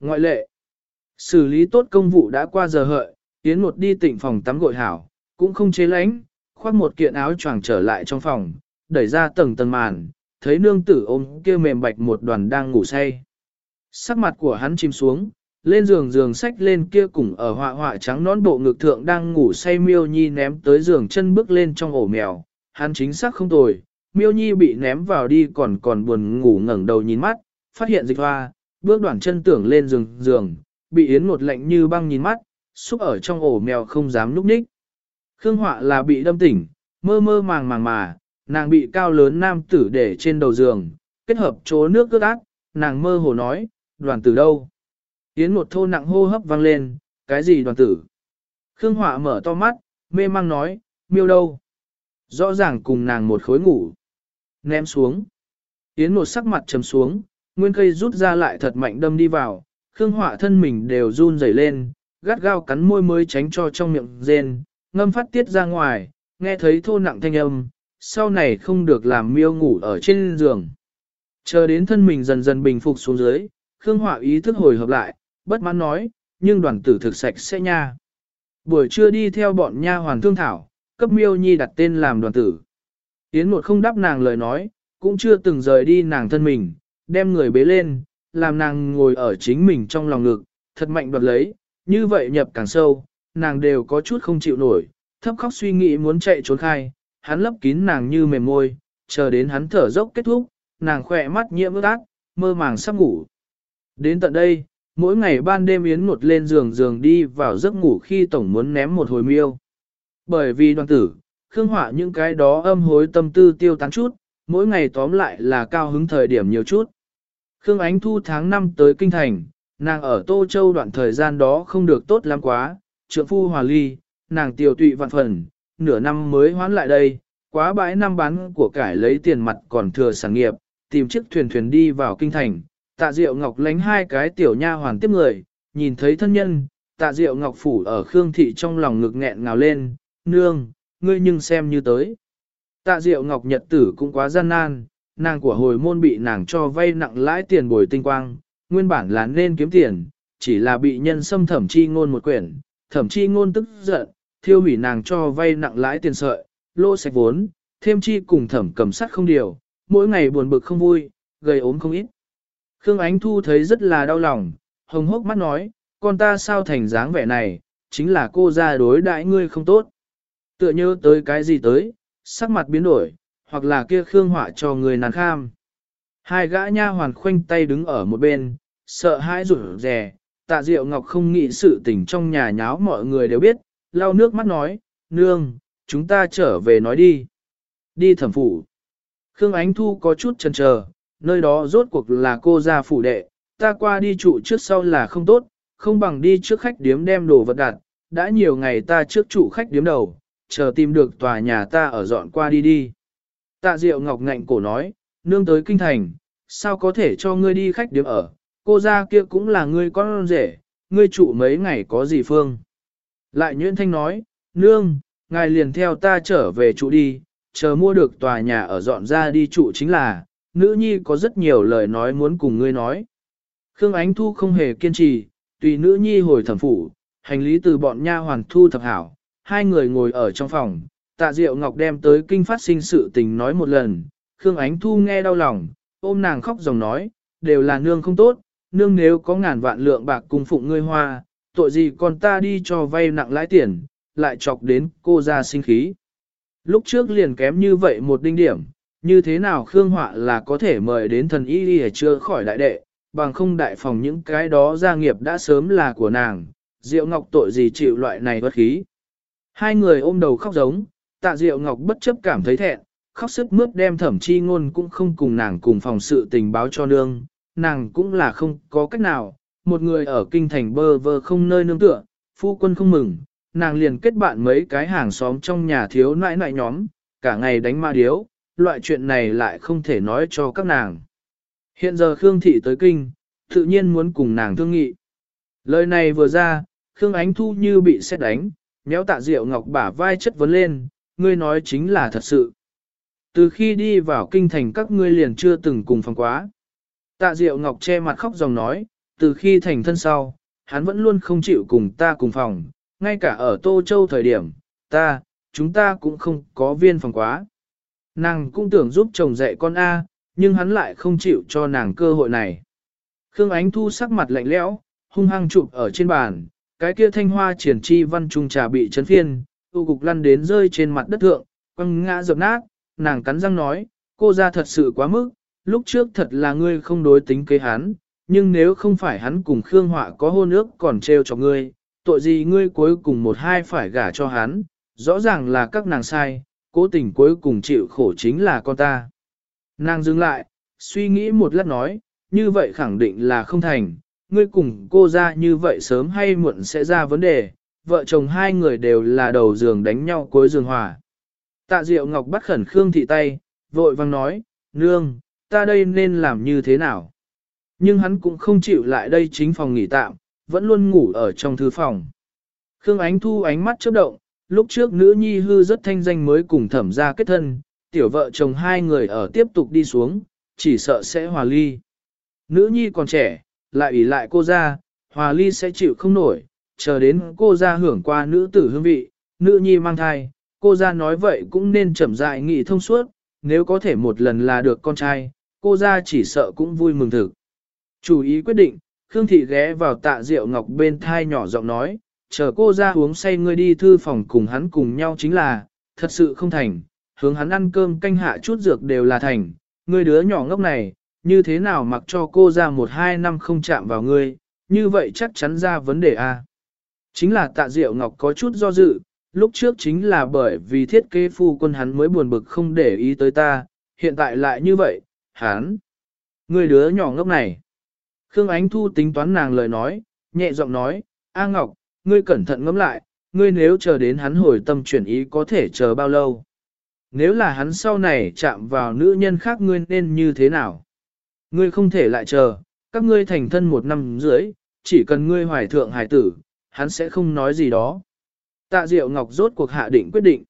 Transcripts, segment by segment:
ngoại lệ. Xử lý tốt công vụ đã qua giờ hợi, Yến một đi tỉnh phòng tắm gội hảo, cũng không chế lánh, khoác một kiện áo choàng trở lại trong phòng, đẩy ra tầng tầng màn, thấy nương tử ôm kia mềm bạch một đoàn đang ngủ say. Sắc mặt của hắn chìm xuống, lên giường giường sách lên kia cùng ở họa họa trắng nón bộ ngực thượng đang ngủ say miêu nhi ném tới giường chân bước lên trong ổ mèo, hắn chính xác không tồi, miêu nhi bị ném vào đi còn còn buồn ngủ ngẩng đầu nhìn mắt, phát hiện dịch hoa, bước đoạn chân tưởng lên giường giường, bị yến một lạnh như băng nhìn mắt, xúc ở trong ổ mèo không dám núp ních. Khương họa là bị đâm tỉnh, mơ mơ màng màng mà, nàng bị cao lớn nam tử để trên đầu giường, kết hợp chỗ nước ướt ác, nàng mơ hồ nói, đoàn tử đâu? Yến một thô nặng hô hấp vang lên, cái gì đoàn tử? Khương họa mở to mắt, mê mang nói, miêu đâu? Rõ ràng cùng nàng một khối ngủ. Ném xuống. Yến một sắc mặt trầm xuống, nguyên cây rút ra lại thật mạnh đâm đi vào, Khương họa thân mình đều run rẩy lên, gắt gao cắn môi mới tránh cho trong miệng rên, ngâm phát tiết ra ngoài, nghe thấy thô nặng thanh âm, sau này không được làm miêu ngủ ở trên giường. Chờ đến thân mình dần dần bình phục xuống dưới, Khương Họa ý thức hồi hợp lại, bất mãn nói, nhưng đoàn tử thực sạch sẽ nha. Buổi trưa đi theo bọn nha hoàn thương thảo, cấp miêu nhi đặt tên làm đoàn tử. Yến một không đáp nàng lời nói, cũng chưa từng rời đi nàng thân mình, đem người bế lên, làm nàng ngồi ở chính mình trong lòng ngực, thật mạnh đoạt lấy, như vậy nhập càng sâu, nàng đều có chút không chịu nổi, thấp khóc suy nghĩ muốn chạy trốn khai, hắn lấp kín nàng như mềm môi, chờ đến hắn thở dốc kết thúc, nàng khỏe mắt nhiễm ướt ác, mơ màng sắp ngủ. Đến tận đây, mỗi ngày ban đêm Yến một lên giường giường đi vào giấc ngủ khi tổng muốn ném một hồi miêu. Bởi vì đoàn tử, khương họa những cái đó âm hối tâm tư tiêu tán chút, mỗi ngày tóm lại là cao hứng thời điểm nhiều chút. Khương Ánh Thu tháng 5 tới Kinh Thành, nàng ở Tô Châu đoạn thời gian đó không được tốt lắm quá, trượng phu hòa ly, nàng tiểu tụy vạn phần, nửa năm mới hoán lại đây, quá bãi năm bán của cải lấy tiền mặt còn thừa sản nghiệp, tìm chiếc thuyền thuyền đi vào Kinh Thành, tạ diệu ngọc lánh hai cái tiểu nha hoàn tiếp người, nhìn thấy thân nhân, tạ diệu ngọc phủ ở Khương Thị trong lòng ngực nghẹn ngào lên, nương, ngươi nhưng xem như tới. Tạ diệu ngọc nhật tử cũng quá gian nan, nàng của hồi môn bị nàng cho vay nặng lãi tiền bồi tinh quang, nguyên bản là nên kiếm tiền, chỉ là bị nhân xâm thẩm chi ngôn một quyển, thẩm chi ngôn tức giận, thiêu hủy nàng cho vay nặng lãi tiền sợi, lô sạch vốn, thêm chi cùng thẩm cầm sắt không điều, mỗi ngày buồn bực không vui, gây ốm không ít. Khương Ánh Thu thấy rất là đau lòng, hồng hốc mắt nói, con ta sao thành dáng vẻ này, chính là cô ra đối đãi ngươi không tốt. Tựa nhớ tới cái gì tới, sắc mặt biến đổi, hoặc là kia Khương họa cho người nàn kham. Hai gã nha hoàn khoanh tay đứng ở một bên, sợ hãi rủi rè, tạ diệu ngọc không nghĩ sự tình trong nhà nháo mọi người đều biết, lau nước mắt nói, nương, chúng ta trở về nói đi. Đi thẩm phủ. Khương Ánh Thu có chút chần chờ, nơi đó rốt cuộc là cô gia phủ đệ, ta qua đi trụ trước sau là không tốt, không bằng đi trước khách điếm đem đồ vật đặt, đã nhiều ngày ta trước trụ khách điếm đầu, chờ tìm được tòa nhà ta ở dọn qua đi đi. Tạ Diệu Ngọc ngạnh cổ nói, nương tới kinh thành, sao có thể cho ngươi đi khách điếm ở, cô gia kia cũng là ngươi con rể, ngươi trụ mấy ngày có gì phương. Lại Nguyễn Thanh nói, nương, ngài liền theo ta trở về trụ đi, chờ mua được tòa nhà ở dọn ra đi trụ chính là, nữ nhi có rất nhiều lời nói muốn cùng ngươi nói. Khương Ánh Thu không hề kiên trì, tùy nữ nhi hồi thẩm phủ, hành lý từ bọn nha hoàn thu thập hảo, hai người ngồi ở trong phòng, tạ diệu ngọc đem tới kinh phát sinh sự tình nói một lần, Khương Ánh Thu nghe đau lòng, ôm nàng khóc dòng nói, đều là nương không tốt, nương nếu có ngàn vạn lượng bạc cùng phụng ngươi hoa, tội gì còn ta đi cho vay nặng lãi tiền, lại chọc đến cô ra sinh khí. Lúc trước liền kém như vậy một đinh điểm, như thế nào Khương Họa là có thể mời đến thần y đi chưa khỏi đại đệ, bằng không đại phòng những cái đó gia nghiệp đã sớm là của nàng, Diệu Ngọc tội gì chịu loại này bất khí. Hai người ôm đầu khóc giống, tạ Diệu Ngọc bất chấp cảm thấy thẹn, khóc sức mướt đem thẩm chi ngôn cũng không cùng nàng cùng phòng sự tình báo cho nương, nàng cũng là không có cách nào, một người ở kinh thành bơ vơ không nơi nương tựa, phu quân không mừng, nàng liền kết bạn mấy cái hàng xóm trong nhà thiếu nãi nãi nhóm, cả ngày đánh ma điếu, loại chuyện này lại không thể nói cho các nàng. Hiện giờ Khương Thị tới kinh, tự nhiên muốn cùng nàng thương nghị. Lời này vừa ra, Khương Ánh Thu như bị xét đánh, méo tạ Diệu Ngọc bả vai chất vấn lên, ngươi nói chính là thật sự. Từ khi đi vào kinh thành các ngươi liền chưa từng cùng phòng quá. Tạ Diệu Ngọc che mặt khóc dòng nói, từ khi thành thân sau, hắn vẫn luôn không chịu cùng ta cùng phòng, ngay cả ở Tô Châu thời điểm, ta, chúng ta cũng không có viên phòng quá. Nàng cũng tưởng giúp chồng dạy con A, nhưng hắn lại không chịu cho nàng cơ hội này. Khương Ánh Thu sắc mặt lạnh lẽo, hung hăng chụp ở trên bàn, cái kia thanh hoa triển chi văn trung trà bị chấn phiên, tu cục lăn đến rơi trên mặt đất thượng, quăng ngã dập nát, nàng cắn răng nói, cô ra thật sự quá mức, lúc trước thật là ngươi không đối tính kế hắn, nhưng nếu không phải hắn cùng Khương Họa có hôn ước còn trêu cho ngươi, tội gì ngươi cuối cùng một hai phải gả cho hắn, rõ ràng là các nàng sai, cố tình cuối cùng chịu khổ chính là con ta. Nàng dừng lại, suy nghĩ một lát nói, như vậy khẳng định là không thành, ngươi cùng cô ra như vậy sớm hay muộn sẽ ra vấn đề, vợ chồng hai người đều là đầu giường đánh nhau cuối giường hòa. Tạ Diệu Ngọc bắt khẩn Khương Thị tay, vội vang nói, nương, ta đây nên làm như thế nào? Nhưng hắn cũng không chịu lại đây chính phòng nghỉ tạm, vẫn luôn ngủ ở trong thư phòng. Khương Ánh Thu ánh mắt chớp động, lúc trước nữ nhi hư rất thanh danh mới cùng thẩm ra kết thân, tiểu vợ chồng hai người ở tiếp tục đi xuống, chỉ sợ sẽ hòa ly. Nữ nhi còn trẻ, lại ủy lại cô ra, hòa ly sẽ chịu không nổi, chờ đến cô ra hưởng qua nữ tử hương vị, nữ nhi mang thai, cô ra nói vậy cũng nên chậm dại nghị thông suốt, nếu có thể một lần là được con trai, cô ra chỉ sợ cũng vui mừng thực. Chủ ý quyết định, Khương Thị ghé vào tạ rượu ngọc bên thai nhỏ giọng nói, chờ cô ra uống say ngươi đi thư phòng cùng hắn cùng nhau chính là, thật sự không thành, hướng hắn ăn cơm canh hạ chút dược đều là thành, ngươi đứa nhỏ ngốc này, như thế nào mặc cho cô ra một hai năm không chạm vào ngươi, như vậy chắc chắn ra vấn đề A. Chính là tạ diệu ngọc có chút do dự, lúc trước chính là bởi vì thiết kế phu quân hắn mới buồn bực không để ý tới ta, hiện tại lại như vậy, hắn. người đứa nhỏ ngốc này. Khương Ánh Thu tính toán nàng lời nói, nhẹ giọng nói, A Ngọc, ngươi cẩn thận ngẫm lại, ngươi nếu chờ đến hắn hồi tâm chuyển ý có thể chờ bao lâu. Nếu là hắn sau này chạm vào nữ nhân khác ngươi nên như thế nào? Ngươi không thể lại chờ, các ngươi thành thân một năm dưới, chỉ cần ngươi hoài thượng hài tử, hắn sẽ không nói gì đó. Tạ Diệu Ngọc rốt cuộc hạ định quyết định.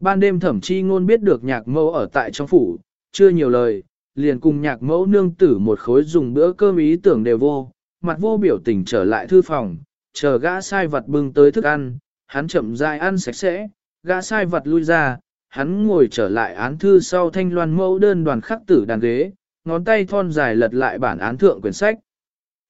Ban đêm thẩm chi ngôn biết được nhạc mẫu ở tại trong phủ, chưa nhiều lời, liền cùng nhạc mẫu nương tử một khối dùng bữa cơm ý tưởng đều vô, mặt vô biểu tình trở lại thư phòng, chờ gã sai vật bưng tới thức ăn, hắn chậm rãi ăn sạch sẽ, gã sai vật lui ra, hắn ngồi trở lại án thư sau thanh loan mẫu đơn đoàn khắc tử đàn ghế, ngón tay thon dài lật lại bản án thượng quyển sách.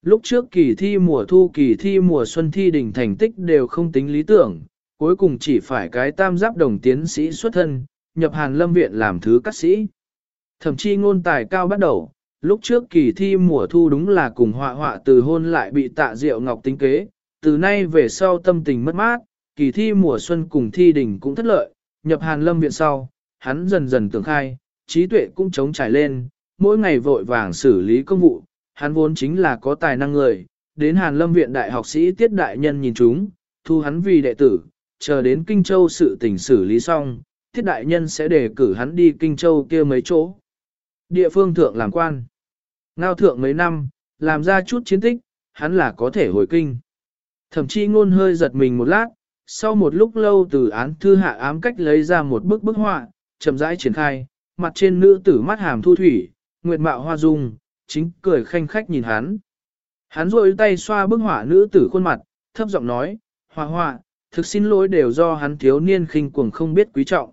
Lúc trước kỳ thi mùa thu kỳ thi mùa xuân thi đỉnh thành tích đều không tính lý tưởng, cuối cùng chỉ phải cái tam giáp đồng tiến sĩ xuất thân, nhập hàn lâm viện làm thứ cắt sĩ. Thậm chí ngôn tài cao bắt đầu, lúc trước kỳ thi mùa thu đúng là cùng họa họa từ hôn lại bị tạ diệu ngọc tính kế, từ nay về sau tâm tình mất mát, kỳ thi mùa xuân cùng thi đỉnh cũng thất lợi, nhập hàn lâm viện sau, hắn dần dần tưởng khai, trí tuệ cũng chống trải lên, mỗi ngày vội vàng xử lý công vụ, hắn vốn chính là có tài năng người, đến hàn lâm viện đại học sĩ tiết đại nhân nhìn chúng, thu hắn vì đệ tử, chờ đến Kinh Châu sự tình xử lý xong, tiết đại nhân sẽ đề cử hắn đi Kinh Châu kia mấy chỗ. Địa phương thượng làm quan. Ngao thượng mấy năm, làm ra chút chiến tích, hắn là có thể hồi kinh. Thậm chí ngôn hơi giật mình một lát, sau một lúc lâu từ án thư hạ ám cách lấy ra một bức bức họa, chậm rãi triển khai, mặt trên nữ tử mắt hàm thu thủy, nguyệt mạo hoa dung, chính cười khanh khách nhìn hắn. Hắn rôi tay xoa bức họa nữ tử khuôn mặt, thấp giọng nói, họa họa, thực xin lỗi đều do hắn thiếu niên khinh cuồng không biết quý trọng.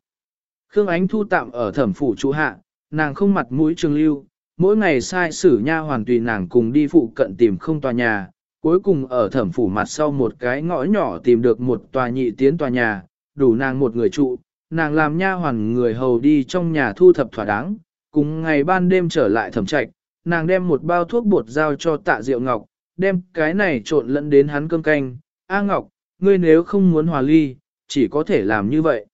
Khương Ánh thu tạm ở thẩm phủ trụ hạ, nàng không mặt mũi trường lưu, mỗi ngày sai sử nha hoàn tùy nàng cùng đi phụ cận tìm không tòa nhà, cuối cùng ở thẩm phủ mặt sau một cái ngõ nhỏ tìm được một tòa nhị tiến tòa nhà, đủ nàng một người trụ, nàng làm nha hoàn người hầu đi trong nhà thu thập thỏa đáng, cùng ngày ban đêm trở lại thẩm trạch, nàng đem một bao thuốc bột giao cho tạ diệu ngọc, đem cái này trộn lẫn đến hắn cơm canh, A Ngọc, ngươi nếu không muốn hòa ly, chỉ có thể làm như vậy.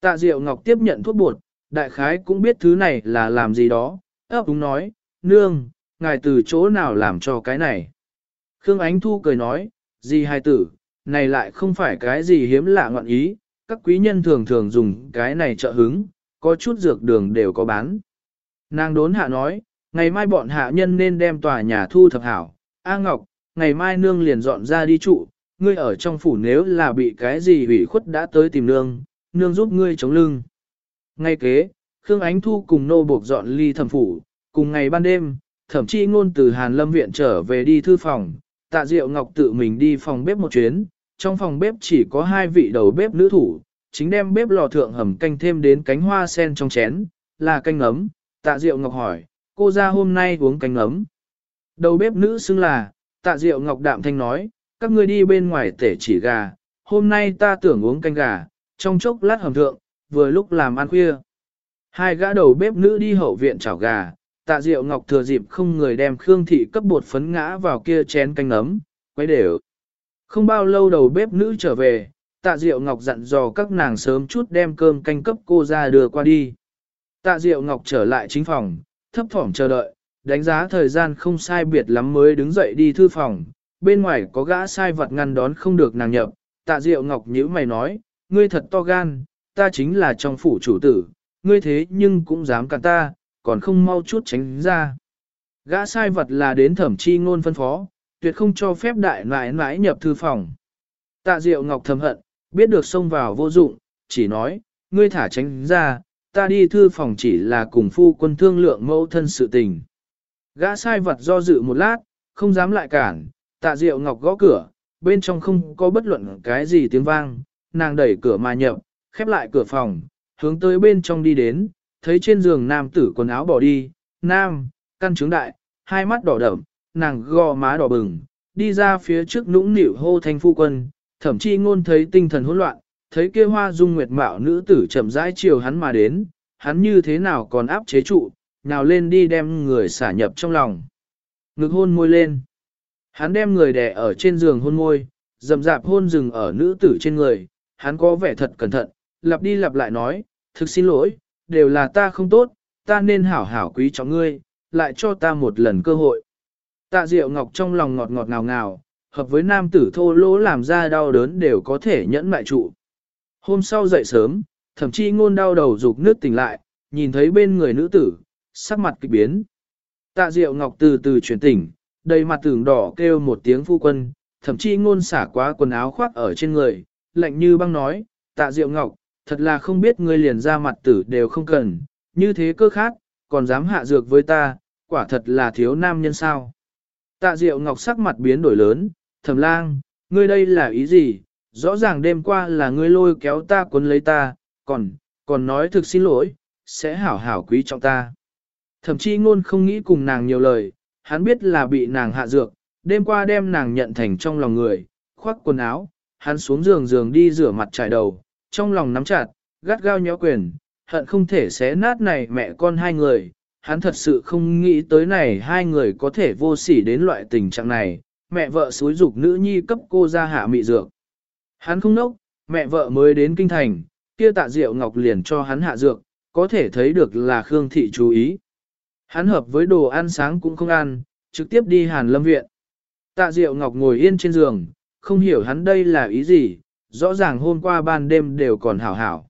Tạ diệu ngọc tiếp nhận thuốc bột, đại khái cũng biết thứ này là làm gì đó, ấp đúng nói, nương, ngài từ chỗ nào làm cho cái này. Khương Ánh Thu cười nói, gì hai tử, này lại không phải cái gì hiếm lạ ngọn ý, các quý nhân thường thường dùng cái này trợ hứng, có chút dược đường đều có bán. Nàng đốn hạ nói, ngày mai bọn hạ nhân nên đem tòa nhà thu thập hảo, A Ngọc, ngày mai nương liền dọn ra đi trụ, ngươi ở trong phủ nếu là bị cái gì hủy khuất đã tới tìm nương, nương giúp ngươi chống lưng. Ngay kế, Khương Ánh Thu cùng nô buộc dọn ly thẩm phủ, cùng ngày ban đêm, thậm chí ngôn từ Hàn Lâm Viện trở về đi thư phòng, tạ diệu ngọc tự mình đi phòng bếp một chuyến, trong phòng bếp chỉ có hai vị đầu bếp nữ thủ, chính đem bếp lò thượng hầm canh thêm đến cánh hoa sen trong chén, là canh ấm, tạ diệu ngọc hỏi, cô ra hôm nay uống canh ấm. Đầu bếp nữ xưng là, tạ diệu ngọc đạm thanh nói, các ngươi đi bên ngoài tể chỉ gà, hôm nay ta tưởng uống canh gà, trong chốc lát hầm thượng, vừa lúc làm ăn khuya. Hai gã đầu bếp nữ đi hậu viện chảo gà, tạ diệu ngọc thừa dịp không người đem khương thị cấp bột phấn ngã vào kia chén canh ấm, quay đều. Không bao lâu đầu bếp nữ trở về, tạ diệu ngọc dặn dò các nàng sớm chút đem cơm canh cấp cô ra đưa qua đi. Tạ diệu ngọc trở lại chính phòng, thấp thỏm chờ đợi, đánh giá thời gian không sai biệt lắm mới đứng dậy đi thư phòng, bên ngoài có gã sai vật ngăn đón không được nàng nhập, tạ diệu ngọc nhíu mày nói, ngươi thật to gan, ta chính là trong phủ chủ tử, ngươi thế nhưng cũng dám cản ta, còn không mau chút tránh ra. Gã sai vật là đến thẩm chi ngôn phân phó, tuyệt không cho phép đại nãi nãi nhập thư phòng. Tạ diệu ngọc thầm hận, biết được xông vào vô dụng, chỉ nói, ngươi thả tránh ra, ta đi thư phòng chỉ là cùng phu quân thương lượng mẫu thân sự tình. Gã sai vật do dự một lát, không dám lại cản, tạ diệu ngọc gõ cửa, bên trong không có bất luận cái gì tiếng vang, nàng đẩy cửa mà nhập, khép lại cửa phòng, hướng tới bên trong đi đến, thấy trên giường nam tử quần áo bỏ đi, nam, căn trướng đại, hai mắt đỏ đậm, nàng gò má đỏ bừng, đi ra phía trước nũng nịu hô thanh phu quân, thậm chí ngôn thấy tinh thần hỗn loạn, thấy kia hoa dung nguyệt mạo nữ tử chậm rãi chiều hắn mà đến, hắn như thế nào còn áp chế trụ, nào lên đi đem người xả nhập trong lòng. Ngực hôn môi lên. Hắn đem người đè ở trên giường hôn môi, dầm dạp hôn rừng ở nữ tử trên người, hắn có vẻ thật cẩn thận, lặp đi lặp lại nói, thực xin lỗi, đều là ta không tốt, ta nên hảo hảo quý trọng ngươi, lại cho ta một lần cơ hội. Tạ Diệu Ngọc trong lòng ngọt ngọt ngào ngào, hợp với nam tử thô lỗ làm ra đau đớn đều có thể nhẫn mại trụ. Hôm sau dậy sớm, thậm chí ngôn đau đầu dục nước tỉnh lại, nhìn thấy bên người nữ tử, sắc mặt kịch biến. Tạ Diệu Ngọc từ từ chuyển tỉnh, đầy mặt tưởng đỏ kêu một tiếng phu quân, thậm chí ngôn xả quá quần áo khoác ở trên người, lạnh như băng nói, Tạ Diệu Ngọc, thật là không biết ngươi liền ra mặt tử đều không cần, như thế cơ khác, còn dám hạ dược với ta, quả thật là thiếu nam nhân sao. Tạ Diệu Ngọc sắc mặt biến đổi lớn, thầm lang, ngươi đây là ý gì, rõ ràng đêm qua là ngươi lôi kéo ta cuốn lấy ta, còn, còn nói thực xin lỗi, sẽ hảo hảo quý trọng ta. Thậm chí ngôn không nghĩ cùng nàng nhiều lời, hắn biết là bị nàng hạ dược, đêm qua đem nàng nhận thành trong lòng người, khoác quần áo, hắn xuống giường giường đi rửa mặt trải đầu, trong lòng nắm chặt, gắt gao nhó quyền, hận không thể xé nát này mẹ con hai người, hắn thật sự không nghĩ tới này hai người có thể vô sỉ đến loại tình trạng này, mẹ vợ xúi dục nữ nhi cấp cô ra hạ mị dược. Hắn không nốc, mẹ vợ mới đến kinh thành, kia tạ diệu ngọc liền cho hắn hạ dược, có thể thấy được là Khương Thị chú ý. Hắn hợp với đồ ăn sáng cũng không ăn, trực tiếp đi Hàn Lâm Viện. Tạ Diệu Ngọc ngồi yên trên giường, không hiểu hắn đây là ý gì, rõ ràng hôm qua ban đêm đều còn hảo hảo.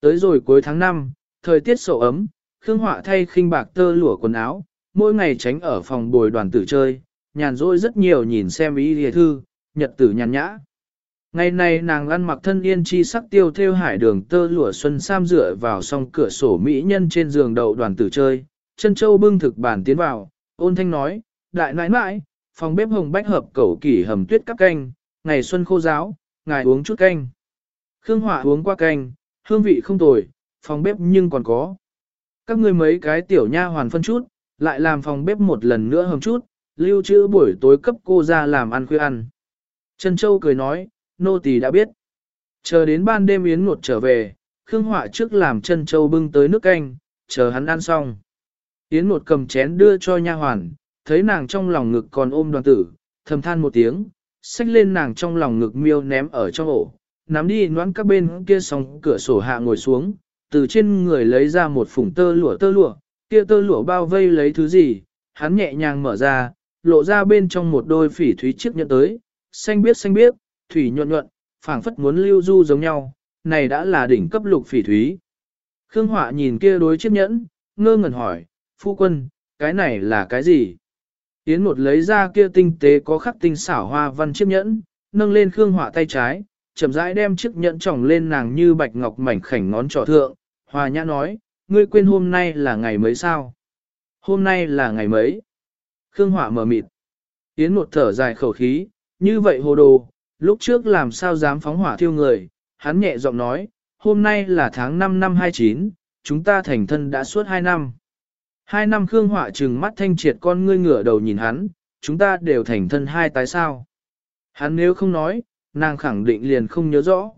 Tới rồi cuối tháng 5, thời tiết sổ ấm, Khương Họa thay khinh bạc tơ lụa quần áo, mỗi ngày tránh ở phòng bồi đoàn tử chơi, nhàn rỗi rất nhiều nhìn xem ý liệt thư, nhật tử nhàn nhã. Ngày này nàng ăn mặc thân yên chi sắc tiêu theo hải đường tơ lụa xuân sam dựa vào song cửa sổ mỹ nhân trên giường đậu đoàn tử chơi, chân châu bưng thực bản tiến vào, ôn thanh nói, đại nãi nãi, phòng bếp hồng bách hợp cẩu kỷ hầm tuyết cắp canh, ngày xuân khô giáo, ngài uống chút canh. Khương Hỏa uống qua canh, hương vị không tồi, phòng bếp nhưng còn có. Các ngươi mấy cái tiểu nha hoàn phân chút, lại làm phòng bếp một lần nữa hầm chút, lưu trữ buổi tối cấp cô ra làm ăn khuya ăn. Trần Châu cười nói, nô tỳ đã biết. Chờ đến ban đêm yến ngột trở về, Khương Họa trước làm chân Châu bưng tới nước canh, chờ hắn ăn xong. Yến ngột cầm chén đưa cho nha hoàn, thấy nàng trong lòng ngực còn ôm đoàn tử, thầm than một tiếng, xách lên nàng trong lòng ngực miêu ném ở trong ổ, nắm đi noãn các bên kia xong cửa sổ hạ ngồi xuống, từ trên người lấy ra một phủng tơ lụa tơ lụa, kia tơ lụa bao vây lấy thứ gì, hắn nhẹ nhàng mở ra, lộ ra bên trong một đôi phỉ thúy chiếc nhận tới, xanh biếc xanh biếc, thủy nhuận nhuận, phảng phất muốn lưu du giống nhau, này đã là đỉnh cấp lục phỉ thúy. Khương Họa nhìn kia đối chiếc nhẫn, ngơ ngẩn hỏi, phu quân, cái này là cái gì? Yến một lấy ra kia tinh tế có khắc tinh xảo hoa văn chiếc nhẫn, nâng lên Khương Họa tay trái, chậm rãi đem chiếc nhẫn tròng lên nàng như bạch ngọc mảnh khảnh ngón trỏ thượng, hòa nhã nói, ngươi quên hôm nay là ngày mấy sao? Hôm nay là ngày mấy? Khương Họa mở mịt. Yến một thở dài khẩu khí, như vậy hồ đồ, lúc trước làm sao dám phóng hỏa thiêu người, hắn nhẹ giọng nói, hôm nay là tháng 5 năm 29, chúng ta thành thân đã suốt 2 năm. Hai năm Khương Họa trừng mắt thanh triệt con ngươi ngửa đầu nhìn hắn, chúng ta đều thành thân hai tái sao. Hắn nếu không nói, nàng khẳng định liền không nhớ rõ.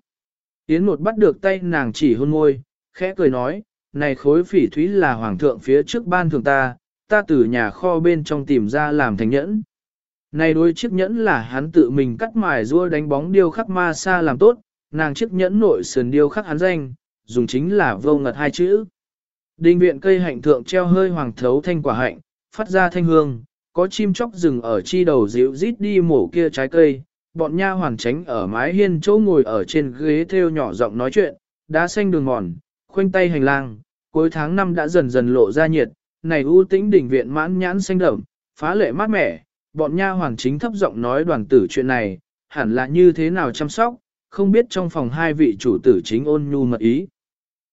Yến một bắt được tay nàng chỉ hôn môi, khẽ cười nói, này khối phỉ thúy là hoàng thượng phía trước ban thường ta, ta từ nhà kho bên trong tìm ra làm thành nhẫn. Này đôi chiếc nhẫn là hắn tự mình cắt mài rua đánh bóng điêu khắc ma sa làm tốt, nàng chiếc nhẫn nội sườn điêu khắc hắn danh, dùng chính là vô ngật hai chữ. Đình viện cây hạnh thượng treo hơi hoàng thấu thanh quả hạnh, phát ra thanh hương, có chim chóc rừng ở chi đầu dịu rít đi mổ kia trái cây, bọn nha hoàn tránh ở mái hiên chỗ ngồi ở trên ghế theo nhỏ giọng nói chuyện, đá xanh đường mòn, khoanh tay hành lang, cuối tháng năm đã dần dần lộ ra nhiệt, này ưu tĩnh đỉnh viện mãn nhãn xanh đậm, phá lệ mát mẻ, bọn nha hoàng chính thấp giọng nói đoàn tử chuyện này, hẳn là như thế nào chăm sóc, không biết trong phòng hai vị chủ tử chính ôn nhu mật ý.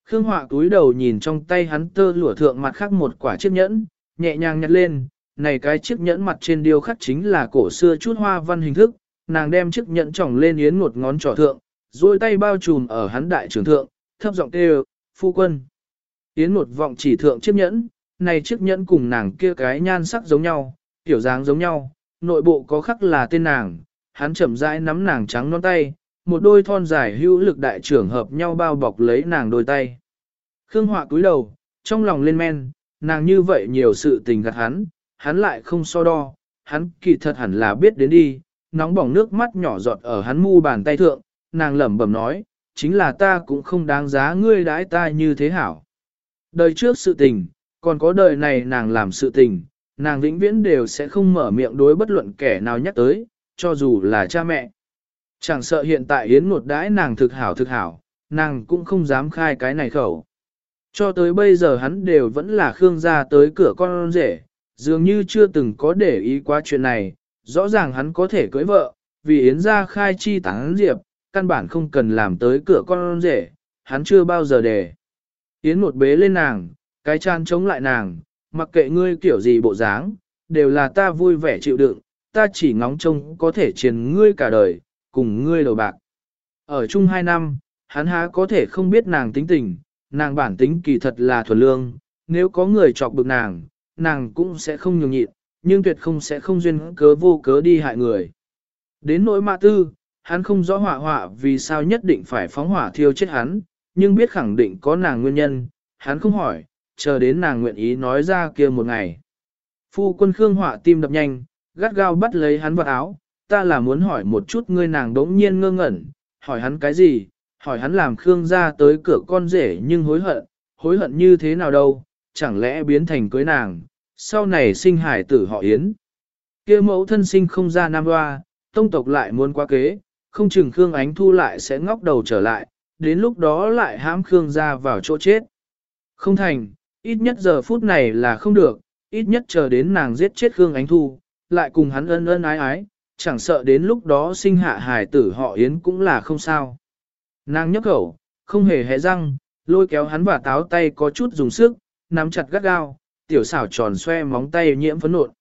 Khương Họa túi đầu nhìn trong tay hắn tơ lụa thượng mặt khác một quả chiếc nhẫn, nhẹ nhàng nhặt lên, này cái chiếc nhẫn mặt trên điêu khắc chính là cổ xưa chút hoa văn hình thức, nàng đem chiếc nhẫn tròng lên yến một ngón trỏ thượng, rồi tay bao trùm ở hắn đại trưởng thượng, thấp giọng kêu, phu quân. Yến một vọng chỉ thượng chiếc nhẫn, này chiếc nhẫn cùng nàng kia cái nhan sắc giống nhau, kiểu dáng giống nhau, nội bộ có khắc là tên nàng, hắn chậm rãi nắm nàng trắng non tay, một đôi thon dài hữu lực đại trưởng hợp nhau bao bọc lấy nàng đôi tay. Khương Họa cúi đầu, trong lòng lên men, nàng như vậy nhiều sự tình gạt hắn, hắn lại không so đo, hắn kỳ thật hẳn là biết đến đi, nóng bỏng nước mắt nhỏ giọt ở hắn mu bàn tay thượng, nàng lẩm bẩm nói, chính là ta cũng không đáng giá ngươi đãi ta như thế hảo. Đời trước sự tình, còn có đời này nàng làm sự tình, nàng vĩnh viễn đều sẽ không mở miệng đối bất luận kẻ nào nhắc tới, cho dù là cha mẹ. Chẳng sợ hiện tại Yến một đãi nàng thực hảo thực hảo, nàng cũng không dám khai cái này khẩu. Cho tới bây giờ hắn đều vẫn là Khương gia tới cửa con rể, dường như chưa từng có để ý qua chuyện này, rõ ràng hắn có thể cưới vợ, vì Yến gia khai chi tán diệp, căn bản không cần làm tới cửa con rể, hắn chưa bao giờ để. Yến một bế lên nàng, cái chan chống lại nàng, mặc kệ ngươi kiểu gì bộ dáng, đều là ta vui vẻ chịu đựng, ta chỉ ngóng trông có thể truyền ngươi cả đời, cùng ngươi đầu bạc. Ở chung hai năm, hắn há có thể không biết nàng tính tình, nàng bản tính kỳ thật là thuần lương, nếu có người chọc bực nàng, nàng cũng sẽ không nhường nhịn, nhưng tuyệt không sẽ không duyên cớ vô cớ đi hại người. Đến nỗi mạ tư, hắn không rõ hỏa hỏa vì sao nhất định phải phóng hỏa thiêu chết hắn, nhưng biết khẳng định có nàng nguyên nhân, hắn không hỏi, chờ đến nàng nguyện ý nói ra kia một ngày. Phu quân Khương Họa tim đập nhanh, gắt gao bắt lấy hắn vào áo, ta là muốn hỏi một chút ngươi nàng đống nhiên ngơ ngẩn, hỏi hắn cái gì, hỏi hắn làm Khương ra tới cửa con rể nhưng hối hận, hối hận như thế nào đâu, chẳng lẽ biến thành cưới nàng, sau này sinh hải tử họ Yến. kia mẫu thân sinh không ra nam hoa, tông tộc lại muốn qua kế, không chừng Khương Ánh Thu lại sẽ ngóc đầu trở lại, đến lúc đó lại hãm Khương ra vào chỗ chết. Không thành, ít nhất giờ phút này là không được, ít nhất chờ đến nàng giết chết Khương Ánh Thu, lại cùng hắn ân ân ái ái, chẳng sợ đến lúc đó sinh hạ hài tử họ Yến cũng là không sao. Nàng nhấc khẩu, không hề hé răng, lôi kéo hắn và táo tay có chút dùng sức, nắm chặt gắt gao, tiểu xảo tròn xoe móng tay nhiễm phấn nộn.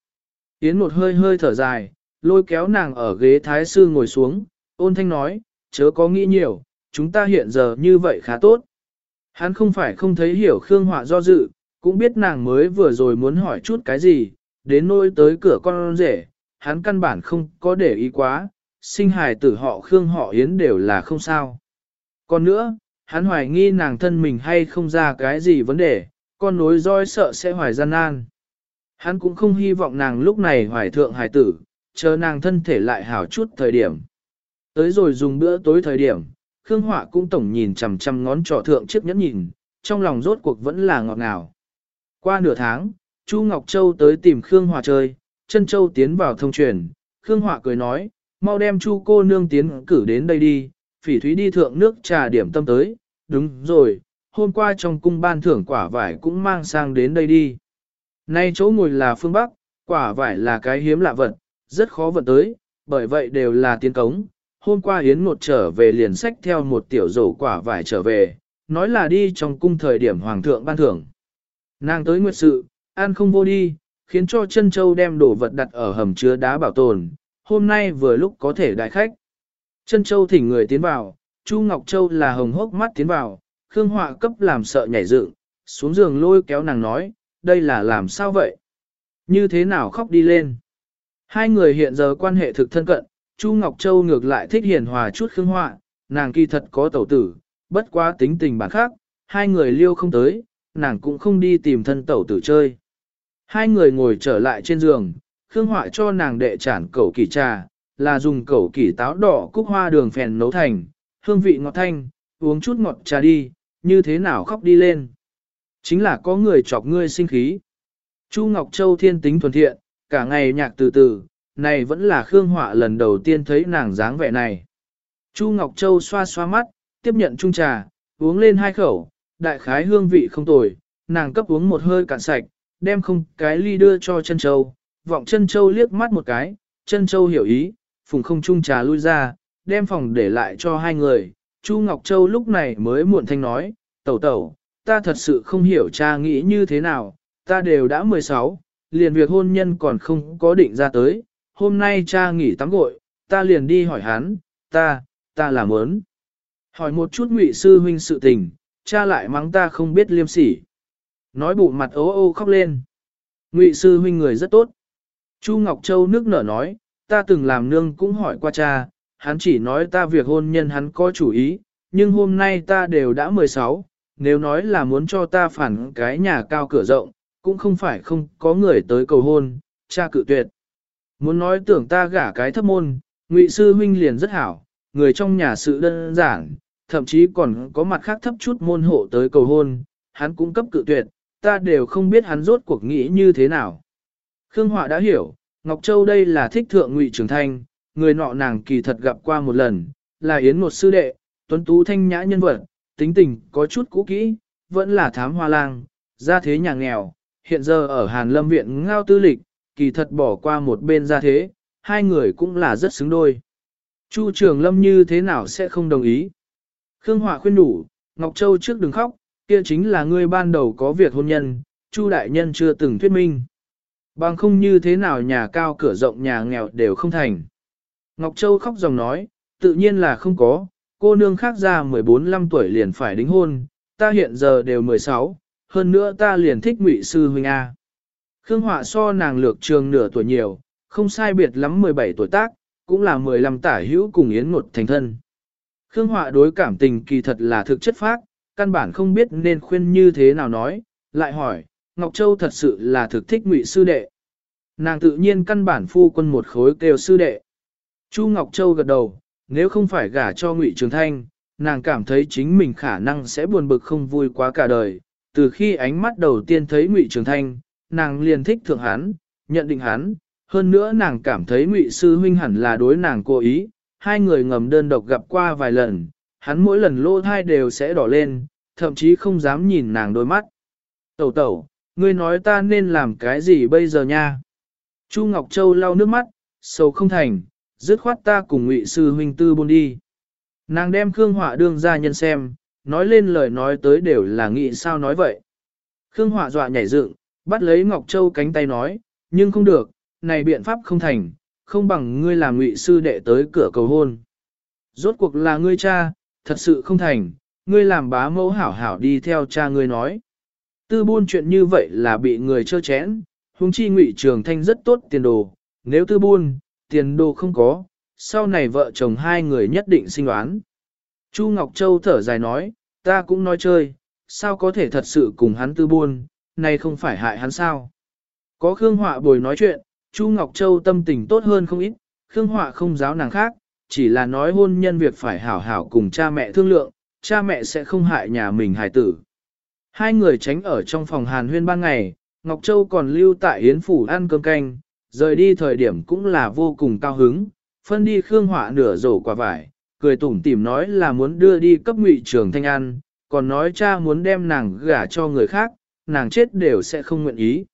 Yến một hơi hơi thở dài, lôi kéo nàng ở ghế thái sư ngồi xuống, ôn thanh nói, chớ có nghĩ nhiều, chúng ta hiện giờ như vậy khá tốt. Hắn không phải không thấy hiểu Khương Họa do dự, cũng biết nàng mới vừa rồi muốn hỏi chút cái gì, đến nỗi tới cửa con rể, hắn căn bản không có để ý quá, sinh hài tử họ Khương họ Yến đều là không sao. Còn nữa, hắn hoài nghi nàng thân mình hay không ra cái gì vấn đề, con nối roi sợ sẽ hoài gian nan. Hắn cũng không hy vọng nàng lúc này hoài thượng hài tử, chờ nàng thân thể lại hảo chút thời điểm. Tới rồi dùng bữa tối thời điểm, Khương Họa cũng tổng nhìn chằm chằm ngón trỏ thượng chiếc nhẫn nhìn, trong lòng rốt cuộc vẫn là ngọt ngào. Qua nửa tháng, Chu Ngọc Châu tới tìm Khương Họa chơi, chân Châu tiến vào thông truyền, Khương Họa cười nói, mau đem Chu cô nương tiến cử đến đây đi, phỉ thúy đi thượng nước trà điểm tâm tới, đúng rồi, hôm qua trong cung ban thưởng quả vải cũng mang sang đến đây đi. Nay chỗ ngồi là phương Bắc, quả vải là cái hiếm lạ vật, rất khó vận tới, bởi vậy đều là tiến cống. Hôm qua Yến Ngột trở về liền sách theo một tiểu rổ quả vải trở về, nói là đi trong cung thời điểm hoàng thượng ban thưởng. Nàng tới nguyệt sự, ăn không vô đi, khiến cho chân châu đem đồ vật đặt ở hầm chứa đá bảo tồn, hôm nay vừa lúc có thể đại khách. Chân châu thỉnh người tiến vào, Chu Ngọc Châu là hồng hốc mắt tiến vào, Khương Họa cấp làm sợ nhảy dựng, xuống giường lôi kéo nàng nói, đây là làm sao vậy? Như thế nào khóc đi lên? Hai người hiện giờ quan hệ thực thân cận, Chu Ngọc Châu ngược lại thích hiền hòa chút Khương Họa, nàng kỳ thật có tẩu tử, bất quá tính tình bản khác, hai người liêu không tới, nàng cũng không đi tìm thân tẩu tử chơi. Hai người ngồi trở lại trên giường, Khương Họa cho nàng đệ chản cẩu kỳ trà, là dùng cẩu kỳ táo đỏ cúc hoa đường phèn nấu thành, hương vị ngọt thanh, uống chút ngọt trà đi, như thế nào khóc đi lên. Chính là có người chọc ngươi sinh khí. Chu Ngọc Châu thiên tính thuần thiện, cả ngày nhạc từ từ, này vẫn là Khương Họa lần đầu tiên thấy nàng dáng vẻ này. Chu Ngọc Châu xoa xoa mắt, tiếp nhận chung trà, uống lên hai khẩu, đại khái hương vị không tồi, nàng cấp uống một hơi cạn sạch, đem không cái ly đưa cho chân châu, vọng chân châu liếc mắt một cái, chân châu hiểu ý, phùng không chung trà lui ra, đem phòng để lại cho hai người. Chu Ngọc Châu lúc này mới muộn thanh nói, tẩu tẩu, ta thật sự không hiểu cha nghĩ như thế nào, ta đều đã 16, liền việc hôn nhân còn không có định ra tới, hôm nay cha nghỉ tắm gội, ta liền đi hỏi hắn, ta, ta làm ớn. Hỏi một chút ngụy sư huynh sự tình, cha lại mắng ta không biết liêm sỉ. Nói bụng mặt ố ô khóc lên. Ngụy sư huynh người rất tốt. Chu Ngọc Châu nước nở nói, ta từng làm nương cũng hỏi qua cha, hắn chỉ nói ta việc hôn nhân hắn có chủ ý, nhưng hôm nay ta đều đã 16, nếu nói là muốn cho ta phản cái nhà cao cửa rộng, cũng không phải không có người tới cầu hôn, cha cự tuyệt. Muốn nói tưởng ta gả cái thấp môn, ngụy sư huynh liền rất hảo, người trong nhà sự đơn giản, thậm chí còn có mặt khác thấp chút môn hộ tới cầu hôn, hắn cũng cấp cự tuyệt, ta đều không biết hắn rốt cuộc nghĩ như thế nào. Khương Họa đã hiểu, Ngọc Châu đây là thích thượng ngụy trưởng thanh, người nọ nàng kỳ thật gặp qua một lần, là Yến một sư đệ, tuấn tú thanh nhã nhân vật, tính tình có chút cũ kỹ, vẫn là thám hoa lang, gia thế nhà nghèo, hiện giờ ở Hàn Lâm Viện ngao tư lịch, kỳ thật bỏ qua một bên ra thế, hai người cũng là rất xứng đôi. Chu Trường Lâm như thế nào sẽ không đồng ý? Khương Họa khuyên đủ, Ngọc Châu trước đừng khóc, kia chính là ngươi ban đầu có việc hôn nhân, Chu đại nhân chưa từng thuyết minh. Bằng không như thế nào nhà cao cửa rộng nhà nghèo đều không thành. Ngọc Châu khóc dòng nói, tự nhiên là không có, cô nương khác ra 14-15 tuổi liền phải đính hôn, ta hiện giờ đều 16, hơn nữa ta liền thích ngụy sư huynh A. Khương Họa so nàng lược trường nửa tuổi nhiều, không sai biệt lắm 17 tuổi tác, cũng là 15 tả hữu cùng Yến Ngột thành thân. Khương Họa đối cảm tình kỳ thật là thực chất phác, căn bản không biết nên khuyên như thế nào nói, lại hỏi, Ngọc Châu thật sự là thực thích ngụy sư đệ. Nàng tự nhiên căn bản phu quân một khối kêu sư đệ. Chu Ngọc Châu gật đầu, nếu không phải gả cho ngụy Trường Thanh, nàng cảm thấy chính mình khả năng sẽ buồn bực không vui quá cả đời. Từ khi ánh mắt đầu tiên thấy ngụy Trường Thanh, nàng liền thích thượng hắn, nhận định hắn, hơn nữa nàng cảm thấy ngụy sư huynh hẳn là đối nàng cố ý, hai người ngầm đơn độc gặp qua vài lần, hắn mỗi lần lô thai đều sẽ đỏ lên, thậm chí không dám nhìn nàng đôi mắt. Tẩu tẩu, ngươi nói ta nên làm cái gì bây giờ nha? Chu Ngọc Châu lau nước mắt, sâu không thành, dứt khoát ta cùng ngụy sư huynh tư buôn đi. Nàng đem Khương Họa đương ra nhân xem, nói lên lời nói tới đều là nghĩ sao nói vậy. Khương Họa dọa nhảy dựng, bắt lấy Ngọc Châu cánh tay nói, nhưng không được, này biện pháp không thành, không bằng ngươi làm ngụy sư đệ tới cửa cầu hôn. Rốt cuộc là ngươi cha, thật sự không thành, ngươi làm bá mẫu hảo hảo đi theo cha ngươi nói. Tư buôn chuyện như vậy là bị người chơ chén, huống chi ngụy trường thanh rất tốt tiền đồ, nếu tư buôn, tiền đồ không có, sau này vợ chồng hai người nhất định sinh đoán. Chu Ngọc Châu thở dài nói, ta cũng nói chơi, sao có thể thật sự cùng hắn tư buôn, này không phải hại hắn sao. Có Khương Họa bồi nói chuyện, Chu Ngọc Châu tâm tình tốt hơn không ít, Khương Họa không giáo nàng khác, chỉ là nói hôn nhân việc phải hảo hảo cùng cha mẹ thương lượng, cha mẹ sẽ không hại nhà mình hài tử. Hai người tránh ở trong phòng hàn huyên ban ngày, Ngọc Châu còn lưu tại Yến Phủ ăn cơm canh, rời đi thời điểm cũng là vô cùng cao hứng, phân đi Khương Họa nửa rổ quả vải, cười tủm tỉm nói là muốn đưa đi cấp ngụy trường thanh ăn, còn nói cha muốn đem nàng gả cho người khác, nàng chết đều sẽ không nguyện ý.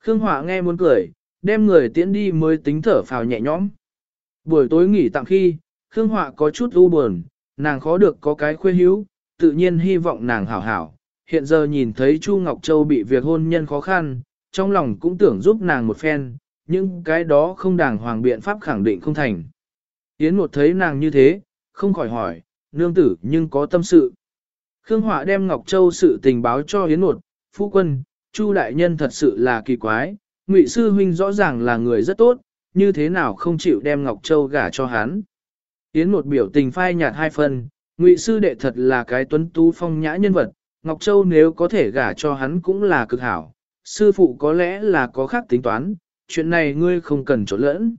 Khương Họa nghe muốn cười, đem người tiễn đi mới tính thở phào nhẹ nhõm. Buổi tối nghỉ tạm khi, Khương Họa có chút u buồn, nàng khó được có cái khuê hữu, tự nhiên hy vọng nàng hảo hảo. Hiện giờ nhìn thấy Chu Ngọc Châu bị việc hôn nhân khó khăn, trong lòng cũng tưởng giúp nàng một phen, nhưng cái đó không đàng hoàng biện pháp khẳng định không thành. Yến một thấy nàng như thế, không khỏi hỏi, nương tử nhưng có tâm sự. Khương Họa đem Ngọc Châu sự tình báo cho Yến một, phu quân, Chu đại nhân thật sự là kỳ quái, Ngụy sư huynh rõ ràng là người rất tốt, như thế nào không chịu đem Ngọc Châu gả cho hắn. Yến một biểu tình phai nhạt hai phần, Ngụy sư đệ thật là cái tuấn tú phong nhã nhân vật, Ngọc Châu nếu có thể gả cho hắn cũng là cực hảo, sư phụ có lẽ là có khác tính toán, chuyện này ngươi không cần trộn lẫn.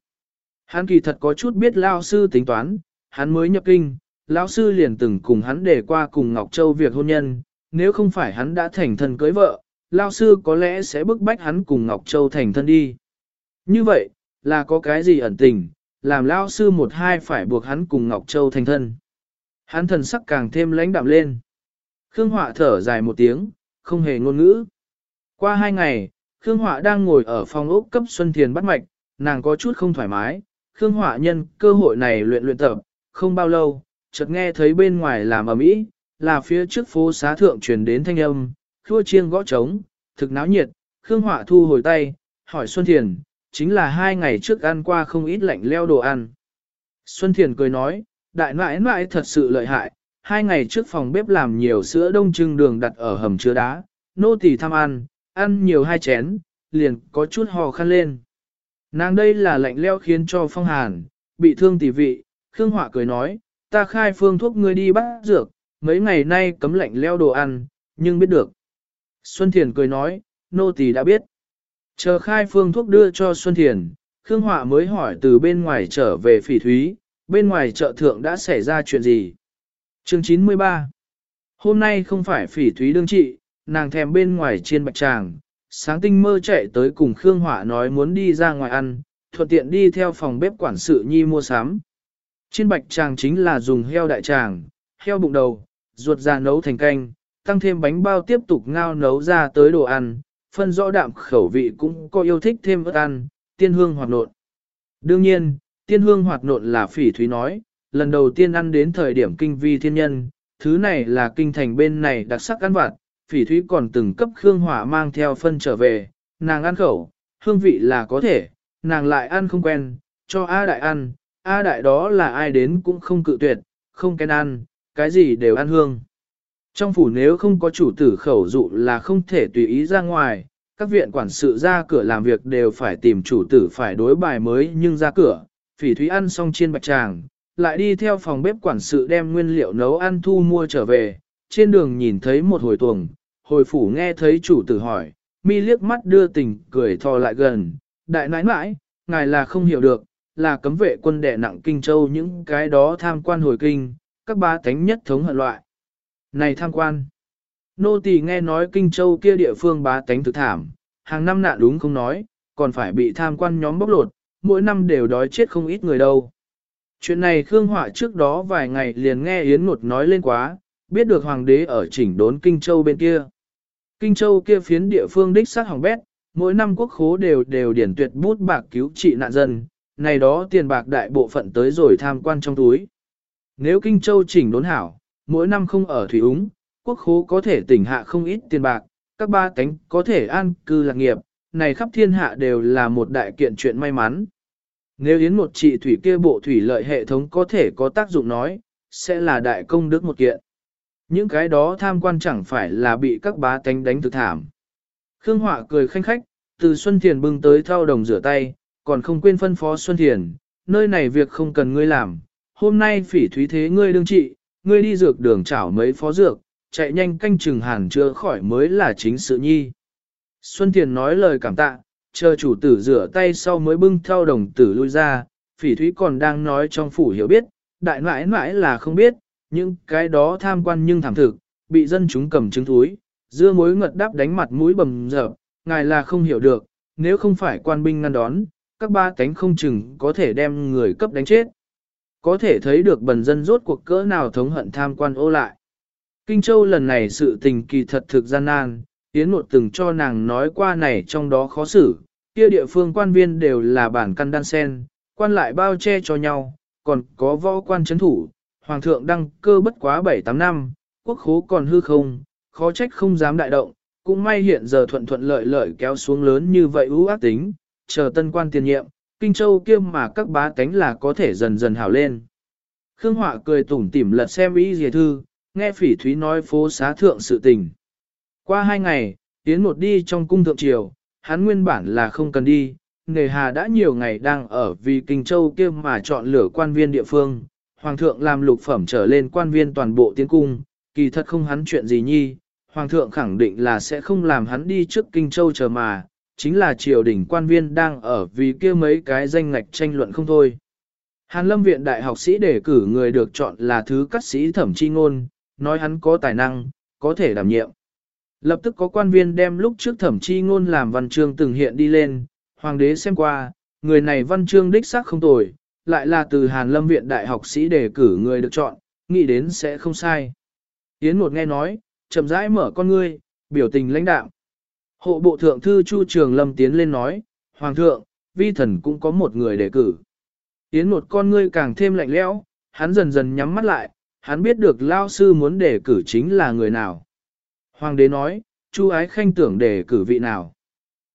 Hắn kỳ thật có chút biết lao sư tính toán, hắn mới nhập kinh, lão sư liền từng cùng hắn để qua cùng Ngọc Châu việc hôn nhân, nếu không phải hắn đã thành thân cưới vợ, lao sư có lẽ sẽ bức bách hắn cùng Ngọc Châu thành thân đi. Như vậy, là có cái gì ẩn tình, làm lao sư một hai phải buộc hắn cùng Ngọc Châu thành thân. Hắn thần sắc càng thêm lãnh đạm lên. Khương Họa thở dài một tiếng, không hề ngôn ngữ. Qua hai ngày, Khương Họa đang ngồi ở phòng ốc cấp Xuân Thiền bắt mạch, nàng có chút không thoải mái. Khương Họa nhân cơ hội này luyện luyện tập, không bao lâu, chợt nghe thấy bên ngoài làm ầm ĩ, là phía trước phố xá thượng truyền đến thanh âm, khua chiêng gõ trống, thực náo nhiệt, Khương Họa thu hồi tay, hỏi Xuân Thiền, chính là hai ngày trước ăn qua không ít lạnh leo đồ ăn. Xuân Thiền cười nói, đại nãi nãi thật sự lợi hại, hai ngày trước phòng bếp làm nhiều sữa đông trưng đường đặt ở hầm chứa đá, nô tỳ tham ăn, ăn nhiều hai chén, liền có chút hò khăn lên. Nàng đây là lạnh leo khiến cho phong hàn, bị thương tỷ vị, Khương Họa cười nói, ta khai phương thuốc ngươi đi bắt dược, mấy ngày nay cấm lạnh leo đồ ăn, nhưng biết được. Xuân Thiền cười nói, nô tỳ đã biết. Chờ khai phương thuốc đưa cho Xuân Thiền, Khương Họa mới hỏi từ bên ngoài trở về phỉ thúy, bên ngoài chợ thượng đã xảy ra chuyện gì. Chương 93 Hôm nay không phải phỉ thúy đương trị, nàng thèm bên ngoài chiên bạch tràng, sáng tinh mơ chạy tới cùng Khương Họa nói muốn đi ra ngoài ăn, thuận tiện đi theo phòng bếp quản sự nhi mua sắm. Chiên bạch tràng chính là dùng heo đại tràng, heo bụng đầu, ruột già nấu thành canh, tăng thêm bánh bao tiếp tục ngao nấu ra tới đồ ăn, phân rõ đạm khẩu vị cũng có yêu thích thêm ớt ăn, tiên hương hoạt nộn. Đương nhiên, tiên hương hoạt nộn là phỉ thúy nói, lần đầu tiên ăn đến thời điểm kinh vi thiên nhân, thứ này là kinh thành bên này đặc sắc ăn vặt, phỉ thúy còn từng cấp Khương Hỏa mang theo phân trở về, nàng ăn khẩu, hương vị là có thể, nàng lại ăn không quen, cho A đại ăn, A đại đó là ai đến cũng không cự tuyệt, không kén ăn, cái gì đều ăn hương. Trong phủ nếu không có chủ tử khẩu dụ là không thể tùy ý ra ngoài, các viện quản sự ra cửa làm việc đều phải tìm chủ tử phải đối bài mới nhưng ra cửa, phỉ thúy ăn xong chiên bạch tràng, lại đi theo phòng bếp quản sự đem nguyên liệu nấu ăn thu mua trở về, trên đường nhìn thấy một hồi tuồng, hồi phủ nghe thấy chủ tử hỏi, mi liếc mắt đưa tình cười thò lại gần, đại nãi nãi, ngài là không hiểu được, là cấm vệ quân đệ nặng kinh châu những cái đó tham quan hồi kinh, các ba tánh nhất thống hận loại. Này tham quan, nô tỳ nghe nói kinh châu kia địa phương bá tánh thực thảm, hàng năm nạn đúng không nói, còn phải bị tham quan nhóm bóc lột, mỗi năm đều đói chết không ít người đâu. Chuyện này Khương Họa trước đó vài ngày liền nghe Yến Ngột nói lên quá, biết được hoàng đế ở chỉnh đốn Kinh Châu bên kia. Kinh Châu kia phiến địa phương đích sát hỏng bét, mỗi năm quốc khố đều đều điển tuyệt bút bạc cứu trị nạn dân, này đó tiền bạc đại bộ phận tới rồi tham quan trong túi. Nếu Kinh Châu chỉnh đốn hảo, mỗi năm không ở thủy úng, quốc khố có thể tỉnh hạ không ít tiền bạc, các ba cánh có thể an cư lạc nghiệp, này khắp thiên hạ đều là một đại kiện chuyện may mắn. Nếu yến một trị thủy kia bộ thủy lợi hệ thống có thể có tác dụng nói, sẽ là đại công đức một kiện. Những cái đó tham quan chẳng phải là bị các bá tánh đánh thực thảm. Khương Họa cười khanh khách, từ Xuân Thiền bưng tới thao đồng rửa tay, còn không quên phân phó Xuân Thiền, nơi này việc không cần ngươi làm, hôm nay phỉ thúy thế ngươi đương trị, ngươi đi dược đường chảo mấy phó dược, chạy nhanh canh chừng hàn chưa khỏi mới là chính sự nhi. Xuân Thiền nói lời cảm tạ, chờ chủ tử rửa tay sau mới bưng theo đồng tử lui ra, phỉ thúy còn đang nói trong phủ hiểu biết, đại nãi nãi là không biết, nhưng cái đó tham quan nhưng thảm thực, bị dân chúng cầm trứng thúi, dưa mối ngật đáp đánh mặt mũi bầm dập, ngài là không hiểu được, nếu không phải quan binh ngăn đón, các ba cánh không chừng có thể đem người cấp đánh chết. Có thể thấy được bần dân rốt cuộc cỡ nào thống hận tham quan ô lại. Kinh Châu lần này sự tình kỳ thật thực gian nan, Yến Nột từng cho nàng nói qua này trong đó khó xử, kia địa phương quan viên đều là bản căn đan sen, quan lại bao che cho nhau, còn có võ quan chấn thủ, hoàng thượng đăng cơ bất quá 7-8 năm, quốc khố còn hư không, khó trách không dám đại động, cũng may hiện giờ thuận thuận lợi lợi kéo xuống lớn như vậy ưu ác tính, chờ tân quan tiền nhiệm, Kinh Châu kia mà các bá tánh là có thể dần dần hảo lên. Khương Họa cười tủm tỉm lật xem ý dìa thư, nghe phỉ thúy nói phố xá thượng sự tình. Qua hai ngày, Tiến một đi trong cung thượng triều, hắn nguyên bản là không cần đi, nề hà đã nhiều ngày đang ở vì Kinh Châu kia mà chọn lựa quan viên địa phương. Hoàng thượng làm lục phẩm trở lên quan viên toàn bộ tiến cung, kỳ thật không hắn chuyện gì nhi, Hoàng thượng khẳng định là sẽ không làm hắn đi trước Kinh Châu chờ mà, chính là triều đình quan viên đang ở vì kia mấy cái danh ngạch tranh luận không thôi. Hàn lâm viện đại học sĩ đề cử người được chọn là thứ cắt sĩ thẩm chi ngôn, nói hắn có tài năng, có thể đảm nhiệm. Lập tức có quan viên đem lúc trước thẩm chi ngôn làm văn chương từng hiện đi lên, hoàng đế xem qua, người này văn chương đích xác không tồi, lại là từ Hàn lâm viện đại học sĩ đề cử người được chọn, nghĩ đến sẽ không sai. Yến một nghe nói, chậm rãi mở con ngươi, biểu tình lãnh đạo. Hộ bộ thượng thư Chu Trường Lâm tiến lên nói, Hoàng thượng, vi thần cũng có một người đề cử. Tiến một con ngươi càng thêm lạnh lẽo, hắn dần dần nhắm mắt lại, hắn biết được lao sư muốn đề cử chính là người nào. Hoàng đế nói, Chu ái khanh tưởng đề cử vị nào.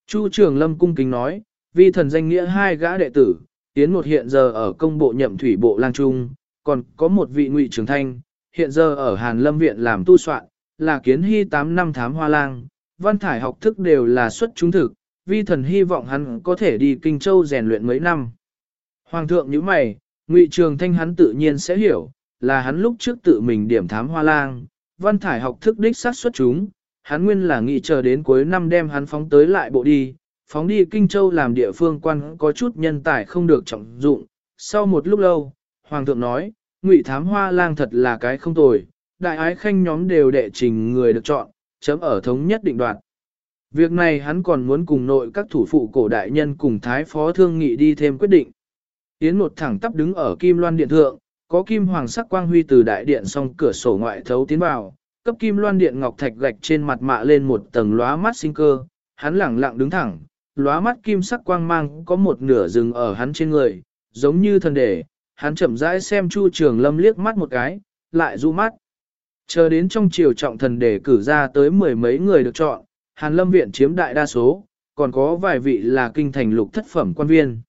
Chu Trường Lâm cung kính nói, vi thần danh nghĩa hai gã đệ tử, tiến một hiện giờ ở công bộ nhậm thủy bộ lang trung, còn có một vị ngụy trường thanh, hiện giờ ở Hàn Lâm Viện làm tu soạn, là kiến hy 8 năm thám hoa lang, văn thải học thức đều là xuất chúng thực, vi thần hy vọng hắn có thể đi Kinh Châu rèn luyện mấy năm. Hoàng thượng như mày, ngụy trường thanh hắn tự nhiên sẽ hiểu, là hắn lúc trước tự mình điểm thám hoa lang, văn thải học thức đích sát xuất chúng, hắn nguyên là nghĩ chờ đến cuối năm đem hắn phóng tới lại bộ đi, phóng đi Kinh Châu làm địa phương quan có chút nhân tài không được trọng dụng. Sau một lúc lâu, Hoàng thượng nói, ngụy thám hoa lang thật là cái không tồi, đại ái khanh nhóm đều đệ trình người được chọn, chấm ở thống nhất định đoạt. Việc này hắn còn muốn cùng nội các thủ phụ cổ đại nhân cùng thái phó thương nghị đi thêm quyết định. Yến một thẳng tắp đứng ở kim loan điện thượng, có kim hoàng sắc quang huy từ đại điện song cửa sổ ngoại thấu tiến vào, cấp kim loan điện ngọc thạch gạch trên mặt mạ lên một tầng lóa mắt sinh cơ, hắn lẳng lặng đứng thẳng, lóa mắt kim sắc quang mang có một nửa rừng ở hắn trên người, giống như thần đề, hắn chậm rãi xem Chu Trường Lâm liếc mắt một cái, lại du mắt. Chờ đến trong triều trọng thần để cử ra tới mười mấy người được chọn, Hàn Lâm Viện chiếm đại đa số, còn có vài vị là kinh thành lục thất phẩm quan viên.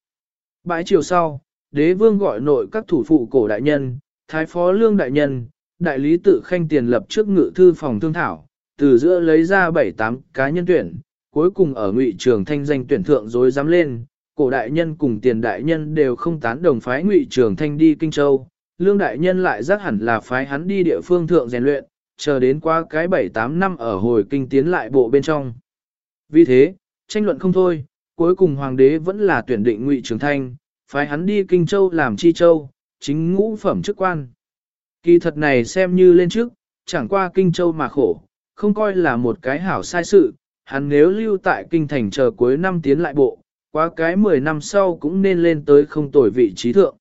Bãi chiều sau, đế vương gọi nội các thủ phụ cổ đại nhân, thái phó lương đại nhân, đại lý tự khanh tiền lập trước ngự thư phòng thương thảo, từ giữa lấy ra bảy tám cá nhân tuyển, cuối cùng ở ngụy trường thanh danh tuyển thượng dối dám lên, cổ đại nhân cùng tiền đại nhân đều không tán đồng phái ngụy trường thanh đi Kinh Châu, lương đại nhân lại giác hẳn là phái hắn đi địa phương thượng rèn luyện, chờ đến qua cái 7-8 năm ở hồi kinh tiến lại bộ bên trong. Vì thế, tranh luận không thôi, cuối cùng hoàng đế vẫn là tuyển định ngụy trường thanh, phái hắn đi Kinh Châu làm chi châu, chính ngũ phẩm chức quan. Kỳ thật này xem như lên trước, chẳng qua Kinh Châu mà khổ, không coi là một cái hảo sai sự, hắn nếu lưu tại Kinh Thành chờ cuối năm tiến lại bộ, qua cái 10 năm sau cũng nên lên tới không tồi vị trí thượng.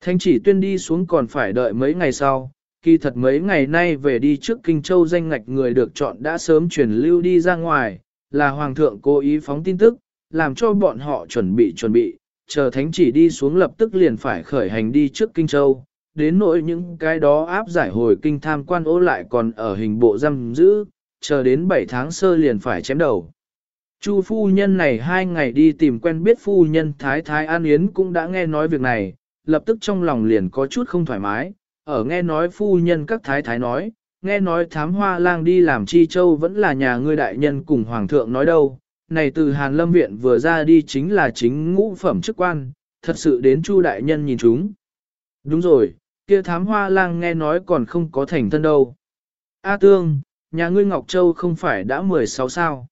Thánh chỉ tuyên đi xuống còn phải đợi mấy ngày sau, kỳ thật mấy ngày nay về đi trước Kinh Châu danh ngạch người được chọn đã sớm chuyển lưu đi ra ngoài, là Hoàng thượng cố ý phóng tin tức, làm cho bọn họ chuẩn bị chuẩn bị, chờ thánh chỉ đi xuống lập tức liền phải khởi hành đi trước Kinh Châu, đến nỗi những cái đó áp giải hồi kinh tham quan ô lại còn ở hình bộ giam giữ, chờ đến 7 tháng sơ liền phải chém đầu. Chu phu nhân này hai ngày đi tìm quen biết phu nhân Thái Thái An Yến cũng đã nghe nói việc này, lập tức trong lòng liền có chút không thoải mái, ở nghe nói phu nhân các thái thái nói, nghe nói thám hoa lang đi làm chi châu vẫn là nhà ngươi đại nhân cùng hoàng thượng nói đâu, này từ Hàn Lâm Viện vừa ra đi chính là chính ngũ phẩm chức quan, thật sự đến Chu đại nhân nhìn chúng. Đúng rồi, kia thám hoa lang nghe nói còn không có thành thân đâu. A tương, nhà ngươi Ngọc Châu không phải đã 16 sao.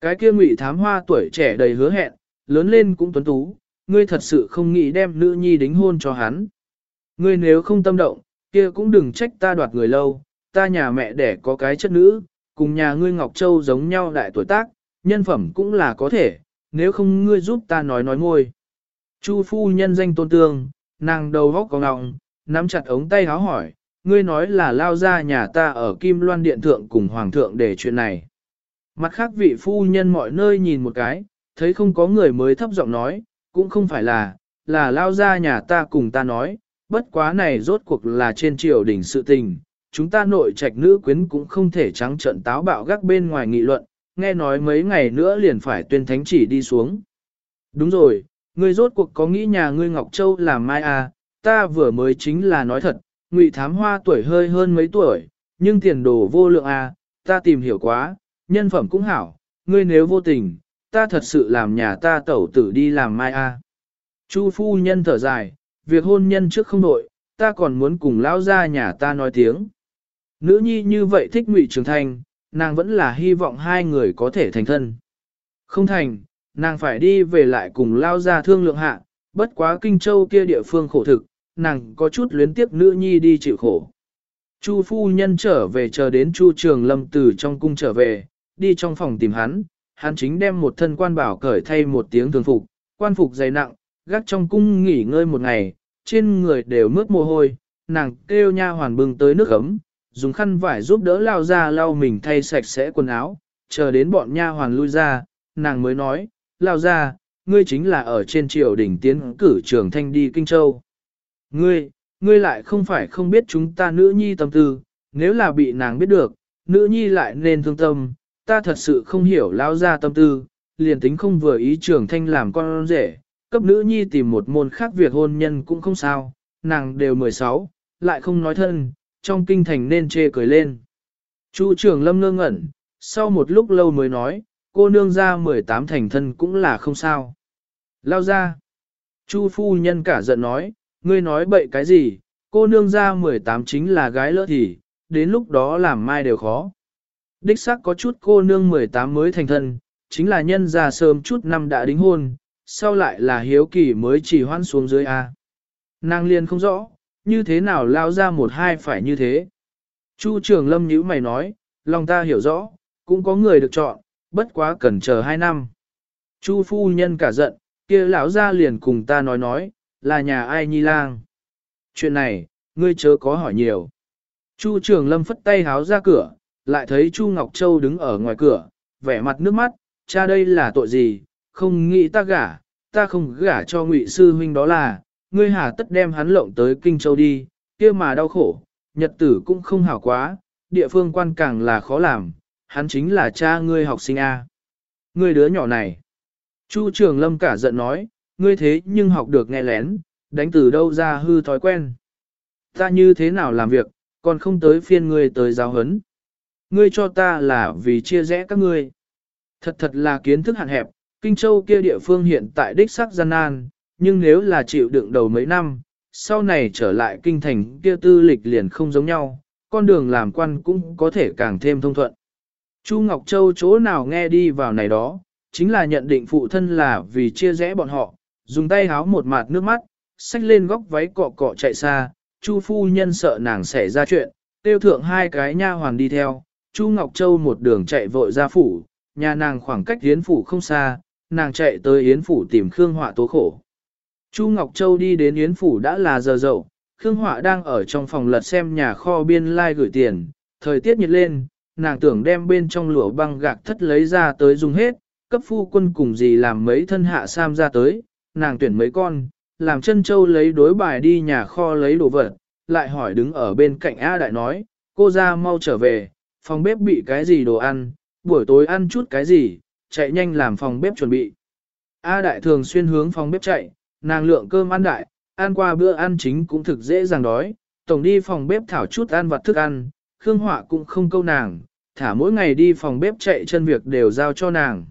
Cái kia ngụy thám hoa tuổi trẻ đầy hứa hẹn, lớn lên cũng tuấn tú, ngươi thật sự không nghĩ đem nữ nhi đính hôn cho hắn. Ngươi nếu không tâm động, kia cũng đừng trách ta đoạt người lâu, ta nhà mẹ đẻ có cái chất nữ, cùng nhà ngươi Ngọc Châu giống nhau đại tuổi tác, nhân phẩm cũng là có thể, nếu không ngươi giúp ta nói nói ngôi. Chu phu nhân danh tôn tương, nàng đầu góc có ngọng, nắm chặt ống tay háo hỏi, ngươi nói là lao ra nhà ta ở Kim Loan Điện Thượng cùng Hoàng thượng để chuyện này. Mặt khác vị phu nhân mọi nơi nhìn một cái, thấy không có người mới thấp giọng nói, cũng không phải là, là lao ra nhà ta cùng ta nói, bất quá này rốt cuộc là trên triều đình sự tình, chúng ta nội trạch nữ quyến cũng không thể trắng trận táo bạo gác bên ngoài nghị luận, nghe nói mấy ngày nữa liền phải tuyên thánh chỉ đi xuống. Đúng rồi, ngươi rốt cuộc có nghĩ nhà ngươi Ngọc Châu là mai à, ta vừa mới chính là nói thật, ngụy thám hoa tuổi hơi hơn mấy tuổi, nhưng tiền đồ vô lượng à, ta tìm hiểu quá, nhân phẩm cũng hảo, ngươi nếu vô tình, ta thật sự làm nhà ta tẩu tử đi làm mai a. Chu phu nhân thở dài, việc hôn nhân trước không nội, ta còn muốn cùng lão ra nhà ta nói tiếng. Nữ nhi như vậy thích ngụy trường thành, nàng vẫn là hy vọng hai người có thể thành thân. Không thành, nàng phải đi về lại cùng lao ra thương lượng hạ, bất quá kinh châu kia địa phương khổ thực, nàng có chút luyến tiếc nữ nhi đi chịu khổ. Chu phu nhân trở về chờ đến Chu Trường Lâm từ trong cung trở về, đi trong phòng tìm hắn, hắn chính đem một thân quan bảo cởi thay một tiếng thường phục, quan phục dày nặng, gác trong cung nghỉ ngơi một ngày, trên người đều mướt mồ hôi, nàng kêu nha hoàn bưng tới nước ấm, dùng khăn vải giúp đỡ lao ra lau mình thay sạch sẽ quần áo, chờ đến bọn nha hoàn lui ra, nàng mới nói, lao ra, ngươi chính là ở trên triều đỉnh tiến cử trường thanh đi Kinh Châu. Ngươi, ngươi lại không phải không biết chúng ta nữ nhi tâm tư, nếu là bị nàng biết được, nữ nhi lại nên thương tâm, ta thật sự không hiểu lao ra tâm tư, liền tính không vừa ý trường thanh làm con rể, cấp nữ nhi tìm một môn khác việc hôn nhân cũng không sao, nàng đều 16, lại không nói thân, trong kinh thành nên chê cười lên. Chu trưởng lâm ngơ ngẩn, sau một lúc lâu mới nói, cô nương ra 18 thành thân cũng là không sao. Lao ra. Chu phu nhân cả giận nói, ngươi nói bậy cái gì, cô nương ra 18 chính là gái lỡ thì, đến lúc đó làm mai đều khó. Đích xác có chút cô nương 18 mới thành thân, chính là nhân già sớm chút năm đã đính hôn, sau lại là hiếu kỳ mới chỉ hoan xuống dưới A. Nàng liền không rõ, như thế nào lao ra một hai phải như thế. Chu trường lâm nhữ mày nói, lòng ta hiểu rõ, cũng có người được chọn, bất quá cần chờ hai năm. Chu phu nhân cả giận, kia lão ra liền cùng ta nói nói, là nhà ai nhi lang. Chuyện này, ngươi chớ có hỏi nhiều. Chu trường lâm phất tay háo ra cửa, lại thấy Chu Ngọc Châu đứng ở ngoài cửa, vẻ mặt nước mắt, cha đây là tội gì, không nghĩ ta gả, ta không gả cho ngụy sư huynh đó là, ngươi hà tất đem hắn lộng tới Kinh Châu đi, kia mà đau khổ, nhật tử cũng không hảo quá, địa phương quan càng là khó làm, hắn chính là cha ngươi học sinh A. Ngươi đứa nhỏ này. Chu trường lâm cả giận nói, ngươi thế nhưng học được nghe lén, đánh từ đâu ra hư thói quen. Ta như thế nào làm việc, còn không tới phiên ngươi tới giáo hấn. Ngươi cho ta là vì chia rẽ các ngươi. Thật thật là kiến thức hạn hẹp, Kinh Châu kia địa phương hiện tại đích sắc gian nan, nhưng nếu là chịu đựng đầu mấy năm, sau này trở lại kinh thành kia tư lịch liền không giống nhau, con đường làm quan cũng có thể càng thêm thông thuận. Chu Ngọc Châu chỗ nào nghe đi vào này đó, chính là nhận định phụ thân là vì chia rẽ bọn họ, dùng tay háo một mạt nước mắt, xách lên góc váy cọ cọ chạy xa, Chu phu nhân sợ nàng xảy ra chuyện, tiêu thượng hai cái nha hoàng đi theo, Chu Ngọc Châu một đường chạy vội ra phủ, nhà nàng khoảng cách Yến phủ không xa, nàng chạy tới Yến phủ tìm Khương Họa tố khổ. Chu Ngọc Châu đi đến Yến phủ đã là giờ dậu, Khương Họa đang ở trong phòng lật xem nhà kho biên lai like gửi tiền, thời tiết nhiệt lên, nàng tưởng đem bên trong lụa băng gạc thất lấy ra tới dùng hết, cấp phu quân cùng gì làm mấy thân hạ sam ra tới, nàng tuyển mấy con, làm chân châu lấy đối bài đi nhà kho lấy đồ vật, lại hỏi đứng ở bên cạnh A Đại nói, cô ra mau trở về, phòng bếp bị cái gì đồ ăn, buổi tối ăn chút cái gì, chạy nhanh làm phòng bếp chuẩn bị. A Đại thường xuyên hướng phòng bếp chạy, nàng lượng cơm ăn đại, ăn qua bữa ăn chính cũng thực dễ dàng đói, tổng đi phòng bếp thảo chút ăn vặt thức ăn, Khương Họa cũng không câu nàng, thả mỗi ngày đi phòng bếp chạy chân việc đều giao cho nàng.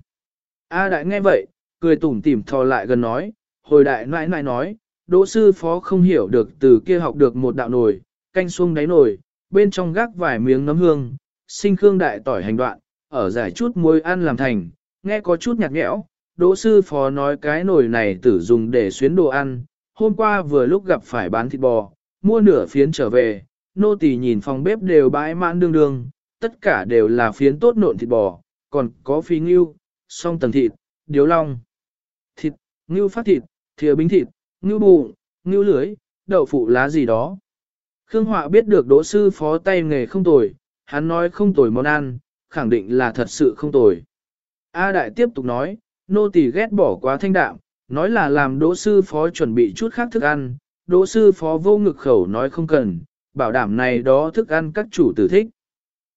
A Đại nghe vậy, cười tủm tỉm thò lại gần nói, hồi đại nãi nãi nói, đỗ sư phó không hiểu được từ kia học được một đạo nồi, canh xuông đáy nồi, bên trong gác vài miếng nấm hương, sinh khương đại tỏi hành đoạn, ở giải chút muối ăn làm thành, nghe có chút nhạt nhẽo, đỗ sư phó nói cái nồi này tử dùng để xuyến đồ ăn, hôm qua vừa lúc gặp phải bán thịt bò, mua nửa phiến trở về, nô tỳ nhìn phòng bếp đều bãi mãn đương đương, tất cả đều là phiến tốt nộn thịt bò, còn có phi ngưu, song tầng thịt, điếu long, thịt, ngưu phát thịt, thìa bính thịt, ngưu bụng, ngưu lưới, đậu phụ lá gì đó. Khương Họa biết được đỗ sư phó tay nghề không tồi, hắn nói không tồi món ăn, khẳng định là thật sự không tồi. A Đại tiếp tục nói, nô tỳ ghét bỏ quá thanh đạm, nói là làm đỗ sư phó chuẩn bị chút khác thức ăn, đỗ sư phó vô ngực khẩu nói không cần, bảo đảm này đó thức ăn các chủ tử thích.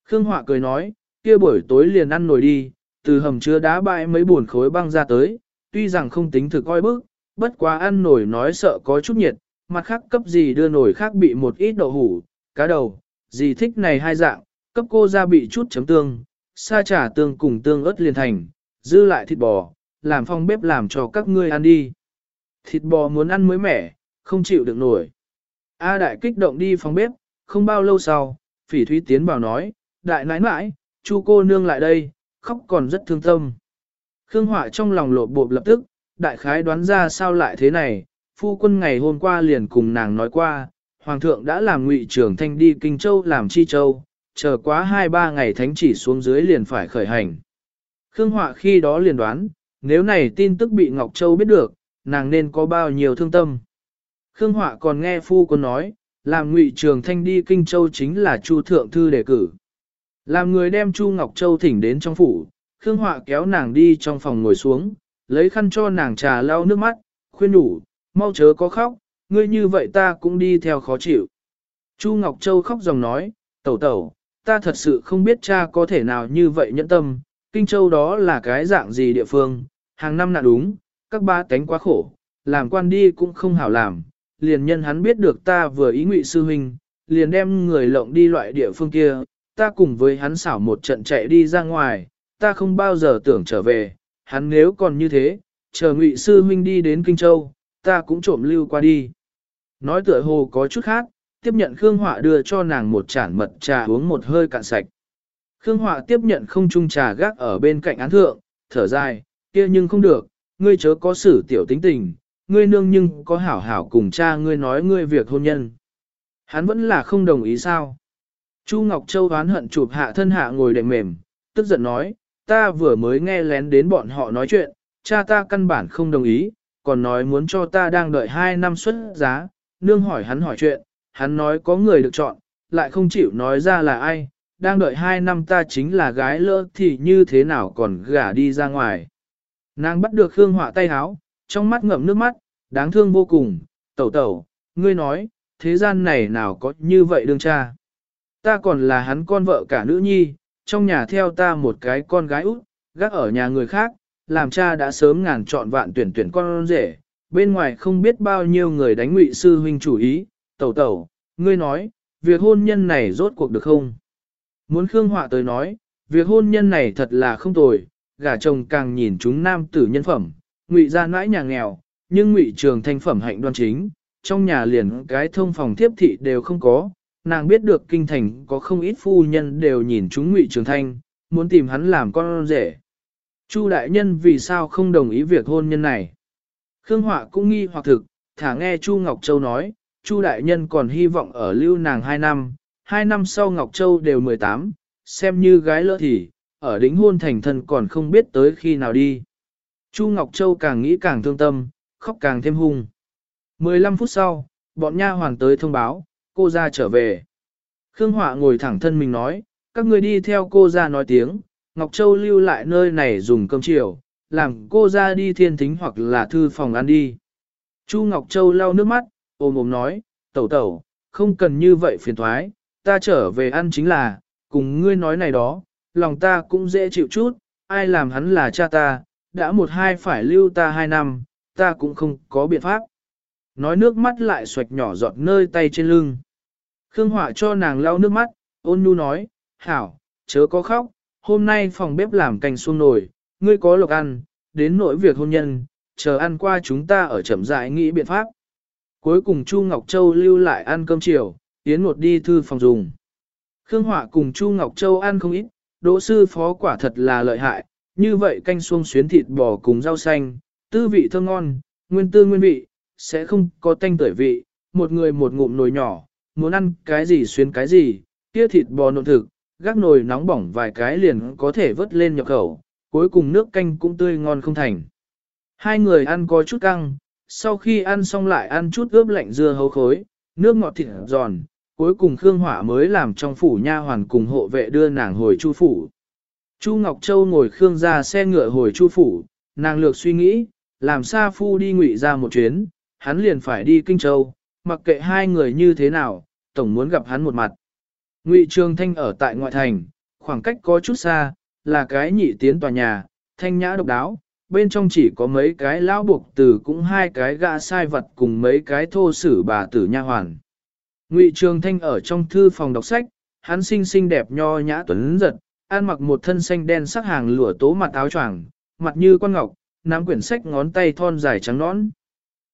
Khương Họa cười nói, kia buổi tối liền ăn nổi đi, từ hầm chứa đá bãi mấy buồn khối băng ra tới, tuy rằng không tính thực coi bức, bất quá ăn nổi nói sợ có chút nhiệt, mặt khác cấp gì đưa nổi khác bị một ít đậu hủ, cá đầu, gì thích này hai dạng, cấp cô ra bị chút chấm tương, sa trà tương cùng tương ớt liền thành, dư lại thịt bò, làm phong bếp làm cho các ngươi ăn đi. Thịt bò muốn ăn mới mẻ, không chịu được nổi. A đại kích động đi phòng bếp, không bao lâu sau, phỉ thúy tiến vào nói, đại nãi nãi, chu cô nương lại đây, khóc còn rất thương tâm. Khương Họa trong lòng lộ bộp lập tức, đại khái đoán ra sao lại thế này, phu quân ngày hôm qua liền cùng nàng nói qua, Hoàng thượng đã làm ngụy trưởng thanh đi Kinh Châu làm chi châu, chờ quá 2-3 ngày thánh chỉ xuống dưới liền phải khởi hành. Khương Họa khi đó liền đoán, nếu này tin tức bị Ngọc Châu biết được, nàng nên có bao nhiêu thương tâm. Khương Họa còn nghe phu quân nói, làm ngụy trường thanh đi Kinh Châu chính là Chu Thượng Thư đề cử. Làm người đem Chu Ngọc Châu thỉnh đến trong phủ, Khương Họa kéo nàng đi trong phòng ngồi xuống, lấy khăn cho nàng trà lau nước mắt, khuyên đủ, mau chớ có khóc, ngươi như vậy ta cũng đi theo khó chịu. Chu Ngọc Châu khóc dòng nói, tẩu tẩu, ta thật sự không biết cha có thể nào như vậy nhẫn tâm, Kinh Châu đó là cái dạng gì địa phương, hàng năm nạn đúng, các ba tánh quá khổ, làm quan đi cũng không hảo làm, liền nhân hắn biết được ta vừa ý ngụy sư huynh, liền đem người lộng đi loại địa phương kia, ta cùng với hắn xảo một trận chạy đi ra ngoài, ta không bao giờ tưởng trở về, hắn nếu còn như thế, chờ ngụy sư huynh đi đến Kinh Châu, ta cũng trộm lưu qua đi. Nói tựa hồ có chút khác, tiếp nhận Khương Họa đưa cho nàng một chản mật trà uống một hơi cạn sạch. Khương Họa tiếp nhận không chung trà gác ở bên cạnh án thượng, thở dài, kia nhưng không được, ngươi chớ có xử tiểu tính tình, ngươi nương nhưng có hảo hảo cùng cha ngươi nói ngươi việc hôn nhân. Hắn vẫn là không đồng ý sao. Chu Ngọc Châu oán hận chụp hạ thân hạ ngồi đệm mềm, tức giận nói, ta vừa mới nghe lén đến bọn họ nói chuyện, cha ta căn bản không đồng ý, còn nói muốn cho ta đang đợi 2 năm xuất giá, nương hỏi hắn hỏi chuyện, hắn nói có người được chọn, lại không chịu nói ra là ai, đang đợi hai năm ta chính là gái lỡ thì như thế nào còn gả đi ra ngoài. Nàng bắt được Khương Họa tay háo, trong mắt ngậm nước mắt, đáng thương vô cùng, tẩu tẩu, ngươi nói, thế gian này nào có như vậy đương cha. Ta còn là hắn con vợ cả nữ nhi, trong nhà theo ta một cái con gái út, gác ở nhà người khác, làm cha đã sớm ngàn chọn vạn tuyển tuyển con rể, bên ngoài không biết bao nhiêu người đánh ngụy sư huynh chủ ý, tẩu tẩu, ngươi nói, việc hôn nhân này rốt cuộc được không? Muốn Khương Họa tới nói, việc hôn nhân này thật là không tồi, gả chồng càng nhìn chúng nam tử nhân phẩm, ngụy ra nãi nhà nghèo, nhưng ngụy trường thanh phẩm hạnh đoan chính, trong nhà liền cái thông phòng thiếp thị đều không có, nàng biết được kinh thành có không ít phu nhân đều nhìn chúng ngụy trường thanh, muốn tìm hắn làm con rể. Chu đại nhân vì sao không đồng ý việc hôn nhân này? Khương Họa cũng nghi hoặc thực, thả nghe Chu Ngọc Châu nói, Chu đại nhân còn hy vọng ở lưu nàng 2 năm, 2 năm sau Ngọc Châu đều 18, xem như gái lỡ thì, ở đính hôn thành thân còn không biết tới khi nào đi. Chu Ngọc Châu càng nghĩ càng thương tâm, khóc càng thêm hung. 15 phút sau, bọn nha hoàng tới thông báo, cô ra trở về. Khương Họa ngồi thẳng thân mình nói, các người đi theo cô ra nói tiếng, Ngọc Châu lưu lại nơi này dùng cơm chiều, làm cô ra đi thiên thính hoặc là thư phòng ăn đi. Chu Ngọc Châu lau nước mắt, ôm ôm nói, tẩu tẩu, không cần như vậy phiền thoái, ta trở về ăn chính là, cùng ngươi nói này đó, lòng ta cũng dễ chịu chút, ai làm hắn là cha ta, đã một hai phải lưu ta hai năm, ta cũng không có biện pháp. Nói nước mắt lại xoạch nhỏ giọt nơi tay trên lưng. Khương Họa cho nàng lau nước mắt, ôn nhu nói, hảo, chớ có khóc, hôm nay phòng bếp làm canh xuông nổi, ngươi có lộc ăn, đến nỗi việc hôn nhân, chờ ăn qua chúng ta ở chậm rãi nghĩ biện pháp. Cuối cùng Chu Ngọc Châu lưu lại ăn cơm chiều, tiến một đi thư phòng dùng. Khương Họa cùng Chu Ngọc Châu ăn không ít, đỗ sư phó quả thật là lợi hại, như vậy canh xuông xuyến thịt bò cùng rau xanh, tư vị thơm ngon, nguyên tư nguyên vị, sẽ không có tanh tưởi vị, một người một ngụm nồi nhỏ, muốn ăn cái gì xuyến cái gì, kia thịt bò nộn thực, gác nồi nóng bỏng vài cái liền có thể vớt lên nhập khẩu, cuối cùng nước canh cũng tươi ngon không thành. Hai người ăn có chút căng, sau khi ăn xong lại ăn chút ướp lạnh dưa hấu khối, nước ngọt thịt giòn, cuối cùng Khương Hỏa mới làm trong phủ nha hoàn cùng hộ vệ đưa nàng hồi chu phủ. Chu Ngọc Châu ngồi Khương ra xe ngựa hồi chu phủ, nàng lược suy nghĩ, làm Sa Phu đi ngụy ra một chuyến, hắn liền phải đi Kinh Châu, mặc kệ hai người như thế nào, tổng muốn gặp hắn một mặt. Ngụy Trường Thanh ở tại ngoại thành, khoảng cách có chút xa, là cái nhị tiến tòa nhà, thanh nhã độc đáo, bên trong chỉ có mấy cái lão buộc tử cũng hai cái gã sai vật cùng mấy cái thô sử bà tử nha hoàn. Ngụy Trường Thanh ở trong thư phòng đọc sách, hắn xinh xinh đẹp nho nhã tuấn giật, ăn mặc một thân xanh đen sắc hàng lụa tố mặt áo choàng, mặt như quan ngọc, nắm quyển sách ngón tay thon dài trắng nõn.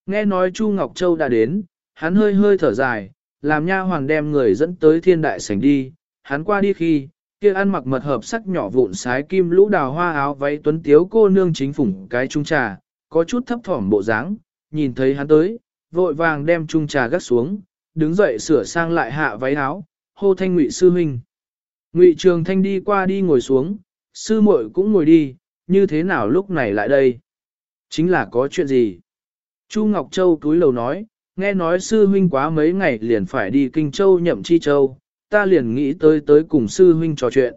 Nghe nói Chu Ngọc Châu đã đến, hắn hơi hơi thở dài, làm nha hoàn đem người dẫn tới thiên đại sảnh đi, hắn qua đi khi, kia ăn mặc mật hợp sắc nhỏ vụn sái kim lũ đào hoa áo váy tuấn tiếu cô nương chính phủng cái trung trà, có chút thấp thỏm bộ dáng, nhìn thấy hắn tới, vội vàng đem trung trà gắt xuống, đứng dậy sửa sang lại hạ váy áo, hô thanh ngụy sư huynh. Ngụy Trường Thanh đi qua đi ngồi xuống, sư muội cũng ngồi đi, như thế nào lúc này lại đây? Chính là có chuyện gì? Chu Ngọc Châu túi lầu nói, nghe nói sư huynh quá mấy ngày liền phải đi Kinh Châu nhậm chi châu, ta liền nghĩ tới tới cùng sư huynh trò chuyện.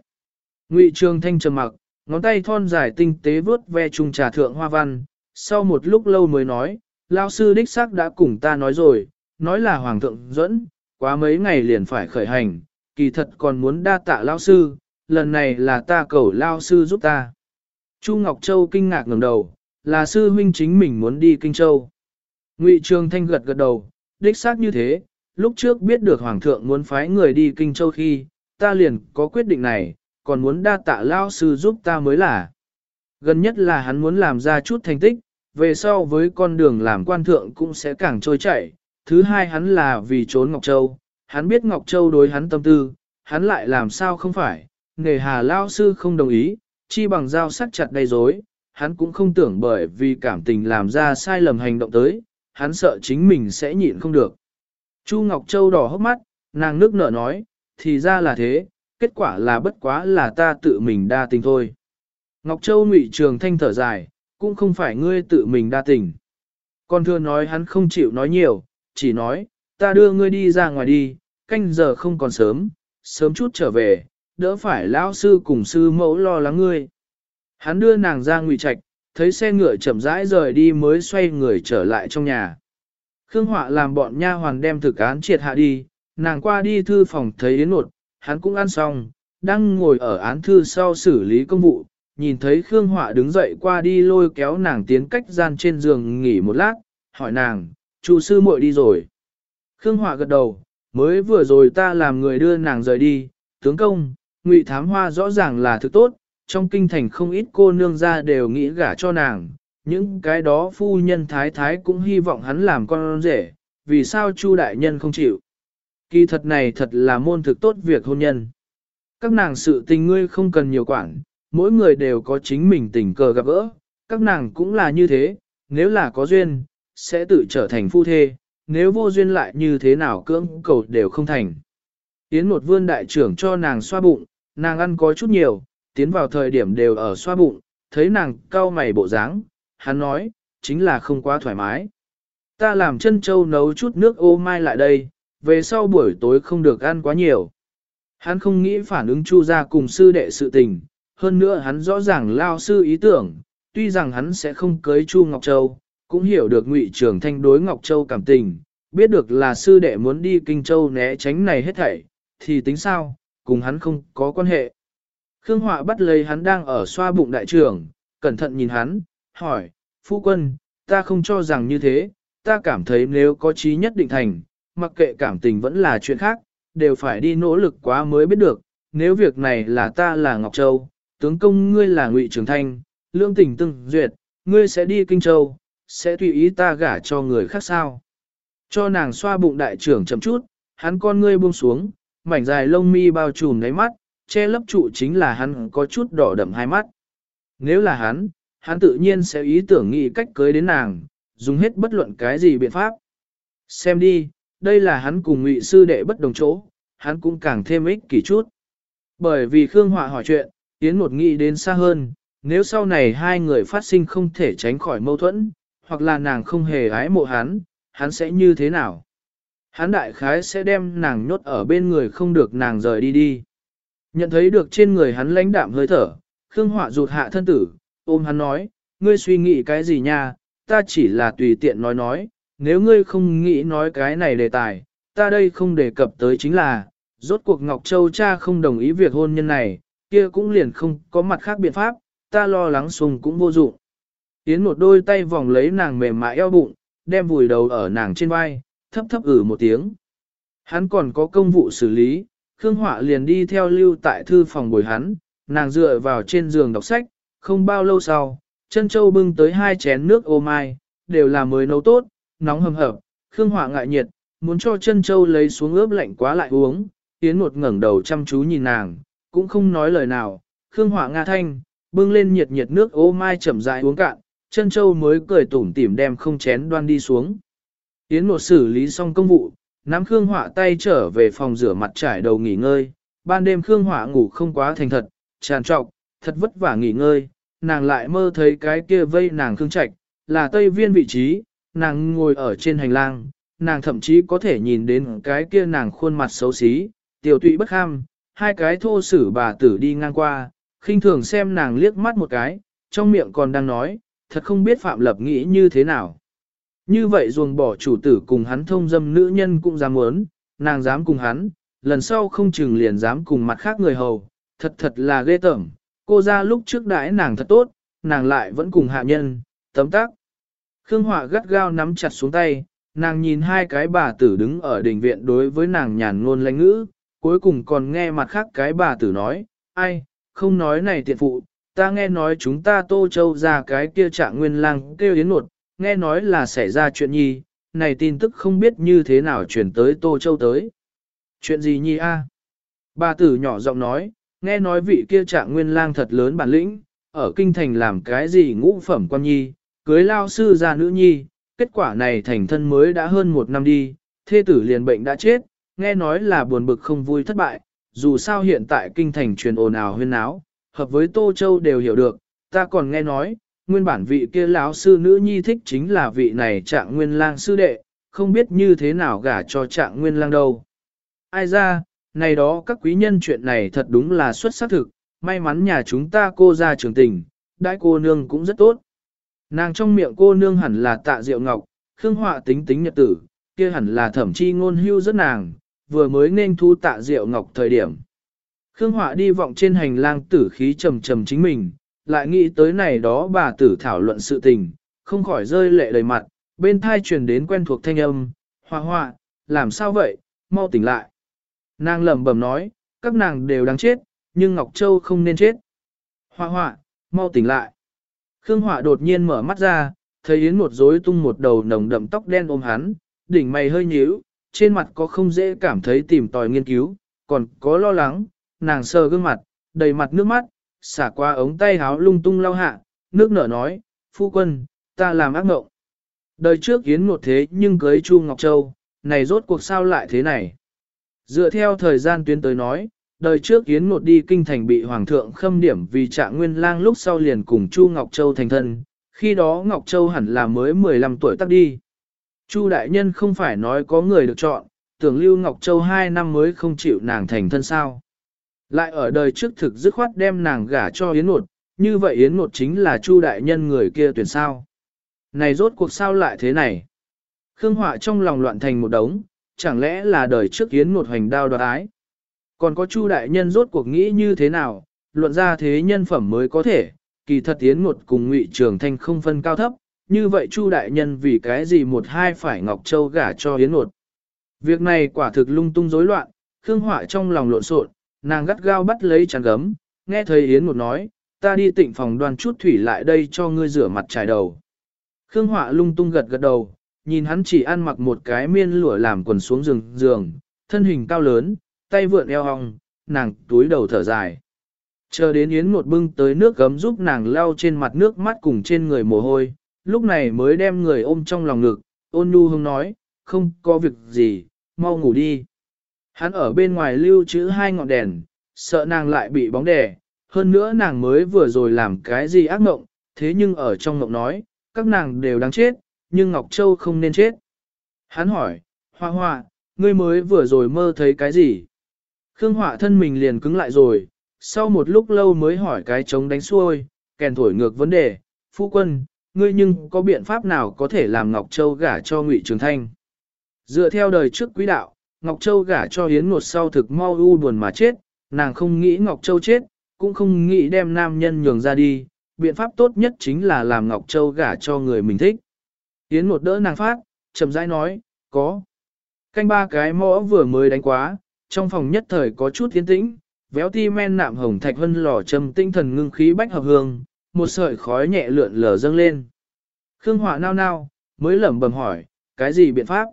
Ngụy Trường Thanh trầm mặc, ngón tay thon dài tinh tế vướt ve trung trà thượng hoa văn, sau một lúc lâu mới nói, lao sư đích xác đã cùng ta nói rồi, nói là hoàng thượng dẫn, quá mấy ngày liền phải khởi hành, kỳ thật còn muốn đa tạ lao sư, lần này là ta cầu lao sư giúp ta. Chu Ngọc Châu kinh ngạc ngẩng đầu, là sư huynh chính mình muốn đi Kinh Châu. Ngụy Trường Thanh gật gật đầu, đích xác như thế, lúc trước biết được Hoàng thượng muốn phái người đi Kinh Châu khi, ta liền có quyết định này, còn muốn đa tạ lao sư giúp ta mới là. Gần nhất là hắn muốn làm ra chút thành tích, về sau với con đường làm quan thượng cũng sẽ càng trôi chảy. Thứ hai hắn là vì trốn Ngọc Châu, hắn biết Ngọc Châu đối hắn tâm tư, hắn lại làm sao không phải, nghề hà lao sư không đồng ý, chi bằng dao sắc chặt đầy dối, hắn cũng không tưởng bởi vì cảm tình làm ra sai lầm hành động tới, hắn sợ chính mình sẽ nhịn không được. Chu Ngọc Châu đỏ hốc mắt, nàng nước nở nói, thì ra là thế, kết quả là bất quá là ta tự mình đa tình thôi. Ngọc Châu ngụy trường thanh thở dài, cũng không phải ngươi tự mình đa tình. Con thưa nói hắn không chịu nói nhiều, chỉ nói, ta đưa ngươi đi ra ngoài đi, canh giờ không còn sớm, sớm chút trở về, đỡ phải lão sư cùng sư mẫu lo lắng ngươi. Hắn đưa nàng ra ngụy trạch, thấy xe ngựa chậm rãi rời đi mới xoay người trở lại trong nhà. Khương Họa làm bọn nha hoàn đem thực án triệt hạ đi, nàng qua đi thư phòng thấy Yến Nột, hắn cũng ăn xong, đang ngồi ở án thư sau xử lý công vụ, nhìn thấy Khương Họa đứng dậy qua đi lôi kéo nàng tiến cách gian trên giường nghỉ một lát, hỏi nàng, chủ sư muội đi rồi. Khương Họa gật đầu, mới vừa rồi ta làm người đưa nàng rời đi, tướng công, ngụy thám hoa rõ ràng là thứ tốt, trong kinh thành không ít cô nương ra đều nghĩ gả cho nàng, những cái đó phu nhân thái thái cũng hy vọng hắn làm con rể, vì sao Chu đại nhân không chịu. Kỳ thật này thật là môn thực tốt việc hôn nhân. Các nàng sự tình ngươi không cần nhiều quản, mỗi người đều có chính mình tình cờ gặp gỡ, các nàng cũng là như thế, nếu là có duyên, sẽ tự trở thành phu thê, nếu vô duyên lại như thế nào cưỡng cầu đều không thành. Yến một vươn đại trưởng cho nàng xoa bụng, nàng ăn có chút nhiều, tiến vào thời điểm đều ở xoa bụng, thấy nàng cau mày bộ dáng, hắn nói, chính là không quá thoải mái. Ta làm chân châu nấu chút nước ô mai lại đây, về sau buổi tối không được ăn quá nhiều. Hắn không nghĩ phản ứng chu ra cùng sư đệ sự tình, hơn nữa hắn rõ ràng lao sư ý tưởng, tuy rằng hắn sẽ không cưới chu Ngọc Châu, cũng hiểu được ngụy trưởng thanh đối Ngọc Châu cảm tình, biết được là sư đệ muốn đi Kinh Châu né tránh này hết thảy, thì tính sao, cùng hắn không có quan hệ. Khương Họa bắt lấy hắn đang ở xoa bụng đại trưởng, cẩn thận nhìn hắn, hỏi, phu quân, ta không cho rằng như thế, ta cảm thấy nếu có trí nhất định thành, mặc kệ cảm tình vẫn là chuyện khác, đều phải đi nỗ lực quá mới biết được, nếu việc này là ta là Ngọc Châu, tướng công ngươi là Ngụy Trường Thanh, lương tình từng duyệt, ngươi sẽ đi Kinh Châu, sẽ tùy ý ta gả cho người khác sao. Cho nàng xoa bụng đại trưởng chậm chút, hắn con ngươi buông xuống, mảnh dài lông mi bao trùm đáy mắt, che lấp trụ chính là hắn có chút đỏ đậm hai mắt. Nếu là hắn, hắn tự nhiên sẽ ý tưởng nghĩ cách cưới đến nàng, dùng hết bất luận cái gì biện pháp. Xem đi, đây là hắn cùng ngụy sư đệ bất đồng chỗ, hắn cũng càng thêm ích kỷ chút. Bởi vì Khương Họa hỏi chuyện, Yến một nghĩ đến xa hơn, nếu sau này hai người phát sinh không thể tránh khỏi mâu thuẫn, hoặc là nàng không hề ái mộ hắn, hắn sẽ như thế nào? Hắn đại khái sẽ đem nàng nhốt ở bên người không được nàng rời đi đi. Nhận thấy được trên người hắn lãnh đạm hơi thở, Khương Họa rụt hạ thân tử, ôm hắn nói, ngươi suy nghĩ cái gì nha, ta chỉ là tùy tiện nói nói, nếu ngươi không nghĩ nói cái này đề tài, ta đây không đề cập tới chính là, rốt cuộc Ngọc Châu cha không đồng ý việc hôn nhân này, kia cũng liền không có mặt khác biện pháp, ta lo lắng sùng cũng vô dụng. Yến một đôi tay vòng lấy nàng mềm mại eo bụng, đem vùi đầu ở nàng trên vai, thấp thấp ử một tiếng. Hắn còn có công vụ xử lý, Khương Họa liền đi theo lưu tại thư phòng bồi hắn, nàng dựa vào trên giường đọc sách, không bao lâu sau, chân châu bưng tới hai chén nước ô mai, đều là mới nấu tốt, nóng hầm hập, Khương Hỏa ngại nhiệt, muốn cho chân châu lấy xuống ướp lạnh quá lại uống, Yến một ngẩng đầu chăm chú nhìn nàng, cũng không nói lời nào, Khương Hỏa nga thanh, bưng lên nhiệt nhiệt nước ô mai chậm rãi uống cạn, chân châu mới cười tủm tỉm đem không chén đoan đi xuống. Yến một xử lý xong công vụ, nắm Khương Hỏa tay trở về phòng rửa mặt trải đầu nghỉ ngơi, ban đêm Khương Hỏa ngủ không quá thành thật, tràn trọc, thật vất vả nghỉ ngơi, nàng lại mơ thấy cái kia vây nàng Khương Trạch, là tây viên vị trí, nàng ngồi ở trên hành lang, nàng thậm chí có thể nhìn đến cái kia nàng khuôn mặt xấu xí, tiểu tụy bất ham, hai cái thô sử bà tử đi ngang qua, khinh thường xem nàng liếc mắt một cái, trong miệng còn đang nói, thật không biết Phạm Lập nghĩ như thế nào. Như vậy ruồng bỏ chủ tử cùng hắn thông dâm nữ nhân cũng dám muốn, nàng dám cùng hắn, lần sau không chừng liền dám cùng mặt khác người hầu, thật thật là ghê tởm. Cô ra lúc trước đãi nàng thật tốt, nàng lại vẫn cùng hạ nhân, tấm tác. Khương Họa gắt gao nắm chặt xuống tay, nàng nhìn hai cái bà tử đứng ở đình viện đối với nàng nhàn ngôn lãnh ngữ, cuối cùng còn nghe mặt khác cái bà tử nói, ai, không nói này tiện phụ, ta nghe nói chúng ta tô châu ra cái kia trạng nguyên lang kêu yến nột, nghe nói là xảy ra chuyện nhi, này tin tức không biết như thế nào chuyển tới tô châu tới. Chuyện gì nhi a? Bà tử nhỏ giọng nói, nghe nói vị kia trạng nguyên lang thật lớn bản lĩnh, ở kinh thành làm cái gì ngũ phẩm quan nhi, cưới lao sư ra nữ nhi, kết quả này thành thân mới đã hơn một năm đi, thê tử liền bệnh đã chết, nghe nói là buồn bực không vui thất bại, dù sao hiện tại kinh thành truyền ồn ào huyên náo, hợp với Tô Châu đều hiểu được, ta còn nghe nói, nguyên bản vị kia lão sư nữ nhi thích chính là vị này trạng nguyên lang sư đệ, không biết như thế nào gả cho trạng nguyên lang đâu. Ai ra, này đó các quý nhân chuyện này thật đúng là xuất sắc thực, may mắn nhà chúng ta cô ra trường tình, đại cô nương cũng rất tốt. Nàng trong miệng cô nương hẳn là tạ diệu ngọc, khương họa tính tính nhật tử, kia hẳn là thẩm chi ngôn hưu rất nàng, vừa mới nên thu tạ diệu ngọc thời điểm. Khương họa đi vọng trên hành lang tử khí trầm trầm chính mình, lại nghĩ tới này đó bà tử thảo luận sự tình, không khỏi rơi lệ đầy mặt, bên thai truyền đến quen thuộc thanh âm, họa họa, làm sao vậy, mau tỉnh lại. Nàng lẩm bẩm nói, các nàng đều đáng chết, nhưng Ngọc Châu không nên chết. Hoa hoa, mau tỉnh lại. Khương Họa đột nhiên mở mắt ra, thấy Yến một rối tung một đầu nồng đậm tóc đen ôm hắn, đỉnh mày hơi nhíu, trên mặt có không dễ cảm thấy tìm tòi nghiên cứu, còn có lo lắng, nàng sờ gương mặt, đầy mặt nước mắt, xả qua ống tay háo lung tung lau hạ, nước nở nói, phu quân, ta làm ác mộng. Đời trước Yến một thế nhưng cưới Chu Ngọc Châu, này rốt cuộc sao lại thế này. Dựa theo thời gian tuyến tới nói, đời trước Yến một đi kinh thành bị Hoàng thượng khâm điểm vì trạng nguyên lang lúc sau liền cùng Chu Ngọc Châu thành thân, khi đó Ngọc Châu hẳn là mới 15 tuổi tắt đi. Chu đại nhân không phải nói có người được chọn, tưởng lưu Ngọc Châu 2 năm mới không chịu nàng thành thân sao. Lại ở đời trước thực dứt khoát đem nàng gả cho Yến Nột, như vậy Yến Nột chính là Chu đại nhân người kia tuyển sao. Này rốt cuộc sao lại thế này? Khương Họa trong lòng loạn thành một đống, chẳng lẽ là đời trước Yến một hoành đao đoạt ái? Còn có Chu đại nhân rốt cuộc nghĩ như thế nào? Luận ra thế nhân phẩm mới có thể, kỳ thật Yến một cùng Ngụy Trường Thanh không phân cao thấp, như vậy Chu đại nhân vì cái gì một hai phải Ngọc Châu gả cho Yến một. Việc này quả thực lung tung rối loạn, Khương Họa trong lòng lộn xộn, nàng gắt gao bắt lấy chăn gấm, nghe thấy Yến một nói, ta đi tịnh phòng đoan chút thủy lại đây cho ngươi rửa mặt trải đầu. Khương Họa lung tung gật gật đầu, nhìn hắn chỉ ăn mặc một cái miên lụa làm quần xuống giường giường, thân hình cao lớn, tay vượn eo hong, nàng túi đầu thở dài. Chờ đến Yến một bưng tới nước gấm giúp nàng lau trên mặt nước mắt cùng trên người mồ hôi, lúc này mới đem người ôm trong lòng ngực, ôn nhu hương nói, không có việc gì, mau ngủ đi. Hắn ở bên ngoài lưu trữ hai ngọn đèn, sợ nàng lại bị bóng đè, hơn nữa nàng mới vừa rồi làm cái gì ác mộng, thế nhưng ở trong mộng nói, các nàng đều đáng chết, nhưng Ngọc Châu không nên chết. Hắn hỏi, Hoa Hoa, ngươi mới vừa rồi mơ thấy cái gì? Khương Họa thân mình liền cứng lại rồi, sau một lúc lâu mới hỏi cái trống đánh xuôi, kèn thổi ngược vấn đề, Phu quân, ngươi nhưng có biện pháp nào có thể làm Ngọc Châu gả cho Ngụy Trường Thanh? Dựa theo đời trước quý đạo, Ngọc Châu gả cho Hiến Ngột sau thực mau u buồn mà chết, nàng không nghĩ Ngọc Châu chết, cũng không nghĩ đem nam nhân nhường ra đi, biện pháp tốt nhất chính là làm Ngọc Châu gả cho người mình thích. Yến một đỡ nàng phát, chậm rãi nói, có. Canh ba cái mõ vừa mới đánh quá, trong phòng nhất thời có chút tiến tĩnh, véo ti men nạm hồng thạch hân lò trầm tinh thần ngưng khí bách hợp hương, một sợi khói nhẹ lượn lờ dâng lên. Khương Họa nao nao, mới lẩm bẩm hỏi, cái gì biện pháp?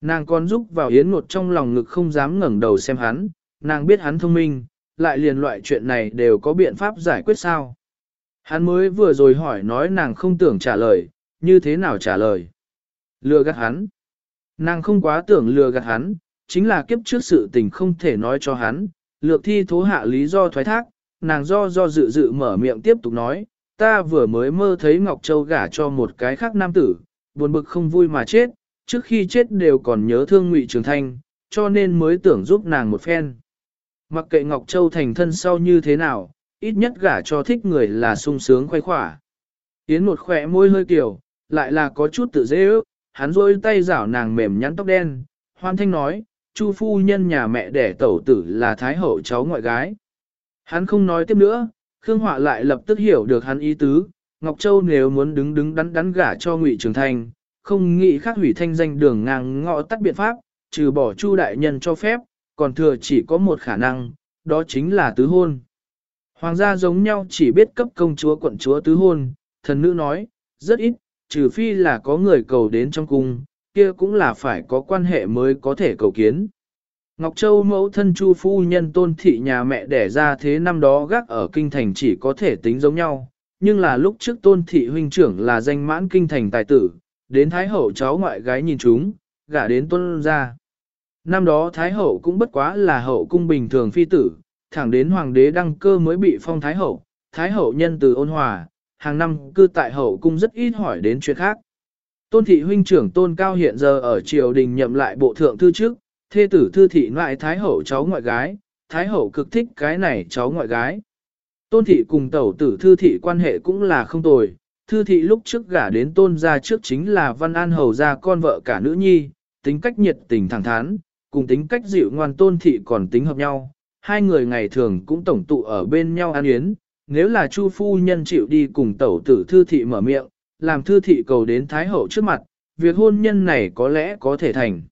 Nàng còn giúp vào yến một trong lòng ngực không dám ngẩng đầu xem hắn, nàng biết hắn thông minh, lại liền loại chuyện này đều có biện pháp giải quyết sao. Hắn mới vừa rồi hỏi nói nàng không tưởng trả lời, như thế nào trả lời. Lừa gạt hắn. Nàng không quá tưởng lừa gạt hắn, chính là kiếp trước sự tình không thể nói cho hắn, lược thi thố hạ lý do thoái thác, nàng do do dự dự mở miệng tiếp tục nói, ta vừa mới mơ thấy Ngọc Châu gả cho một cái khác nam tử, buồn bực không vui mà chết, trước khi chết đều còn nhớ thương Ngụy Trường Thanh, cho nên mới tưởng giúp nàng một phen. Mặc kệ Ngọc Châu thành thân sau như thế nào, ít nhất gả cho thích người là sung sướng khoái khỏa. Yến một khỏe môi hơi kiểu, lại là có chút tự dễ ước, hắn rôi tay rảo nàng mềm nhắn tóc đen, hoan thanh nói, Chu phu nhân nhà mẹ đẻ tẩu tử là thái hậu cháu ngoại gái. Hắn không nói tiếp nữa, Khương Họa lại lập tức hiểu được hắn ý tứ, Ngọc Châu nếu muốn đứng đứng đắn đắn gả cho Ngụy Trường Thành, không nghĩ khác hủy thanh danh đường ngang ngọ tắt biện pháp, trừ bỏ Chu đại nhân cho phép, còn thừa chỉ có một khả năng, đó chính là tứ hôn. Hoàng gia giống nhau chỉ biết cấp công chúa quận chúa tứ hôn, thần nữ nói, rất ít, trừ phi là có người cầu đến trong cung, kia cũng là phải có quan hệ mới có thể cầu kiến. Ngọc Châu mẫu thân Chu phu nhân tôn thị nhà mẹ đẻ ra thế năm đó gác ở kinh thành chỉ có thể tính giống nhau, nhưng là lúc trước tôn thị huynh trưởng là danh mãn kinh thành tài tử, đến thái hậu cháu ngoại gái nhìn chúng, gả đến tôn ra. Năm đó thái hậu cũng bất quá là hậu cung bình thường phi tử, thẳng đến hoàng đế đăng cơ mới bị phong thái hậu, thái hậu nhân từ ôn hòa, hàng năm cư tại hậu cung rất ít hỏi đến chuyện khác. Tôn thị huynh trưởng tôn cao hiện giờ ở triều đình nhậm lại bộ thượng thư trước, thê tử thư thị ngoại thái hậu cháu ngoại gái, thái hậu cực thích cái này cháu ngoại gái. Tôn thị cùng tẩu tử thư thị quan hệ cũng là không tồi, thư thị lúc trước gả đến tôn gia trước chính là văn an hầu gia con vợ cả nữ nhi, tính cách nhiệt tình thẳng thắn, cùng tính cách dịu ngoan tôn thị còn tính hợp nhau, hai người ngày thường cũng tổng tụ ở bên nhau ăn yến, nếu là Chu phu nhân chịu đi cùng tẩu tử thư thị mở miệng, làm thư thị cầu đến Thái Hậu trước mặt, việc hôn nhân này có lẽ có thể thành.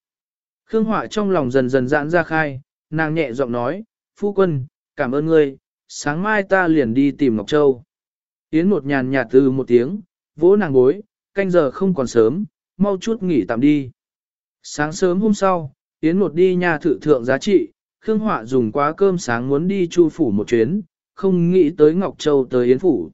Khương Họa trong lòng dần dần giãn ra khai, nàng nhẹ giọng nói, phu quân, cảm ơn ngươi, sáng mai ta liền đi tìm Ngọc Châu. Yến một nhàn nhạt từ một tiếng, vỗ nàng bối, canh giờ không còn sớm, mau chút nghỉ tạm đi. Sáng sớm hôm sau, Yến một đi nhà thự thượng giá trị, Khương Họa dùng quá cơm sáng muốn đi chu phủ một chuyến, không nghĩ tới Ngọc Châu tới Yến phủ.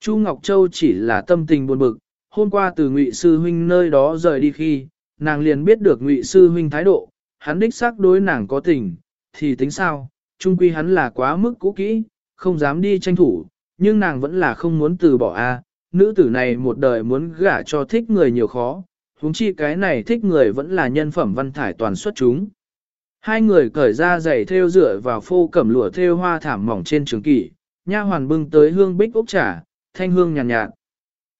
Chu Ngọc Châu chỉ là tâm tình buồn bực, hôm qua từ Ngụy sư huynh nơi đó rời đi khi, nàng liền biết được Ngụy sư huynh thái độ, hắn đích xác đối nàng có tình, thì tính sao, chung quy hắn là quá mức cũ kỹ, không dám đi tranh thủ, nhưng nàng vẫn là không muốn từ bỏ a. nữ tử này một đời muốn gả cho thích người nhiều khó, huống chi cái này thích người vẫn là nhân phẩm văn thải toàn xuất chúng. Hai người cởi ra giày theo dựa vào phô cẩm lụa theo hoa thảm mỏng trên trường kỷ, nha hoàn bưng tới hương bích ốc trà, thanh hương nhàn nhạt, nhạt.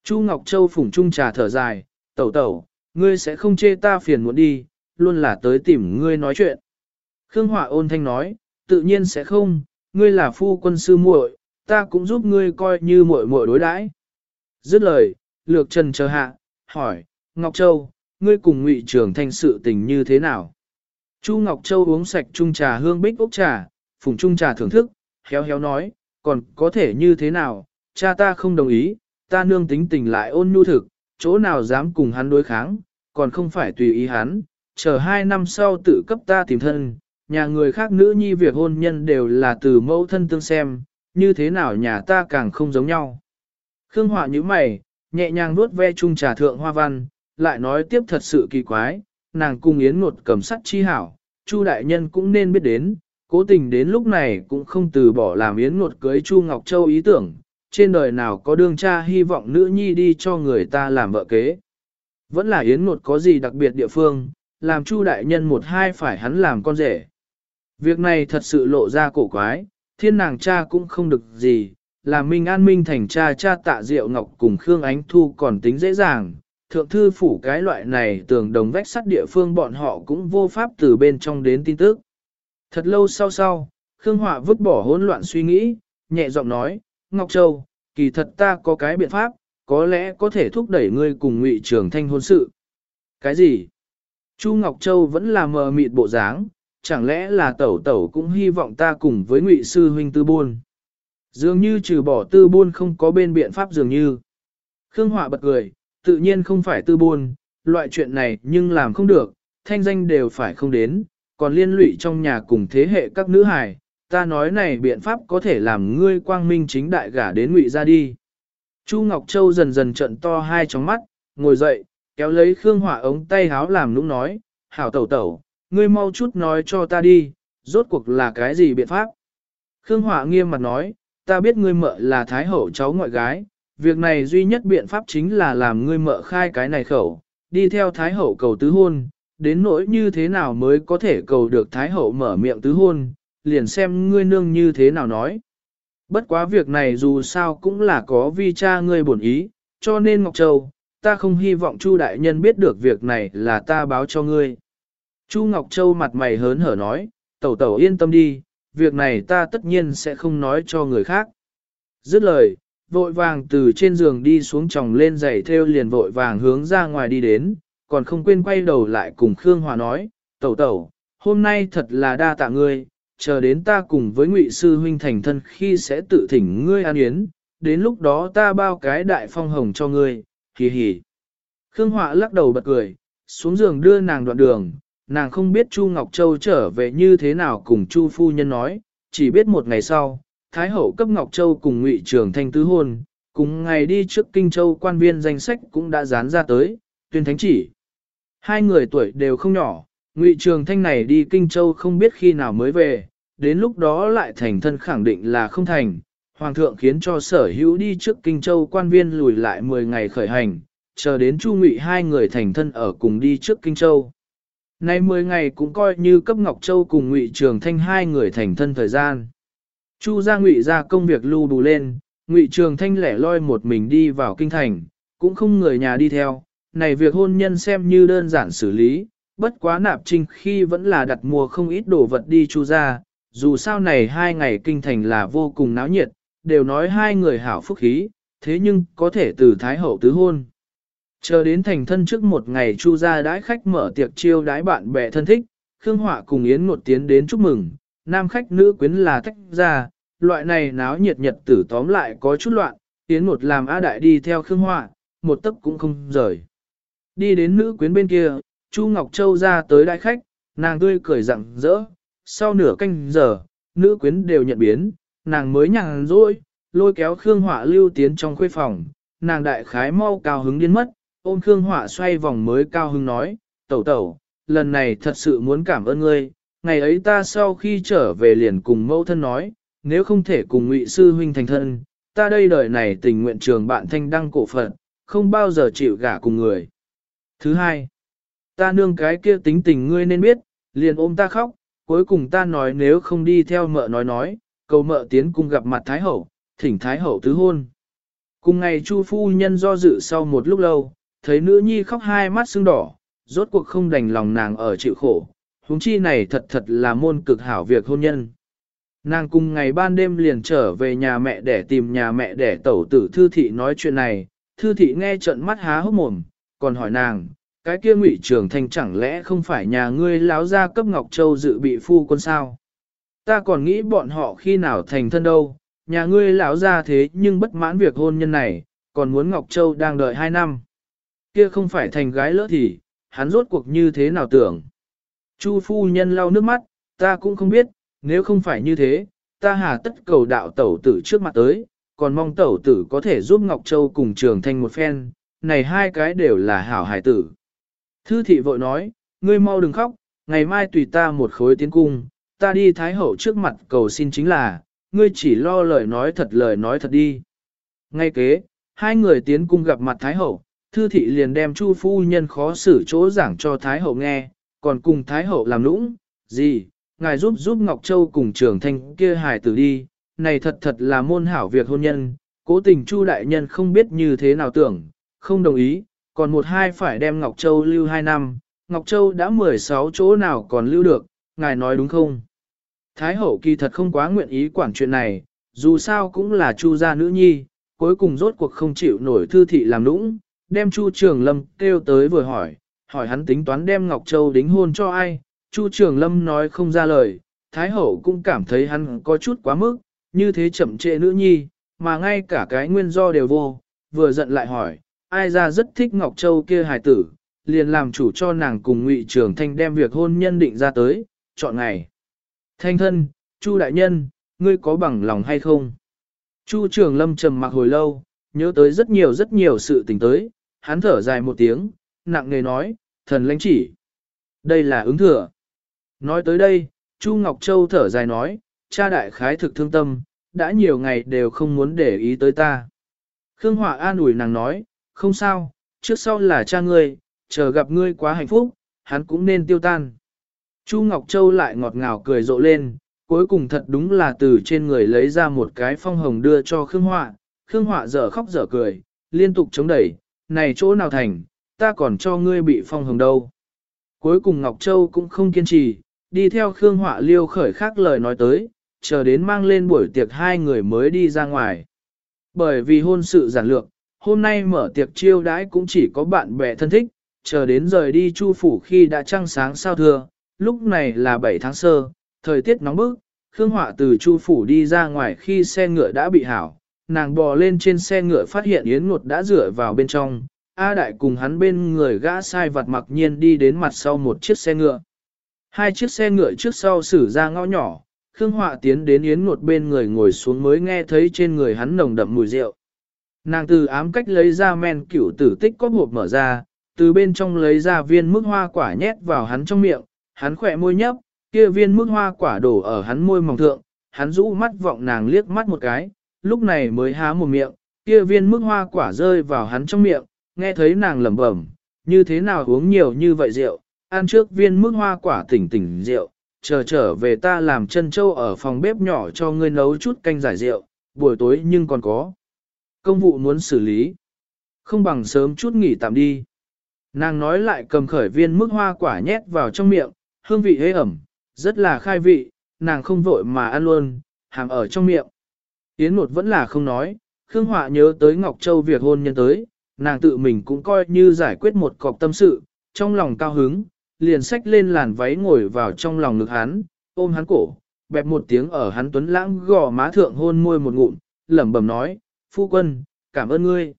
Chu Ngọc Châu phủng trung trà thở dài, tẩu tẩu, ngươi sẽ không chê ta phiền muốn đi, luôn là tới tìm ngươi nói chuyện. Khương Họa ôn thanh nói, tự nhiên sẽ không, ngươi là phu quân sư muội, ta cũng giúp ngươi coi như muội muội đối đãi. Dứt lời, lược trần chờ hạ, hỏi, Ngọc Châu, ngươi cùng ngụy trưởng thanh sự tình như thế nào? Chu Ngọc Châu uống sạch chung trà hương bích ốc trà, phùng chung trà thưởng thức, héo héo nói, còn có thể như thế nào, cha ta không đồng ý, ta nương tính tình lại ôn nhu thực, chỗ nào dám cùng hắn đối kháng, còn không phải tùy ý hắn, chờ hai năm sau tự cấp ta tìm thân, nhà người khác nữ nhi việc hôn nhân đều là từ mẫu thân tương xem, như thế nào nhà ta càng không giống nhau. Khương Họa như mày, nhẹ nhàng nuốt ve chung trà thượng hoa văn, lại nói tiếp thật sự kỳ quái, nàng cung yến ngột cầm sắt chi hảo, Chu đại nhân cũng nên biết đến, cố tình đến lúc này cũng không từ bỏ làm yến ngột cưới Chu Ngọc Châu ý tưởng, trên đời nào có đương cha hy vọng nữ nhi đi cho người ta làm vợ kế. Vẫn là yến ngột có gì đặc biệt địa phương, làm Chu đại nhân một hai phải hắn làm con rể. Việc này thật sự lộ ra cổ quái, thiên nàng cha cũng không được gì, là Minh An Minh thành cha cha tạ Diệu Ngọc cùng Khương Ánh Thu còn tính dễ dàng, thượng thư phủ cái loại này tường đồng vách sắt địa phương bọn họ cũng vô pháp từ bên trong đến tin tức. Thật lâu sau sau, Khương Họa vứt bỏ hỗn loạn suy nghĩ, nhẹ giọng nói, Ngọc Châu, kỳ thật ta có cái biện pháp, có lẽ có thể thúc đẩy ngươi cùng Ngụy Trường Thanh hôn sự. Cái gì? Chu Ngọc Châu vẫn là mờ mịt bộ dáng, chẳng lẽ là tẩu tẩu cũng hy vọng ta cùng với Ngụy sư huynh tư buôn. Dường như trừ bỏ tư buôn không có bên biện pháp dường như. Khương Họa bật cười, tự nhiên không phải tư buôn, loại chuyện này nhưng làm không được, thanh danh đều phải không đến, còn liên lụy trong nhà cùng thế hệ các nữ hài, ta nói này biện pháp có thể làm ngươi quang minh chính đại gả đến ngụy ra đi. Chu Ngọc Châu dần dần trận to hai tròng mắt, ngồi dậy, kéo lấy Khương Hỏa ống tay háo làm nũng nói, hảo tẩu tẩu, ngươi mau chút nói cho ta đi, rốt cuộc là cái gì biện pháp. Khương Hỏa nghiêm mặt nói, ta biết ngươi mợ là thái hậu cháu ngoại gái, việc này duy nhất biện pháp chính là làm ngươi mợ khai cái này khẩu, đi theo thái hậu cầu tứ hôn, đến nỗi như thế nào mới có thể cầu được thái hậu mở miệng tứ hôn, liền xem ngươi nương như thế nào nói. Bất quá việc này dù sao cũng là có vi cha ngươi bổn ý, cho nên Ngọc Châu, ta không hy vọng Chu đại nhân biết được việc này là ta báo cho ngươi. Chu Ngọc Châu mặt mày hớn hở nói, tẩu tẩu yên tâm đi, việc này ta tất nhiên sẽ không nói cho người khác. Dứt lời, vội vàng từ trên giường đi xuống tròng lên giày theo liền vội vàng hướng ra ngoài đi đến, còn không quên quay đầu lại cùng Khương Hòa nói, tẩu tẩu, hôm nay thật là đa tạ ngươi, chờ đến ta cùng với ngụy sư huynh thành thân khi sẽ tự thỉnh ngươi an yến, đến lúc đó ta bao cái đại phong hồng cho ngươi, hì hì. Khương Họa lắc đầu bật cười, xuống giường đưa nàng đoạn đường, nàng không biết Chu Ngọc Châu trở về như thế nào cùng Chu phu nhân nói, chỉ biết một ngày sau, Thái hậu cấp Ngọc Châu cùng Ngụy Trường Thanh tứ hôn, cùng ngày đi trước Kinh Châu quan viên danh sách cũng đã dán ra tới, tuyên thánh chỉ. Hai người tuổi đều không nhỏ, Ngụy Trường Thanh này đi Kinh Châu không biết khi nào mới về, đến lúc đó lại thành thân khẳng định là không thành. Hoàng thượng khiến cho sở hữu đi trước Kinh Châu quan viên lùi lại 10 ngày khởi hành, chờ đến Chu Ngụy hai người thành thân ở cùng đi trước Kinh Châu. Nay 10 ngày cũng coi như cấp Ngọc Châu cùng Ngụy Trường Thanh hai người thành thân thời gian. Chu gia Ngụy ra công việc lưu đủ lên, Ngụy Trường Thanh lẻ loi một mình đi vào kinh thành, cũng không người nhà đi theo. Này việc hôn nhân xem như đơn giản xử lý, bất quá nạp trinh khi vẫn là đặt mua không ít đồ vật đi chu ra, dù sao này hai ngày kinh thành là vô cùng náo nhiệt, đều nói hai người hảo phúc khí, thế nhưng có thể từ Thái Hậu tứ hôn. Chờ đến thành thân trước một ngày Chu gia đãi khách mở tiệc chiêu đãi bạn bè thân thích, Khương Họa cùng Yến Ngột tiến đến chúc mừng, nam khách nữ quyến là tách ra, loại này náo nhiệt nhật tử tóm lại có chút loạn, Tiến một làm A Đại đi theo Khương Họa, một tấc cũng không rời. Đi đến nữ quyến bên kia, Chu Ngọc Châu ra tới đại khách, nàng tươi cười rặng rỡ, sau nửa canh giờ, nữ quyến đều nhận biến, nàng mới nhàn rỗi, lôi kéo Khương Họa lưu tiến trong khuê phòng, nàng đại khái mau cao hứng điên mất, ôm Khương Họa xoay vòng mới cao hứng nói, tẩu tẩu, lần này thật sự muốn cảm ơn ngươi, ngày ấy ta sau khi trở về liền cùng mẫu thân nói, nếu không thể cùng ngụy sư huynh thành thân, ta đây đời này tình nguyện trường bạn thanh đăng cổ phận, không bao giờ chịu gả cùng người. Thứ hai, ta nương cái kia tính tình ngươi nên biết, liền ôm ta khóc, cuối cùng ta nói nếu không đi theo mợ nói nói, cầu mợ tiến cung gặp mặt Thái Hậu, thỉnh Thái Hậu tứ hôn. Cùng ngày Chu phu nhân do dự sau một lúc lâu, thấy nữ nhi khóc hai mắt sưng đỏ, rốt cuộc không đành lòng nàng ở chịu khổ, huống chi này thật thật là môn cực hảo việc hôn nhân. Nàng cùng ngày ban đêm liền trở về nhà mẹ để tìm nhà mẹ để tẩu tử thư thị nói chuyện này, thư thị nghe trận mắt há hốc mồm, còn hỏi nàng, cái kia ngụy trường thanh chẳng lẽ không phải nhà ngươi láo ra cấp Ngọc Châu dự bị phu quân sao? Ta còn nghĩ bọn họ khi nào thành thân đâu, nhà ngươi lão ra thế nhưng bất mãn việc hôn nhân này, còn muốn Ngọc Châu đang đợi hai năm. Kia không phải thành gái lỡ thì, hắn rốt cuộc như thế nào tưởng. Chu phu nhân lau nước mắt, ta cũng không biết, nếu không phải như thế, ta hà tất cầu đạo tẩu tử trước mặt tới, còn mong tẩu tử có thể giúp Ngọc Châu cùng trường thanh một phen, này hai cái đều là hảo hải tử. Thư thị vội nói, ngươi mau đừng khóc, ngày mai tùy ta một khối tiến cung, ta đi thái hậu trước mặt cầu xin chính là, ngươi chỉ lo lời nói thật lời nói thật đi. Ngay kế, hai người tiến cung gặp mặt thái hậu, thư thị liền đem chu phu nhân khó xử chỗ giảng cho thái hậu nghe, còn cùng thái hậu làm nũng, gì, ngài giúp giúp Ngọc Châu cùng trường thanh kia hài tử đi, này thật thật là môn hảo việc hôn nhân, cố tình chu đại nhân không biết như thế nào tưởng, không đồng ý, còn một hai phải đem Ngọc Châu lưu hai năm, Ngọc Châu đã 16 chỗ nào còn lưu được, ngài nói đúng không? Thái hậu kỳ thật không quá nguyện ý quản chuyện này, dù sao cũng là chu gia nữ nhi, cuối cùng rốt cuộc không chịu nổi thư thị làm nũng, đem chu trường lâm kêu tới vừa hỏi, hỏi hắn tính toán đem Ngọc Châu đính hôn cho ai, chu trường lâm nói không ra lời, Thái Hậu cũng cảm thấy hắn có chút quá mức, như thế chậm trễ nữ nhi, mà ngay cả cái nguyên do đều vô, vừa giận lại hỏi, ai ra rất thích Ngọc Châu kia hài tử, liền làm chủ cho nàng cùng Ngụy Trường Thanh đem việc hôn nhân định ra tới, chọn ngày. Thanh thân, Chu đại nhân, ngươi có bằng lòng hay không? Chu Trường Lâm trầm mặc hồi lâu, nhớ tới rất nhiều rất nhiều sự tình tới, hắn thở dài một tiếng, nặng nề nói, thần lãnh chỉ. Đây là ứng thừa. Nói tới đây, Chu Ngọc Châu thở dài nói, cha đại khái thực thương tâm, đã nhiều ngày đều không muốn để ý tới ta. Khương Hỏa an ủi nàng nói, không sao, trước sau là cha ngươi, chờ gặp ngươi quá hạnh phúc, hắn cũng nên tiêu tan. Chu Ngọc Châu lại ngọt ngào cười rộ lên, cuối cùng thật đúng là từ trên người lấy ra một cái phong hồng đưa cho Khương Họa, Khương Họa dở khóc dở cười, liên tục chống đẩy, này chỗ nào thành, ta còn cho ngươi bị phong hồng đâu. Cuối cùng Ngọc Châu cũng không kiên trì, đi theo Khương Họa liêu khởi khác lời nói tới, chờ đến mang lên buổi tiệc hai người mới đi ra ngoài. Bởi vì hôn sự giản lược, hôm nay mở tiệc chiêu đãi cũng chỉ có bạn bè thân thích, chờ đến rời đi chu phủ khi đã trăng sáng sao thưa, lúc này là 7 tháng sơ, thời tiết nóng bức, Khương Họa từ chu phủ đi ra ngoài khi xe ngựa đã bị hảo, nàng bò lên trên xe ngựa phát hiện Yến Ngột đã rửa vào bên trong, A Đại cùng hắn bên người gã sai vặt mặc nhiên đi đến mặt sau một chiếc xe ngựa. Hai chiếc xe ngựa trước sau xử ra ngõ nhỏ, Khương Họa tiến đến Yến Ngột bên người ngồi xuống mới nghe thấy trên người hắn nồng đậm mùi rượu. Nàng từ ám cách lấy ra men cửu tử tích có hộp mở ra, từ bên trong lấy ra viên mức hoa quả nhét vào hắn trong miệng, hắn khỏe môi nhấp, kia viên mức hoa quả đổ ở hắn môi mỏng thượng, hắn rũ mắt vọng nàng liếc mắt một cái, lúc này mới há một miệng, kia viên mức hoa quả rơi vào hắn trong miệng, nghe thấy nàng lẩm bẩm, như thế nào uống nhiều như vậy rượu, ăn trước viên mức hoa quả tỉnh tỉnh rượu, chờ trở về ta làm chân châu ở phòng bếp nhỏ cho ngươi nấu chút canh giải rượu, buổi tối nhưng còn có. Công vụ muốn xử lý. Không bằng sớm chút nghỉ tạm đi. Nàng nói lại cầm khởi viên mức hoa quả nhét vào trong miệng, hương vị hế ẩm, rất là khai vị, nàng không vội mà ăn luôn, hàm ở trong miệng. Yến một vẫn là không nói, Khương Họa nhớ tới Ngọc Châu việc hôn nhân tới, nàng tự mình cũng coi như giải quyết một cọc tâm sự, trong lòng cao hứng, liền xách lên làn váy ngồi vào trong lòng ngực hắn, ôm hắn cổ, bẹp một tiếng ở hắn tuấn lãng gò má thượng hôn môi một ngụm, lẩm bẩm nói, phu quân, cảm ơn ngươi.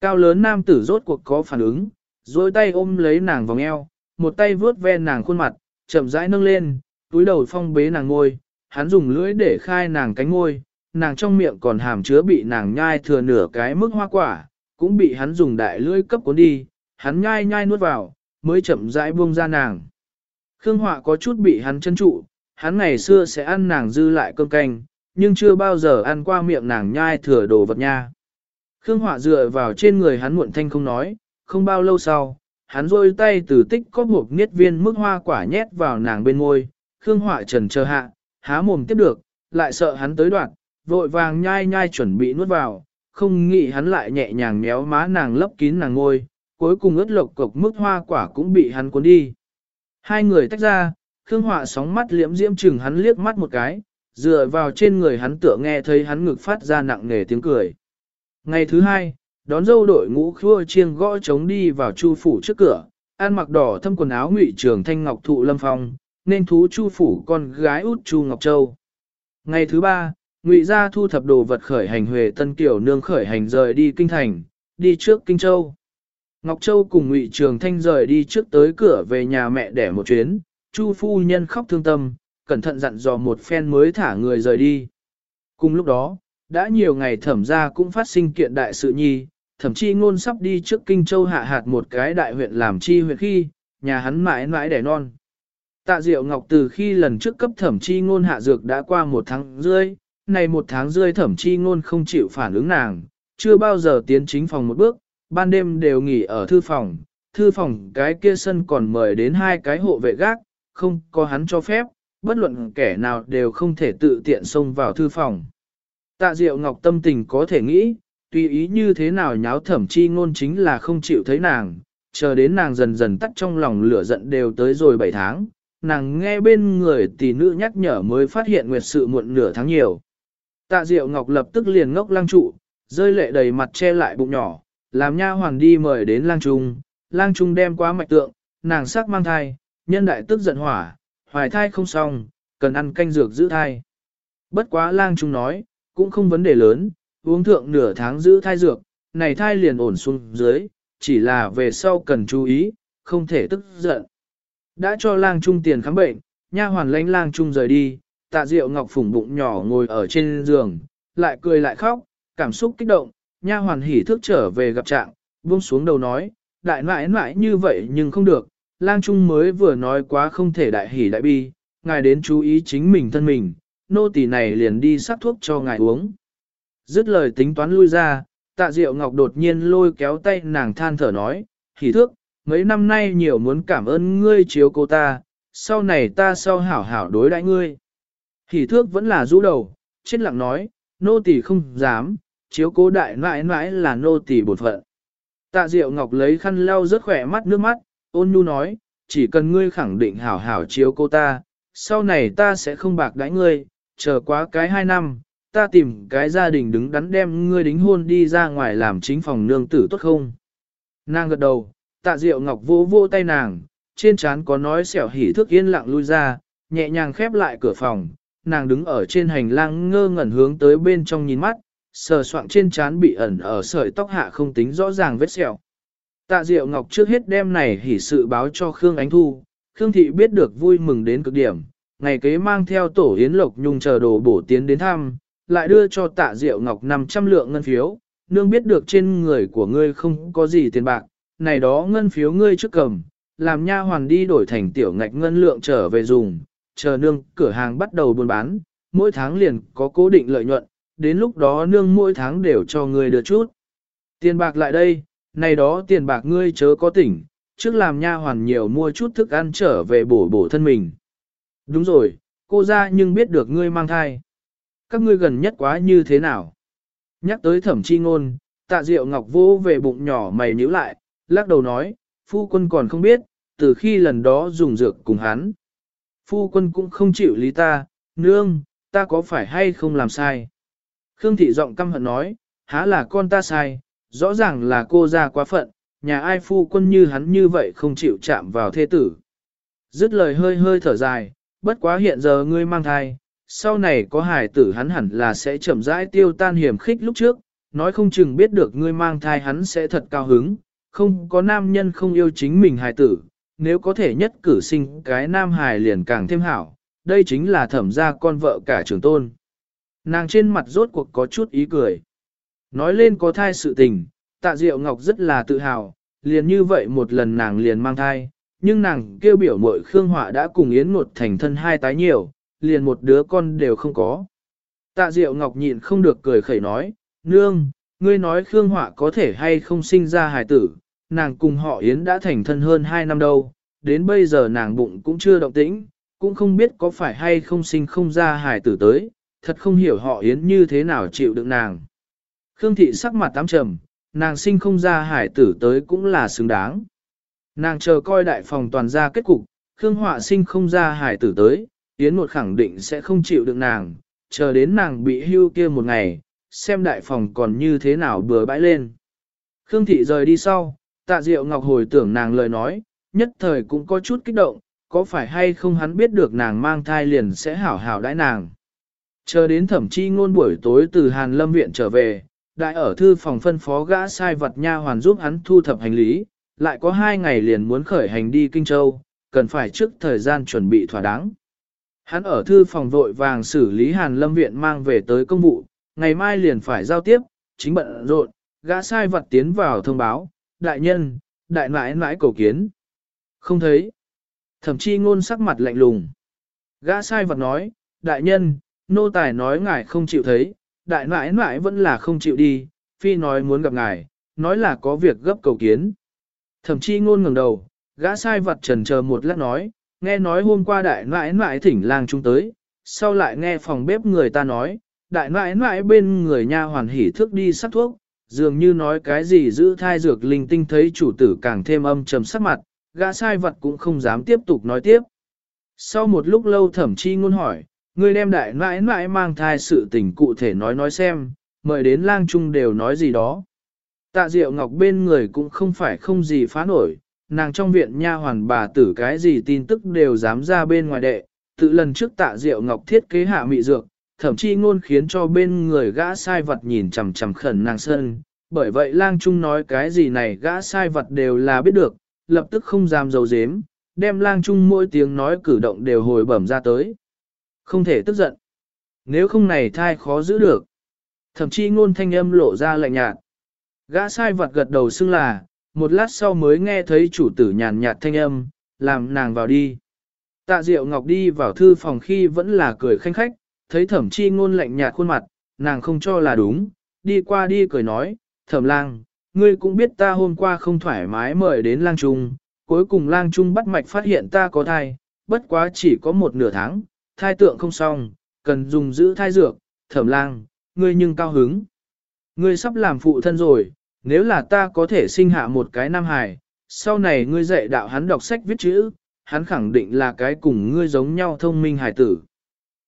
Cao lớn nam tử rốt cuộc có phản ứng, dôi tay ôm lấy nàng vòng eo, một tay vướt ve nàng khuôn mặt, chậm rãi nâng lên, túi đầu phong bế nàng ngôi, hắn dùng lưỡi để khai nàng cánh ngôi, nàng trong miệng còn hàm chứa bị nàng nhai thừa nửa cái mức hoa quả, cũng bị hắn dùng đại lưỡi cấp cuốn đi, hắn nhai nhai nuốt vào, mới chậm rãi buông ra nàng. Khương Họa có chút bị hắn chân trụ, hắn ngày xưa sẽ ăn nàng dư lại cơm canh, nhưng chưa bao giờ ăn qua miệng nàng nhai thừa đồ vật nha. Khương Họa dựa vào trên người hắn muộn thanh không nói, không bao lâu sau, hắn rôi tay từ tích có hộp niết viên mức hoa quả nhét vào nàng bên môi, Khương Họa trần chờ hạ, há mồm tiếp được, lại sợ hắn tới đoạn, vội vàng nhai nhai chuẩn bị nuốt vào, không nghĩ hắn lại nhẹ nhàng méo má nàng lấp kín nàng ngôi, cuối cùng ướt lộc cục mức hoa quả cũng bị hắn cuốn đi. Hai người tách ra, Khương Họa sóng mắt liễm diễm chừng hắn liếc mắt một cái, dựa vào trên người hắn tựa nghe thấy hắn ngực phát ra nặng nề tiếng cười. Ngày thứ hai, đón dâu đội ngũ khua chiêng gõ trống đi vào chu phủ trước cửa, ăn mặc đỏ thâm quần áo ngụy trường thanh ngọc thụ lâm phong, nên thú chu phủ con gái út chu ngọc châu. Ngày thứ ba, ngụy gia thu thập đồ vật khởi hành huệ tân kiểu nương khởi hành rời đi kinh thành, đi trước kinh châu. Ngọc Châu cùng Ngụy Trường Thanh rời đi trước tới cửa về nhà mẹ để một chuyến, Chu phu nhân khóc thương tâm, cẩn thận dặn dò một phen mới thả người rời đi. Cùng lúc đó, đã nhiều ngày thẩm gia cũng phát sinh kiện đại sự nhi, thẩm chi ngôn sắp đi trước Kinh Châu hạ hạt một cái đại huyện làm chi huyện khi, nhà hắn mãi mãi đẻ non. Tạ Diệu Ngọc từ khi lần trước cấp thẩm chi ngôn hạ dược đã qua một tháng rưỡi, này một tháng rơi thẩm chi ngôn không chịu phản ứng nàng, chưa bao giờ tiến chính phòng một bước, ban đêm đều nghỉ ở thư phòng, thư phòng cái kia sân còn mời đến hai cái hộ vệ gác, không có hắn cho phép, bất luận kẻ nào đều không thể tự tiện xông vào thư phòng. Tạ Diệu Ngọc tâm tình có thể nghĩ, tùy ý như thế nào nháo thẩm chi ngôn chính là không chịu thấy nàng, chờ đến nàng dần dần tắt trong lòng lửa giận đều tới rồi 7 tháng, nàng nghe bên người tỷ nữ nhắc nhở mới phát hiện nguyệt sự muộn nửa tháng nhiều. Tạ Diệu Ngọc lập tức liền ngốc lang trụ, rơi lệ đầy mặt che lại bụng nhỏ, làm nha hoàn đi mời đến lang trung, lang trung đem quá mạch tượng, nàng sắc mang thai, nhân đại tức giận hỏa, hoài thai không xong, cần ăn canh dược giữ thai. Bất quá lang trung nói, cũng không vấn đề lớn, uống thượng nửa tháng giữ thai dược, này thai liền ổn xuống dưới, chỉ là về sau cần chú ý, không thể tức giận. Đã cho lang trung tiền khám bệnh, nha hoàn lãnh lang trung rời đi, tạ diệu ngọc phủng bụng nhỏ ngồi ở trên giường, lại cười lại khóc, cảm xúc kích động, nha hoàn hỉ thức trở về gặp trạng, buông xuống đầu nói, đại nãi nãi như vậy nhưng không được, lang trung mới vừa nói quá không thể đại hỉ đại bi, ngài đến chú ý chính mình thân mình, nô tỳ này liền đi sát thuốc cho ngài uống. Dứt lời tính toán lui ra, tạ diệu ngọc đột nhiên lôi kéo tay nàng than thở nói, hỉ thước, mấy năm nay nhiều muốn cảm ơn ngươi chiếu cô ta, sau này ta sau hảo hảo đối đãi ngươi. Hỉ thước vẫn là rũ đầu, chết lặng nói, nô tỳ không dám, chiếu cố đại mãi mãi là nô tỳ bột phận. Tạ Diệu Ngọc lấy khăn lau rất khỏe mắt nước mắt, ôn nhu nói, chỉ cần ngươi khẳng định hảo hảo chiếu cô ta, sau này ta sẽ không bạc đãi ngươi, chờ quá cái hai năm, ta tìm cái gia đình đứng đắn đem ngươi đính hôn đi ra ngoài làm chính phòng nương tử tốt không. Nàng gật đầu, tạ Diệu Ngọc vô vô tay nàng, trên trán có nói xẻo hỉ Thước yên lặng lui ra, nhẹ nhàng khép lại cửa phòng, nàng đứng ở trên hành lang ngơ ngẩn hướng tới bên trong nhìn mắt, sờ soạng trên trán bị ẩn ở sợi tóc hạ không tính rõ ràng vết sẹo. Tạ Diệu Ngọc trước hết đêm này hỉ sự báo cho Khương Ánh Thu, Khương Thị biết được vui mừng đến cực điểm, ngày kế mang theo tổ hiến lộc nhung chờ đồ bổ tiến đến thăm, lại đưa cho Tạ Diệu Ngọc 500 lượng ngân phiếu, nương biết được trên người của ngươi không có gì tiền bạc, này đó ngân phiếu ngươi trước cầm, làm nha hoàn đi đổi thành tiểu ngạch ngân lượng trở về dùng, chờ nương cửa hàng bắt đầu buôn bán, mỗi tháng liền có cố định lợi nhuận, đến lúc đó nương mỗi tháng đều cho ngươi đưa chút. Tiền bạc lại đây, này đó tiền bạc ngươi chớ có tỉnh, trước làm nha hoàn nhiều mua chút thức ăn trở về bổ bổ thân mình. Đúng rồi, cô ra nhưng biết được ngươi mang thai. Các ngươi gần nhất quá như thế nào? Nhắc tới thẩm chi ngôn, tạ diệu ngọc vô về bụng nhỏ mày nhíu lại, lắc đầu nói, phu quân còn không biết, từ khi lần đó dùng dược cùng hắn. Phu quân cũng không chịu lý ta, nương, ta có phải hay không làm sai? Khương thị giọng căm hận nói, há là con ta sai, rõ ràng là cô ra quá phận, nhà ai phu quân như hắn như vậy không chịu chạm vào thê tử. Dứt lời hơi hơi thở dài, bất quá hiện giờ ngươi mang thai, sau này có hài tử hắn hẳn là sẽ chậm rãi tiêu tan hiểm khích lúc trước, nói không chừng biết được ngươi mang thai hắn sẽ thật cao hứng, không có nam nhân không yêu chính mình hài tử, nếu có thể nhất cử sinh cái nam hài liền càng thêm hảo, đây chính là thẩm gia con vợ cả trường tôn. Nàng trên mặt rốt cuộc có chút ý cười. Nói lên có thai sự tình, tạ diệu ngọc rất là tự hào, liền như vậy một lần nàng liền mang thai, nhưng nàng kêu biểu mội Khương Họa đã cùng Yến Ngột thành thân hai tái nhiều, liền một đứa con đều không có. Tạ diệu ngọc nhịn không được cười khẩy nói, nương, ngươi nói Khương Họa có thể hay không sinh ra hài tử, nàng cùng họ Yến đã thành thân hơn hai năm đâu, đến bây giờ nàng bụng cũng chưa động tĩnh, cũng không biết có phải hay không sinh không ra hài tử tới, thật không hiểu họ Yến như thế nào chịu đựng nàng. Khương thị sắc mặt tám trầm, nàng sinh không ra hải tử tới cũng là xứng đáng. Nàng chờ coi đại phòng toàn ra kết cục, Khương Họa sinh không ra hải tử tới, Yến một khẳng định sẽ không chịu đựng nàng, chờ đến nàng bị hưu kia một ngày, xem đại phòng còn như thế nào bừa bãi lên. Khương thị rời đi sau, tạ diệu ngọc hồi tưởng nàng lời nói, nhất thời cũng có chút kích động, có phải hay không hắn biết được nàng mang thai liền sẽ hảo hảo đãi nàng. Chờ đến thẩm chi ngôn buổi tối từ Hàn Lâm Viện trở về, đại ở thư phòng phân phó gã sai vật nha hoàn giúp hắn thu thập hành lý, lại có hai ngày liền muốn khởi hành đi Kinh Châu, cần phải trước thời gian chuẩn bị thỏa đáng. Hắn ở thư phòng vội vàng xử lý Hàn Lâm Viện mang về tới công vụ, ngày mai liền phải giao tiếp, chính bận rộn, gã sai vật tiến vào thông báo, đại nhân, đại nãi nãi cầu kiến. Không thấy. Thẩm chi ngôn sắc mặt lạnh lùng. Gã sai vật nói, đại nhân, nô tài nói ngài không chịu thấy, đại nãi nãi vẫn là không chịu đi, phi nói muốn gặp ngài, nói là có việc gấp cầu kiến. Thẩm chi ngôn ngẩng đầu, gã sai vật trần chờ một lát nói, nghe nói hôm qua đại nãi nãi thỉnh lang trung tới, sau lại nghe phòng bếp người ta nói, đại nãi nãi bên người nha hoàn hỉ thức đi sắc thuốc, dường như nói cái gì giữ thai dược linh tinh thấy chủ tử càng thêm âm trầm sắc mặt, gã sai vật cũng không dám tiếp tục nói tiếp. Sau một lúc lâu thẩm chi ngôn hỏi, Ngươi đem đại mãi mãi mang thai sự tình cụ thể nói nói xem, mời đến lang trung đều nói gì đó. Tạ Diệu Ngọc bên người cũng không phải không gì phá nổi, nàng trong viện nha hoàn bà tử cái gì tin tức đều dám ra bên ngoài đệ, tự lần trước Tạ Diệu Ngọc thiết kế hạ mị dược, thậm chí ngôn khiến cho bên người gã sai vật nhìn chằm chằm khẩn nàng sơn, bởi vậy lang trung nói cái gì này gã sai vật đều là biết được, lập tức không dám dấu dếm, đem lang trung mỗi tiếng nói cử động đều hồi bẩm ra tới. Không thể tức giận. Nếu không này thai khó giữ được. Thậm chí ngôn thanh âm lộ ra lạnh nhạt. Gã sai vật gật đầu xưng là, một lát sau mới nghe thấy chủ tử nhàn nhạt thanh âm, làm nàng vào đi. Tạ Diệu Ngọc đi vào thư phòng khi vẫn là cười khanh khách, thấy thẩm chi ngôn lạnh nhạt khuôn mặt, nàng không cho là đúng, đi qua đi cười nói, thẩm lang, ngươi cũng biết ta hôm qua không thoải mái mời đến lang trung, cuối cùng lang trung bắt mạch phát hiện ta có thai, bất quá chỉ có một nửa tháng, thai tượng không xong, cần dùng giữ thai dược, thẩm lang, ngươi nhưng cao hứng. Ngươi sắp làm phụ thân rồi, nếu là ta có thể sinh hạ một cái nam hài, sau này ngươi dạy đạo hắn đọc sách viết chữ, hắn khẳng định là cái cùng ngươi giống nhau thông minh hài tử.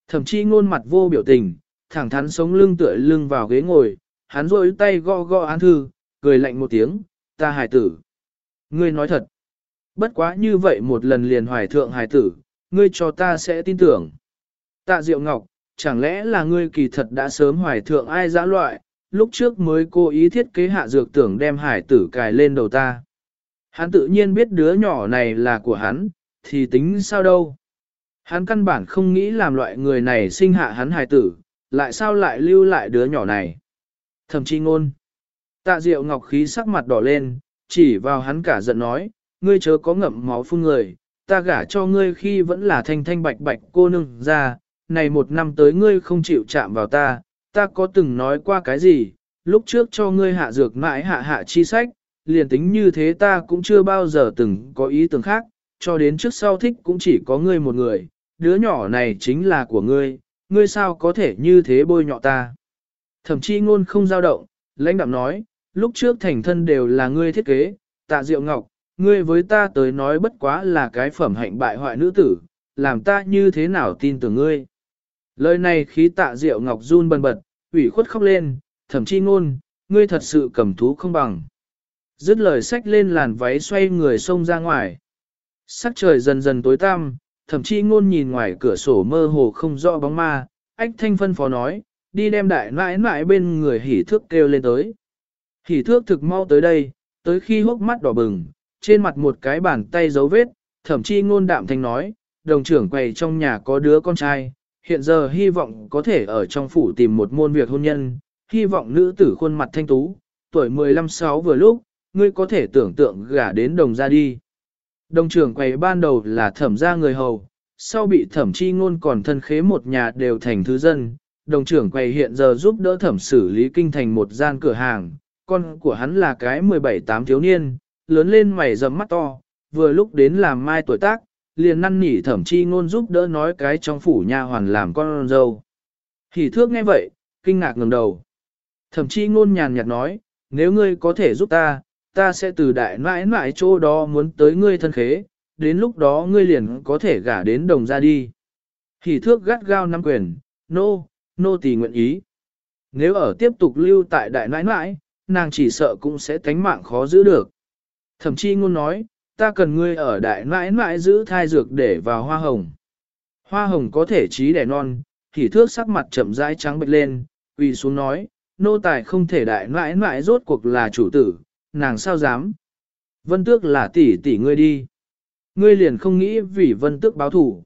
Thậm chí ngôn mặt vô biểu tình, thẳng thắn sống lưng tựa lưng vào ghế ngồi, hắn rôi tay gõ gõ án thư, cười lạnh một tiếng, ta hài tử. Ngươi nói thật. Bất quá như vậy một lần liền hoài thượng hài tử, ngươi cho ta sẽ tin tưởng. Tạ Diệu Ngọc, chẳng lẽ là ngươi kỳ thật đã sớm hoài thượng ai dã loại, lúc trước mới cố ý thiết kế hạ dược tưởng đem hải tử cài lên đầu ta. Hắn tự nhiên biết đứa nhỏ này là của hắn, thì tính sao đâu. Hắn căn bản không nghĩ làm loại người này sinh hạ hắn hài tử, lại sao lại lưu lại đứa nhỏ này. Thậm chí ngôn. Tạ Diệu Ngọc khí sắc mặt đỏ lên, chỉ vào hắn cả giận nói, ngươi chớ có ngậm máu phun người, ta gả cho ngươi khi vẫn là thanh thanh bạch bạch cô nương ra, này một năm tới ngươi không chịu chạm vào ta, ta có từng nói qua cái gì, lúc trước cho ngươi hạ dược mãi hạ hạ chi sách, liền tính như thế ta cũng chưa bao giờ từng có ý tưởng khác, cho đến trước sau thích cũng chỉ có ngươi một người, đứa nhỏ này chính là của ngươi, ngươi sao có thể như thế bôi nhọ ta. Thậm chí ngôn không dao động, lãnh đạm nói, lúc trước thành thân đều là ngươi thiết kế, tạ diệu ngọc, ngươi với ta tới nói bất quá là cái phẩm hạnh bại hoại nữ tử, làm ta như thế nào tin tưởng ngươi. Lời này khí tạ diệu ngọc run bần bật, ủy khuất khóc lên, thậm chí ngôn, ngươi thật sự cầm thú không bằng. Dứt lời sách lên làn váy xoay người xông ra ngoài. Sắc trời dần dần tối tăm, thậm chí ngôn nhìn ngoài cửa sổ mơ hồ không rõ bóng ma, ách thanh phân phó nói, đi đem đại nãi nãi bên người hỉ thước kêu lên tới. Hỉ thước thực mau tới đây, tới khi hốc mắt đỏ bừng, trên mặt một cái bàn tay dấu vết, thậm chí ngôn đạm thanh nói, đồng trưởng quầy trong nhà có đứa con trai, hiện giờ hy vọng có thể ở trong phủ tìm một môn việc hôn nhân, hy vọng nữ tử khuôn mặt thanh tú, tuổi 15-6 vừa lúc, ngươi có thể tưởng tượng gả đến đồng ra đi. Đồng trưởng quầy ban đầu là thẩm gia người hầu, sau bị thẩm chi ngôn còn thân khế một nhà đều thành thứ dân. Đồng trưởng quầy hiện giờ giúp đỡ thẩm xử lý kinh thành một gian cửa hàng, con của hắn là cái 17-8 thiếu niên, lớn lên mày rậm mắt to, vừa lúc đến làm mai tuổi tác, liền năn nỉ thẩm chi ngôn giúp đỡ nói cái trong phủ nha hoàn làm con dâu. Hỉ thước nghe vậy, kinh ngạc ngẩng đầu. Thẩm chi ngôn nhàn nhạt nói, nếu ngươi có thể giúp ta, ta sẽ từ đại mãi mãi chỗ đó muốn tới ngươi thân khế, đến lúc đó ngươi liền có thể gả đến đồng ra đi. Hỷ thước gắt gao năm quyền, nô, no, nô no tỳ nguyện ý. Nếu ở tiếp tục lưu tại đại nãi nãi, nàng chỉ sợ cũng sẽ tánh mạng khó giữ được. Thậm chí ngôn nói, ta cần ngươi ở đại nãi nãi giữ thai dược để vào hoa hồng. Hoa hồng có thể trí đẻ non, thì thước sắc mặt chậm rãi trắng bệch lên, quỳ xuống nói, nô tài không thể đại nãi nãi rốt cuộc là chủ tử, nàng sao dám. Vân tước là tỷ tỷ ngươi đi. Ngươi liền không nghĩ vì vân tước báo thủ.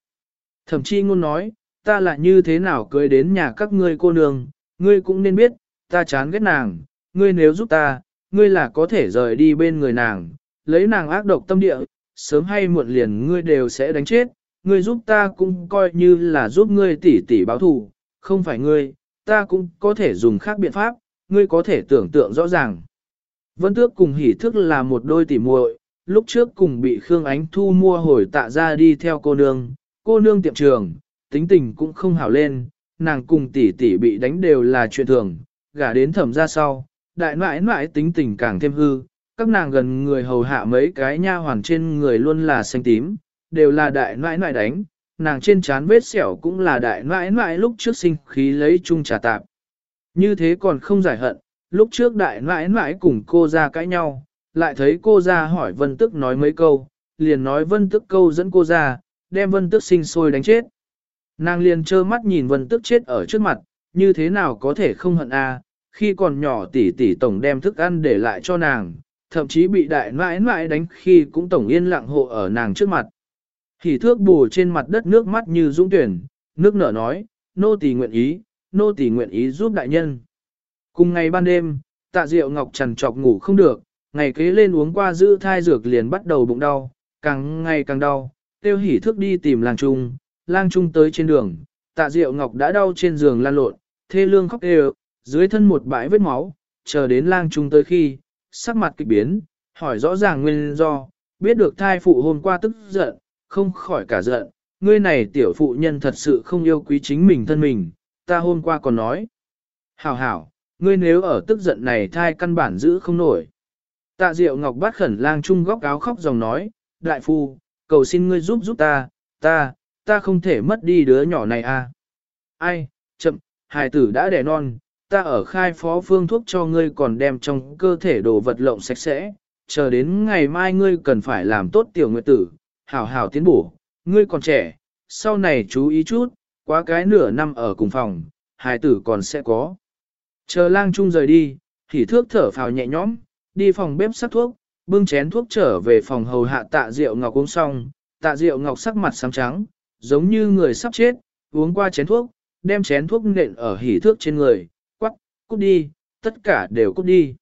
Thậm chí ngôn nói, ta là như thế nào cưới đến nhà các ngươi cô nương, ngươi cũng nên biết, ta chán ghét nàng, ngươi nếu giúp ta, ngươi là có thể rời đi bên người nàng, lấy nàng ác độc tâm địa, sớm hay muộn liền ngươi đều sẽ đánh chết, ngươi giúp ta cũng coi như là giúp ngươi tỷ tỷ báo thù, không phải ngươi, ta cũng có thể dùng khác biện pháp, ngươi có thể tưởng tượng rõ ràng. Vân Tước cùng hỉ thức là một đôi tỉ muội, lúc trước cùng bị Khương Ánh Thu mua hồi tạ ra đi theo cô nương, cô nương tiệm trường, tính tình cũng không hảo lên, nàng cùng tỷ tỷ bị đánh đều là chuyện thường, gả đến thẩm ra sau, đại mãi mãi tính tình càng thêm hư, các nàng gần người hầu hạ mấy cái nha hoàn trên người luôn là xanh tím, đều là đại mãi mãi đánh, nàng trên trán vết sẹo cũng là đại mãi mãi lúc trước sinh khí lấy chung trà tạp. Như thế còn không giải hận, lúc trước đại mãi mãi cùng cô ra cãi nhau, lại thấy cô ra hỏi vân tức nói mấy câu, liền nói vân tức câu dẫn cô ra, đem vân tức sinh sôi đánh chết. Nàng liền trơ mắt nhìn vân tức chết ở trước mặt, như thế nào có thể không hận a? khi còn nhỏ tỷ tỷ tổng đem thức ăn để lại cho nàng, thậm chí bị đại mãi mãi đánh khi cũng tổng yên lặng hộ ở nàng trước mặt. Hỉ thước bù trên mặt đất nước mắt như dũng tuyển, nước nở nói, nô tỳ nguyện ý, nô tỳ nguyện ý giúp đại nhân. Cùng ngày ban đêm, tạ diệu ngọc trần trọc ngủ không được, ngày kế lên uống qua giữ thai dược liền bắt đầu bụng đau, càng ngày càng đau, tiêu hỉ thức đi tìm lang trung, lang trung tới trên đường, tạ diệu ngọc đã đau trên giường lan lộn, thê lương khóc đều, dưới thân một bãi vết máu, chờ đến lang trung tới khi, sắc mặt kịch biến, hỏi rõ ràng nguyên do, biết được thai phụ hôm qua tức giận, không khỏi cả giận, ngươi này tiểu phụ nhân thật sự không yêu quý chính mình thân mình, ta hôm qua còn nói. Hảo hảo, ngươi nếu ở tức giận này thai căn bản giữ không nổi. Tạ Diệu Ngọc bắt khẩn lang trung góc áo khóc dòng nói, đại phu, cầu xin ngươi giúp giúp ta, ta, ta không thể mất đi đứa nhỏ này à. Ai, chậm, hài tử đã đẻ non, ta ở khai phó phương thuốc cho ngươi còn đem trong cơ thể đồ vật lộng sạch sẽ, chờ đến ngày mai ngươi cần phải làm tốt tiểu nguyệt tử, hảo hảo tiến bổ, ngươi còn trẻ, sau này chú ý chút, quá cái nửa năm ở cùng phòng, hài tử còn sẽ có. Chờ lang trung rời đi, thì thước thở phào nhẹ nhõm, đi phòng bếp sắc thuốc, bưng chén thuốc trở về phòng hầu hạ tạ rượu ngọc uống xong, tạ rượu ngọc sắc mặt xám trắng, giống như người sắp chết, uống qua chén thuốc, đem chén thuốc nện ở hỉ thước trên người, quắc, cút đi, tất cả đều cút đi.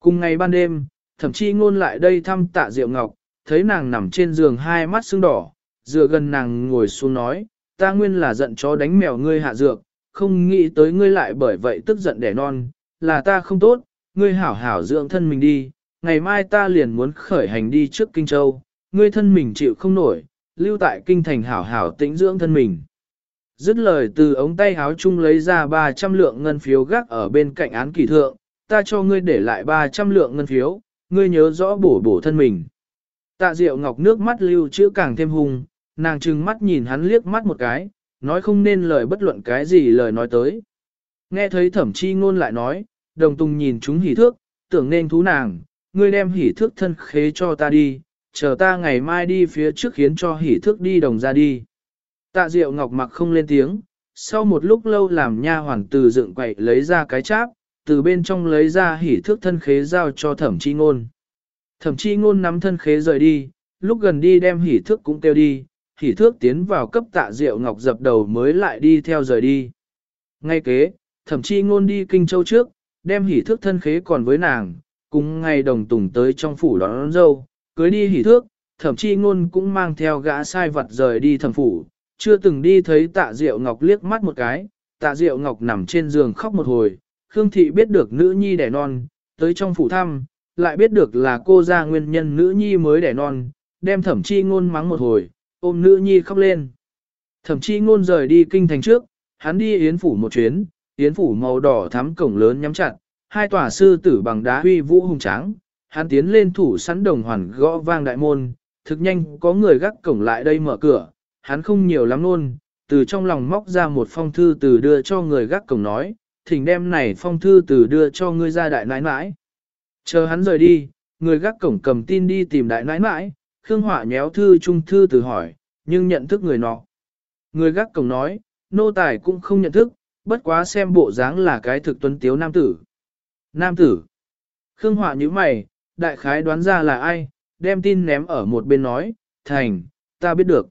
Cùng ngày ban đêm, thậm chí ngôn lại đây thăm tạ rượu ngọc, thấy nàng nằm trên giường hai mắt sưng đỏ, dựa gần nàng ngồi xuống nói, ta nguyên là giận chó đánh mèo ngươi hạ dược, không nghĩ tới ngươi lại bởi vậy tức giận đẻ non, là ta không tốt, ngươi hảo hảo dưỡng thân mình đi, ngày mai ta liền muốn khởi hành đi trước Kinh Châu, ngươi thân mình chịu không nổi, lưu tại Kinh Thành hảo hảo tĩnh dưỡng thân mình. Dứt lời từ ống tay háo chung lấy ra 300 lượng ngân phiếu gác ở bên cạnh án kỳ thượng, ta cho ngươi để lại 300 lượng ngân phiếu, ngươi nhớ rõ bổ bổ thân mình. Tạ Diệu Ngọc nước mắt lưu chữ càng thêm hung, nàng trừng mắt nhìn hắn liếc mắt một cái, nói không nên lời bất luận cái gì lời nói tới. Nghe thấy thẩm chi ngôn lại nói, đồng tùng nhìn chúng hỉ thước, tưởng nên thú nàng, ngươi đem hỉ thước thân khế cho ta đi, chờ ta ngày mai đi phía trước khiến cho hỉ thước đi đồng ra đi. Tạ Diệu Ngọc mặc không lên tiếng, sau một lúc lâu làm nha hoàn từ dựng quậy lấy ra cái cháp, từ bên trong lấy ra hỉ thước thân khế giao cho thẩm chi ngôn. Thẩm chi ngôn nắm thân khế rời đi, lúc gần đi đem hỉ thước cũng kêu đi, hỉ thước tiến vào cấp tạ Diệu Ngọc dập đầu mới lại đi theo rời đi. Ngay kế, thẩm chi ngôn đi kinh châu trước, đem hỉ thước thân khế còn với nàng, cùng ngay đồng tùng tới trong phủ đón, đón dâu, cưới đi hỉ thước, thẩm chi ngôn cũng mang theo gã sai vật rời đi thẩm phủ, chưa từng đi thấy tạ Diệu Ngọc liếc mắt một cái, tạ Diệu Ngọc nằm trên giường khóc một hồi, Khương Thị biết được nữ nhi đẻ non, tới trong phủ thăm, lại biết được là cô ra nguyên nhân nữ nhi mới đẻ non, đem thẩm chi ngôn mắng một hồi, ôm nữ nhi khóc lên. Thẩm chi ngôn rời đi kinh thành trước, hắn đi yến phủ một chuyến, yến phủ màu đỏ thắm cổng lớn nhắm chặt, hai tòa sư tử bằng đá huy vũ hùng tráng, hắn tiến lên thủ sẵn đồng hoàn gõ vang đại môn, thực nhanh có người gác cổng lại đây mở cửa, hắn không nhiều lắm luôn, từ trong lòng móc ra một phong thư từ đưa cho người gác cổng nói, thỉnh đem này phong thư từ đưa cho ngươi ra đại nãi nãi. Chờ hắn rời đi, người gác cổng cầm tin đi tìm đại nãi nãi, Khương Họa nhéo thư trung thư từ hỏi, nhưng nhận thức người nọ. Người gác cổng nói, nô tài cũng không nhận thức, bất quá xem bộ dáng là cái thực tuấn tiếu nam tử. Nam tử. Khương Họa như mày, đại khái đoán ra là ai, đem tin ném ở một bên nói, thành, ta biết được.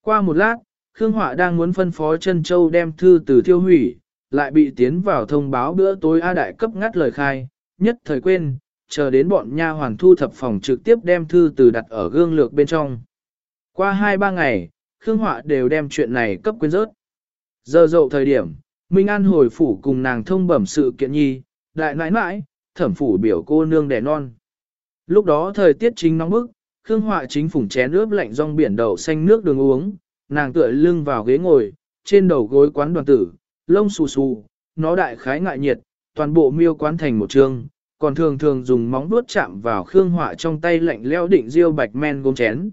Qua một lát, Khương Họa đang muốn phân phó chân châu đem thư từ thiêu hủy, lại bị tiến vào thông báo bữa tối A Đại cấp ngắt lời khai, nhất thời quên, chờ đến bọn nha hoàn thu thập phòng trực tiếp đem thư từ đặt ở gương lược bên trong. Qua 2-3 ngày, Khương Họa đều đem chuyện này cấp quyến rớt. Giờ dậu thời điểm, Minh An hồi phủ cùng nàng thông bẩm sự kiện nhi, đại nãi nãi, thẩm phủ biểu cô nương đẻ non. Lúc đó thời tiết chính nóng bức, Khương Họa chính phủng chén ướp lạnh rong biển đậu xanh nước đường uống, nàng tựa lưng vào ghế ngồi, trên đầu gối quán đoàn tử, lông xù xù, nó đại khái ngại nhiệt, toàn bộ miêu quán thành một trường, còn thường thường dùng móng vuốt chạm vào Khương Họa trong tay lạnh leo định diêu bạch men gôm chén.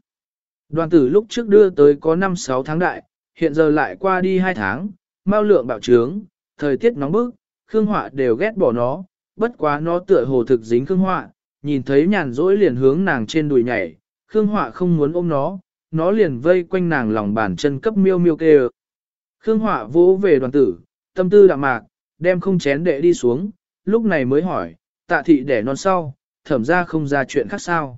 Đoàn tử lúc trước đưa tới có 5-6 tháng đại, hiện giờ lại qua đi 2 tháng, mau lượng bạo trướng, thời tiết nóng bức, Khương Họa đều ghét bỏ nó, bất quá nó tựa hồ thực dính Khương Họa, nhìn thấy nhàn rỗi liền hướng nàng trên đùi nhảy, Khương Họa không muốn ôm nó, nó liền vây quanh nàng lòng bàn chân cấp miêu miêu kêu. Khương Họa vỗ về đoàn tử, tâm tư đạm mạc, đem không chén đệ đi xuống, lúc này mới hỏi, tạ thị đẻ non sau, thẩm ra không ra chuyện khác sao.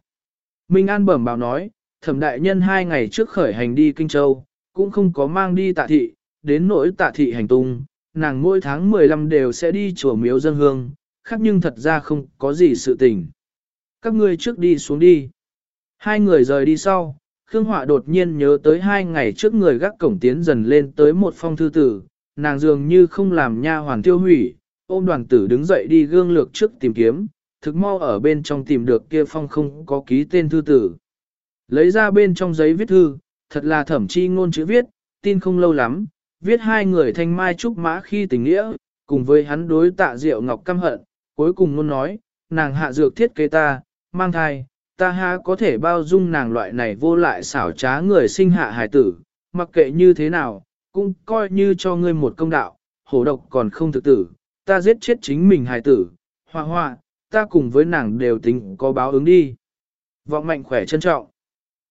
Minh An bẩm bảo nói, thẩm đại nhân hai ngày trước khởi hành đi Kinh Châu, cũng không có mang đi tạ thị, đến nỗi tạ thị hành tung, nàng mỗi tháng 15 đều sẽ đi chùa miếu dân hương, khác nhưng thật ra không có gì sự tình. Các ngươi trước đi xuống đi. Hai người rời đi sau, Khương Họa đột nhiên nhớ tới hai ngày trước người gác cổng tiến dần lên tới một phong thư tử, nàng dường như không làm nha hoàn tiêu hủy, ôm đoàn tử đứng dậy đi gương lược trước tìm kiếm, thực mau ở bên trong tìm được kia phong không có ký tên thư tử. Lấy ra bên trong giấy viết thư, thật là thẩm chi ngôn chữ viết, tin không lâu lắm, viết hai người thanh mai trúc mã khi tình nghĩa, cùng với hắn đối tạ diệu ngọc căm hận, cuối cùng luôn nói, nàng hạ dược thiết kế ta, mang thai, ta ha có thể bao dung nàng loại này vô lại xảo trá người sinh hạ hài tử, mặc kệ như thế nào, cũng coi như cho ngươi một công đạo, hổ độc còn không thực tử, ta giết chết chính mình hài tử, hoa hoa, ta cùng với nàng đều tính có báo ứng đi. Vọng mạnh khỏe trân trọng.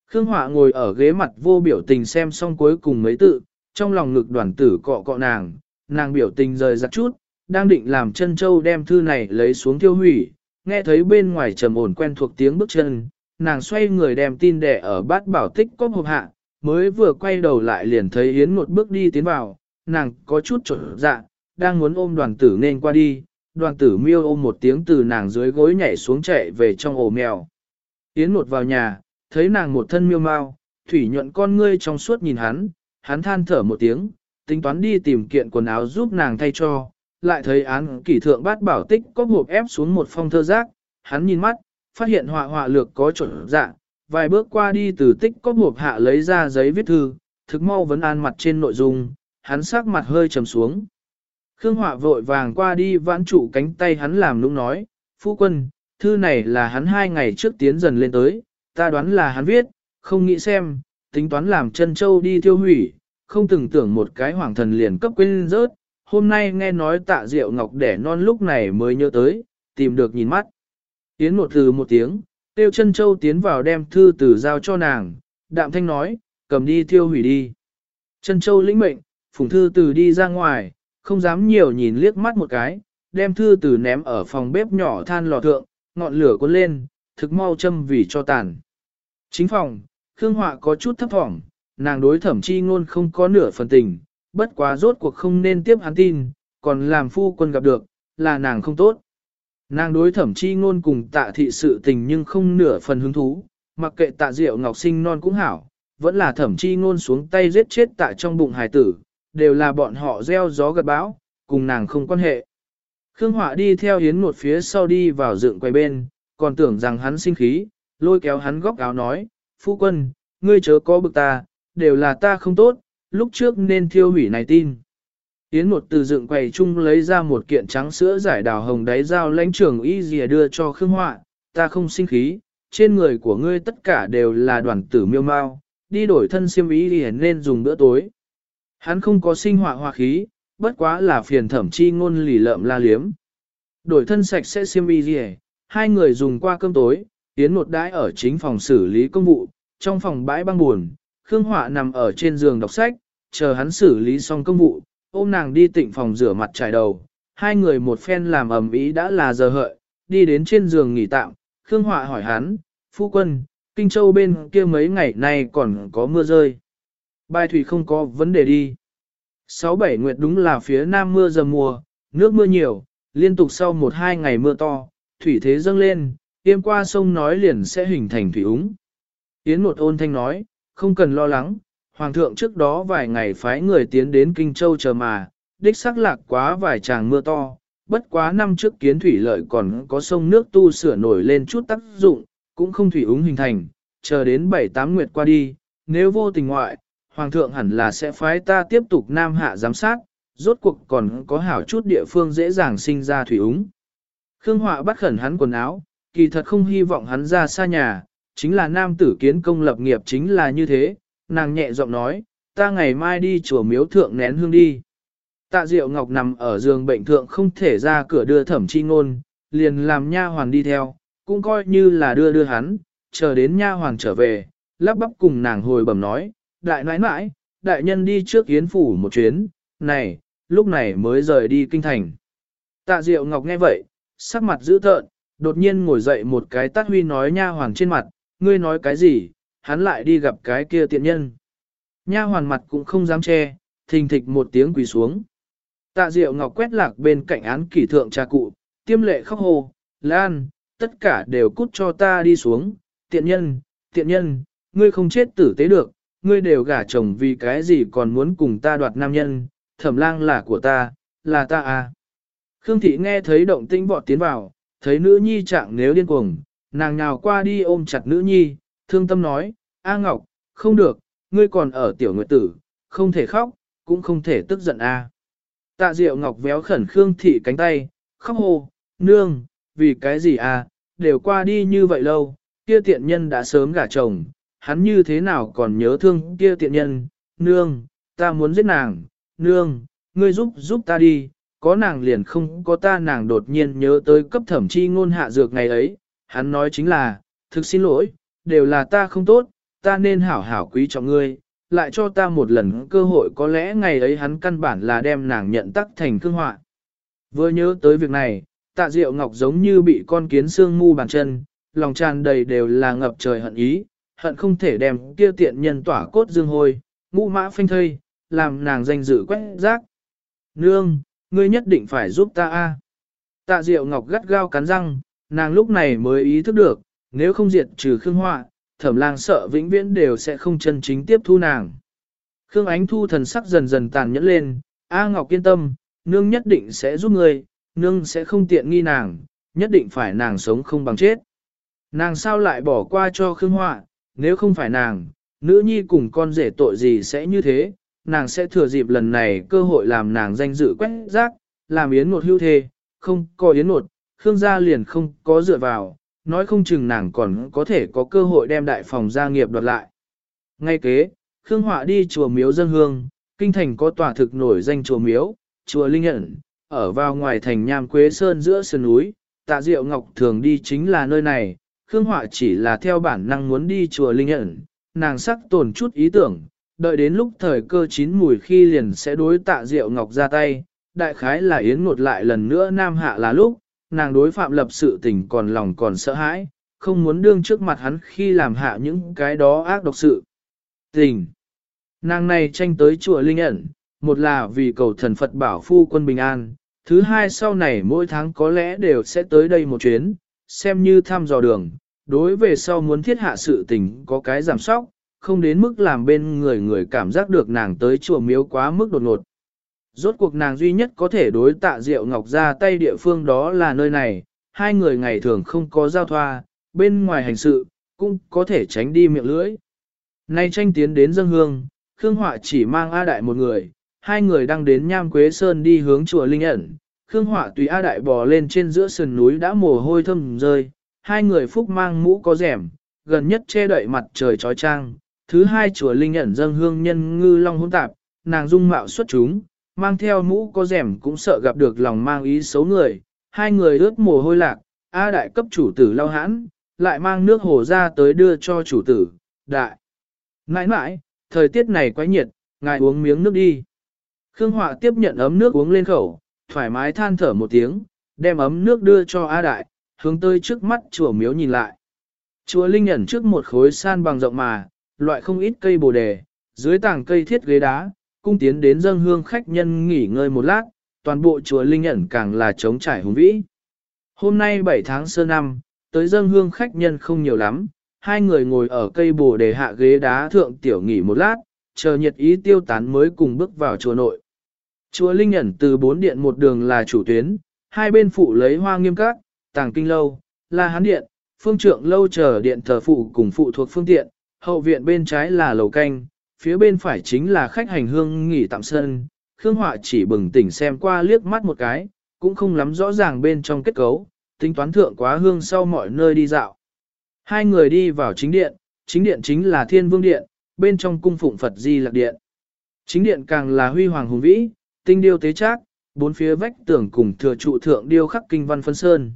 Khương Họa ngồi ở ghế mặt vô biểu tình xem xong cuối cùng mấy tự, trong lòng ngực đoàn tử cọ cọ nàng, nàng biểu tình rời giặt chút, đang định làm chân châu đem thư này lấy xuống tiêu hủy, nghe thấy bên ngoài trầm ổn quen thuộc tiếng bước chân, nàng xoay người đem tin đẻ ở bát bảo tích cốc hộp hạ, mới vừa quay đầu lại liền thấy Yến một bước đi tiến vào, nàng có chút trở dạ, đang muốn ôm đoàn tử nên qua đi, đoàn tử miêu ôm một tiếng từ nàng dưới gối nhảy xuống chạy về trong ổ mèo. Yến một vào nhà, thấy nàng một thân miêu mau, thủy nhuận con ngươi trong suốt nhìn hắn, hắn than thở một tiếng, tính toán đi tìm kiện quần áo giúp nàng thay cho, lại thấy án kỷ thượng bát bảo tích có hộp ép xuống một phong thơ giác, hắn nhìn mắt, phát hiện họa họa lược có chuẩn dạng, vài bước qua đi từ tích có hộp hạ lấy ra giấy viết thư, thực mau vấn an mặt trên nội dung, hắn sắc mặt hơi trầm xuống. Khương họa vội vàng qua đi vãn trụ cánh tay hắn làm nũng nói, phu quân, thư này là hắn hai ngày trước tiến dần lên tới, ta đoán là hắn viết, không nghĩ xem, tính toán làm chân châu đi tiêu hủy, không từng tưởng một cái hoàng thần liền cấp quên rớt, hôm nay nghe nói tạ diệu ngọc đẻ non lúc này mới nhớ tới, tìm được nhìn mắt. Yến một từ một tiếng, tiêu chân châu tiến vào đem thư từ giao cho nàng, đạm thanh nói, cầm đi tiêu hủy đi. Chân châu lĩnh mệnh, phùng thư từ đi ra ngoài, không dám nhiều nhìn liếc mắt một cái, đem thư từ ném ở phòng bếp nhỏ than lò thượng, ngọn lửa cuốn lên, thực mau châm vì cho tàn. Chính phòng, Khương Họa có chút thấp thỏm, nàng đối thẩm chi ngôn không có nửa phần tình, bất quá rốt cuộc không nên tiếp hắn tin, còn làm phu quân gặp được, là nàng không tốt. Nàng đối thẩm chi ngôn cùng tạ thị sự tình nhưng không nửa phần hứng thú, mặc kệ tạ diệu ngọc sinh non cũng hảo, vẫn là thẩm chi ngôn xuống tay giết chết tạ trong bụng hài tử, đều là bọn họ gieo gió gật bão, cùng nàng không quan hệ. Khương Họa đi theo Yến một phía sau đi vào dựng quay bên, còn tưởng rằng hắn sinh khí, lôi kéo hắn góc áo nói, phu quân, ngươi chớ có bực ta, đều là ta không tốt, lúc trước nên thiêu hủy này tin. Yến một từ dựng quầy chung lấy ra một kiện trắng sữa giải đào hồng đáy dao lãnh trưởng y dìa đưa cho Khương Họa, ta không sinh khí, trên người của ngươi tất cả đều là đoàn tử miêu mau, đi đổi thân siêm ý dìa nên dùng bữa tối. Hắn không có sinh họa hoa khí, bất quá là phiền thẩm chi ngôn lì lợm la liếm. Đổi thân sạch sẽ siêm y gì hai người dùng qua cơm tối, tiến một đãi ở chính phòng xử lý công vụ, trong phòng bãi băng buồn, Khương Họa nằm ở trên giường đọc sách, chờ hắn xử lý xong công vụ, ôm nàng đi tịnh phòng rửa mặt trải đầu. Hai người một phen làm ầm ĩ đã là giờ hợi, đi đến trên giường nghỉ tạm, Khương Họa hỏi hắn, phu quân, Kinh Châu bên kia mấy ngày nay còn có mưa rơi. Bài thủy không có vấn đề đi. Sáu bảy nguyệt đúng là phía nam mưa dầm mùa, nước mưa nhiều, liên tục sau một hai ngày mưa to, thủy thế dâng lên, tiêm qua sông nói liền sẽ hình thành thủy úng. Yến một ôn thanh nói, không cần lo lắng, Hoàng thượng trước đó vài ngày phái người tiến đến Kinh Châu chờ mà, đích xác lạc quá vài tràng mưa to, bất quá năm trước kiến thủy lợi còn có sông nước tu sửa nổi lên chút tác dụng, cũng không thủy úng hình thành, chờ đến 7-8 nguyệt qua đi, nếu vô tình ngoại, Hoàng thượng hẳn là sẽ phái ta tiếp tục nam hạ giám sát, rốt cuộc còn có hảo chút địa phương dễ dàng sinh ra thủy úng. Khương Họa bắt khẩn hắn quần áo, kỳ thật không hy vọng hắn ra xa nhà, chính là nam tử kiến công lập nghiệp chính là như thế, nàng nhẹ giọng nói, ta ngày mai đi chùa miếu thượng nén hương đi. Tạ Diệu Ngọc nằm ở giường bệnh thượng không thể ra cửa đưa thẩm chi ngôn, liền làm nha hoàn đi theo, cũng coi như là đưa đưa hắn, chờ đến nha hoàn trở về, lắp bắp cùng nàng hồi bẩm nói, đại nãi nãi, đại nhân đi trước yến phủ một chuyến, này, lúc này mới rời đi kinh thành. Tạ Diệu Ngọc nghe vậy, sắc mặt dữ tợn, đột nhiên ngồi dậy một cái tát huy nói nha hoàn trên mặt, ngươi nói cái gì, hắn lại đi gặp cái kia tiện nhân. Nha hoàn mặt cũng không dám che, thình thịch một tiếng quỳ xuống. Tạ Diệu Ngọc quét lạc bên cạnh án kỷ thượng cha cụ, tiêm lệ khóc hồ, Lan, tất cả đều cút cho ta đi xuống, tiện nhân, tiện nhân, ngươi không chết tử tế được, ngươi đều gả chồng vì cái gì còn muốn cùng ta đoạt nam nhân, thẩm lang là của ta, là ta à. Khương thị nghe thấy động tĩnh vọt tiến vào, thấy nữ nhi trạng nếu điên cuồng, nàng nhào qua đi ôm chặt nữ nhi, thương tâm nói, A Ngọc, không được, ngươi còn ở tiểu nguyệt tử, không thể khóc, cũng không thể tức giận a. Tạ Diệu Ngọc véo khẩn Khương thị cánh tay, khóc hô, nương, vì cái gì a? đều qua đi như vậy lâu, kia tiện nhân đã sớm gả chồng, hắn như thế nào còn nhớ thương kia tiện nhân, nương, ta muốn giết nàng, nương, ngươi giúp giúp ta đi, có nàng liền không có ta nàng đột nhiên nhớ tới cấp thẩm chi ngôn hạ dược ngày ấy, hắn nói chính là, thực xin lỗi, đều là ta không tốt, ta nên hảo hảo quý trọng ngươi, lại cho ta một lần cơ hội có lẽ ngày ấy hắn căn bản là đem nàng nhận tắc thành cương họa. Vừa nhớ tới việc này, tạ diệu ngọc giống như bị con kiến xương mu bàn chân, lòng tràn đầy đều là ngập trời hận ý, hận không thể đem kia tiện nhân tỏa cốt dương hôi, ngũ mã phanh thây, làm nàng danh dự quét rác. Nương, ngươi nhất định phải giúp ta a. Tạ Diệu Ngọc gắt gao cắn răng, nàng lúc này mới ý thức được, nếu không diệt trừ Khương Họa, Thẩm Lang sợ vĩnh viễn đều sẽ không chân chính tiếp thu nàng. Khương Ánh Thu thần sắc dần dần tàn nhẫn lên, A Ngọc yên tâm, nương nhất định sẽ giúp ngươi, nương sẽ không tiện nghi nàng, nhất định phải nàng sống không bằng chết. Nàng sao lại bỏ qua cho Khương Họa, nếu không phải nàng, nữ nhi cùng con rể tội gì sẽ như thế, nàng sẽ thừa dịp lần này cơ hội làm nàng danh dự quét rác, làm yến một hưu thê, không có yến một, Khương gia liền không có dựa vào, nói không chừng nàng còn có thể có cơ hội đem đại phòng gia nghiệp đoạt lại. Ngay kế, Khương Họa đi chùa miếu dân hương, kinh thành có tòa thực nổi danh chùa miếu, chùa Linh Nhận, ở vào ngoài thành Nham Quế Sơn giữa sườn núi, tạ diệu ngọc thường đi chính là nơi này, Khương Họa chỉ là theo bản năng muốn đi chùa Linh ẩn, nàng sắc tồn chút ý tưởng, đợi đến lúc thời cơ chín mùi khi liền sẽ đối tạ diệu ngọc ra tay, đại khái là yến ngột lại lần nữa nam hạ là lúc, nàng đối phạm lập sự tình còn lòng còn sợ hãi, không muốn đương trước mặt hắn khi làm hạ những cái đó ác độc sự. Tình. Nàng này tranh tới chùa Linh ẩn, một là vì cầu thần Phật bảo phu quân bình an, thứ hai sau này mỗi tháng có lẽ đều sẽ tới đây một chuyến, xem như thăm dò đường, đối về sau muốn thiết hạ sự tình có cái giảm sóc, không đến mức làm bên người người cảm giác được nàng tới chùa miếu quá mức đột ngột. Rốt cuộc nàng duy nhất có thể đối tạ Diệu Ngọc ra tay địa phương đó là nơi này, hai người ngày thường không có giao thoa, bên ngoài hành sự, cũng có thể tránh đi miệng lưỡi. Nay tranh tiến đến dân hương, Khương Họa chỉ mang A Đại một người, hai người đang đến Nham Quế Sơn đi hướng chùa Linh ẩn. Khương Họa tùy A Đại bò lên trên giữa sườn núi đã mồ hôi thâm rơi, hai người phúc mang mũ có rẻm, gần nhất che đậy mặt trời trói trang. Thứ hai chùa Linh ẩn dâng hương nhân ngư long hỗn tạp, nàng dung mạo xuất chúng, mang theo mũ có rẻm cũng sợ gặp được lòng mang ý xấu người, hai người ướt mồ hôi lạc, A đại cấp chủ tử lao hãn, lại mang nước hồ ra tới đưa cho chủ tử, đại. Nãi nãi, thời tiết này quá nhiệt, ngài uống miếng nước đi. Khương Họa tiếp nhận ấm nước uống lên khẩu, thoải mái than thở một tiếng, đem ấm nước đưa cho A đại, hướng tới trước mắt chùa miếu nhìn lại. Chùa Linh ẩn trước một khối san bằng rộng mà, loại không ít cây bồ đề, dưới tảng cây thiết ghế đá, cung tiến đến dân hương khách nhân nghỉ ngơi một lát, toàn bộ chùa Linh ẩn càng là trống trải hùng vĩ. Hôm nay 7 tháng sơ năm, tới dân hương khách nhân không nhiều lắm, hai người ngồi ở cây bồ đề hạ ghế đá thượng tiểu nghỉ một lát, chờ nhiệt ý tiêu tán mới cùng bước vào chùa nội. Chùa Linh ẩn từ bốn điện một đường là chủ tuyến, hai bên phụ lấy hoa nghiêm các, tàng kinh lâu, la hán điện, phương trượng lâu chờ điện thờ phụ cùng phụ thuộc phương tiện, hậu viện bên trái là lầu canh, phía bên phải chính là khách hành hương nghỉ tạm sân, Khương Họa chỉ bừng tỉnh xem qua liếc mắt một cái, cũng không lắm rõ ràng bên trong kết cấu, tính toán thượng quá hương sau mọi nơi đi dạo. Hai người đi vào chính điện, chính điện chính là thiên vương điện, bên trong cung phụng Phật Di Lạc Điện. Chính điện càng là huy hoàng hùng vĩ, tinh điêu tế trác, bốn phía vách tường cùng thừa trụ thượng điêu khắc kinh văn phân sơn.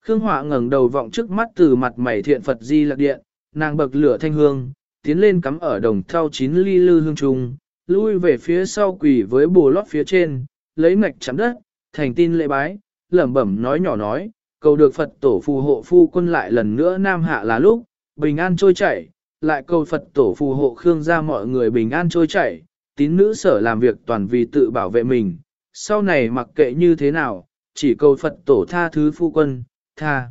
Khương Họa ngẩng đầu vọng trước mắt từ mặt mày thiện Phật Di Lạc Điện, nàng bậc lửa thanh hương, tiến lên cắm ở đồng thau chín ly lư hương trùng, lui về phía sau quỳ với bồ lót phía trên, lấy ngạch chạm đất, thành tin lễ bái, lẩm bẩm nói nhỏ nói, cầu được Phật tổ phù hộ phu quân lại lần nữa nam hạ là lúc, bình an trôi chảy, lại cầu Phật tổ phù hộ Khương gia mọi người bình an trôi chảy, tín nữ sở làm việc toàn vì tự bảo vệ mình, sau này mặc kệ như thế nào, chỉ cầu Phật tổ tha thứ phu quân, tha.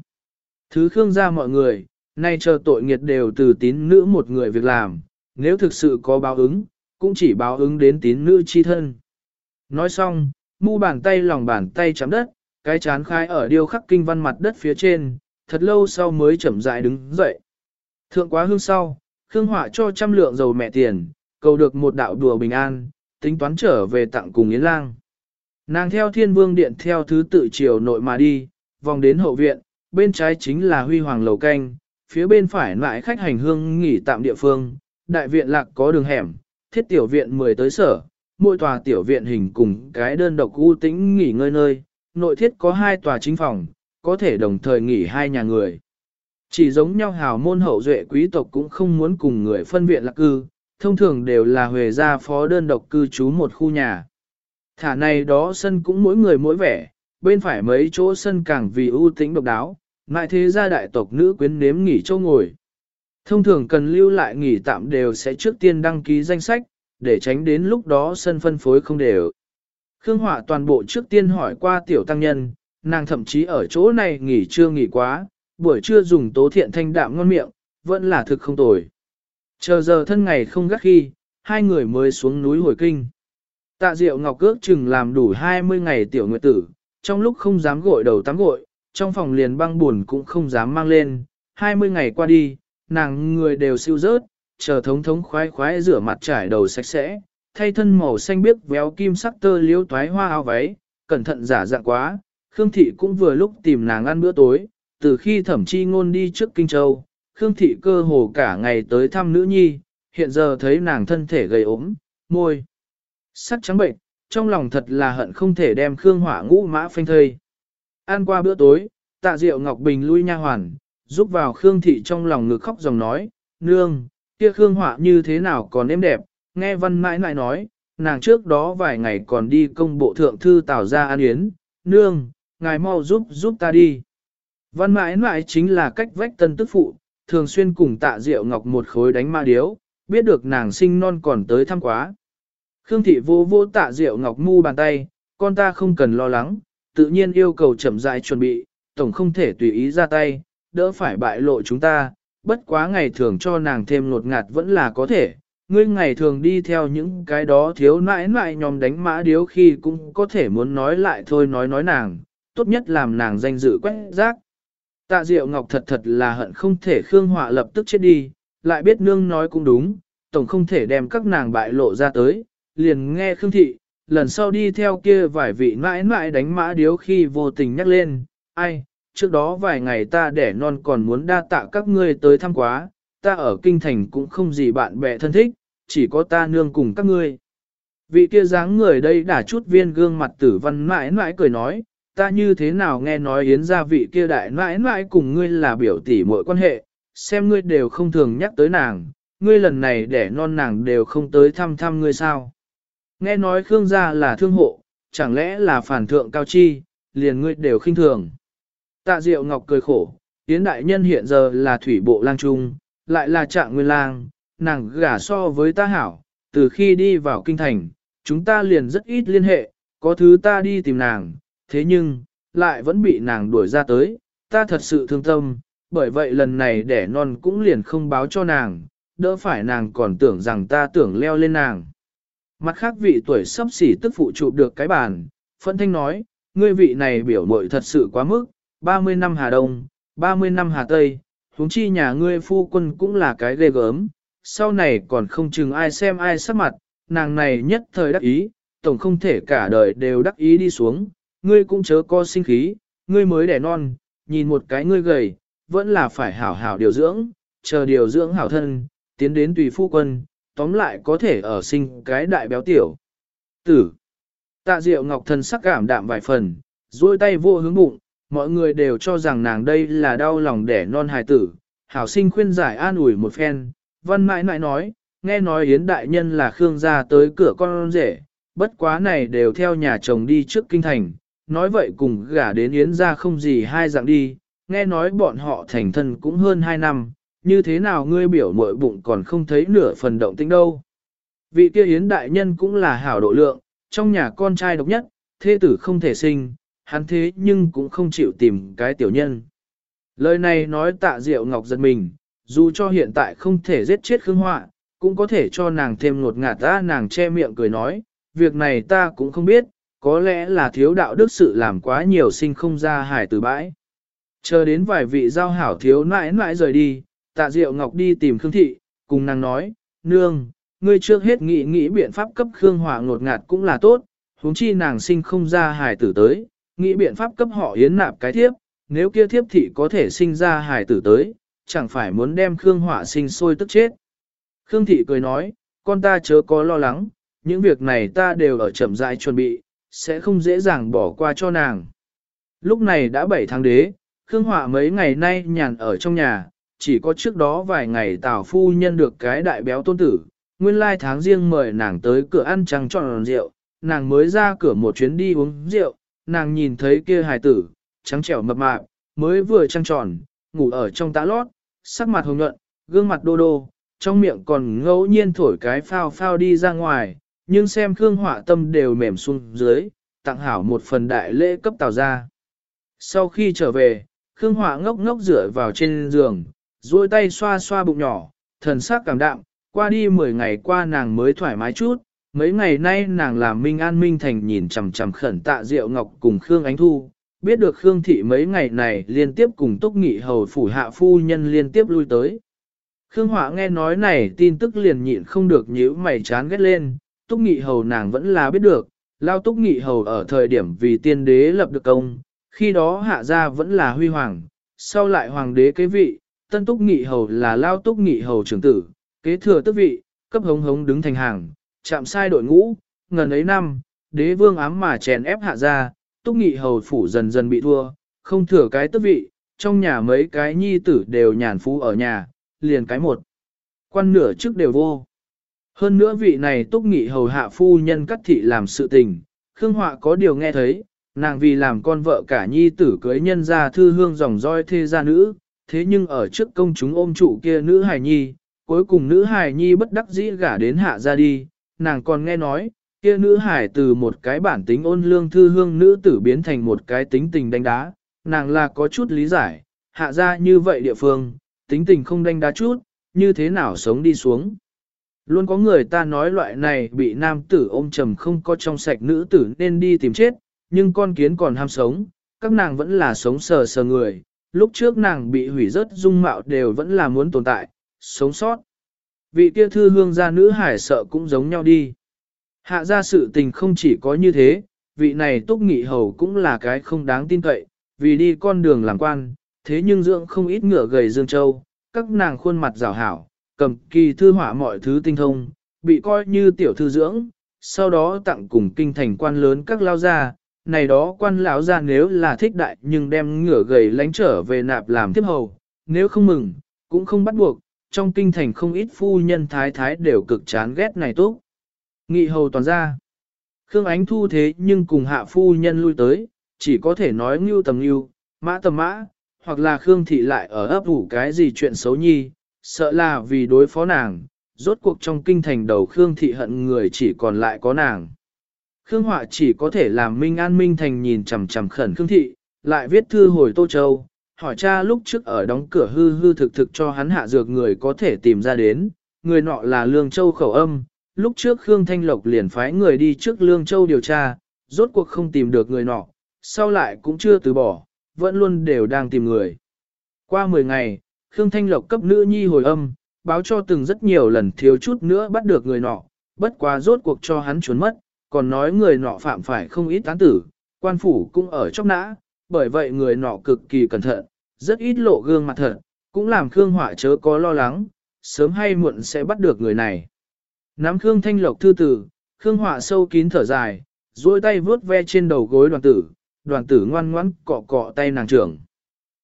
Thứ Khương gia mọi người, nay chờ tội nghiệt đều từ tín nữ một người việc làm, nếu thực sự có báo ứng, cũng chỉ báo ứng đến tín nữ chi thân. Nói xong, mu bàn tay lòng bàn tay chạm đất, cái chán khai ở điêu khắc kinh văn mặt đất phía trên, thật lâu sau mới chậm rãi đứng dậy. Thượng quá hương sau, Khương Họa cho trăm lượng dầu mẹ tiền, cầu được một đạo đùa bình an, tính toán trở về tặng cùng Yến Lang. Nàng theo thiên vương điện theo thứ tự chiều nội mà đi, vòng đến hậu viện, bên trái chính là huy hoàng lầu canh, phía bên phải lại khách hành hương nghỉ tạm địa phương, đại viện lạc có đường hẻm, thiết tiểu viện 10 tới sở, mỗi tòa tiểu viện hình cùng cái đơn độc u tĩnh nghỉ ngơi nơi, nội thiết có hai tòa chính phòng, có thể đồng thời nghỉ hai nhà người. Chỉ giống nhau hào môn hậu duệ quý tộc cũng không muốn cùng người phân viện lạc cư, thông thường đều là huề gia phó đơn độc cư trú một khu nhà. Thả này đó sân cũng mỗi người mỗi vẻ, bên phải mấy chỗ sân càng vì ưu tĩnh độc đáo, lại thế gia đại tộc nữ quyến nếm nghỉ châu ngồi. Thông thường cần lưu lại nghỉ tạm đều sẽ trước tiên đăng ký danh sách, để tránh đến lúc đó sân phân phối không đều. Khương Họa toàn bộ trước tiên hỏi qua tiểu tăng nhân, nàng thậm chí ở chỗ này nghỉ chưa nghỉ quá, buổi trưa dùng tố thiện thanh đạm ngon miệng, vẫn là thực không tồi. Chờ giờ thân ngày không gắt khi, hai người mới xuống núi hồi kinh. Tạ Diệu Ngọc cước chừng làm đủ 20 ngày tiểu nguyệt tử, trong lúc không dám gội đầu tắm gội, trong phòng liền băng buồn cũng không dám mang lên, 20 ngày qua đi, nàng người đều siêu rớt, chờ thống thống khoái khoái rửa mặt trải đầu sạch sẽ, thay thân màu xanh biếc véo kim sắc tơ liếu toái hoa áo váy, cẩn thận giả dạng quá, Khương Thị cũng vừa lúc tìm nàng ăn bữa tối, từ khi thẩm chi ngôn đi trước Kinh Châu, Khương Thị cơ hồ cả ngày tới thăm nữ nhi, hiện giờ thấy nàng thân thể gầy ốm, môi, sắc trắng bệnh, trong lòng thật là hận không thể đem Khương Hỏa ngũ mã phanh thây. Ăn qua bữa tối, tạ diệu Ngọc Bình lui nha hoàn, giúp vào Khương Thị trong lòng ngực khóc dòng nói, nương, kia Khương Hỏa như thế nào còn êm đẹp, nghe văn mãi mãi nói, nàng trước đó vài ngày còn đi công bộ thượng thư tảo ra an yến, nương, ngài mau giúp giúp ta đi. Văn mãi mãi chính là cách vách tân tức phụ, thường xuyên cùng tạ diệu ngọc một khối đánh ma điếu, biết được nàng sinh non còn tới thăm quá. Khương thị vô vô tạ diệu ngọc mu bàn tay, con ta không cần lo lắng, tự nhiên yêu cầu chậm rãi chuẩn bị, tổng không thể tùy ý ra tay, đỡ phải bại lộ chúng ta, bất quá ngày thường cho nàng thêm nột ngạt vẫn là có thể. Ngươi ngày thường đi theo những cái đó thiếu nãi nãi nhóm đánh mã điếu khi cũng có thể muốn nói lại thôi nói nói nàng, tốt nhất làm nàng danh dự quét rác. Tạ Diệu Ngọc thật thật là hận không thể Khương Họa lập tức chết đi, lại biết nương nói cũng đúng, tổng không thể đem các nàng bại lộ ra tới, liền nghe Khương Thị, lần sau đi theo kia vài vị mãi mãi đánh mã điếu khi vô tình nhắc lên, ai, trước đó vài ngày ta đẻ non còn muốn đa tạ các ngươi tới thăm quá, ta ở kinh thành cũng không gì bạn bè thân thích, chỉ có ta nương cùng các ngươi. Vị kia dáng người đây đã chút viên gương mặt tử văn mãi mãi cười nói, ta như thế nào nghe nói yến gia vị kia đại mãi mãi cùng ngươi là biểu tỷ muội quan hệ, xem ngươi đều không thường nhắc tới nàng, ngươi lần này để non nàng đều không tới thăm thăm ngươi sao. Nghe nói Khương gia là thương hộ, chẳng lẽ là phản thượng cao chi, liền ngươi đều khinh thường. Tạ Diệu Ngọc cười khổ, Yến đại nhân hiện giờ là thủy bộ lang trung, lại là trạng nguyên lang, nàng gả so với ta hảo, từ khi đi vào kinh thành, chúng ta liền rất ít liên hệ, có thứ ta đi tìm nàng, thế nhưng, lại vẫn bị nàng đuổi ra tới, ta thật sự thương tâm, bởi vậy lần này đẻ non cũng liền không báo cho nàng, đỡ phải nàng còn tưởng rằng ta tưởng leo lên nàng. Mặt khác vị tuổi sắp xỉ tức phụ chụp được cái bàn, phân thanh nói, ngươi vị này biểu mội thật sự quá mức, 30 năm Hà Đông, 30 năm Hà Tây, huống chi nhà ngươi phu quân cũng là cái ghê gớm, sau này còn không chừng ai xem ai sắc mặt, nàng này nhất thời đắc ý, tổng không thể cả đời đều đắc ý đi xuống, ngươi cũng chớ co sinh khí, ngươi mới đẻ non, nhìn một cái ngươi gầy, vẫn là phải hảo hảo điều dưỡng, chờ điều dưỡng hảo thân, tiến đến tùy phu quân, tóm lại có thể ở sinh cái đại béo tiểu. Tử. Tạ Diệu Ngọc thần sắc cảm đạm vài phần, duỗi tay vô hướng bụng, mọi người đều cho rằng nàng đây là đau lòng đẻ non hài tử. Hảo sinh khuyên giải an ủi một phen, văn mãi mãi nói, nghe nói Yến Đại Nhân là Khương gia tới cửa con rể, bất quá này đều theo nhà chồng đi trước kinh thành, nói vậy cùng gả đến Yến gia không gì hai dạng đi, nghe nói bọn họ thành thân cũng hơn hai năm, như thế nào ngươi biểu mội bụng còn không thấy nửa phần động tĩnh đâu. Vị kia Yến Đại Nhân cũng là hảo độ lượng, trong nhà con trai độc nhất, thế tử không thể sinh, hắn thế nhưng cũng không chịu tìm cái tiểu nhân. Lời này nói tạ diệu ngọc giật mình, dù cho hiện tại không thể giết chết Khương Họa, cũng có thể cho nàng thêm ngột ngạt ta nàng che miệng cười nói, việc này ta cũng không biết, có lẽ là thiếu đạo đức sự làm quá nhiều sinh không ra hải từ bãi. Chờ đến vài vị giao hảo thiếu nãi nãi rời đi, tạ diệu ngọc đi tìm Khương Thị, cùng nàng nói, nương, ngươi trước hết nghĩ nghĩ biện pháp cấp Khương Hỏa ngột ngạt cũng là tốt, huống chi nàng sinh không ra hài tử tới, nghĩ biện pháp cấp họ yến nạp cái thiếp, nếu kia thiếp thị có thể sinh ra hài tử tới, chẳng phải muốn đem Khương Hỏa sinh sôi tức chết. Khương Thị cười nói, con ta chớ có lo lắng, những việc này ta đều ở chậm rãi chuẩn bị, sẽ không dễ dàng bỏ qua cho nàng. Lúc này đã 7 tháng đế, Khương họa mấy ngày nay nhàn ở trong nhà, chỉ có trước đó vài ngày Tào Phu Nhân được cái đại béo tôn tử, nguyên lai tháng riêng mời nàng tới cửa ăn trăng tròn rượu, nàng mới ra cửa một chuyến đi uống rượu, nàng nhìn thấy kia hài tử, trắng trẻo mập mạp, mới vừa trăng tròn, ngủ ở trong tã lót, sắc mặt hồng nhuận, gương mặt đô đô, trong miệng còn ngẫu nhiên thổi cái phao phao đi ra ngoài, nhưng xem Khương Họa Tâm đều mềm xuống dưới, tặng hảo một phần đại lễ cấp tào ra. Sau khi trở về, Khương Họa ngốc ngốc dựa vào trên giường, duỗi tay xoa xoa bụng nhỏ, thần sắc cảm đạm, qua đi 10 ngày qua nàng mới thoải mái chút, mấy ngày nay nàng làm Minh An Minh Thành nhìn chằm chằm khẩn tạ Diệu Ngọc cùng Khương Ánh Thu, biết được Khương Thị mấy ngày này liên tiếp cùng Túc Nghị Hầu phủ hạ phu nhân liên tiếp lui tới. Khương Họa nghe nói này tin tức liền nhịn không được nhíu mày chán ghét lên, Túc Nghị Hầu nàng vẫn là biết được, Lao Túc Nghị Hầu ở thời điểm vì tiên đế lập được công, khi đó hạ gia vẫn là huy hoàng, sau lại hoàng đế kế vị, Tân Túc Nghị Hầu là Lao Túc Nghị Hầu trưởng tử, kế thừa tước vị, cấp hống hống đứng thành hàng, chạm sai đội ngũ, ngần ấy năm, đế vương ám mà chèn ép hạ Gia, túc nghị hầu phủ dần dần bị thua, không thừa cái tước vị, trong nhà mấy cái nhi tử đều nhàn phú ở nhà, liền cái một. Quan nửa trước đều vô. Hơn nữa vị này túc nghị hầu hạ phu nhân cắt thị làm sự tình, Khương Họa có điều nghe thấy, nàng vì làm con vợ cả nhi tử cưới nhân ra thư hương dòng roi thê gia nữ, thế nhưng ở trước công chúng ôm trụ kia nữ hài nhi, cuối cùng nữ hài nhi bất đắc dĩ gả đến hạ ra đi, nàng còn nghe nói, kia nữ hài từ một cái bản tính ôn lương thư hương nữ tử biến thành một cái tính tình đánh đá, nàng là có chút lý giải, hạ ra như vậy địa phương, tính tình không đánh đá chút, như thế nào sống đi xuống. Luôn có người ta nói loại này bị nam tử ôm trầm không có trong sạch nữ tử nên đi tìm chết, nhưng con kiến còn ham sống, các nàng vẫn là sống sờ sờ người, lúc trước nàng bị hủy rớt dung mạo đều vẫn là muốn tồn tại, sống sót. Vị kia thư hương gia nữ hải sợ cũng giống nhau đi. Hạ ra sự tình không chỉ có như thế, vị này túc nghị hầu cũng là cái không đáng tin cậy, vì đi con đường làm quan, thế nhưng dưỡng không ít ngựa gầy dương châu, các nàng khuôn mặt rào hảo, cầm kỳ thư họa mọi thứ tinh thông, bị coi như tiểu thư dưỡng, sau đó tặng cùng kinh thành quan lớn các lao gia, này đó quan lão gia nếu là thích đại nhưng đem ngửa gầy lánh trở về nạp làm tiếp hầu, nếu không mừng, cũng không bắt buộc, trong kinh thành không ít phu nhân thái thái đều cực chán ghét này tốt. Nghị hầu toàn ra. Khương Ánh thu thế nhưng cùng hạ phu nhân lui tới, chỉ có thể nói ngưu tầm ngưu, mã tầm mã, hoặc là Khương thị lại ở ấp ủ cái gì chuyện xấu nhi, sợ là vì đối phó nàng, rốt cuộc trong kinh thành đầu Khương thị hận người chỉ còn lại có nàng. Khương Họa chỉ có thể làm Minh An Minh Thành nhìn chằm chằm khẩn Khương thị, lại viết thư hồi Tô Châu, hỏi cha lúc trước ở đóng cửa hư hư thực thực cho hắn hạ dược người có thể tìm ra đến, người nọ là Lương Châu khẩu âm, lúc trước Khương Thanh Lộc liền phái người đi trước Lương Châu điều tra, rốt cuộc không tìm được người nọ, sau lại cũng chưa từ bỏ, vẫn luôn đều đang tìm người. Qua 10 ngày, Khương Thanh Lộc cấp nữ nhi hồi âm, báo cho từng rất nhiều lần thiếu chút nữa bắt được người nọ, bất quá rốt cuộc cho hắn trốn mất, còn nói người nọ phạm phải không ít tán tử, quan phủ cũng ở chóc nã, bởi vậy người nọ cực kỳ cẩn thận, rất ít lộ gương mặt thật, cũng làm Khương Họa chớ có lo lắng, sớm hay muộn sẽ bắt được người này. Nắm Khương Thanh Lộc thư tử, Khương Họa sâu kín thở dài, duỗi tay vướt ve trên đầu gối đoàn tử, đoàn tử ngoan ngoãn cọ cọ tay nàng trưởng.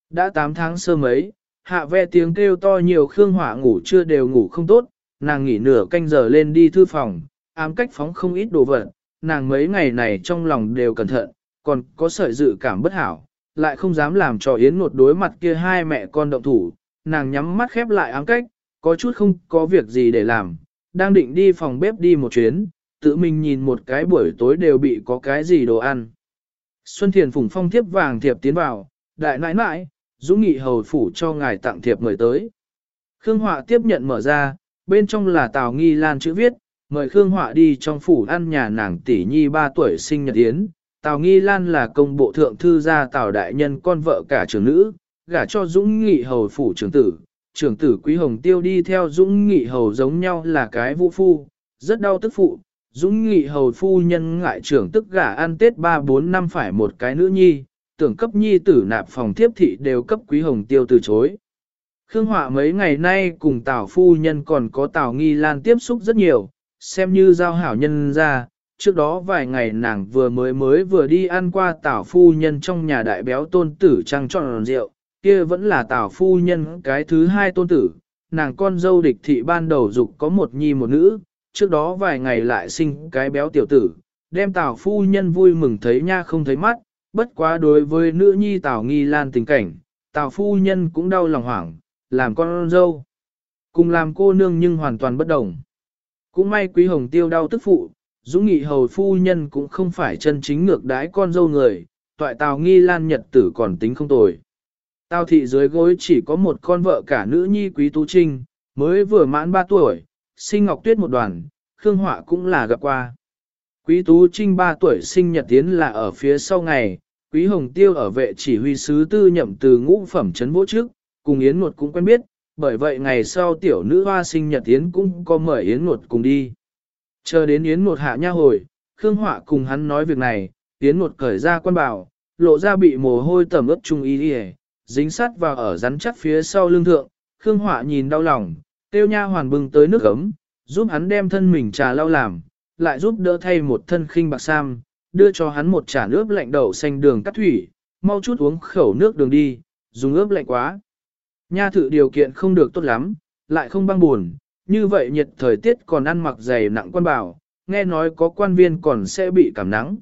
Đã 8 tháng sơ mấy, hạ ve tiếng kêu to nhiều Khương hỏa ngủ chưa đều ngủ không tốt, nàng nghỉ nửa canh giờ lên đi thư phòng, ám cách phóng không ít đồ vật, nàng mấy ngày này trong lòng đều cẩn thận, còn có sợi dự cảm bất hảo, lại không dám làm cho Yến một đối mặt kia hai mẹ con động thủ, nàng nhắm mắt khép lại ám cách, có chút không có việc gì để làm, đang định đi phòng bếp đi một chuyến, tự mình nhìn một cái buổi tối đều bị có cái gì đồ ăn. Xuân Thiền Phùng phong thiếp vàng thiệp tiến vào, đại nãi nãi, Dũng Nghị hầu phủ cho ngài tặng thiệp mời tới. Khương Họa tiếp nhận mở ra, bên trong là Tào Nghi Lan chữ viết, mời Khương Họa đi trong phủ ăn nhà nàng tỷ nhi 3 tuổi sinh nhật yến. Tào Nghi Lan là công bộ thượng thư gia Tào Đại Nhân con vợ cả trưởng nữ, gả cho Dũng Nghị hầu phủ trưởng tử. Trưởng tử Quý Hồng Tiêu đi theo Dũng Nghị hầu giống nhau là cái vũ phu, rất đau tức phụ. Dũng Nghị hầu phu nhân ngại trưởng tức gả ăn Tết 3-4 năm phải một cái nữ nhi, tưởng cấp nhi tử nạp phòng thiếp thị đều cấp Quý Hồng Tiêu từ chối. Khương Họa mấy ngày nay cùng Tào phu nhân còn có Tào Nghi Lan tiếp xúc rất nhiều, xem như giao hảo nhân ra. Trước đó vài ngày nàng vừa mới mới vừa đi ăn qua Tào phu nhân trong nhà đại béo tôn tử trăng trọn rượu, kia vẫn là Tào phu nhân cái thứ hai tôn tử, nàng con dâu địch thị ban đầu dục có một nhi một nữ, trước đó vài ngày lại sinh cái béo tiểu tử, đem Tào phu nhân vui mừng thấy nha không thấy mắt, bất quá đối với nữ nhi Tào Nghi Lan tình cảnh, Tào phu nhân cũng đau lòng hoảng, làm con dâu. Cùng làm cô nương nhưng hoàn toàn bất đồng. Cũng may quý hồng tiêu đau tức phụ, dũng nghị hầu phu nhân cũng không phải chân chính ngược đái con dâu người, toại tào nghi lan nhật tử còn tính không tồi. Tào thị dưới gối chỉ có một con vợ cả nữ nhi quý tú trinh, mới vừa mãn 3 tuổi, sinh ngọc tuyết một đoàn, Khương Họa cũng là gặp qua. Quý tú trinh 3 tuổi sinh nhật tiến là ở phía sau ngày, quý hồng tiêu ở vệ chỉ huy sứ tư nhậm từ ngũ phẩm chấn bố trước, cùng Yến Nuột cũng quen biết, bởi vậy ngày sau tiểu nữ hoa sinh nhật Yến cũng có mời Yến Nuột cùng đi. Chờ đến Yến Nuột hạ nha hồi, Khương Họa cùng hắn nói việc này, Yến Nuột cởi ra quan bảo, lộ ra bị mồ hôi tẩm ướt trung y đi dính sát vào ở rắn chắc phía sau lưng thượng, Khương Họa nhìn đau lòng, tiêu nha hoàn bưng tới nước ấm, giúp hắn đem thân mình trà lau làm, lại giúp đỡ thay một thân khinh bạc sam, đưa cho hắn một chả nước lạnh đậu xanh đường cắt thủy, mau chút uống khẩu nước đường đi, dùng ướp lạnh quá. Nha thử điều kiện không được tốt lắm, lại không băng buồn, như vậy nhiệt thời tiết còn ăn mặc dày nặng quan bảo, nghe nói có quan viên còn sẽ bị cảm nắng.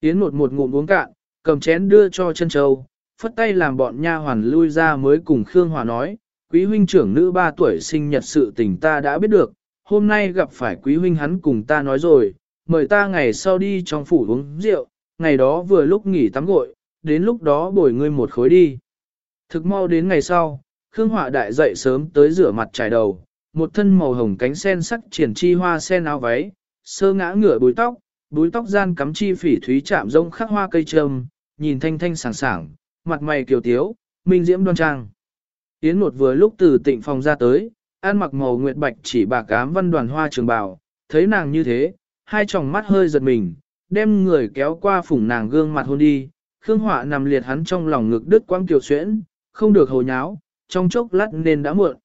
Yến một một ngụm uống cạn, cầm chén đưa cho chân châu, phất tay làm bọn nha hoàn lui ra mới cùng Khương Hòa nói, quý huynh trưởng nữ ba tuổi sinh nhật sự tình ta đã biết được, hôm nay gặp phải quý huynh hắn cùng ta nói rồi, mời ta ngày sau đi trong phủ uống rượu, ngày đó vừa lúc nghỉ tắm gội, đến lúc đó bồi ngươi một khối đi. Thực mau đến ngày sau, Khương Họa Đại dậy sớm tới rửa mặt trải đầu, một thân màu hồng cánh sen sắc triển chi hoa sen áo váy, sơ ngã ngửa búi tóc, búi tóc gian cắm chi phỉ thúy chạm rông khắc hoa cây trâm, nhìn thanh thanh sảng sảng, mặt mày kiều tiếu, minh diễm đoan trang. Yến một vừa lúc từ tịnh phòng ra tới, ăn mặc màu nguyệt bạch chỉ bạc ám văn đoàn hoa trường bào, thấy nàng như thế, hai tròng mắt hơi giật mình, đem người kéo qua phủng nàng gương mặt hôn đi, Khương Họa nằm liệt hắn trong lòng ngực đứt quang kiều xuyễn, không được hồ nháo, trong chốc lát nên đã muộn.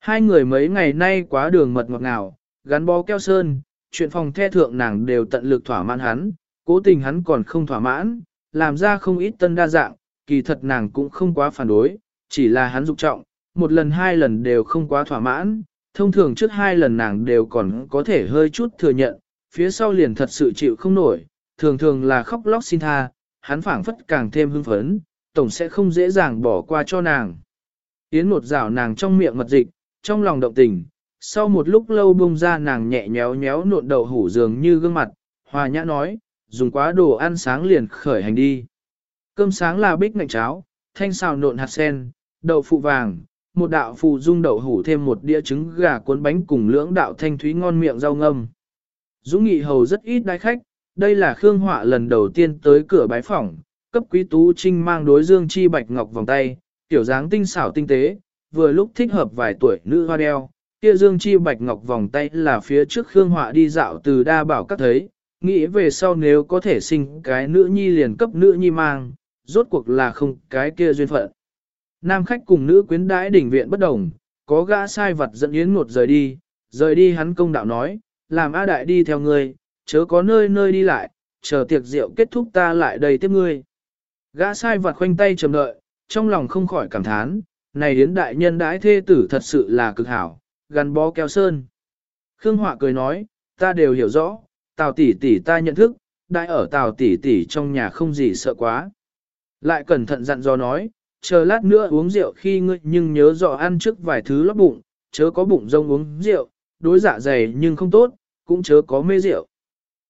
Hai người mấy ngày nay quá đường mật ngọt ngào, gắn bó keo sơn, chuyện phòng the thượng nàng đều tận lực thỏa mãn hắn, cố tình hắn còn không thỏa mãn, làm ra không ít tân đa dạng, kỳ thật nàng cũng không quá phản đối, chỉ là hắn dục trọng, một lần hai lần đều không quá thỏa mãn, thông thường trước hai lần nàng đều còn có thể hơi chút thừa nhận, phía sau liền thật sự chịu không nổi, thường thường là khóc lóc xin tha, hắn phảng phất càng thêm hưng phấn, tổng sẽ không dễ dàng bỏ qua cho nàng. Yến một rào nàng trong miệng mật dịch, trong lòng động tình, sau một lúc lâu bông ra nàng nhẹ nhéo nhéo nộn đầu hủ dường như gương mặt, hòa nhã nói, dùng quá đồ ăn sáng liền khởi hành đi. Cơm sáng là bích ngạnh cháo, thanh xào nộn hạt sen, đậu phụ vàng, một đạo phụ dung đậu hủ thêm một đĩa trứng gà cuốn bánh cùng lưỡng đạo thanh thúy ngon miệng rau ngâm. Dũng Nghị Hầu rất ít đái khách, đây là Khương Họa lần đầu tiên tới cửa bái phỏng, cấp quý tú trinh mang đối dương chi bạch ngọc vòng tay, tiểu dáng tinh xảo tinh tế, vừa lúc thích hợp vài tuổi nữ hoa đeo. Kia dương chi bạch ngọc vòng tay là phía trước Khương Họa đi dạo từ đa bảo các thấy, nghĩ về sau nếu có thể sinh cái nữ nhi liền cấp nữ nhi mang, rốt cuộc là không cái kia duyên phận. Nam khách cùng nữ quyến đãi đỉnh viện bất đồng, có gã sai vật dẫn Yến Ngột rời đi, rời đi hắn công đạo nói, làm A Đại đi theo ngươi, chớ có nơi nơi đi lại, chờ tiệc rượu kết thúc ta lại đầy tiếp ngươi. Gã sai vật khoanh tay trầm đợi, trong lòng không khỏi cảm thán, này Yến Đại nhân đãi thê tử thật sự là cực hảo, gắn bó keo sơn. Khương Họa cười nói, ta đều hiểu rõ, Tào tỷ tỷ ta nhận thức, đại ở Tào tỷ tỷ trong nhà không gì sợ quá. Lại cẩn thận dặn dò nói, chờ lát nữa uống rượu khi ngươi nhưng nhớ rõ ăn trước vài thứ lót bụng, chớ có bụng rông uống rượu, đối dạ dày nhưng không tốt, cũng chớ có mê rượu.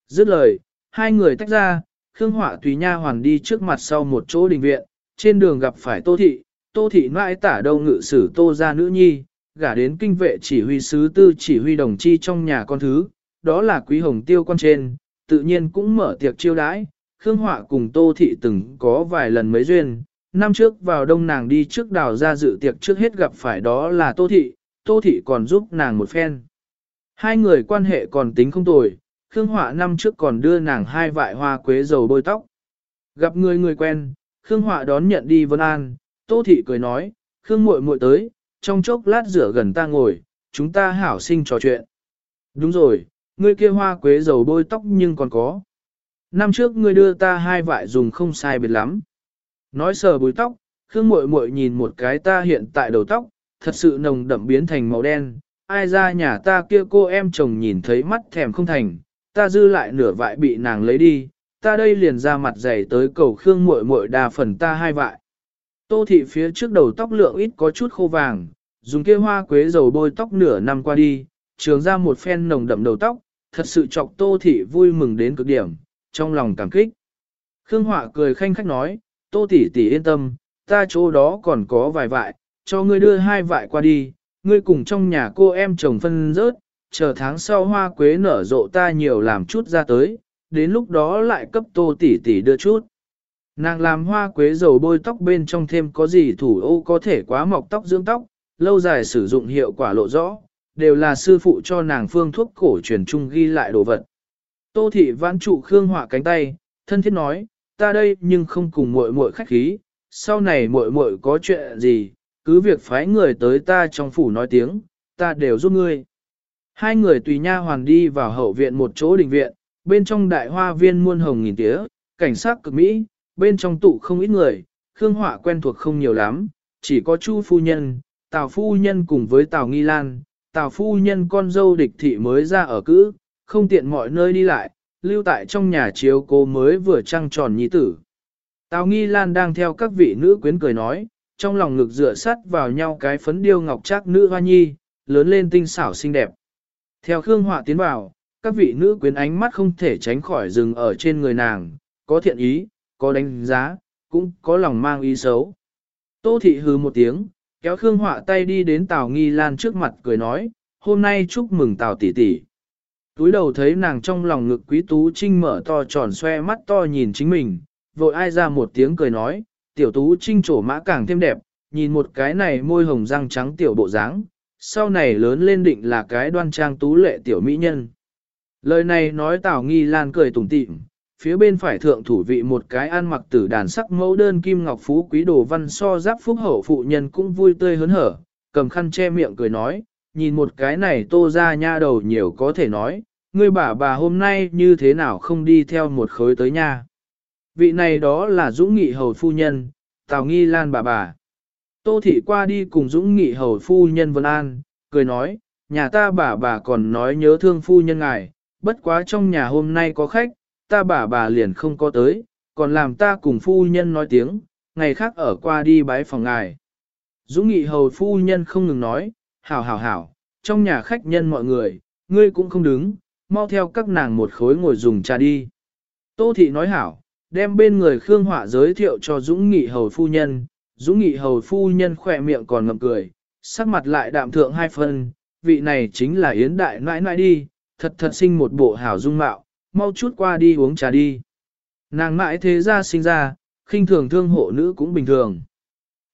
Dứt lời, hai người tách ra, Khương Họa tùy nha hoàn đi trước mặt sau một chỗ đình viện, trên đường gặp phải Tô Thị, Tô Thị mãi tả đâu ngự sử Tô ra nữ nhi, gả đến kinh vệ chỉ huy sứ tư chỉ huy đồng chi trong nhà con thứ, đó là quý hồng tiêu con trên, tự nhiên cũng mở tiệc chiêu đãi, Khương Họa cùng Tô Thị từng có vài lần mấy duyên, năm trước vào đông nàng đi trước đào ra dự tiệc trước hết gặp phải đó là Tô Thị, Tô Thị còn giúp nàng một phen. Hai người quan hệ còn tính không tồi, Khương Họa năm trước còn đưa nàng hai vại hoa quế dầu bôi tóc. Gặp người người quen, Khương Họa đón nhận đi Vân An, Tô Thị cười nói, Khương muội muội tới, trong chốc lát rửa gần ta ngồi, chúng ta hảo sinh trò chuyện. Đúng rồi, ngươi kia hoa quế dầu bôi tóc nhưng còn có. Năm trước ngươi đưa ta hai vại dùng không sai biệt lắm. Nói sờ bùi tóc, Khương muội muội nhìn một cái ta hiện tại đầu tóc, thật sự nồng đậm biến thành màu đen. Ai ra nhà ta kia cô em chồng nhìn thấy mắt thèm không thành, ta dư lại nửa vại bị nàng lấy đi, ta đây liền ra mặt dày tới cầu Khương muội muội đa phần ta hai vại. Tô thị phía trước đầu tóc lượng ít có chút khô vàng, dùng kia hoa quế dầu bôi tóc nửa năm qua đi, trường ra một phen nồng đậm đầu tóc, thật sự chọc tô thị vui mừng đến cực điểm, trong lòng cảm kích. Khương Họa cười khanh khách nói, tô tỷ tỷ yên tâm, ta chỗ đó còn có vài vại, cho ngươi đưa hai vại qua đi, ngươi cùng trong nhà cô em chồng phân rớt, chờ tháng sau hoa quế nở rộ ta nhiều làm chút ra tới, đến lúc đó lại cấp tô tỷ tỷ đưa chút. Nàng làm hoa quế dầu bôi tóc bên trong thêm có gì thủ ô có thể quá mọc tóc dưỡng tóc, lâu dài sử dụng hiệu quả lộ rõ, đều là sư phụ cho nàng phương thuốc cổ truyền trung ghi lại đồ vật. Tô thị vãn trụ Khương Họa cánh tay, thân thiết nói, ta đây nhưng không cùng muội muội khách khí, sau này muội muội có chuyện gì, cứ việc phái người tới ta trong phủ nói tiếng, ta đều giúp ngươi. Hai người tùy nha hoàn đi vào hậu viện một chỗ đình viện, bên trong đại hoa viên muôn hồng nghìn tía, cảnh sát cực mỹ, bên trong tụ không ít người, Khương Họa quen thuộc không nhiều lắm, chỉ có Chu phu nhân, Tào phu nhân cùng với Tào Nghi Lan, Tào phu nhân con dâu địch thị mới ra ở cữ, không tiện mọi nơi đi lại, lưu tại trong nhà chiếu cô mới vừa trăng tròn nhi tử. Tào Nghi Lan đang theo các vị nữ quyến cười nói, trong lòng ngực dựa sắt vào nhau cái phấn điêu ngọc trác nữ hoa nhi, lớn lên tinh xảo xinh đẹp. Theo Khương Họa tiến vào, các vị nữ quyến ánh mắt không thể tránh khỏi dừng ở trên người nàng, có thiện ý, có đánh giá, cũng có lòng mang ý xấu. Tô thị hừ một tiếng, kéo Khương Họa tay đi đến Tào Nghi Lan trước mặt cười nói, hôm nay chúc mừng Tào tỷ tỷ. Túi đầu thấy nàng trong lòng ngực quý tú trinh mở to tròn xoe mắt to nhìn chính mình, vội ai ra một tiếng cười nói, tiểu tú trinh trổ mã càng thêm đẹp, nhìn một cái này môi hồng răng trắng tiểu bộ dáng, sau này lớn lên định là cái đoan trang tú lệ tiểu mỹ nhân. Lời này nói Tào Nghi Lan cười tủm tỉm, phía bên phải thượng thủ vị một cái ăn mặc tử đàn sắc mẫu đơn kim ngọc phú quý đồ văn so giáp phúc hậu phụ nhân cũng vui tươi hớn hở, cầm khăn che miệng cười nói, nhìn một cái này tô ra nha đầu nhiều có thể nói, ngươi bà bà hôm nay như thế nào không đi theo một khối tới nha. Vị này đó là Dũng Nghị Hầu Phu Nhân, Tào Nghi Lan bà bà. Tô Thị qua đi cùng Dũng Nghị Hầu Phu Nhân Vân An, cười nói, nhà ta bà bà còn nói nhớ thương Phu Nhân ngài, bất quá trong nhà hôm nay có khách, ta bà bà liền không có tới, còn làm ta cùng Phu Nhân nói tiếng, ngày khác ở qua đi bái phòng ngài. Dũng Nghị Hầu Phu Nhân không ngừng nói, hảo hảo hảo, trong nhà khách nhân mọi người, ngươi cũng không đứng, mau theo các nàng một khối ngồi dùng trà đi. Tô Thị nói hảo, đem bên người Khương Họa giới thiệu cho Dũng Nghị Hầu Phu Nhân, Dũng Nghị Hầu Phu Nhân khỏe miệng còn ngậm cười, sắc mặt lại đạm thượng hai phần, vị này chính là Yến Đại nãi nãi đi, thật thật sinh một bộ hảo dung mạo, mau chút qua đi uống trà đi. Nàng mãi thế ra sinh ra, khinh thường thương hộ nữ cũng bình thường.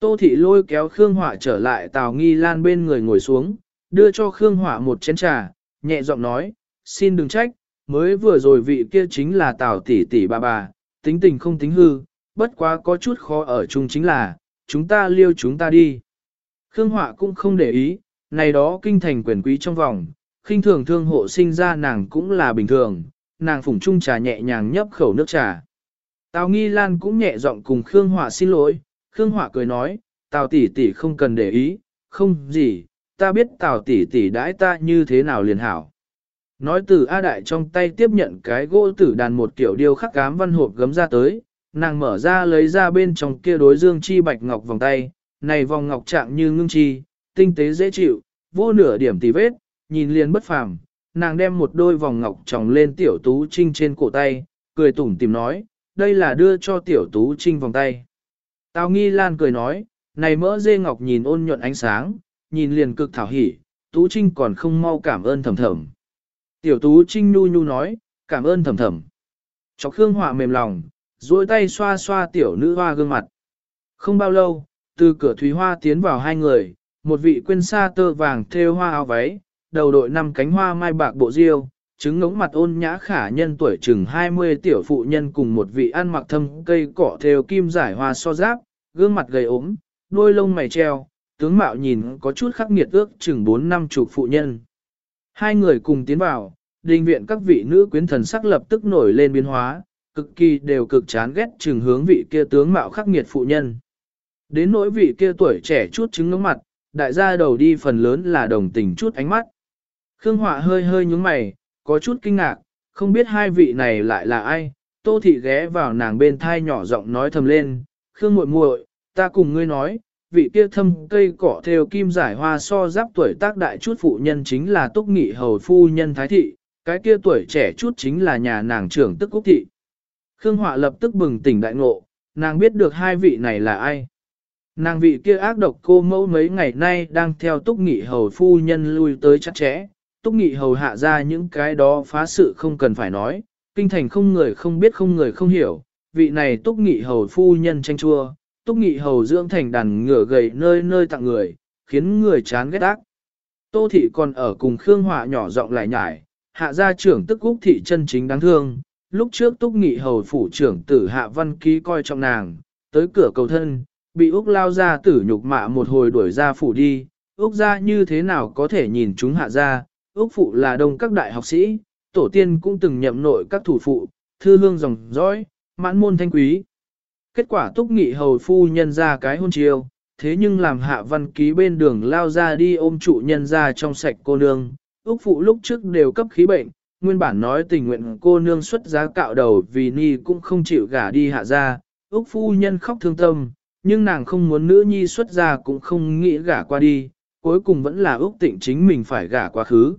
Tô Thị lôi kéo Khương Hỏa trở lại Tào Nghi Lan bên người ngồi xuống, đưa cho Khương Hỏa một chén trà, nhẹ giọng nói, xin đừng trách, mới vừa rồi vị kia chính là Tào tỷ tỷ bà bà, tính tình không tính hư, bất quá có chút khó ở chung chính là, chúng ta liêu chúng ta đi. Khương Họa cũng không để ý, này đó kinh thành quyền quý trong vòng, khinh thường thương hộ sinh ra nàng cũng là bình thường, nàng phủng chung trà nhẹ nhàng nhấp khẩu nước trà. Tào Nghi Lan cũng nhẹ giọng cùng Khương Họa xin lỗi, Khương Hỏa cười nói, Tào tỷ tỷ không cần để ý, không gì, ta biết Tào tỷ tỷ đãi ta như thế nào liền hảo. Nói từ A Đại trong tay tiếp nhận cái gỗ tử đàn một kiểu điêu khắc cám văn hộp gấm ra tới, nàng mở ra lấy ra bên trong kia đối dương chi bạch ngọc vòng tay, này vòng ngọc trạng như ngưng chi, tinh tế dễ chịu, vô nửa điểm tì vết, nhìn liền bất phàm. Nàng đem một đôi vòng ngọc tròng lên tiểu tú trinh trên cổ tay, cười tủm tìm nói, đây là đưa cho tiểu tú trinh vòng tay. Tào nghi lan cười nói, này mỡ dê ngọc nhìn ôn nhuận ánh sáng, nhìn liền cực thảo hỉ, tú trinh còn không mau cảm ơn thầm thầm. Tiểu tú trinh nu nhu nói, cảm ơn thầm thầm. Chọc Khương Họa mềm lòng, duỗi tay xoa xoa tiểu nữ hoa gương mặt. Không bao lâu, từ cửa thúy hoa tiến vào hai người, một vị quên sa tơ vàng thêu hoa áo váy, đầu đội năm cánh hoa mai bạc bộ diêu, chứng ngống mặt ôn nhã khả nhân tuổi chừng 20 tiểu phụ nhân cùng một vị ăn mặc thâm cây cỏ theo kim giải hoa so giáp, gương mặt gầy ốm, đôi lông mày treo, tướng mạo nhìn có chút khắc nghiệt ước chừng 4 năm chục phụ nhân. Hai người cùng tiến vào, đình viện các vị nữ quyến thần sắc lập tức nổi lên biến hóa, cực kỳ đều cực chán ghét chừng hướng vị kia tướng mạo khắc nghiệt phụ nhân. Đến nỗi vị kia tuổi trẻ chút chứng ngống mặt, đại gia đầu đi phần lớn là đồng tình chút ánh mắt. Khương Họa hơi hơi nhúng mày, có chút kinh ngạc, không biết hai vị này lại là ai. Tô thị ghé vào nàng bên thai nhỏ giọng nói thầm lên, Khương muội muội, ta cùng ngươi nói, vị kia thâm cây cỏ theo kim giải hoa so giáp tuổi tác đại chút phụ nhân chính là túc nghị hầu phu nhân thái thị, cái kia tuổi trẻ chút chính là nhà nàng trưởng tức quốc thị. Khương Họa lập tức bừng tỉnh đại ngộ, nàng biết được hai vị này là ai. Nàng vị kia ác độc cô mẫu mấy ngày nay đang theo túc nghị hầu phu nhân lui tới chắc chẽ, túc nghị hầu hạ ra những cái đó phá sự không cần phải nói, kinh thành không người không biết không người không hiểu, vị này túc nghị hầu phu nhân tranh chua, túc nghị hầu dưỡng thành đàn ngựa gầy nơi nơi tặng người, khiến người chán ghét ác. Tô thị còn ở cùng Khương Họa nhỏ giọng lại nhải, hạ gia trưởng tức Úc thị chân chính đáng thương, lúc trước túc nghị hầu phủ trưởng tử hạ văn ký coi trọng nàng, tới cửa cầu thân, bị Úc lao ra tử nhục mạ một hồi đuổi ra phủ đi, Úc ra như thế nào có thể nhìn chúng hạ ra, Úc phụ là đông các đại học sĩ, tổ tiên cũng từng nhậm nội các thủ phụ, thư hương dòng dõi, mãn môn thanh quý. Kết quả túc nghị hầu phu nhân ra cái hôn chiêu, thế nhưng làm hạ văn ký bên đường lao ra đi ôm trụ nhân ra trong sạch cô nương, Úc phụ lúc trước đều cấp khí bệnh, nguyên bản nói tình nguyện cô nương xuất giá cạo đầu vì ni cũng không chịu gả đi hạ ra, Úc phu nhân khóc thương tâm, nhưng nàng không muốn nữ nhi xuất gia cũng không nghĩ gả qua đi, cuối cùng vẫn là Úc Tịnh chính mình phải gả quá khứ.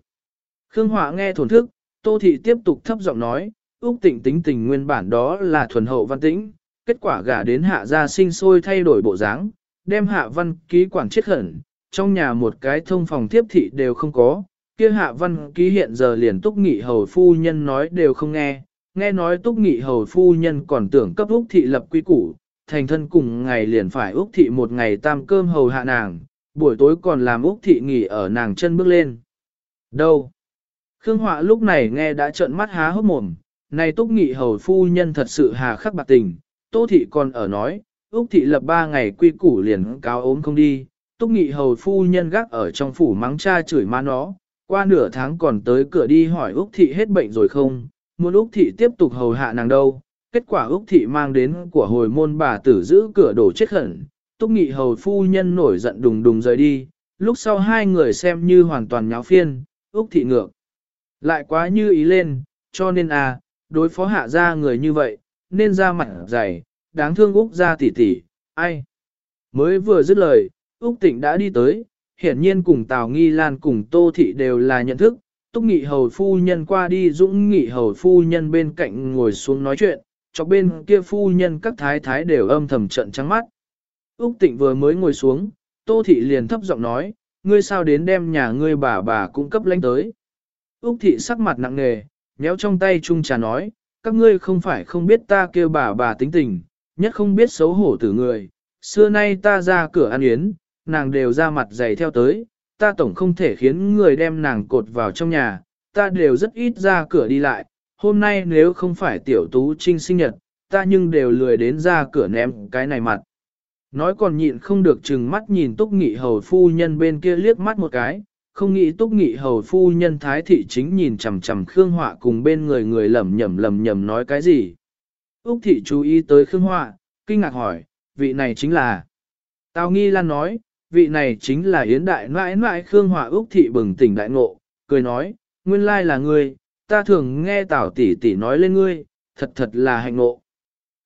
Khương Họa nghe thổn thức, Tô Thị tiếp tục thấp giọng nói, Úc Tịnh tính tình nguyên bản đó là thuần hậu văn tĩnh, kết quả gả đến hạ gia sinh sôi thay đổi bộ dáng, đem hạ văn ký quản chết hẳn, trong nhà một cái thông phòng tiếp thị đều không có, kia hạ văn ký hiện giờ liền túc nghị hầu phu nhân nói đều không nghe, nghe nói túc nghị hầu phu nhân còn tưởng cấp Úc Thị lập quy củ, thành thân cùng ngày liền phải Úc Thị một ngày tam cơm hầu hạ nàng, buổi tối còn làm Úc Thị nghỉ ở nàng chân bước lên. Đâu? Khương Họa lúc này nghe đã trợn mắt há hốc mồm, này Túc Nghị hầu phu nhân thật sự hà khắc bạc tình, Tô Thị còn ở nói, Úc Thị lập ba ngày quy củ liền cáo ốm không đi, Túc Nghị hầu phu nhân gác ở trong phủ mắng cha chửi má nó, qua nửa tháng còn tới cửa đi hỏi Úc Thị hết bệnh rồi không, muốn Úc Thị tiếp tục hầu hạ nàng đâu, kết quả Úc Thị mang đến của hồi môn bà tử giữ cửa đổ chết hẳn, Túc Nghị hầu phu nhân nổi giận đùng đùng rời đi, lúc sau hai người xem như hoàn toàn nháo phiên, Úc Thị ngược. Lại quá như ý lên, cho nên à, đối phó hạ ra người như vậy, nên ra mặt dày, đáng thương Úc ra tỉ tỉ, ai. Mới vừa dứt lời, Úc Tịnh đã đi tới, hiển nhiên cùng Tào Nghi Lan cùng Tô Thị đều là nhận thức, Túc Nghị Hầu Phu Nhân qua đi Dũng Nghị Hầu Phu Nhân bên cạnh ngồi xuống nói chuyện, cho bên kia phu nhân các thái thái đều âm thầm trận trắng mắt. Úc Tịnh vừa mới ngồi xuống, Tô Thị liền thấp giọng nói, ngươi sao đến đem nhà ngươi bà bà cung cấp lánh tới. Úc Thị sắc mặt nặng nề, nhéo trong tay chung trà nói, các ngươi không phải không biết ta kêu bà bà tính tình, nhất không biết xấu hổ tử người. Xưa nay ta ra cửa ăn yến, nàng đều ra mặt dày theo tới, ta tổng không thể khiến người đem nàng cột vào trong nhà, ta đều rất ít ra cửa đi lại, hôm nay nếu không phải tiểu tú trinh sinh nhật, ta nhưng đều lười đến ra cửa ném cái này mặt. Nói còn nhịn không được chừng mắt nhìn túc nghị hầu phu nhân bên kia liếc mắt một cái, không nghĩ túc nghị hầu phu nhân thái thị chính nhìn chằm chằm Khương Họa cùng bên người người lầm nhầm lầm nhầm nói cái gì. Úc thị chú ý tới Khương Họa, kinh ngạc hỏi, vị này chính là. Tào Nghi Lan nói, vị này chính là Yến Đại mãi mãi Khương Họa Úc thị bừng tỉnh đại ngộ, cười nói, nguyên lai là ngươi, ta thường nghe Tào tỷ tỷ nói lên ngươi, thật thật là hạnh ngộ.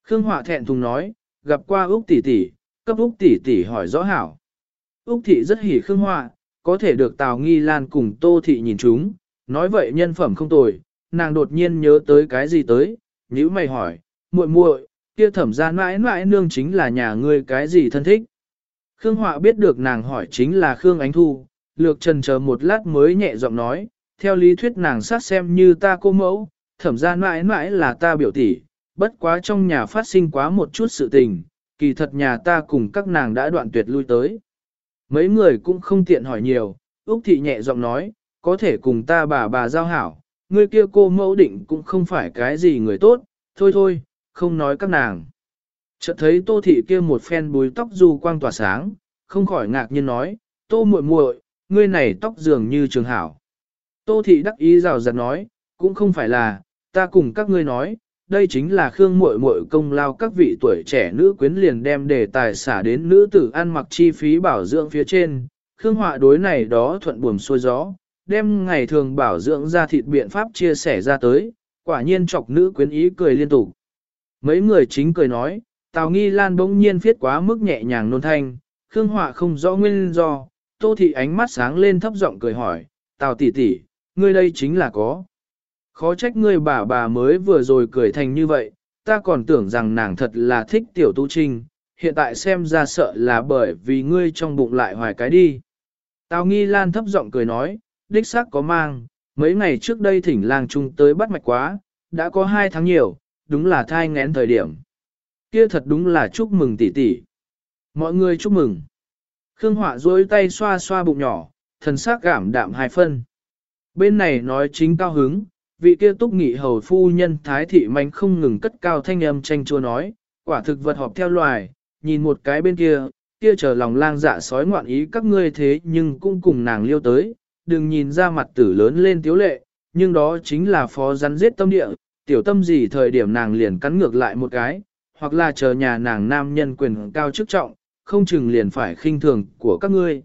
Khương Họa thẹn thùng nói, gặp qua Úc tỷ tỷ, cấp Úc tỷ tỷ hỏi rõ hảo. Úc thị rất hỉ Khương Họa, có thể được Tào Nghi Lan cùng Tô thị nhìn chúng, nói vậy nhân phẩm không tồi, nàng đột nhiên nhớ tới cái gì tới, nhíu mày hỏi, muội muội, kia thẩm gia mãi mãi nương chính là nhà ngươi cái gì thân thích. Khương Họa biết được nàng hỏi chính là Khương Ánh Thu, lược trần chờ một lát mới nhẹ giọng nói, theo lý thuyết nàng sát xem như ta cô mẫu, thẩm gia mãi mãi là ta biểu tỷ, bất quá trong nhà phát sinh quá một chút sự tình, kỳ thật nhà ta cùng các nàng đã đoạn tuyệt lui tới. Mấy người cũng không tiện hỏi nhiều, Úc Thị nhẹ giọng nói, có thể cùng ta bà bà giao hảo, người kia cô mẫu định cũng không phải cái gì người tốt, thôi thôi, không nói các nàng. Chợt thấy Tô Thị kia một phen bùi tóc du quang tỏa sáng, không khỏi ngạc nhiên nói, Tô muội muội, ngươi này tóc dường như trường hảo. Tô Thị đắc ý rào rạt nói, cũng không phải là, ta cùng các ngươi nói, đây chính là Khương muội muội công lao các vị tuổi trẻ nữ quyến liền đem đề tài xả đến nữ tử ăn mặc chi phí bảo dưỡng phía trên. Khương họa đối này đó thuận buồm xuôi gió, đem ngày thường bảo dưỡng ra thịt biện pháp chia sẻ ra tới, quả nhiên chọc nữ quyến ý cười liên tục. Mấy người chính cười nói, Tào Nghi Lan bỗng nhiên viết quá mức nhẹ nhàng nôn thanh, Khương Họa không rõ nguyên do, Tô Thị ánh mắt sáng lên thấp giọng cười hỏi, Tào tỷ tỷ, ngươi đây chính là có. Khó trách ngươi bà bà mới vừa rồi cười thành như vậy, ta còn tưởng rằng nàng thật là thích tiểu tu trinh, hiện tại xem ra sợ là bởi vì ngươi trong bụng lại hoài cái đi. Tào nghi lan thấp giọng cười nói, đích xác có mang, mấy ngày trước đây thỉnh lang trung tới bắt mạch quá, đã có hai tháng nhiều, đúng là thai ngén thời điểm. Kia thật đúng là chúc mừng tỷ tỷ. Mọi người chúc mừng. Khương Họa duỗi tay xoa xoa bụng nhỏ, thần sắc cảm đạm hai phân. Bên này nói chính cao hứng, vị kia túc nghị hầu phu nhân thái thị manh không ngừng cất cao thanh âm tranh chua nói, quả thực vật họp theo loài, nhìn một cái bên kia, kia chờ lòng lang dạ sói ngoạn ý các ngươi thế nhưng cũng cùng nàng liêu tới, đừng nhìn ra mặt tử lớn lên tiếu lệ, nhưng đó chính là phó rắn giết tâm địa, tiểu tâm gì thời điểm nàng liền cắn ngược lại một cái, hoặc là chờ nhà nàng nam nhân quyền cao chức trọng, không chừng liền phải khinh thường của các ngươi.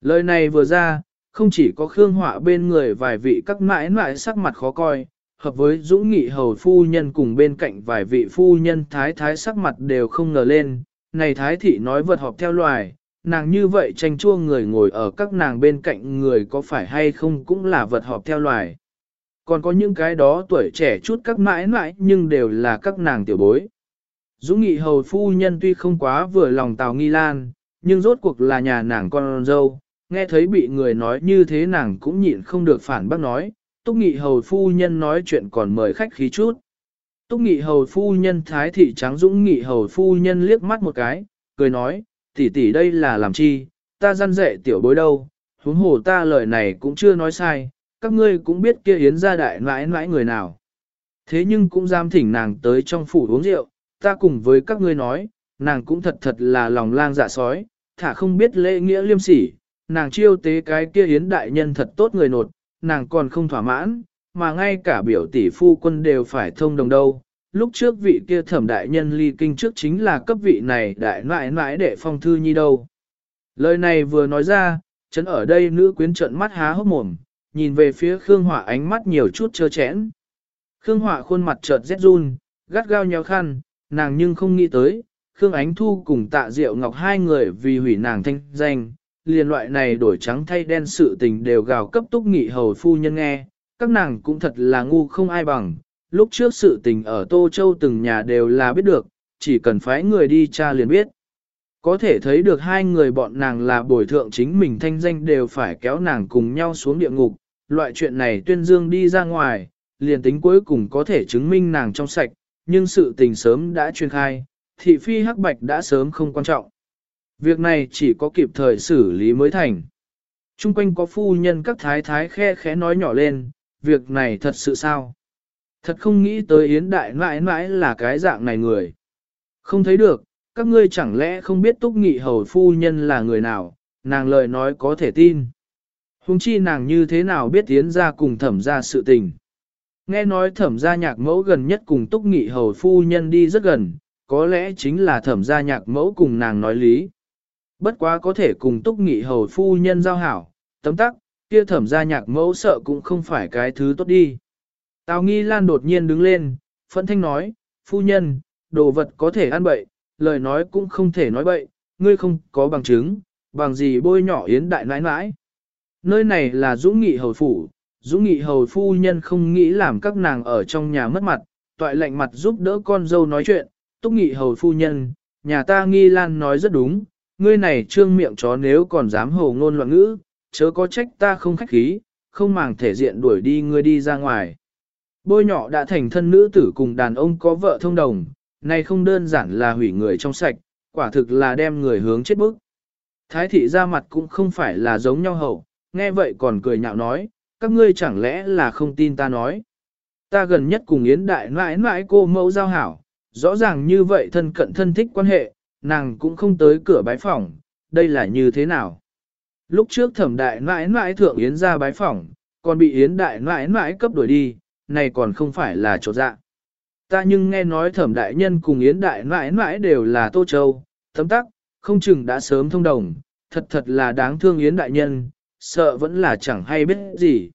Lời này vừa ra, không chỉ có Khương Họa bên người vài vị các mãi mãi sắc mặt khó coi, hợp với Dũng Nghị Hầu Phu Nhân cùng bên cạnh vài vị Phu Nhân Thái Thái sắc mặt đều không ngờ lên, này Thái Thị nói vật họp theo loài, nàng như vậy tranh chua người ngồi ở các nàng bên cạnh người có phải hay không cũng là vật họp theo loài. Còn có những cái đó tuổi trẻ chút các mãi mãi nhưng đều là các nàng tiểu bối. Dũng Nghị Hầu Phu Nhân tuy không quá vừa lòng Tào Nghi Lan, nhưng rốt cuộc là nhà nàng con dâu, nghe thấy bị người nói như thế nàng cũng nhịn không được phản bác nói, Túc Nghị Hầu Phu Nhân nói chuyện còn mời khách khí chút. Túc Nghị Hầu Phu Nhân Thái Thị Tráng Dũng Nghị Hầu Phu Nhân liếc mắt một cái, cười nói, tỷ tỷ đây là làm chi, ta gian dạy tiểu bối đâu, huống hồ ta lời này cũng chưa nói sai, các ngươi cũng biết kia yến gia đại mãi mãi người nào. Thế nhưng cũng dám thỉnh nàng tới trong phủ uống rượu, ta cùng với các ngươi nói, nàng cũng thật thật là lòng lang dạ sói, thả không biết lễ nghĩa liêm sỉ, nàng chiêu tế cái kia hiến đại nhân thật tốt người nột, nàng còn không thỏa mãn, mà ngay cả biểu tỷ phu quân đều phải thông đồng đâu. Lúc trước vị kia thẩm đại nhân ly kinh trước chính là cấp vị này đại nãi nãi để phong thư nhi đâu. Lời này vừa nói ra, chấn ở đây nữ quyến trận mắt há hốc mồm, nhìn về phía Khương Họa ánh mắt nhiều chút trơ chẽn. Khương Họa khuôn mặt chợt rét run, gắt gao nhéo khăn, nàng nhưng không nghĩ tới, Khương Ánh Thu cùng tạ Diệu Ngọc hai người vì hủy nàng thanh danh, liền loại này đổi trắng thay đen sự tình đều gào cấp túc nghị hầu phu nhân nghe, các nàng cũng thật là ngu không ai bằng, lúc trước sự tình ở Tô Châu từng nhà đều là biết được, chỉ cần phái người đi tra liền biết. Có thể thấy được hai người bọn nàng là bồi thượng chính mình thanh danh đều phải kéo nàng cùng nhau xuống địa ngục, loại chuyện này tuyên dương đi ra ngoài, liền tính cuối cùng có thể chứng minh nàng trong sạch, nhưng sự tình sớm đã truyền khai, thị phi hắc bạch đã sớm không quan trọng. Việc này chỉ có kịp thời xử lý mới thành. Trung quanh có phu nhân các thái thái khe khẽ nói nhỏ lên, việc này thật sự sao? Thật không nghĩ tới Yến Đại mãi mãi là cái dạng này người. Không thấy được, các ngươi chẳng lẽ không biết túc nghị hầu phu nhân là người nào, nàng lời nói có thể tin. Hùng chi nàng như thế nào biết yến ra cùng thẩm ra sự tình. Nghe nói thẩm gia nhạc mẫu gần nhất cùng túc nghị hầu phu nhân đi rất gần, có lẽ chính là thẩm gia nhạc mẫu cùng nàng nói lý. Bất quá có thể cùng túc nghị hầu phu nhân giao hảo, tấm tắc, kia thẩm gia nhạc mẫu sợ cũng không phải cái thứ tốt đi. Tào nghi lan đột nhiên đứng lên, phẫn thanh nói, phu nhân, đồ vật có thể ăn bậy, lời nói cũng không thể nói bậy, ngươi không có bằng chứng, bằng gì bôi nhỏ yến đại nãi nãi. Nơi này là dũng nghị hầu phủ, dũng nghị hầu phu nhân không nghĩ làm các nàng ở trong nhà mất mặt, toại lạnh mặt giúp đỡ con dâu nói chuyện, túc nghị hầu phu nhân, nhà ta nghi lan nói rất đúng, ngươi này trương miệng chó nếu còn dám hồ ngôn loạn ngữ, chớ có trách ta không khách khí, không màng thể diện đuổi đi ngươi đi ra ngoài. Bôi nhỏ đã thành thân nữ tử cùng đàn ông có vợ thông đồng, này không đơn giản là hủy người trong sạch, quả thực là đem người hướng chết bức. Thái thị ra mặt cũng không phải là giống nhau hậu, nghe vậy còn cười nhạo nói, các ngươi chẳng lẽ là không tin ta nói. Ta gần nhất cùng Yến Đại mãi mãi cô mẫu giao hảo, rõ ràng như vậy thân cận thân thích quan hệ, nàng cũng không tới cửa bái phỏng, đây là như thế nào. Lúc trước thẩm đại nãi nãi thượng Yến ra bái phỏng, còn bị Yến đại nãi nãi cấp đuổi đi, này còn không phải là chỗ dạ. Ta nhưng nghe nói thẩm đại nhân cùng Yến đại nãi nãi đều là Tô Châu, thấm tắc, không chừng đã sớm thông đồng, thật thật là đáng thương Yến đại nhân, sợ vẫn là chẳng hay biết gì.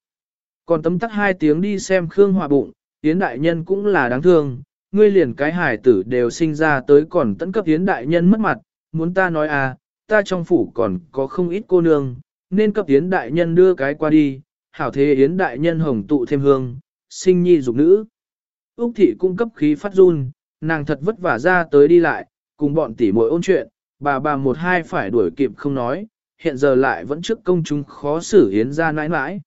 Còn tấm tắc hai tiếng đi xem Khương Hòa bụng, Yến đại nhân cũng là đáng thương, ngươi liền cái hải tử đều sinh ra tới còn tận cấp hiến đại nhân mất mặt, muốn ta nói à, ta trong phủ còn có không ít cô nương, nên cấp hiến đại nhân đưa cái qua đi, hảo thế Yến đại nhân hồng tụ thêm hương, sinh nhi dục nữ. Úc thị cung cấp khí phát run, nàng thật vất vả ra tới đi lại, cùng bọn tỷ muội ôn chuyện, bà bà một hai phải đuổi kịp không nói, hiện giờ lại vẫn trước công chúng khó xử Yến ra nãi nãi.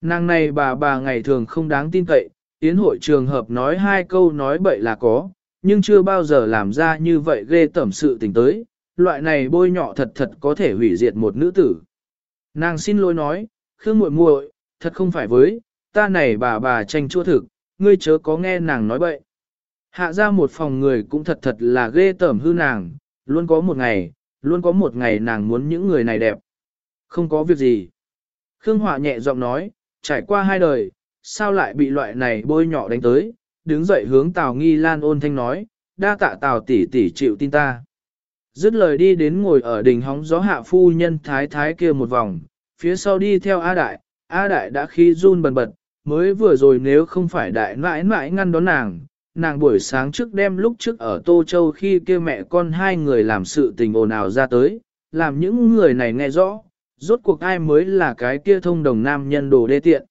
Nàng này bà bà ngày thường không đáng tin cậy, Yến hội trường hợp nói hai câu nói bậy là có, nhưng chưa bao giờ làm ra như vậy ghê tẩm sự tình tới, loại này bôi nhọ thật thật có thể hủy diệt một nữ tử. Nàng xin lỗi nói, Khương muội muội, thật không phải với, ta này bà bà tranh chua thực, ngươi chớ có nghe nàng nói bậy. Hạ ra một phòng người cũng thật thật là ghê tởm hư nàng, luôn có một ngày, luôn có một ngày nàng muốn những người này đẹp. Không có việc gì. Khương Họa nhẹ giọng nói, trải qua hai đời, sao lại bị loại này bôi nhỏ đánh tới, đứng dậy hướng Tào Nghi Lan ôn thanh nói, đa tạ Tào tỷ tỷ chịu tin ta. Dứt lời đi đến ngồi ở đỉnh hóng gió hạ phu nhân thái thái kia một vòng, phía sau đi theo A Đại, A Đại đã khi run bần bật, mới vừa rồi nếu không phải Đại mãi mãi ngăn đón nàng, nàng buổi sáng trước đêm lúc trước ở Tô Châu khi kia mẹ con hai người làm sự tình ồn ào ra tới, làm những người này nghe rõ, rốt cuộc ai mới là cái kia thông đồng nam nhân đồ đê tiện.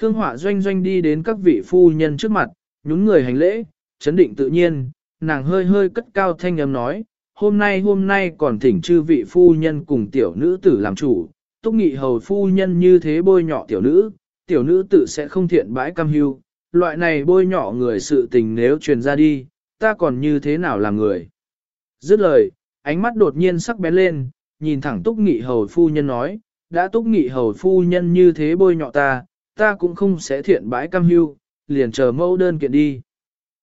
Khương Họa doanh doanh đi đến các vị phu nhân trước mặt, nhún người hành lễ, chấn định tự nhiên, nàng hơi hơi cất cao thanh âm nói, hôm nay hôm nay còn thỉnh chư vị phu nhân cùng tiểu nữ tử làm chủ, túc nghị hầu phu nhân như thế bôi nhọ tiểu nữ, tiểu nữ tử sẽ không thiện bãi cam hưu, loại này bôi nhọ người sự tình nếu truyền ra đi, ta còn như thế nào làm người. Dứt lời, ánh mắt đột nhiên sắc bén lên, nhìn thẳng túc nghị hầu phu nhân nói, đã túc nghị hầu phu nhân như thế bôi nhọ ta, ta cũng không sẽ thiện bãi cam hưu, liền chờ mẫu đơn kiện đi.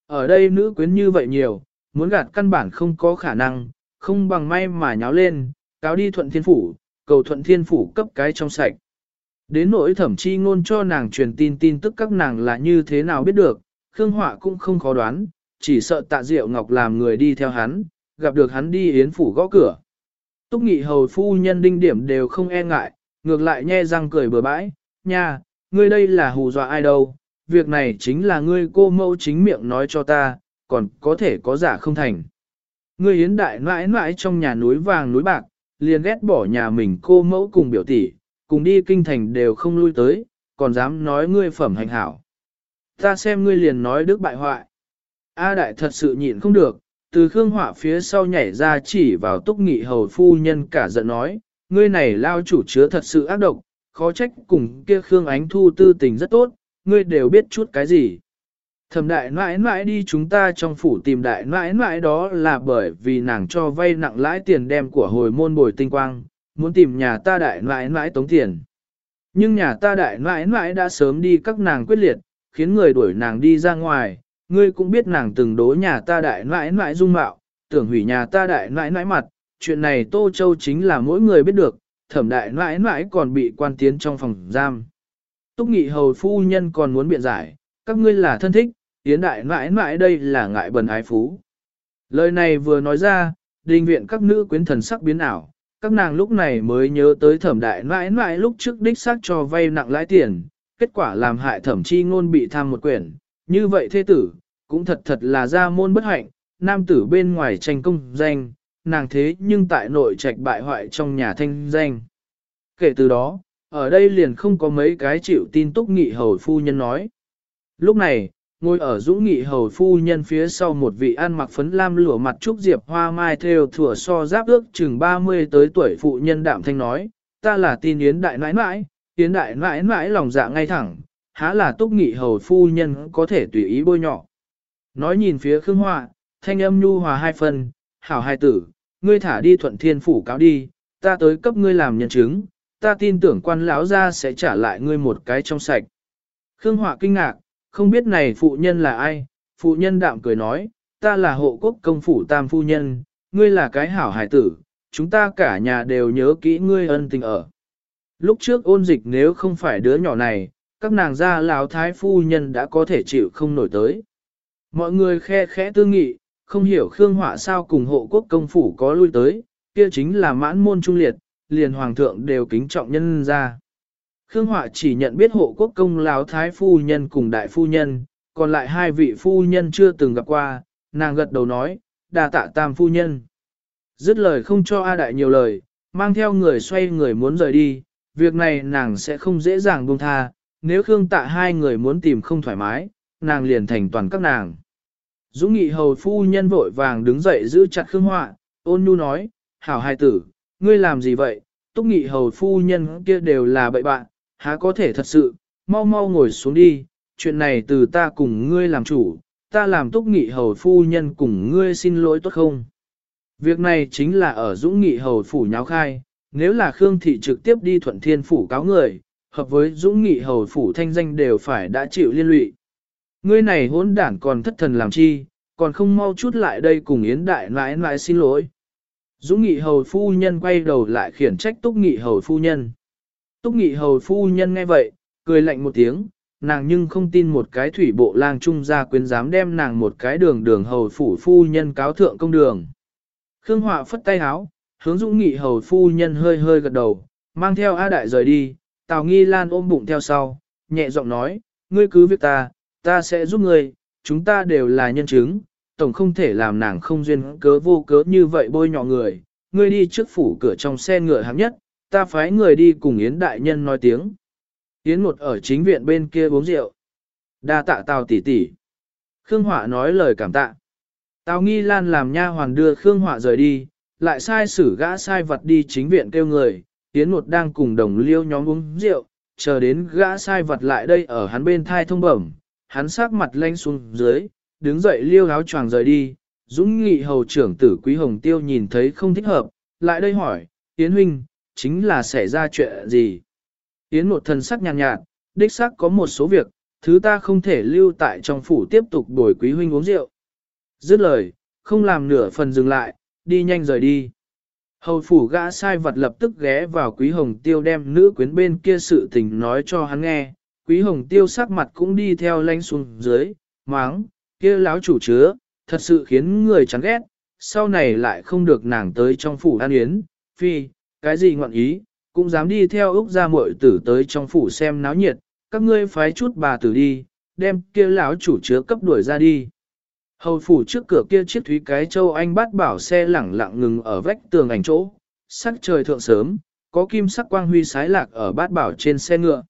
Ở đây nữ quyến như vậy nhiều, muốn gạt căn bản không có khả năng, không bằng may mà nháo lên, cáo đi thuận thiên phủ, cầu thuận thiên phủ cấp cái trong sạch. Đến nỗi thẩm chi ngôn cho nàng truyền tin tin tức các nàng là như thế nào biết được, Khương Họa cũng không khó đoán, chỉ sợ tạ diệu ngọc làm người đi theo hắn, gặp được hắn đi yến phủ gõ cửa. Túc nghị hầu phu nhân đinh điểm đều không e ngại, ngược lại nhe răng cười bừa bãi, nha, ngươi đây là hù dọa ai đâu, việc này chính là ngươi cô mẫu chính miệng nói cho ta, còn có thể có giả không thành. Ngươi hiến đại mãi mãi trong nhà núi vàng núi bạc, liền ghét bỏ nhà mình cô mẫu cùng biểu tỷ, cùng đi kinh thành đều không lui tới, còn dám nói ngươi phẩm hành hảo. Ta xem ngươi liền nói đức bại hoại. A đại thật sự nhịn không được, từ khương họa phía sau nhảy ra chỉ vào túc nghị hầu phu nhân cả giận nói, ngươi này lao chủ chứa thật sự ác độc, khó trách cùng kia khương ánh thu tư tình rất tốt, ngươi đều biết chút cái gì. Thẩm đại nãi nãi đi chúng ta trong phủ tìm đại nãi nãi đó là bởi vì nàng cho vay nặng lãi tiền đem của hồi môn bồi tinh quang, muốn tìm nhà ta đại nãi nãi tống tiền. Nhưng nhà ta đại nãi nãi đã sớm đi các nàng quyết liệt, khiến người đuổi nàng đi ra ngoài, ngươi cũng biết nàng từng đối nhà ta đại nãi nãi dung mạo, tưởng hủy nhà ta đại nãi nãi mặt, chuyện này Tô Châu chính là mỗi người biết được, thẩm đại mãi mãi còn bị quan tiến trong phòng giam. Túc nghị hầu phu nhân còn muốn biện giải, các ngươi là thân thích, tiến đại mãi mãi đây là ngại bần ái phú. Lời này vừa nói ra, đình viện các nữ quyến thần sắc biến ảo, các nàng lúc này mới nhớ tới thẩm đại mãi mãi lúc trước đích xác cho vay nặng lãi tiền, kết quả làm hại thẩm chi ngôn bị tham một quyển, như vậy thế tử, cũng thật thật là ra môn bất hạnh, nam tử bên ngoài tranh công danh, nàng thế nhưng tại nội trạch bại hoại trong nhà thanh danh. Kể từ đó, ở đây liền không có mấy cái chịu tin túc nghị hầu phu nhân nói. Lúc này, ngồi ở dũng nghị hầu phu nhân phía sau một vị ăn mặc phấn lam lửa mặt trúc diệp hoa mai theo thủa so giáp ước chừng 30 tới tuổi phụ nhân đạm thanh nói, ta là tin yến đại nãi nãi, yến đại nãi nãi lòng dạ ngay thẳng, há là túc nghị hầu phu nhân có thể tùy ý bôi nhỏ. Nói nhìn phía Khương Họa, thanh âm nhu hòa hai phần, hảo hai tử, ngươi thả đi thuận thiên phủ cáo đi, ta tới cấp ngươi làm nhân chứng, ta tin tưởng quan lão ra sẽ trả lại ngươi một cái trong sạch. Khương Họa kinh ngạc, không biết này phụ nhân là ai, phụ nhân đạm cười nói, ta là hộ quốc công phủ tam phu nhân, ngươi là cái hảo hải tử, chúng ta cả nhà đều nhớ kỹ ngươi ân tình ở. Lúc trước ôn dịch nếu không phải đứa nhỏ này, các nàng gia lão thái phu nhân đã có thể chịu không nổi tới. Mọi người khe khẽ tư nghị, không hiểu Khương Họa sao cùng hộ quốc công phủ có lui tới, kia chính là mãn môn trung liệt, liền hoàng thượng đều kính trọng nhân ra. Khương Họa chỉ nhận biết hộ quốc công lão thái phu nhân cùng đại phu nhân, còn lại hai vị phu nhân chưa từng gặp qua, nàng gật đầu nói, đà tạ tam phu nhân. Dứt lời không cho A Đại nhiều lời, mang theo người xoay người muốn rời đi, việc này nàng sẽ không dễ dàng buông tha, nếu Khương tạ hai người muốn tìm không thoải mái, nàng liền thành toàn các nàng. Dũng nghị hầu phu nhân vội vàng đứng dậy giữ chặt Khương Họa, ôn nhu nói, hảo hai tử, ngươi làm gì vậy, túc nghị hầu phu nhân kia đều là bậy bạn, há có thể thật sự, mau mau ngồi xuống đi, chuyện này từ ta cùng ngươi làm chủ, ta làm túc nghị hầu phu nhân cùng ngươi xin lỗi tốt không? Việc này chính là ở dũng nghị hầu phủ nháo khai, nếu là Khương Thị trực tiếp đi thuận thiên phủ cáo người, hợp với dũng nghị hầu phủ thanh danh đều phải đã chịu liên lụy. Ngươi này hỗn đản còn thất thần làm chi, còn không mau chút lại đây cùng Yến Đại nãi nãi xin lỗi. Dũng nghị hầu phu nhân quay đầu lại khiển trách túc nghị hầu phu nhân. Túc nghị hầu phu nhân nghe vậy, cười lạnh một tiếng, nàng nhưng không tin một cái thủy bộ lang trung gia quyến dám đem nàng một cái đường đường hầu phủ phu nhân cáo thượng công đường. Khương Họa phất tay háo, hướng dũng nghị hầu phu nhân hơi hơi gật đầu, mang theo A Đại rời đi, Tào Nghi Lan ôm bụng theo sau, nhẹ giọng nói, ngươi cứ việc ta, ta sẽ giúp ngươi, chúng ta đều là nhân chứng, tổng không thể làm nàng không duyên cớ vô cớ như vậy bôi nhọ người, ngươi đi trước phủ cửa trong xe ngựa hạng nhất, ta phái người đi cùng Yến đại nhân nói tiếng. Yến một ở chính viện bên kia uống rượu. Đa tạ Tào tỷ tỷ. Khương Họa nói lời cảm tạ. Tào Nghi Lan làm nha hoàn đưa Khương Họa rời đi, lại sai sử gã sai vật đi chính viện kêu người, Yến một đang cùng đồng liêu nhóm uống rượu, chờ đến gã sai vật lại đây ở hắn bên thai thông bẩm, hắn sắc mặt lanh xuống dưới, đứng dậy liêu áo choàng rời đi, Dũng nghị hầu trưởng tử Quý Hồng Tiêu nhìn thấy không thích hợp, lại đây hỏi, Yến huynh, chính là xảy ra chuyện gì? Yến một thần sắc nhàn nhạt, nhạt, đích xác có một số việc, thứ ta không thể lưu tại trong phủ tiếp tục đổi quý huynh uống rượu. Dứt lời, không làm nửa phần dừng lại, đi nhanh rời đi. Hầu phủ gã sai vật lập tức ghé vào quý hồng tiêu đem nữ quyến bên kia sự tình nói cho hắn nghe. Quý hồng tiêu sắc mặt cũng đi theo lanh xuống dưới, máng, kia láo chủ chứa, thật sự khiến người chán ghét, sau này lại không được nàng tới trong phủ an yến, phi, cái gì ngọn ý, cũng dám đi theo Úc gia muội tử tới trong phủ xem náo nhiệt, các ngươi phái chút bà tử đi, đem kia lão chủ chứa cấp đuổi ra đi. Hầu phủ trước cửa kia chiếc thúy cái châu anh bắt bảo xe lẳng lặng ngừng ở vách tường ảnh chỗ, sắc trời thượng sớm, có kim sắc quang huy sái lạc ở bát bảo trên xe ngựa.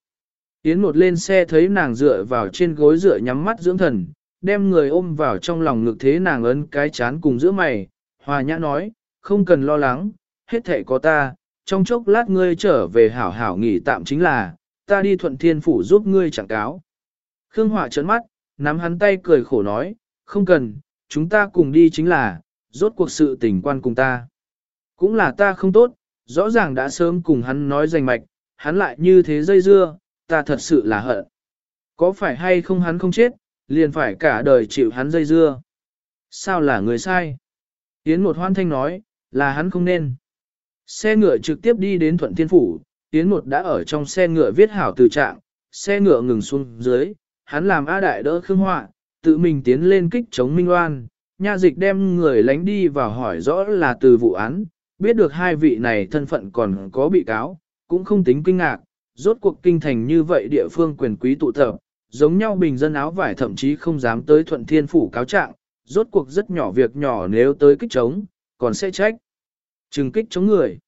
Yến một lên xe thấy nàng dựa vào trên gối dựa nhắm mắt dưỡng thần, đem người ôm vào trong lòng ngực thế nàng ấn cái chán cùng giữa mày, hòa nhã nói, không cần lo lắng, hết thể có ta, trong chốc lát ngươi trở về hảo hảo nghỉ tạm chính là, ta đi thuận thiên phủ giúp ngươi chẳng cáo. Khương Họa trấn mắt, nắm hắn tay cười khổ nói, không cần, chúng ta cùng đi chính là, rốt cuộc sự tình quan cùng ta. Cũng là ta không tốt, rõ ràng đã sớm cùng hắn nói danh mạch, hắn lại như thế dây dưa, ta thật sự là hận. Có phải hay không hắn không chết, liền phải cả đời chịu hắn dây dưa. Sao là người sai? Yến một hoan thanh nói, là hắn không nên. Xe ngựa trực tiếp đi đến Thuận Thiên Phủ, Yến một đã ở trong xe ngựa viết hảo từ trạng, xe ngựa ngừng xuống dưới, hắn làm A Đại đỡ Khương Họa, tự mình tiến lên kích chống Minh Loan, nha dịch đem người lánh đi vào hỏi rõ là từ vụ án, biết được hai vị này thân phận còn có bị cáo, cũng không tính kinh ngạc, rốt cuộc kinh thành như vậy địa phương quyền quý tụ tập, giống nhau bình dân áo vải thậm chí không dám tới thuận thiên phủ cáo trạng, rốt cuộc rất nhỏ việc nhỏ nếu tới kích chống, còn sẽ trách. Trừng kích chống người.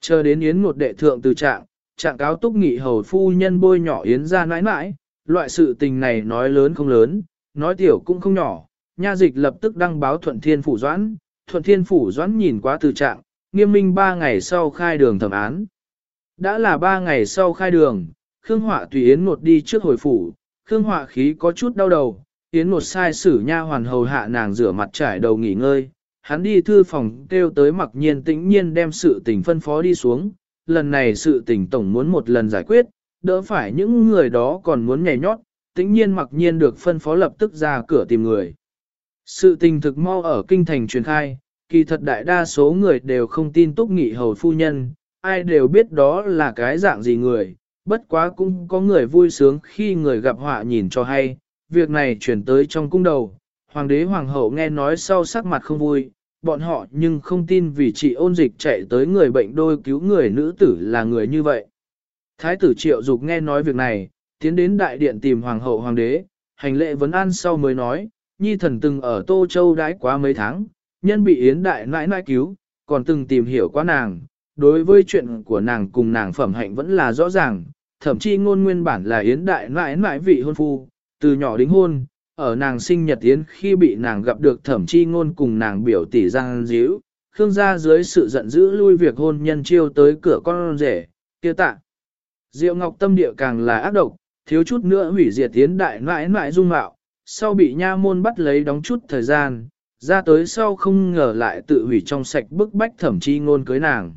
Chờ đến yến một đệ thượng từ trạng, trạng cáo túc nghị hầu phu nhân bôi nhỏ yến ra nãi nãi, loại sự tình này nói lớn không lớn, nói tiểu cũng không nhỏ, nha dịch lập tức đăng báo thuận thiên phủ doãn, thuận thiên phủ doãn nhìn qua từ trạng, nghiêm minh ba ngày sau khai đường thẩm án. Đã là ba ngày sau khai đường, Khương Họa tùy Yến một đi trước hồi phủ, Khương Họa khí có chút đau đầu, Yến một sai sử nha hoàn hầu hạ nàng rửa mặt trải đầu nghỉ ngơi, hắn đi thư phòng kêu tới mặc nhiên tĩnh nhiên đem sự tình phân phó đi xuống, lần này sự tình tổng muốn một lần giải quyết, đỡ phải những người đó còn muốn nhảy nhót, tĩnh nhiên mặc nhiên được phân phó lập tức ra cửa tìm người. Sự tình thực mau ở kinh thành truyền khai, kỳ thật đại đa số người đều không tin túc nghị hầu phu nhân, ai đều biết đó là cái dạng gì người, bất quá cũng có người vui sướng khi người gặp họa nhìn cho hay, việc này chuyển tới trong cung đầu, hoàng đế hoàng hậu nghe nói sau sắc mặt không vui, bọn họ nhưng không tin vì chị ôn dịch chạy tới người bệnh đôi cứu người nữ tử là người như vậy. Thái tử triệu dục nghe nói việc này, tiến đến đại điện tìm hoàng hậu hoàng đế, hành lệ vấn an sau mới nói, nhi thần từng ở Tô Châu đãi quá mấy tháng, nhân bị yến đại nãi nãi cứu, còn từng tìm hiểu qua nàng, đối với chuyện của nàng cùng nàng phẩm hạnh vẫn là rõ ràng, thậm chí ngôn nguyên bản là yến đại nãi nãi vị hôn phu, từ nhỏ đính hôn, ở nàng sinh nhật yến khi bị nàng gặp được thẩm chi ngôn cùng nàng biểu tỷ giang díu, Khương gia dưới sự giận dữ lui việc hôn nhân chiêu tới cửa con rể, kia tạ. Diệu Ngọc tâm địa càng là ác độc, thiếu chút nữa hủy diệt tiến đại nãi nãi dung mạo, sau bị nha môn bắt lấy đóng chút thời gian, ra tới sau không ngờ lại tự hủy trong sạch bức bách thẩm chi ngôn cưới nàng.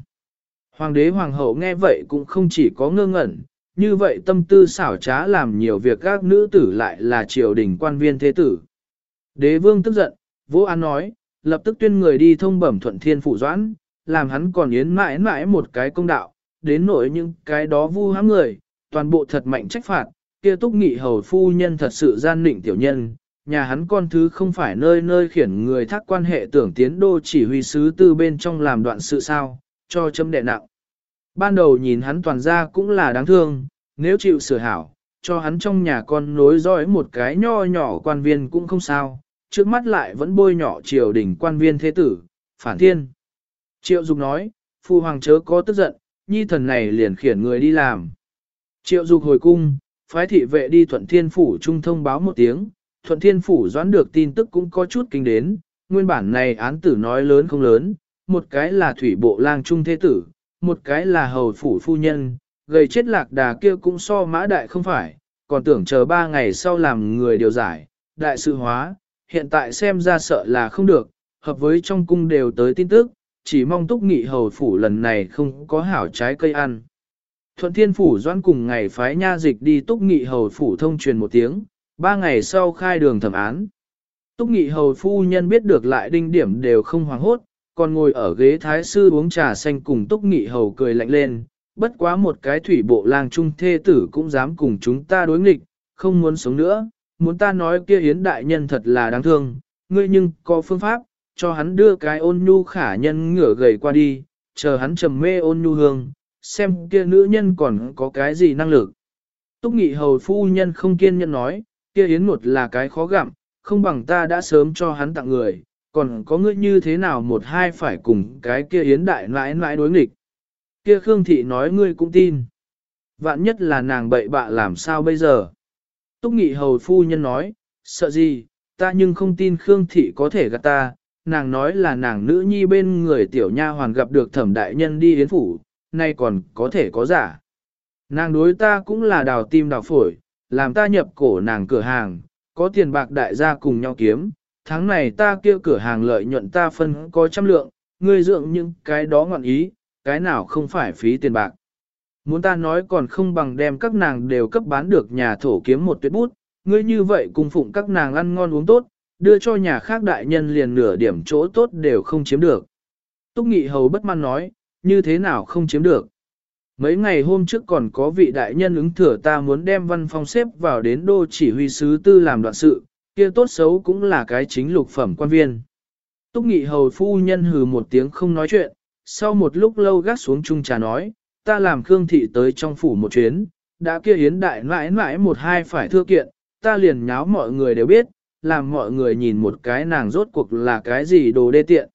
Hoàng đế hoàng hậu nghe vậy cũng không chỉ có ngơ ngẩn, như vậy tâm tư xảo trá làm nhiều việc các nữ tử lại là triều đình quan viên thế tử. Đế vương tức giận, vô an nói, lập tức tuyên người đi thông bẩm thuận thiên phụ doãn, làm hắn còn yến mãi mãi một cái công đạo, đến nỗi những cái đó vu hãm người, toàn bộ thật mạnh trách phạt, kia túc nghị hầu phu nhân thật sự gian nịnh tiểu nhân, nhà hắn con thứ không phải nơi nơi khiển người thác quan hệ tưởng tiến đô chỉ huy sứ tư bên trong làm đoạn sự sao, cho châm đệ nặng. Ban đầu nhìn hắn toàn ra cũng là đáng thương, nếu chịu sửa hảo, cho hắn trong nhà con nối dõi một cái nho nhỏ quan viên cũng không sao, trước mắt lại vẫn bôi nhỏ triều đình quan viên thế tử, phản thiên. Triệu Dục nói, phu hoàng chớ có tức giận, nhi thần này liền khiển người đi làm. Triệu Dục hồi cung, phái thị vệ đi thuận thiên phủ trung thông báo một tiếng, thuận thiên phủ doãn được tin tức cũng có chút kinh đến, nguyên bản này án tử nói lớn không lớn, một cái là thủy bộ lang trung thế tử, một cái là hầu phủ phu nhân, gầy chết lạc đà kia cũng so mã đại không phải, còn tưởng chờ ba ngày sau làm người điều giải, đại sự hóa, hiện tại xem ra sợ là không được, hợp với trong cung đều tới tin tức, chỉ mong túc nghị hầu phủ lần này không có hảo trái cây ăn. Thuận thiên phủ doan cùng ngày phái nha dịch đi túc nghị hầu phủ thông truyền một tiếng, ba ngày sau khai đường thẩm án. Túc nghị hầu phu nhân biết được lại đinh điểm đều không hoàng hốt, còn ngồi ở ghế thái sư uống trà xanh cùng túc nghị hầu cười lạnh lên, bất quá một cái thủy bộ lang trung thê tử cũng dám cùng chúng ta đối nghịch, không muốn sống nữa, muốn ta nói kia hiến đại nhân thật là đáng thương, ngươi nhưng có phương pháp, cho hắn đưa cái ôn nhu khả nhân ngửa gầy qua đi, chờ hắn trầm mê ôn nhu hương, xem kia nữ nhân còn có cái gì năng lực. Túc nghị hầu phu nhân không kiên nhẫn nói, kia hiến một là cái khó gặm, không bằng ta đã sớm cho hắn tặng người, còn có ngươi như thế nào một hai phải cùng cái kia yến đại mãi mãi đối nghịch. Kia Khương Thị nói ngươi cũng tin. Vạn nhất là nàng bậy bạ làm sao bây giờ. Túc nghị hầu phu nhân nói, sợ gì, ta nhưng không tin Khương Thị có thể gạt ta, nàng nói là nàng nữ nhi bên người tiểu nha hoàn gặp được thẩm đại nhân đi yến phủ, nay còn có thể có giả. Nàng đối ta cũng là đào tim đào phổi, làm ta nhập cổ nàng cửa hàng, có tiền bạc đại gia cùng nhau kiếm, tháng này ta kêu cửa hàng lợi nhuận ta phân có trăm lượng, ngươi dưỡng những cái đó ngọn ý, cái nào không phải phí tiền bạc. Muốn ta nói còn không bằng đem các nàng đều cấp bán được nhà thổ kiếm một tuyệt bút, ngươi như vậy cùng phụng các nàng ăn ngon uống tốt, đưa cho nhà khác đại nhân liền nửa điểm chỗ tốt đều không chiếm được. Túc Nghị Hầu bất mãn nói, như thế nào không chiếm được. Mấy ngày hôm trước còn có vị đại nhân ứng thừa ta muốn đem văn phong xếp vào đến đô chỉ huy sứ tư làm đoạn sự, kia tốt xấu cũng là cái chính lục phẩm quan viên. Túc Nghị Hầu phu nhân hừ một tiếng không nói chuyện, sau một lúc lâu gác xuống chung trà nói, ta làm Khương Thị tới trong phủ một chuyến, đã kia hiến đại mãi mãi một hai phải thưa kiện, ta liền nháo mọi người đều biết, làm mọi người nhìn một cái nàng rốt cuộc là cái gì đồ đê tiện.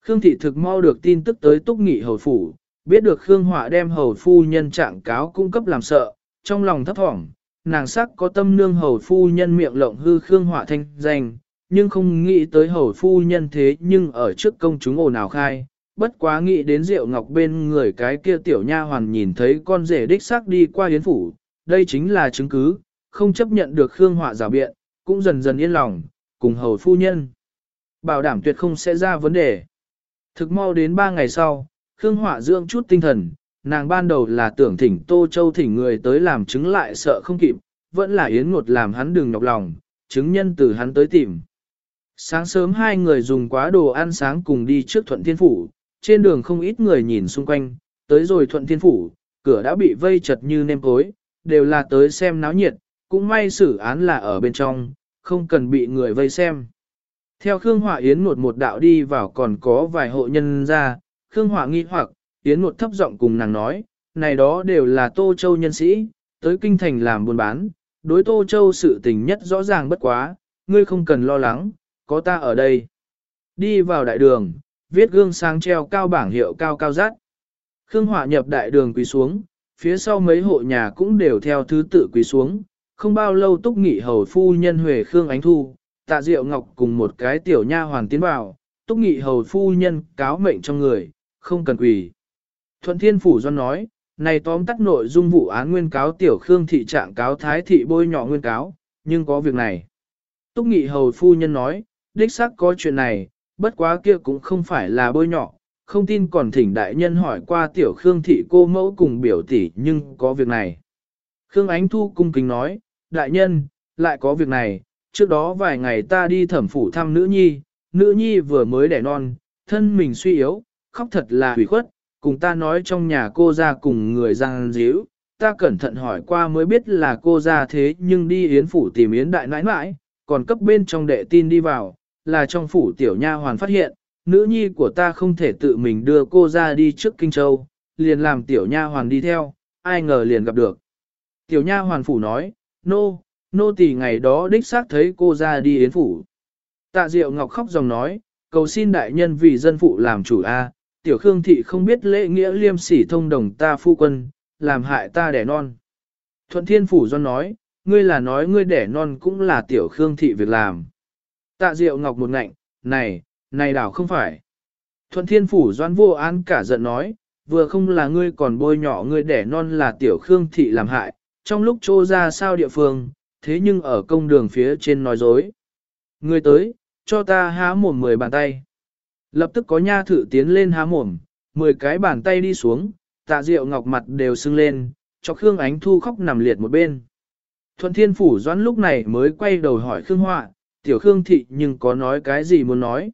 Khương Thị thực mau được tin tức tới Túc Nghị Hầu phủ, biết được Khương Họa đem hầu phu nhân trạng cáo cung cấp làm sợ, trong lòng thấp thỏm, nàng sắc có tâm nương hầu phu nhân miệng lộng hư Khương Họa thanh danh, nhưng không nghĩ tới hầu phu nhân thế nhưng ở trước công chúng ồn ào khai, bất quá nghĩ đến rượu ngọc bên người cái kia tiểu nha hoàn nhìn thấy con rể đích xác đi qua hiến phủ, đây chính là chứng cứ, không chấp nhận được Khương Họa rào biện, cũng dần dần yên lòng, cùng hầu phu nhân. Bảo đảm tuyệt không sẽ ra vấn đề. Thực mau đến ba ngày sau, Khương Họa dưỡng chút tinh thần, nàng ban đầu là tưởng thỉnh Tô Châu thỉnh người tới làm chứng lại sợ không kịp, vẫn là Yến Ngột làm hắn đừng nhọc lòng, chứng nhân từ hắn tới tìm. Sáng sớm hai người dùng quá đồ ăn sáng cùng đi trước Thuận Thiên Phủ, trên đường không ít người nhìn xung quanh, tới rồi Thuận Thiên Phủ, cửa đã bị vây chật như nêm cối, đều là tới xem náo nhiệt, cũng may xử án là ở bên trong, không cần bị người vây xem. Theo Khương Hỏa Yến một một đạo đi vào còn có vài hộ nhân ra, Khương Hỏa nghi hoặc, Yến một thấp giọng cùng nàng nói, này đó đều là Tô Châu nhân sĩ, tới kinh thành làm buôn bán, đối Tô Châu sự tình nhất rõ ràng bất quá, ngươi không cần lo lắng, có ta ở đây. Đi vào đại đường, viết gương sáng treo cao bảng hiệu cao cao rát. Khương hỏa nhập đại đường quỳ xuống, phía sau mấy hộ nhà cũng đều theo thứ tự quỳ xuống, không bao lâu túc nghị hầu phu nhân Huệ Khương Ánh Thu, tạ diệu ngọc cùng một cái tiểu nha hoàng tiến vào, túc nghị hầu phu nhân cáo mệnh trong người, không cần quỳ. Thuận Thiên Phủ Doan nói, này tóm tắt nội dung vụ án nguyên cáo tiểu khương thị trạng cáo thái thị bôi nhỏ nguyên cáo, nhưng có việc này. Túc Nghị Hầu Phu Nhân nói, đích xác có chuyện này, bất quá kia cũng không phải là bôi nhỏ, không tin còn thỉnh đại nhân hỏi qua tiểu khương thị cô mẫu cùng biểu tỷ nhưng có việc này. Khương Ánh Thu cung kính nói, đại nhân, lại có việc này, trước đó vài ngày ta đi thẩm phủ thăm nữ nhi, nữ nhi vừa mới đẻ non, thân mình suy yếu, khóc thật là hủy khuất, cùng ta nói trong nhà cô ra cùng người giang díu, ta cẩn thận hỏi qua mới biết là cô ra thế nhưng đi yến phủ tìm yến đại nãi nãi, còn cấp bên trong đệ tin đi vào, là trong phủ tiểu nha hoàn phát hiện, nữ nhi của ta không thể tự mình đưa cô ra đi trước Kinh Châu, liền làm tiểu nha hoàn đi theo, ai ngờ liền gặp được. Tiểu nha hoàn phủ nói, nô, nô tỳ ngày đó đích xác thấy cô ra đi yến phủ. Tạ Diệu Ngọc khóc dòng nói, cầu xin đại nhân vì dân phụ làm chủ A, tiểu khương thị không biết lễ nghĩa liêm sỉ thông đồng ta phu quân, làm hại ta đẻ non. Thuận thiên phủ do nói, ngươi là nói ngươi đẻ non cũng là tiểu khương thị việc làm. Tạ diệu ngọc một ngạnh, này, này đảo không phải. Thuận thiên phủ doan vô án cả giận nói, vừa không là ngươi còn bôi nhỏ ngươi đẻ non là tiểu khương thị làm hại, trong lúc trô ra sao địa phương, thế nhưng ở công đường phía trên nói dối. Ngươi tới, cho ta há mồm mười bàn tay. Lập tức có nha thử tiến lên há mồm, 10 cái bàn tay đi xuống, tạ diệu ngọc mặt đều sưng lên, cho Khương Ánh Thu khóc nằm liệt một bên. Thuận Thiên Phủ Doãn lúc này mới quay đầu hỏi Khương Họa, tiểu Khương Thị nhưng có nói cái gì muốn nói.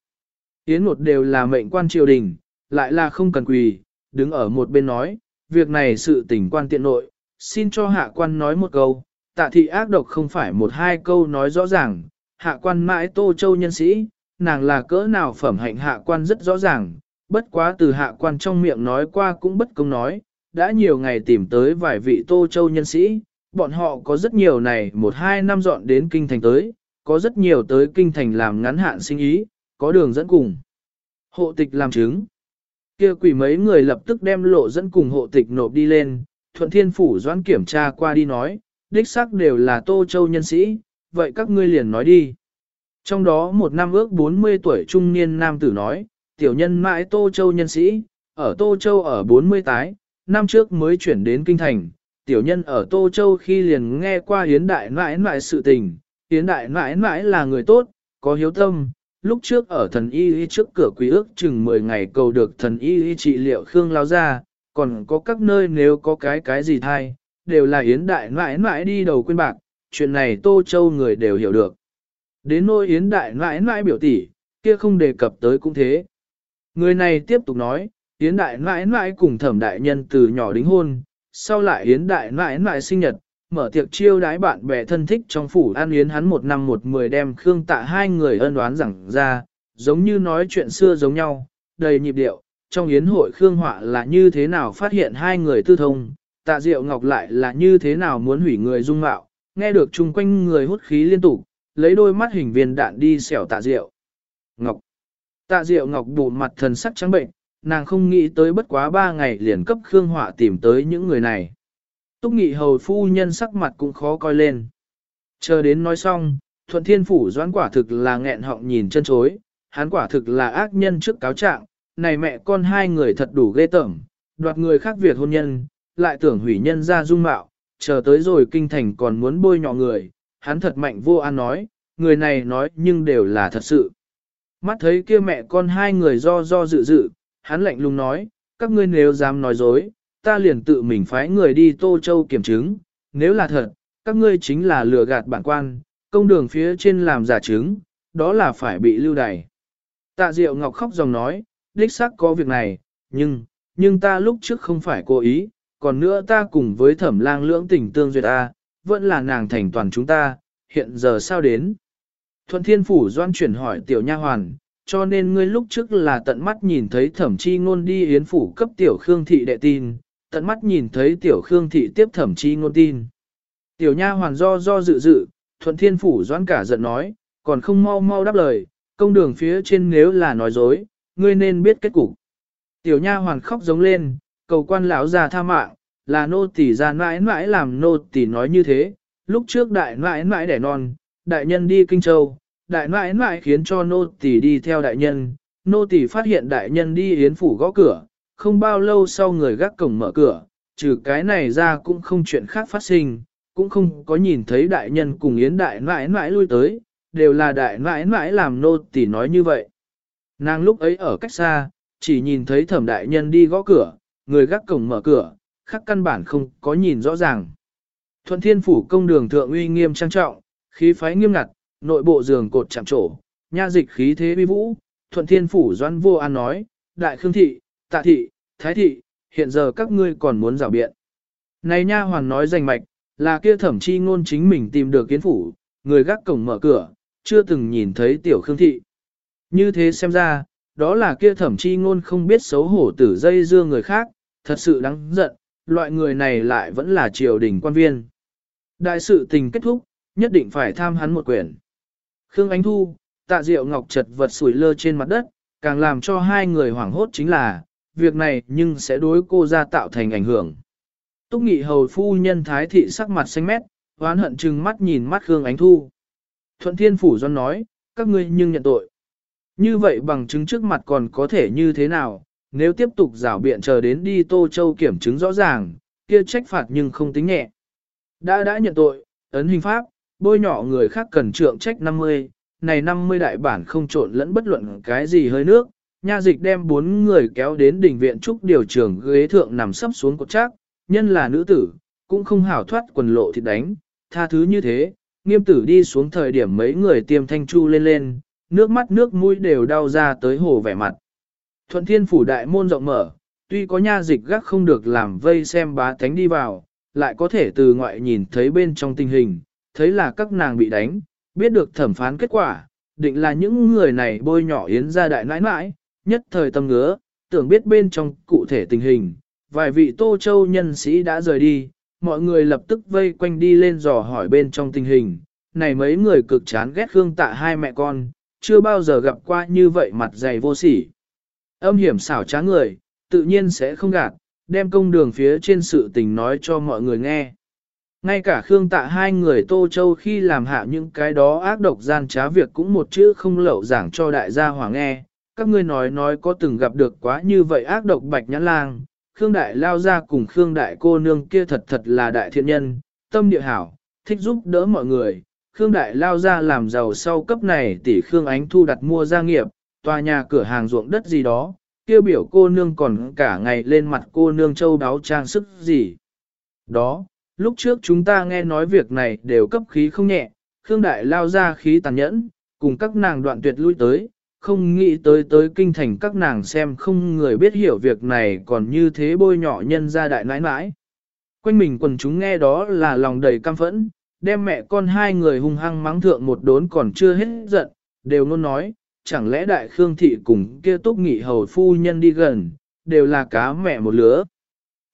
Yến một đều là mệnh quan triều đình, lại là không cần quỳ, đứng ở một bên nói, việc này sự tình quan tiện nội, xin cho hạ quan nói một câu, tạ thị ác độc không phải một hai câu nói rõ ràng, hạ quan mãi tô châu nhân sĩ, nàng là cỡ nào phẩm hạnh hạ quan rất rõ ràng, bất quá từ hạ quan trong miệng nói qua cũng bất công nói, đã nhiều ngày tìm tới vài vị tô châu nhân sĩ, bọn họ có rất nhiều này một hai năm dọn đến kinh thành tới, có rất nhiều tới kinh thành làm ngắn hạn sinh ý, có đường dẫn cùng. Hộ tịch làm chứng. kia quỷ mấy người lập tức đem lộ dẫn cùng hộ tịch nộp đi lên, thuận thiên phủ doãn kiểm tra qua đi nói, đích xác đều là tô châu nhân sĩ, vậy các ngươi liền nói đi. Trong đó một năm ước 40 tuổi trung niên nam tử nói, tiểu nhân mãi Tô Châu nhân sĩ, ở Tô Châu ở 40 tái, năm trước mới chuyển đến Kinh Thành, tiểu nhân ở Tô Châu khi liền nghe qua hiến đại mãi mãi sự tình, hiến đại mãi mãi là người tốt, có hiếu tâm, lúc trước ở thần y y trước cửa quý ước chừng 10 ngày cầu được thần y y trị liệu Khương lao ra, còn có các nơi nếu có cái cái gì thay, đều là hiến đại mãi mãi đi đầu quên bạc, chuyện này Tô Châu người đều hiểu được. Đến nôi yến đại nãi nãi biểu tỷ, kia không đề cập tới cũng thế. Người này tiếp tục nói, yến đại nãi nãi cùng thẩm đại nhân từ nhỏ đính hôn, sau lại yến đại nãi nãi sinh nhật, mở tiệc chiêu đái bạn bè thân thích trong phủ an yến hắn một năm một mười đem Khương tạ hai người ân đoán rằng ra, giống như nói chuyện xưa giống nhau, đầy nhịp điệu, trong yến hội Khương họa là như thế nào phát hiện hai người tư thông, tạ diệu ngọc lại là như thế nào muốn hủy người dung mạo, nghe được chung quanh người hút khí liên tục, lấy đôi mắt hình viên đạn đi xẻo tạ diệu. Ngọc Tạ diệu ngọc bù mặt thần sắc trắng bệnh, nàng không nghĩ tới bất quá ba ngày liền cấp Khương họa tìm tới những người này. Túc nghị hầu phu nhân sắc mặt cũng khó coi lên. Chờ đến nói xong, thuận thiên phủ doãn quả thực là nghẹn họng nhìn chân chối, hắn quả thực là ác nhân trước cáo trạng, này mẹ con hai người thật đủ ghê tởm, đoạt người khác việc hôn nhân, lại tưởng hủy nhân ra dung mạo, chờ tới rồi kinh thành còn muốn bôi nhọ người, hắn thật mạnh vô an nói, người này nói nhưng đều là thật sự. Mắt thấy kia mẹ con hai người do do dự dự, hắn lạnh lùng nói, các ngươi nếu dám nói dối, ta liền tự mình phái người đi Tô Châu kiểm chứng, nếu là thật, các ngươi chính là lừa gạt bản quan, công đường phía trên làm giả chứng, đó là phải bị lưu đày. Tạ Diệu Ngọc khóc dòng nói, đích xác có việc này, nhưng, nhưng ta lúc trước không phải cố ý, còn nữa ta cùng với thẩm lang lưỡng tình tương duyệt a vẫn là nàng thành toàn chúng ta, hiện giờ sao đến. Thuận Thiên Phủ doan chuyển hỏi tiểu nha hoàn, cho nên ngươi lúc trước là tận mắt nhìn thấy thẩm chi ngôn đi yến phủ cấp tiểu khương thị đệ tin, tận mắt nhìn thấy tiểu khương thị tiếp thẩm chi ngôn tin. Tiểu nha hoàn do do dự dự, thuận thiên phủ doãn cả giận nói, còn không mau mau đáp lời, công đường phía trên nếu là nói dối, ngươi nên biết kết cục. Tiểu nha hoàn khóc giống lên, cầu quan lão già tha mạng, là nô tỳ ra mãi mãi làm nô tỳ nói như thế, lúc trước đại mãi mãi đẻ non, đại nhân đi kinh châu, đại mãi mãi khiến cho nô tỳ đi theo đại nhân, nô tỳ phát hiện đại nhân đi yến phủ gõ cửa, không bao lâu sau người gác cổng mở cửa, trừ cái này ra cũng không chuyện khác phát sinh, cũng không có nhìn thấy đại nhân cùng yến đại mãi mãi lui tới, đều là đại mãi mãi làm nô tỳ nói như vậy. Nàng lúc ấy ở cách xa, chỉ nhìn thấy thẩm đại nhân đi gõ cửa, người gác cổng mở cửa, khắc căn bản không có nhìn rõ ràng. Thuận thiên phủ công đường thượng uy nghiêm trang trọng, khí phái nghiêm ngặt, nội bộ giường cột chạm trổ, nha dịch khí thế uy vũ, thuận thiên phủ doan vô an nói, đại khương thị, tạ thị, thái thị, hiện giờ các ngươi còn muốn rào biện. Này nha hoàn nói danh mạch, là kia thẩm chi ngôn chính mình tìm được kiến phủ, người gác cổng mở cửa, chưa từng nhìn thấy tiểu khương thị. Như thế xem ra, đó là kia thẩm chi ngôn không biết xấu hổ tử dây dưa người khác, thật sự đáng giận, loại người này lại vẫn là triều đình quan viên. Đại sự tình kết thúc, nhất định phải tham hắn một quyển. Khương Ánh Thu, tạ diệu ngọc chật vật sủi lơ trên mặt đất, càng làm cho hai người hoảng hốt chính là, việc này nhưng sẽ đối cô ra tạo thành ảnh hưởng. Túc nghị hầu phu nhân thái thị sắc mặt xanh mét, oán hận chừng mắt nhìn mắt Khương Ánh Thu. Thuận Thiên Phủ Doan nói, các ngươi nhưng nhận tội. Như vậy bằng chứng trước mặt còn có thể như thế nào, nếu tiếp tục rảo biện chờ đến đi Tô Châu kiểm chứng rõ ràng, kia trách phạt nhưng không tính nhẹ. Đã đã nhận tội, ấn hình pháp, bôi nhỏ người khác cần trượng trách 50, này 50 đại bản không trộn lẫn bất luận cái gì hơi nước, nha dịch đem bốn người kéo đến đỉnh viện trúc điều trưởng ghế thượng nằm sấp xuống cột chắc, nhân là nữ tử, cũng không hảo thoát quần lộ thịt đánh, tha thứ như thế, nghiêm tử đi xuống thời điểm mấy người tiêm thanh chu lên lên, nước mắt nước mũi đều đau ra tới hồ vẻ mặt. Thuận thiên phủ đại môn rộng mở, tuy có nha dịch gác không được làm vây xem bá thánh đi vào, lại có thể từ ngoại nhìn thấy bên trong tình hình, thấy là các nàng bị đánh, biết được thẩm phán kết quả, định là những người này bôi nhỏ yến ra đại nãi nãi, nhất thời tâm ngứa, tưởng biết bên trong cụ thể tình hình, vài vị Tô Châu nhân sĩ đã rời đi, mọi người lập tức vây quanh đi lên dò hỏi bên trong tình hình, này mấy người cực chán ghét Khương Tạ hai mẹ con, chưa bao giờ gặp qua như vậy mặt dày vô sỉ. Âm hiểm xảo trá người, tự nhiên sẽ không gạt, đem công đường phía trên sự tình nói cho mọi người nghe. Ngay cả Khương Tạ hai người Tô Châu khi làm hạ những cái đó ác độc gian trá việc cũng một chữ không lậu giảng cho đại gia hoàng nghe, các ngươi nói nói có từng gặp được quá như vậy ác độc bạch nhãn lang, Khương Đại lao ra cùng Khương Đại cô nương kia thật thật là đại thiện nhân, tâm địa hảo, thích giúp đỡ mọi người. Khương Đại lao ra làm giàu sau cấp này tỷ Khương Ánh Thu đặt mua gia nghiệp, tòa nhà cửa hàng ruộng đất gì đó, kia biểu cô nương còn cả ngày lên mặt cô nương châu đáo trang sức gì. Đó, lúc trước chúng ta nghe nói việc này đều cấp khí không nhẹ, Khương Đại lao ra khí tàn nhẫn, cùng các nàng đoạn tuyệt lui tới, không nghĩ tới tới kinh thành các nàng xem không người biết hiểu việc này còn như thế bôi nhỏ nhân ra đại nãi nãi. Quanh mình quần chúng nghe đó là lòng đầy căm phẫn, đem mẹ con hai người hung hăng mắng thượng một đốn còn chưa hết giận, đều luôn nói, chẳng lẽ đại khương thị cùng kia túc nghị hầu phu nhân đi gần, đều là cá mẹ một lứa.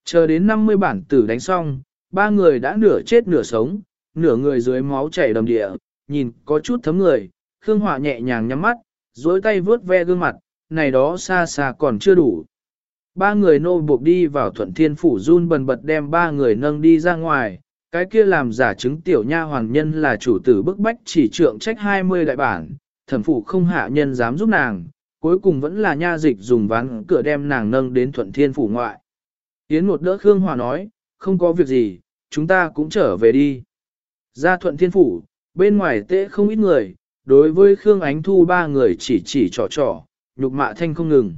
Chờ đến 50 bản tử đánh xong, ba người đã nửa chết nửa sống, nửa người dưới máu chảy đầm địa, nhìn có chút thấm người, Khương Họa nhẹ nhàng nhắm mắt, duỗi tay vướt ve gương mặt, này đó xa xa còn chưa đủ. Ba người nô buộc đi vào thuận thiên phủ run bần bật đem ba người nâng đi ra ngoài, cái kia làm giả chứng tiểu nha hoàng nhân là chủ tử bức bách chỉ trượng trách 20 đại bản, thẩm phụ không hạ nhân dám giúp nàng, cuối cùng vẫn là nha dịch dùng ván cửa đem nàng nâng đến thuận thiên phủ ngoại. Yến một đỡ Khương Hòa nói, không có việc gì, chúng ta cũng trở về đi. Ra thuận thiên phủ, bên ngoài tệ không ít người, đối với Khương Ánh Thu ba người chỉ chỉ trò trò, nhục mạ thanh không ngừng.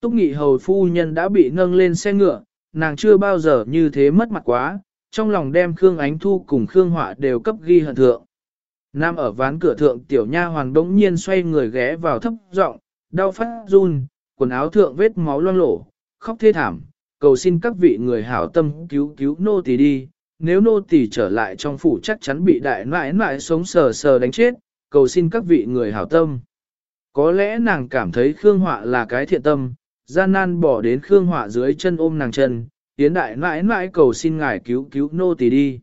Túc nghị hầu phu nhân đã bị nâng lên xe ngựa, nàng chưa bao giờ như thế mất mặt quá, trong lòng đem Khương Ánh Thu cùng Khương Họa đều cấp ghi hận thượng. Nam ở ván cửa thượng tiểu nha hoàng đống nhiên xoay người ghé vào thấp giọng, đau phát run, quần áo thượng vết máu loang lổ, khóc thê thảm, cầu xin các vị người hảo tâm cứu cứu nô tỳ đi, nếu nô tỳ trở lại trong phủ chắc chắn bị đại nãi nãi sống sờ sờ đánh chết, cầu xin các vị người hảo tâm. Có lẽ nàng cảm thấy Khương Họa là cái thiện tâm, gian nan bỏ đến Khương Họa dưới chân ôm nàng chân, tiến đại nãi nãi cầu xin ngài cứu cứu nô tỳ đi.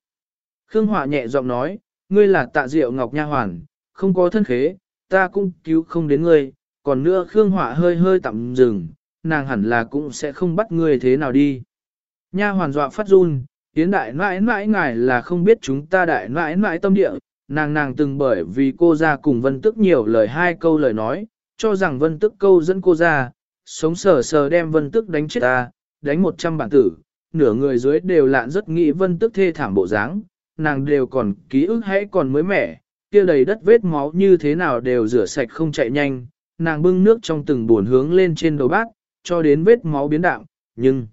Khương Họa nhẹ giọng nói, ngươi là tạ diệu ngọc nha hoàn, không có thân khế, ta cũng cứu không đến ngươi, còn nữa Khương Họa hơi hơi tạm dừng, nàng hẳn là cũng sẽ không bắt ngươi thế nào đi. Nha hoàn dọa phát run, tiến đại nãi nãi ngài là không biết chúng ta đại nãi nãi tâm địa, nàng nàng từng bởi vì cô ra cùng vân tức nhiều lời hai câu lời nói, cho rằng vân tức câu dẫn cô ra, sống sờ sờ đem vân tức đánh chết ta, đánh một trăm bản tử, nửa người dưới đều lạn rất nghĩ vân tức thê thảm bộ dáng, nàng đều còn ký ức hãy còn mới mẻ, kia đầy đất vết máu như thế nào đều rửa sạch không chạy nhanh, nàng bưng nước trong từng buồn hướng lên trên đầu bát, cho đến vết máu biến đạm, nhưng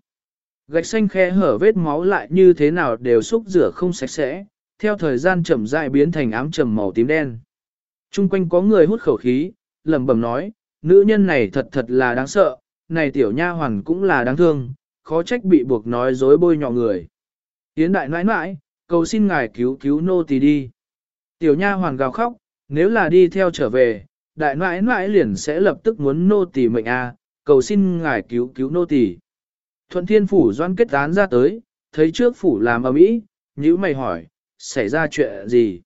gạch xanh khe hở vết máu lại như thế nào đều xúc rửa không sạch sẽ, theo thời gian chậm rãi biến thành ám trầm màu tím đen. Trung quanh có người hút khẩu khí, lẩm bẩm nói, nữ nhân này thật thật là đáng sợ, này tiểu nha hoàn cũng là đáng thương, khó trách bị buộc nói dối bôi nhọ người. Yến đại nãi nãi, cầu xin ngài cứu cứu nô tỳ đi. Tiểu nha hoàn gào khóc, nếu là đi theo trở về, đại nãi nãi liền sẽ lập tức muốn nô tỳ mệnh a, cầu xin ngài cứu cứu nô tỳ. Thuận thiên phủ doan kết án ra tới, thấy trước phủ làm ở mỹ, nhữ mày hỏi, xảy ra chuyện gì?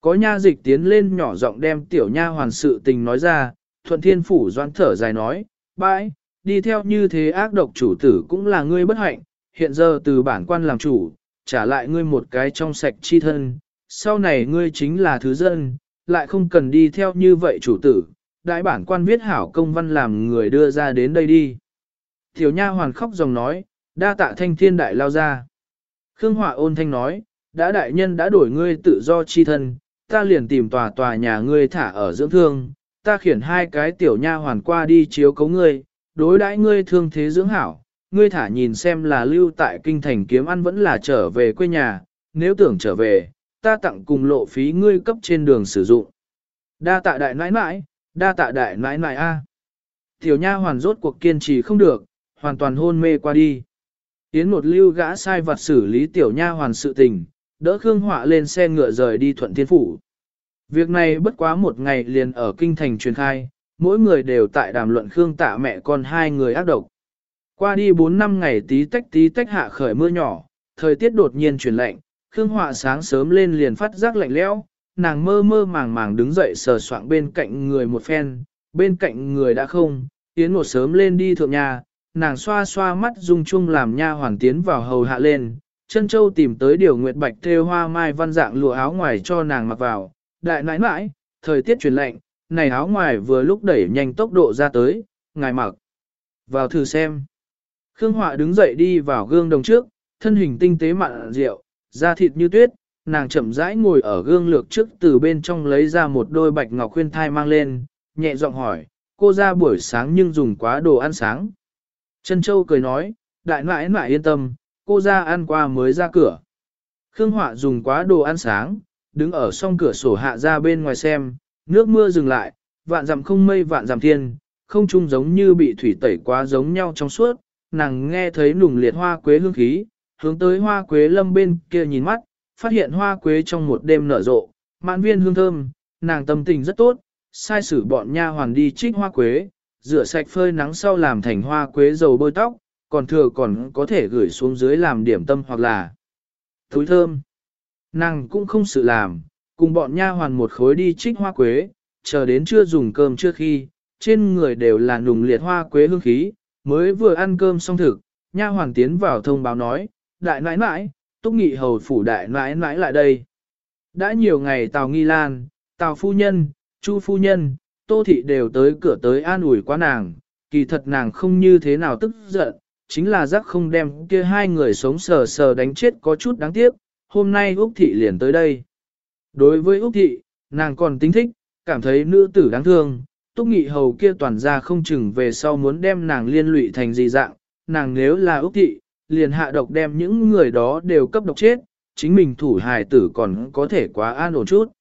Có nha dịch tiến lên nhỏ giọng đem tiểu nha hoàn sự tình nói ra, thuận thiên phủ doan thở dài nói, bãi, đi theo như thế ác độc chủ tử cũng là ngươi bất hạnh, hiện giờ từ bản quan làm chủ, trả lại ngươi một cái trong sạch chi thân, sau này ngươi chính là thứ dân, lại không cần đi theo như vậy chủ tử, đại bản quan viết hảo công văn làm người đưa ra đến đây đi. Tiểu nha hoàn khóc dòng nói, đa tạ thanh thiên đại lao ra. Khương Họa ôn thanh nói, đã đại nhân đã đổi ngươi tự do chi thân, ta liền tìm tòa tòa nhà ngươi thả ở dưỡng thương, ta khiển hai cái tiểu nha hoàn qua đi chiếu cấu ngươi, đối đãi ngươi thương thế dưỡng hảo, ngươi thả nhìn xem là lưu tại kinh thành kiếm ăn vẫn là trở về quê nhà, nếu tưởng trở về, ta tặng cùng lộ phí ngươi cấp trên đường sử dụng. Đa tạ đại nãi nãi, đa tạ đại nãi nãi a. Tiểu nha hoàn rốt cuộc kiên trì không được, hoàn toàn hôn mê qua đi. Yến một lưu gã sai vặt xử lý tiểu nha hoàn sự tình, đỡ Khương Họa lên xe ngựa rời đi thuận thiên phủ. Việc này bất quá một ngày liền ở kinh thành truyền khai, mỗi người đều tại đàm luận Khương tạ mẹ con hai người ác độc. Qua đi 4 năm ngày tí tách tí tách hạ khởi mưa nhỏ, thời tiết đột nhiên chuyển lạnh, Khương Họa sáng sớm lên liền phát giác lạnh lẽo, nàng mơ mơ màng màng đứng dậy sờ soạng bên cạnh người một phen, bên cạnh người đã không, tiến một sớm lên đi thượng nhà, nàng xoa xoa mắt dung chung làm nha hoàn tiến vào hầu hạ lên, chân châu tìm tới điều nguyệt bạch thêu hoa mai văn dạng lụa áo ngoài cho nàng mặc vào, đại nãi nãi, thời tiết chuyển lạnh, này áo ngoài vừa lúc đẩy nhanh tốc độ ra tới, ngài mặc. Vào thử xem. Khương Họa đứng dậy đi vào gương đồng trước, thân hình tinh tế mặn rượu, da thịt như tuyết, nàng chậm rãi ngồi ở gương lược trước từ bên trong lấy ra một đôi bạch ngọc khuyên thai mang lên, nhẹ giọng hỏi, cô ra buổi sáng nhưng dùng quá đồ ăn sáng. Trân Châu cười nói, đại nãi nãi yên tâm, cô ra ăn qua mới ra cửa. Khương Họa dùng quá đồ ăn sáng, đứng ở song cửa sổ hạ ra bên ngoài xem, nước mưa dừng lại, vạn dặm không mây vạn dặm thiên, không trung giống như bị thủy tẩy quá giống nhau trong suốt, nàng nghe thấy nùng liệt hoa quế hương khí, hướng tới hoa quế lâm bên kia nhìn mắt, phát hiện hoa quế trong một đêm nở rộ, mãn viên hương thơm, nàng tâm tình rất tốt, sai sử bọn nha hoàn đi trích hoa quế, rửa sạch phơi nắng sau làm thành hoa quế dầu bôi tóc, còn thừa còn có thể gửi xuống dưới làm điểm tâm hoặc là túi thơm. Nàng cũng không sự làm, cùng bọn nha hoàn một khối đi trích hoa quế, chờ đến chưa dùng cơm trước khi, trên người đều là nùng liệt hoa quế hương khí, mới vừa ăn cơm xong thực, nha hoàn tiến vào thông báo nói, đại nãi nãi, túc nghị hầu phủ đại nãi nãi lại đây. Đã nhiều ngày Tào Nghi Lan, Tào Phu Nhân, Chu Phu Nhân, Tô Thị đều tới cửa tới an ủi quá nàng, kỳ thật nàng không như thế nào tức giận, chính là giác không đem kia hai người sống sờ sờ đánh chết có chút đáng tiếc, hôm nay Úc Thị liền tới đây. Đối với Úc Thị, nàng còn tính thích, cảm thấy nữ tử đáng thương, Túc Nghị Hầu kia toàn ra không chừng về sau muốn đem nàng liên lụy thành gì dạng, nàng nếu là Úc Thị, liền hạ độc đem những người đó đều cấp độc chết, chính mình thủ hài tử còn có thể quá an ổn chút.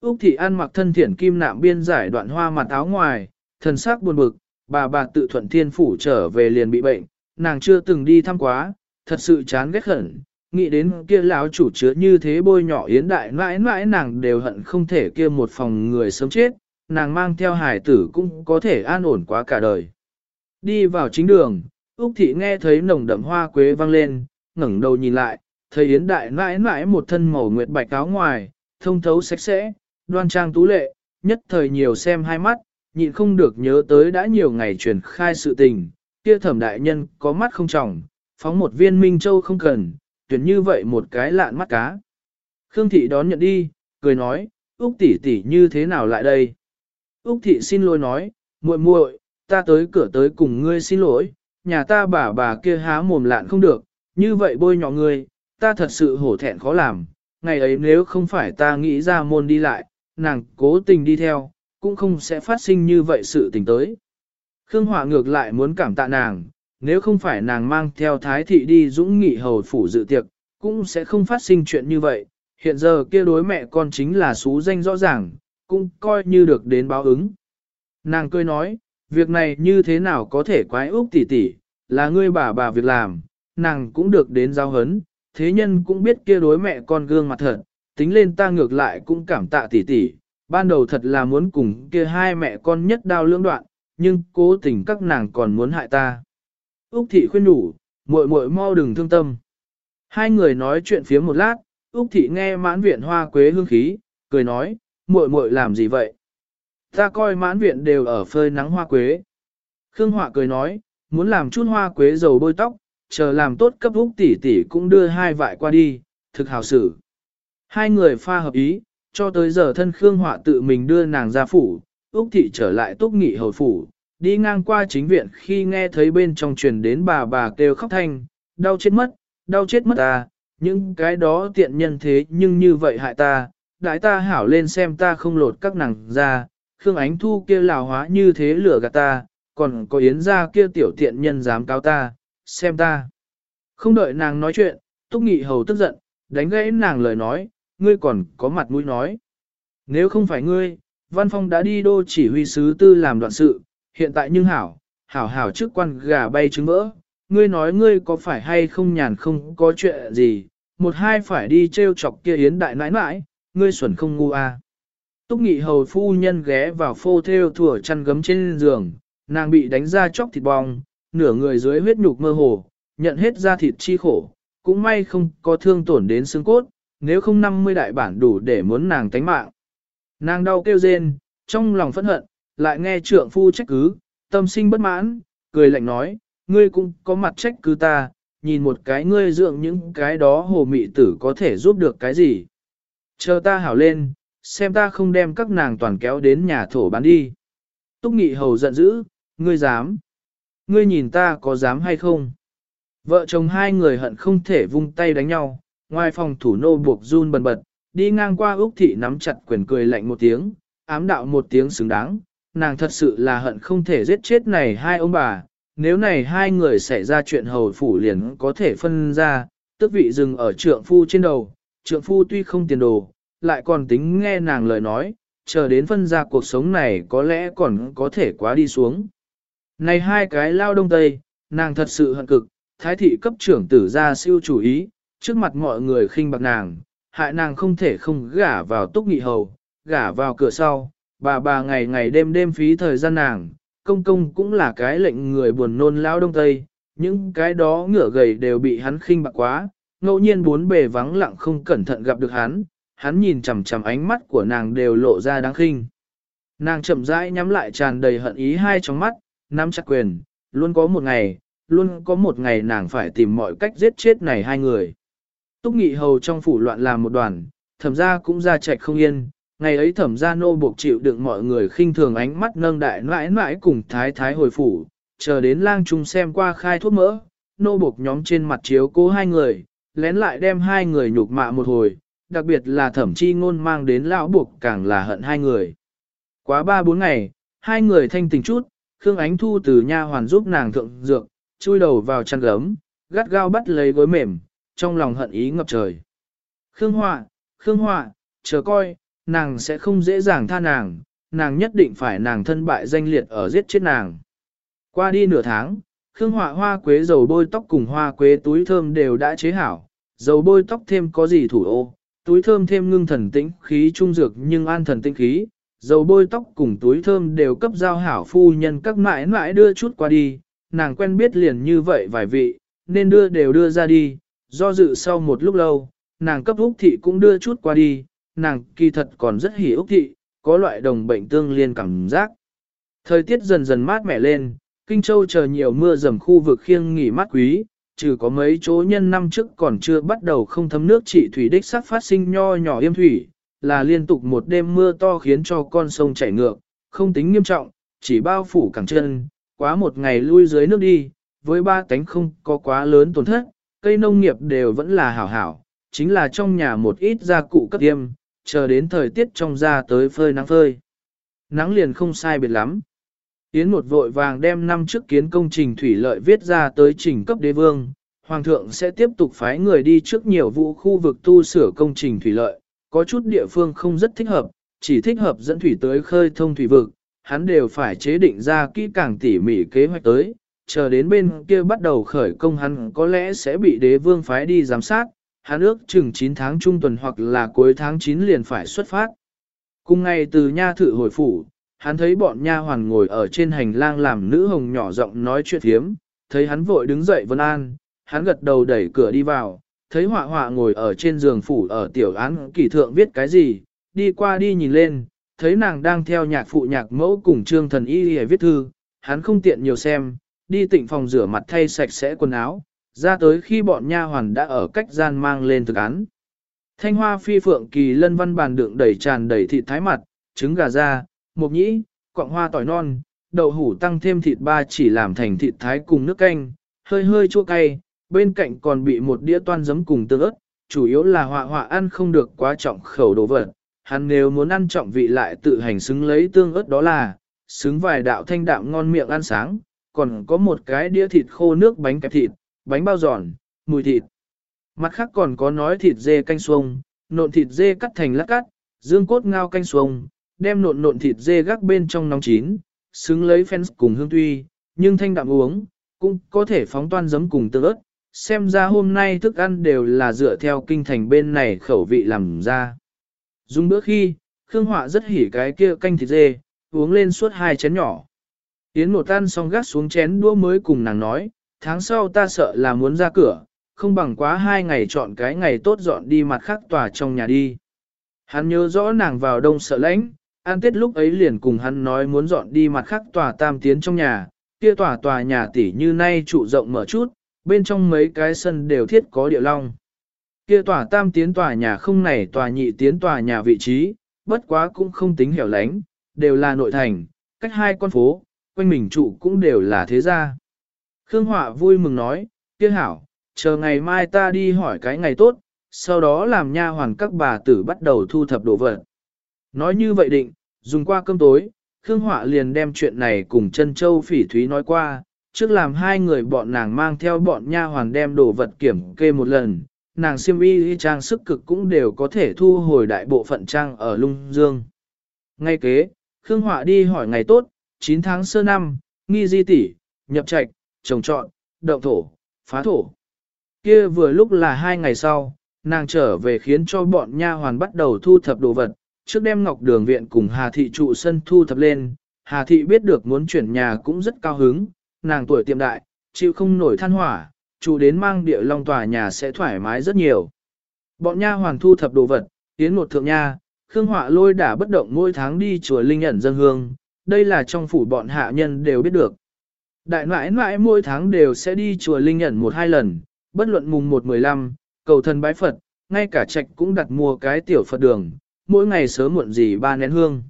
Úc Thị ăn mặc thân thiện kim nạm biên giải đoạn hoa mặt áo ngoài, thần sắc buồn bực, bà bà tự thuận thiên phủ trở về liền bị bệnh, nàng chưa từng đi thăm quá, thật sự chán ghét khẩn, nghĩ đến kia lão chủ chứa như thế bôi nhỏ yến đại mãi mãi nàng đều hận không thể kia một phòng người sớm chết, nàng mang theo hải tử cũng có thể an ổn quá cả đời. Đi vào chính đường, Úc Thị nghe thấy nồng đậm hoa quế vang lên, ngẩng đầu nhìn lại, thấy yến đại mãi mãi một thân màu nguyệt bạch áo ngoài, thông thấu sạch sẽ, đoan trang tú lệ, nhất thời nhiều xem hai mắt, nhịn không được nhớ tới đã nhiều ngày truyền khai sự tình, kia thẩm đại nhân có mắt không trọng, phóng một viên minh châu không cần, tuyển như vậy một cái lạn mắt cá. Khương thị đón nhận đi, cười nói, Úc tỷ tỷ như thế nào lại đây? Úc thị xin lỗi nói, muội muội, ta tới cửa tới cùng ngươi xin lỗi, nhà ta bà bà kia há mồm lạn không được, như vậy bôi nhỏ ngươi, ta thật sự hổ thẹn khó làm, ngày ấy nếu không phải ta nghĩ ra môn đi lại, nàng cố tình đi theo, cũng không sẽ phát sinh như vậy sự tình tới. Khương Hỏa ngược lại muốn cảm tạ nàng, nếu không phải nàng mang theo thái thị đi dũng nghị hầu phủ dự tiệc, cũng sẽ không phát sinh chuyện như vậy. Hiện giờ kia đối mẹ con chính là xú danh rõ ràng, cũng coi như được đến báo ứng. Nàng cười nói, việc này như thế nào có thể quái úc tỷ tỷ, là ngươi bà bà việc làm, nàng cũng được đến giao hấn, thế nhân cũng biết kia đối mẹ con gương mặt thật, tính lên ta ngược lại cũng cảm tạ tỷ tỷ, ban đầu thật là muốn cùng kia hai mẹ con nhất đao lưỡng đoạn, nhưng cố tình các nàng còn muốn hại ta. Úc thị khuyên đủ, muội muội mau đừng thương tâm. Hai người nói chuyện phía một lát, Úc thị nghe mãn viện hoa quế hương khí, cười nói, muội muội làm gì vậy? Ta coi mãn viện đều ở phơi nắng hoa quế. Khương Họa cười nói, muốn làm chút hoa quế dầu bôi tóc, chờ làm tốt cấp Úc tỷ tỷ cũng đưa hai vại qua đi, thực hào xử. Hai người pha hợp ý, cho tới giờ thân Khương Họa tự mình đưa nàng ra phủ, Úc thị trở lại túc nghị hầu phủ, đi ngang qua chính viện khi nghe thấy bên trong truyền đến bà bà kêu khóc thanh, đau chết mất, đau chết mất ta, những cái đó tiện nhân thế nhưng như vậy hại ta, đại ta hảo lên xem ta không lột các nàng ra, Khương Ánh Thu kia lào hóa như thế lửa gạt ta, còn có Yến ra kia tiểu tiện nhân dám cáo ta, xem ta. Không đợi nàng nói chuyện, Túc Nghị Hầu tức giận, đánh gãy nàng lời nói, ngươi còn có mặt mũi nói. Nếu không phải ngươi, Văn Phong đã đi đô chỉ huy sứ tư làm đoạn sự, hiện tại nhưng hảo, hảo hảo trước quan gà bay trứng vỡ, ngươi nói ngươi có phải hay không nhàn không có chuyện gì, một hai phải đi treo chọc kia yến đại nãi nãi, ngươi xuẩn không ngu à. Túc nghị hầu phu nhân ghé vào phô theo thủa chăn gấm trên giường, nàng bị đánh ra chóc thịt bong, nửa người dưới huyết nhục mơ hồ, nhận hết ra thịt chi khổ, cũng may không có thương tổn đến xương cốt, nếu không 50 đại bản đủ để muốn nàng tánh mạng. Nàng đau kêu rên, trong lòng phẫn hận, lại nghe trượng phu trách cứ, tâm sinh bất mãn, cười lạnh nói, ngươi cũng có mặt trách cứ ta, nhìn một cái ngươi dưỡng những cái đó hồ mị tử có thể giúp được cái gì. Chờ ta hảo lên, xem ta không đem các nàng toàn kéo đến nhà thổ bán đi. Túc nghị hầu giận dữ, ngươi dám. Ngươi nhìn ta có dám hay không? Vợ chồng hai người hận không thể vung tay đánh nhau, ngoài phòng thủ nô buộc run bần bật, đi ngang qua Úc Thị nắm chặt quyền cười lạnh một tiếng, ám đạo một tiếng xứng đáng, nàng thật sự là hận không thể giết chết này hai ông bà, nếu này hai người xảy ra chuyện hầu phủ liền có thể phân ra, tức vị dừng ở trượng phu trên đầu, trượng phu tuy không tiền đồ, lại còn tính nghe nàng lời nói, chờ đến phân ra cuộc sống này có lẽ còn có thể quá đi xuống. Này hai cái lao đông tây, nàng thật sự hận cực, thái thị cấp trưởng tử ra siêu chủ ý, trước mặt mọi người khinh bạc nàng, hại nàng không thể không gả vào túc nghị hầu, gả vào cửa sau, bà bà ngày ngày đêm đêm phí thời gian nàng, công công cũng là cái lệnh người buồn nôn lao đông tây, những cái đó ngựa gầy đều bị hắn khinh bạc quá, ngẫu nhiên bốn bề vắng lặng không cẩn thận gặp được hắn, hắn nhìn chằm chằm ánh mắt của nàng đều lộ ra đáng khinh. Nàng chậm rãi nhắm lại tràn đầy hận ý hai trong mắt, nắm chặt quyền, luôn có một ngày, luôn có một ngày nàng phải tìm mọi cách giết chết này hai người. Túc nghị hầu trong phủ loạn làm một đoàn, thẩm gia cũng ra chạy không yên, ngày ấy thẩm gia nô buộc chịu đựng mọi người khinh thường ánh mắt nâng đại mãi mãi cùng thái thái hồi phủ, chờ đến lang trung xem qua khai thuốc mỡ, nô buộc nhóm trên mặt chiếu cố hai người, lén lại đem hai người nhục mạ một hồi, đặc biệt là thẩm chi ngôn mang đến lão buộc càng là hận hai người. Quá ba bốn ngày, hai người thanh tình chút, Khương Ánh Thu từ nha hoàn giúp nàng thượng dược, chui đầu vào chăn gấm, gắt gao bắt lấy gối mềm, trong lòng hận ý ngập trời. Khương Họa, Khương Họa, chờ coi, nàng sẽ không dễ dàng tha nàng, nàng nhất định phải nàng thân bại danh liệt ở giết chết nàng. Qua đi nửa tháng, Khương Họa hoa quế dầu bôi tóc cùng hoa quế túi thơm đều đã chế hảo, dầu bôi tóc thêm có gì thủ ô, túi thơm thêm ngưng thần tĩnh khí trung dược nhưng an thần tĩnh khí, dầu bôi tóc cùng túi thơm đều cấp giao hảo phu nhân các mãi mãi đưa chút qua đi, nàng quen biết liền như vậy vài vị, nên đưa đều đưa ra đi, do dự sau một lúc lâu, nàng cấp Úc Thị cũng đưa chút qua đi, nàng kỳ thật còn rất hỉ Úc Thị, có loại đồng bệnh tương liên cảm giác. Thời tiết dần dần mát mẻ lên, Kinh Châu chờ nhiều mưa dầm khu vực khiêng nghỉ mát quý, trừ có mấy chỗ nhân năm trước còn chưa bắt đầu không thấm nước trị thủy đích sắc phát sinh nho nhỏ yêm thủy, là liên tục một đêm mưa to khiến cho con sông chảy ngược, không tính nghiêm trọng, chỉ bao phủ cẳng chân, quá một ngày lui dưới nước đi, với ba tánh không có quá lớn tổn thất, cây nông nghiệp đều vẫn là hảo hảo, chính là trong nhà một ít gia cụ cấp tiêm, chờ đến thời tiết trong ra tới phơi nắng phơi. Nắng liền không sai biệt lắm. Yến một vội vàng đem năm trước kiến công trình thủy lợi viết ra tới trình cấp đế vương, Hoàng thượng sẽ tiếp tục phái người đi trước nhiều vụ khu vực tu sửa công trình thủy lợi, có chút địa phương không rất thích hợp, chỉ thích hợp dẫn thủy tới khơi thông thủy vực, hắn đều phải chế định ra kỹ càng tỉ mỉ kế hoạch tới, chờ đến bên kia bắt đầu khởi công hắn có lẽ sẽ bị đế vương phái đi giám sát, hắn ước chừng 9 tháng trung tuần hoặc là cuối tháng 9 liền phải xuất phát. Cùng ngày từ nha thự hồi phủ, hắn thấy bọn nha hoàn ngồi ở trên hành lang làm nữ hồng nhỏ giọng nói chuyện thiếm, thấy hắn vội đứng dậy vân an, hắn gật đầu đẩy cửa đi vào, thấy họa họa ngồi ở trên giường phủ ở tiểu án kỳ thượng viết cái gì, đi qua đi nhìn lên, thấy nàng đang theo nhạc phụ nhạc mẫu cùng trương thần y hề viết thư, hắn không tiện nhiều xem, đi tịnh phòng rửa mặt thay sạch sẽ quần áo, ra tới khi bọn nha hoàn đã ở cách gian mang lên thực án. Thanh hoa phi phượng kỳ lân văn bàn đựng đầy tràn đầy thịt thái mặt, trứng gà ra mộc nhĩ, quạng hoa tỏi non, đậu hủ tăng thêm thịt ba chỉ làm thành thịt thái cùng nước canh, hơi hơi chua cay, bên cạnh còn bị một đĩa toan giấm cùng tương ớt, chủ yếu là họa họa ăn không được quá trọng khẩu đồ vật. Hắn nếu muốn ăn trọng vị lại tự hành xứng lấy tương ớt đó là, xứng vài đạo thanh đạm ngon miệng ăn sáng, còn có một cái đĩa thịt khô nước bánh kẹp thịt, bánh bao giòn, mùi thịt. Mặt khác còn có nói thịt dê canh xuông, nộn thịt dê cắt thành lát cắt, dương cốt ngao canh xuông, đem nộn nộn thịt dê gác bên trong nóng chín, xứng lấy fans cùng hương tuy, nhưng thanh đạm uống, cũng có thể phóng toan giấm cùng tương ớt, xem ra hôm nay thức ăn đều là dựa theo kinh thành bên này khẩu vị làm ra. Dùng bữa khi, Khương Họa rất hỉ cái kia canh thịt dê, uống lên suốt hai chén nhỏ. Yến một tan xong gác xuống chén đũa mới cùng nàng nói, tháng sau ta sợ là muốn ra cửa, không bằng quá hai ngày chọn cái ngày tốt dọn đi mặt khác tòa trong nhà đi. Hắn nhớ rõ nàng vào đông sợ lãnh, an tết lúc ấy liền cùng hắn nói muốn dọn đi mặt khác tòa tam tiến trong nhà, kia tòa tòa nhà tỷ như nay trụ rộng mở chút, bên trong mấy cái sân đều thiết có địa long. Kia tòa tam tiến tòa nhà không này tòa nhị tiến tòa nhà vị trí, bất quá cũng không tính hẻo lánh, đều là nội thành, cách hai con phố, quanh mình trụ cũng đều là thế gia. Khương Họa vui mừng nói, kia hảo, chờ ngày mai ta đi hỏi cái ngày tốt, sau đó làm nha hoàn các bà tử bắt đầu thu thập đồ vật. Nói như vậy định, dùng qua cơm tối, Khương Họa liền đem chuyện này cùng chân châu phỉ thúy nói qua, trước làm hai người bọn nàng mang theo bọn nha hoàn đem đồ vật kiểm kê một lần, nàng siêm y trang sức cực cũng đều có thể thu hồi đại bộ phận trang ở lung dương. Ngay kế, Khương Họa đi hỏi ngày tốt, 9 tháng sơ năm, nghi di tỷ, nhập trạch, trồng trọn, động thổ, phá thổ. Kia vừa lúc là hai ngày sau, nàng trở về khiến cho bọn nha hoàn bắt đầu thu thập đồ vật, trước đem ngọc đường viện cùng Hà Thị trụ sân thu thập lên. Hà Thị biết được muốn chuyển nhà cũng rất cao hứng, nàng tuổi tiệm đại, chịu không nổi than hỏa, trụ đến mang địa long tòa nhà sẽ thoải mái rất nhiều. Bọn nha hoàn thu thập đồ vật, tiến một thượng nha, Khương Họa lôi đã bất động mỗi tháng đi chùa Linh ẩn dân hương, đây là trong phủ bọn hạ nhân đều biết được. Đại nãi nãi mỗi tháng đều sẽ đi chùa Linh ẩn một hai lần, bất luận mùng 1-15, cầu thần bái Phật, ngay cả trạch cũng đặt mua cái tiểu Phật đường, mỗi ngày sớm muộn gì ba nén hương.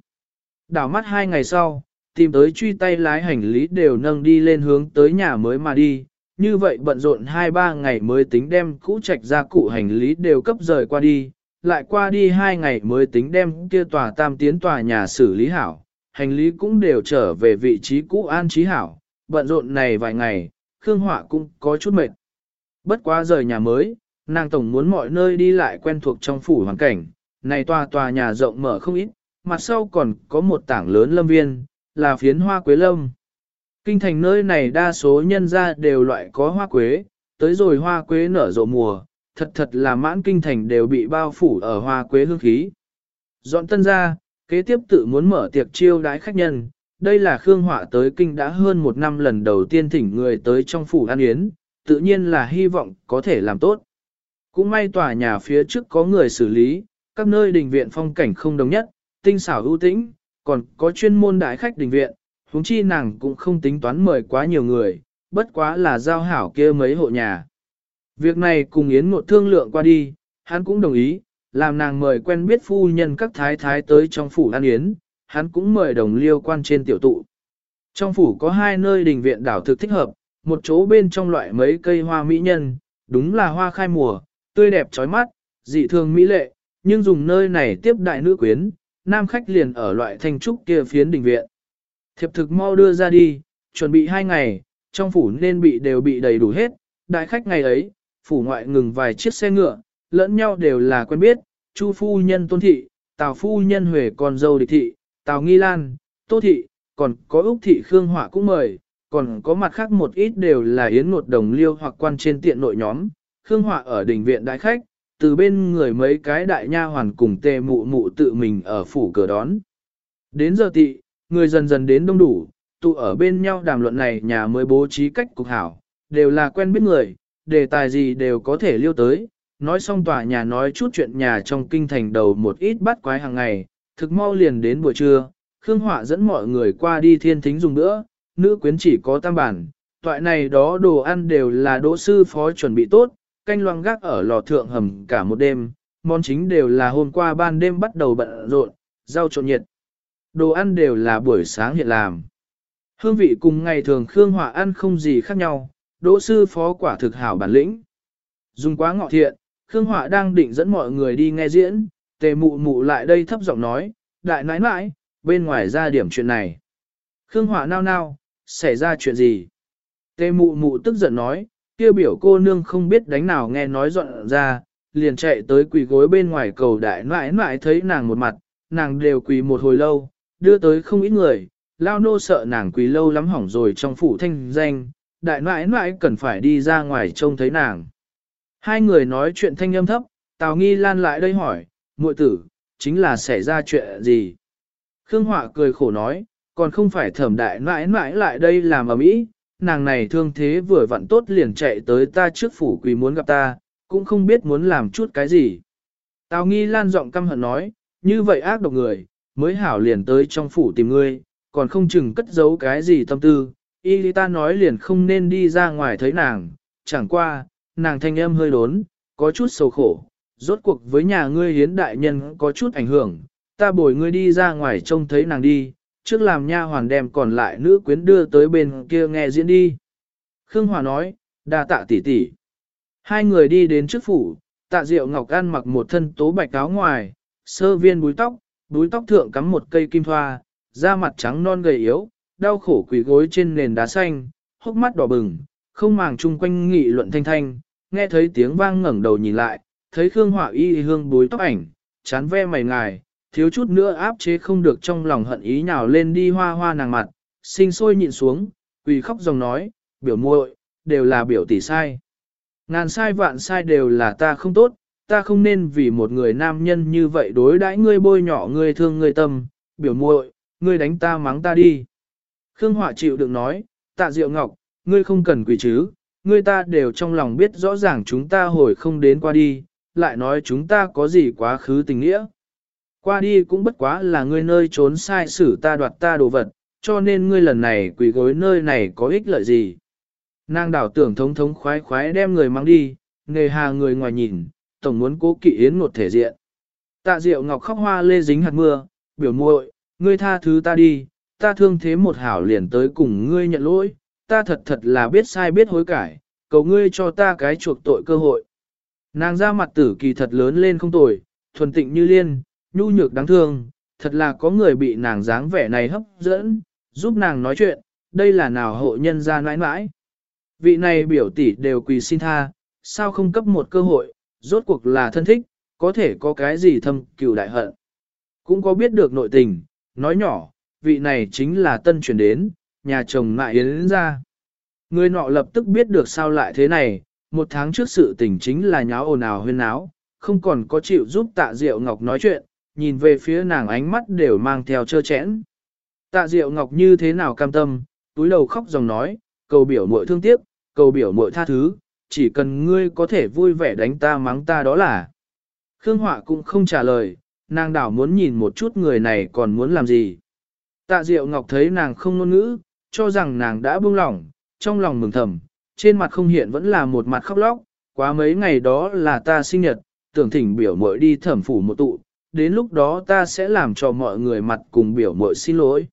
Đảo mắt hai ngày sau, tìm tới truy tay lái hành lý đều nâng đi lên hướng tới nhà mới mà đi, như vậy bận rộn hai ba ngày mới tính đem cũ trạch ra cụ hành lý đều cấp rời qua đi, lại qua đi hai ngày mới tính đem kia tòa tam tiến tòa nhà xử lý hảo, hành lý cũng đều trở về vị trí cũ an trí hảo, bận rộn này vài ngày, Khương Họa cũng có chút mệt. Bất quá rời nhà mới, nàng tổng muốn mọi nơi đi lại quen thuộc trong phủ hoàn cảnh, này tòa tòa nhà rộng mở không ít, mặt sau còn có một tảng lớn lâm viên, là phiến hoa quế lâm. Kinh thành nơi này đa số nhân gia đều loại có hoa quế, tới rồi hoa quế nở rộ mùa, thật thật là mãn kinh thành đều bị bao phủ ở hoa quế hương khí. Dọn tân ra, kế tiếp tự muốn mở tiệc chiêu đái khách nhân, đây là Khương Họa tới kinh đã hơn một năm lần đầu tiên thỉnh người tới trong phủ an yến, tự nhiên là hy vọng có thể làm tốt. Cũng may tòa nhà phía trước có người xử lý, các nơi đình viện phong cảnh không đồng nhất, tinh xảo ưu tĩnh, còn có chuyên môn đại khách đình viện, huống chi nàng cũng không tính toán mời quá nhiều người, bất quá là giao hảo kia mấy hộ nhà. Việc này cùng Yến Ngột thương lượng qua đi, hắn cũng đồng ý, làm nàng mời quen biết phu nhân các thái thái tới trong phủ an yến, hắn cũng mời đồng liêu quan trên tiểu tụ. Trong phủ có hai nơi đình viện đảo thực thích hợp, một chỗ bên trong loại mấy cây hoa mỹ nhân, đúng là hoa khai mùa, tươi đẹp trói mắt, dị thường mỹ lệ, nhưng dùng nơi này tiếp đại nữ quyến, nam khách liền ở loại thanh trúc kia phiến đình viện. Thiệp thực mau đưa ra đi, chuẩn bị hai ngày, trong phủ nên bị đều bị đầy đủ hết, đại khách ngày ấy, phủ ngoại ngừng vài chiếc xe ngựa, lẫn nhau đều là quen biết, Chu phu nhân Tôn thị, Tào phu nhân Huệ còn dâu Địch thị, Tào Nghi Lan, Tô thị, còn có Úc thị Khương hỏa cũng mời, còn có mặt khác một ít đều là yến ngột đồng liêu hoặc quan trên tiện nội nhóm, Khương hỏa ở đỉnh viện đại khách, từ bên người mấy cái đại nha hoàn cùng tề mụ mụ tự mình ở phủ cửa đón. Đến giờ tị, người dần dần đến đông đủ, tụ ở bên nhau đàm luận này nhà mới bố trí cách cục hảo, đều là quen biết người, đề tài gì đều có thể liêu tới, nói xong tòa nhà nói chút chuyện nhà trong kinh thành đầu một ít bắt quái hàng ngày, thực mau liền đến buổi trưa, Khương Họa dẫn mọi người qua đi thiên thính dùng nữa, nữ quyến chỉ có tam bản, toại này đó đồ ăn đều là đỗ sư phó chuẩn bị tốt, canh loang gác ở lò thượng hầm cả một đêm, món chính đều là hôm qua ban đêm bắt đầu bận rộn, rau trộn nhiệt. Đồ ăn đều là buổi sáng hiện làm. Hương vị cùng ngày thường Khương Hòa ăn không gì khác nhau, đỗ sư phó quả thực hảo bản lĩnh. Dùng quá ngọ thiện, Khương Hòa đang định dẫn mọi người đi nghe diễn, tề mụ mụ lại đây thấp giọng nói, đại nãi nãi, bên ngoài ra điểm chuyện này. Khương Hòa nao nao, xảy ra chuyện gì? Tề mụ mụ tức giận nói, kia biểu cô nương không biết đánh nào nghe nói dọn ra, liền chạy tới quỳ gối bên ngoài cầu đại nãi nãi thấy nàng một mặt, nàng đều quỳ một hồi lâu, đưa tới không ít người, lao nô sợ nàng quỳ lâu lắm hỏng rồi trong phủ thanh danh, đại nãi nãi cần phải đi ra ngoài trông thấy nàng. Hai người nói chuyện thanh âm thấp, Tào Nghi Lan lại đây hỏi, muội tử, chính là xảy ra chuyện gì? Khương Họa cười khổ nói, còn không phải thẩm đại nãi nãi lại đây làm ở mỹ, nàng này thương thế vừa vặn tốt liền chạy tới ta trước phủ quỳ muốn gặp ta, cũng không biết muốn làm chút cái gì. Tào Nghi Lan giọng căm hận nói, như vậy ác độc người, mới hảo liền tới trong phủ tìm ngươi, còn không chừng cất giấu cái gì tâm tư, y ta nói liền không nên đi ra ngoài thấy nàng, chẳng qua, nàng thanh âm hơi đốn, có chút sầu khổ, rốt cuộc với nhà ngươi hiến đại nhân có chút ảnh hưởng, ta bồi ngươi đi ra ngoài trông thấy nàng đi, trước làm nha hoàn đem còn lại nữ quyến đưa tới bên kia nghe diễn đi. Khương Hòa nói, đa tạ tỷ tỷ. Hai người đi đến trước phủ, tạ diệu ngọc ăn mặc một thân tố bạch áo ngoài, sơ viên búi tóc, búi tóc thượng cắm một cây kim thoa, da mặt trắng non gầy yếu, đau khổ quỳ gối trên nền đá xanh, hốc mắt đỏ bừng, không màng chung quanh nghị luận thanh thanh, nghe thấy tiếng vang ngẩng đầu nhìn lại, thấy Khương hòa y hương búi tóc ảnh, chán ve mày ngài, thiếu chút nữa áp chế không được trong lòng hận ý nhào lên đi hoa hoa nàng mặt, sinh sôi nhịn xuống, quỳ khóc dòng nói, biểu muội, đều là biểu tỷ sai. Ngàn sai vạn sai đều là ta không tốt, ta không nên vì một người nam nhân như vậy đối đãi ngươi bôi nhỏ ngươi thương ngươi tâm, biểu muội, ngươi đánh ta mắng ta đi. Khương Họa chịu đựng nói, tạ diệu ngọc, ngươi không cần quỳ chứ, ngươi ta đều trong lòng biết rõ ràng chúng ta hồi không đến qua đi, lại nói chúng ta có gì quá khứ tình nghĩa. Qua đi cũng bất quá là ngươi nơi trốn sai xử ta đoạt ta đồ vật, cho nên ngươi lần này quỳ gối nơi này có ích lợi gì. Nàng đảo tưởng thống thống khoái khoái đem người mang đi, nghề hà người ngoài nhìn, tổng muốn cố kỵ yến một thể diện. Tạ Diệu Ngọc khóc hoa lê dính hạt mưa, biểu muội, ngươi tha thứ ta đi, ta thương thế một hảo liền tới cùng ngươi nhận lỗi, ta thật thật là biết sai biết hối cải, cầu ngươi cho ta cái chuộc tội cơ hội. Nàng ra mặt tử kỳ thật lớn lên không tồi, thuần tịnh như liên, nhu nhược đáng thương, thật là có người bị nàng dáng vẻ này hấp dẫn, giúp nàng nói chuyện, đây là nào hộ nhân ra nãi nãi. Vị này biểu tỷ đều quỳ xin tha, sao không cấp một cơ hội, rốt cuộc là thân thích, có thể có cái gì thâm cừu đại hận. Cũng có biết được nội tình, nói nhỏ, vị này chính là tân chuyển đến, nhà chồng mại yến ra. Người nọ lập tức biết được sao lại thế này, một tháng trước sự tình chính là nháo ồn ào huyên náo, không còn có chịu giúp tạ diệu ngọc nói chuyện, nhìn về phía nàng ánh mắt đều mang theo trơ chẽn. Tạ diệu ngọc như thế nào cam tâm, túi đầu khóc dòng nói, cầu biểu muội thương tiếc, cầu biểu muội tha thứ, chỉ cần ngươi có thể vui vẻ đánh ta mắng ta đó là. Khương Họa cũng không trả lời, nàng đảo muốn nhìn một chút người này còn muốn làm gì. Tạ Diệu Ngọc thấy nàng không ngôn ngữ, cho rằng nàng đã buông lỏng, trong lòng mừng thầm, trên mặt không hiện vẫn là một mặt khóc lóc, quá mấy ngày đó là ta sinh nhật, tưởng thỉnh biểu muội đi thẩm phủ một tụ, đến lúc đó ta sẽ làm cho mọi người mặt cùng biểu muội xin lỗi.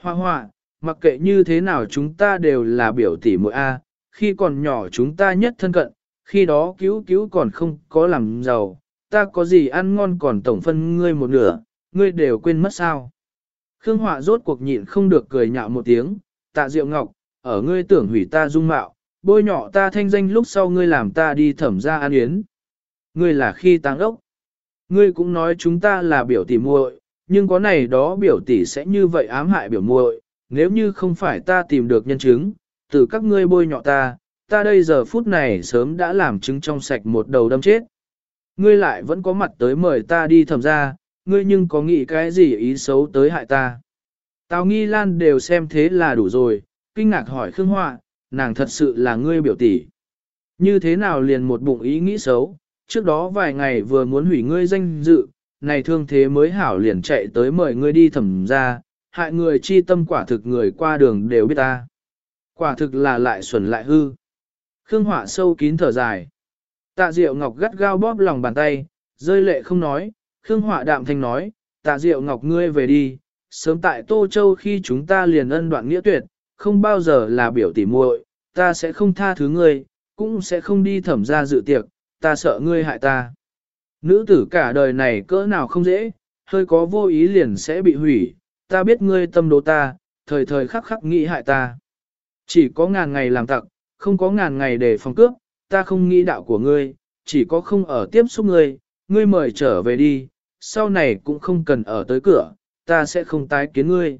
Hoa hoa, mặc kệ như thế nào chúng ta đều là biểu tỷ muội A, khi còn nhỏ chúng ta nhất thân cận, khi đó cứu cứu còn không có làm giàu, ta có gì ăn ngon còn tổng phân ngươi một nửa, ngươi đều quên mất sao. Khương Họa rốt cuộc nhịn không được cười nhạo một tiếng, tạ diệu ngọc, ở ngươi tưởng hủy ta dung mạo, bôi nhọ ta thanh danh lúc sau ngươi làm ta đi thẩm ra an yến. Ngươi là khi táng ốc. Ngươi cũng nói chúng ta là biểu tỷ muội, nhưng có này đó biểu tỷ sẽ như vậy ám hại biểu muội, nếu như không phải ta tìm được nhân chứng, từ các ngươi bôi nhọ ta, ta đây giờ phút này sớm đã làm chứng trong sạch một đầu đâm chết. Ngươi lại vẫn có mặt tới mời ta đi thẩm ra, ngươi nhưng có nghĩ cái gì ý xấu tới hại ta. Tào Nghi Lan đều xem thế là đủ rồi, kinh ngạc hỏi Khương Họa, nàng thật sự là ngươi biểu tỷ. Như thế nào liền một bụng ý nghĩ xấu, trước đó vài ngày vừa muốn hủy ngươi danh dự, này thương thế mới hảo liền chạy tới mời ngươi đi thẩm ra, hại người chi tâm quả thực người qua đường đều biết ta. Quả thực là lại xuẩn lại hư. Khương Họa sâu kín thở dài. Tạ Diệu Ngọc gắt gao bóp lòng bàn tay, rơi lệ không nói, Khương Họa đạm thanh nói, Tạ Diệu Ngọc ngươi về đi, sớm tại Tô Châu khi chúng ta liền ân đoạn nghĩa tuyệt, không bao giờ là biểu tỉ muội, ta sẽ không tha thứ ngươi, cũng sẽ không đi thẩm ra dự tiệc, ta sợ ngươi hại ta. Nữ tử cả đời này cỡ nào không dễ, hơi có vô ý liền sẽ bị hủy, ta biết ngươi tâm đồ ta, thời thời khắc khắc nghĩ hại ta. Chỉ có ngàn ngày làm tặc, không có ngàn ngày để phòng cướp, ta không nghĩ đạo của ngươi, chỉ có không ở tiếp xúc ngươi, ngươi mời trở về đi, sau này cũng không cần ở tới cửa, ta sẽ không tái kiến ngươi.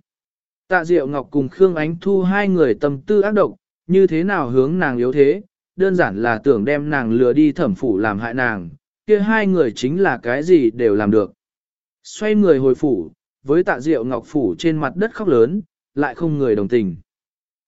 Tạ Diệu Ngọc cùng Khương Ánh Thu hai người tâm tư ác độc, như thế nào hướng nàng yếu thế, đơn giản là tưởng đem nàng lừa đi thẩm phủ làm hại nàng, kia hai người chính là cái gì đều làm được. Xoay người hồi phủ, với tạ Diệu Ngọc phủ trên mặt đất khóc lớn, lại không người đồng tình.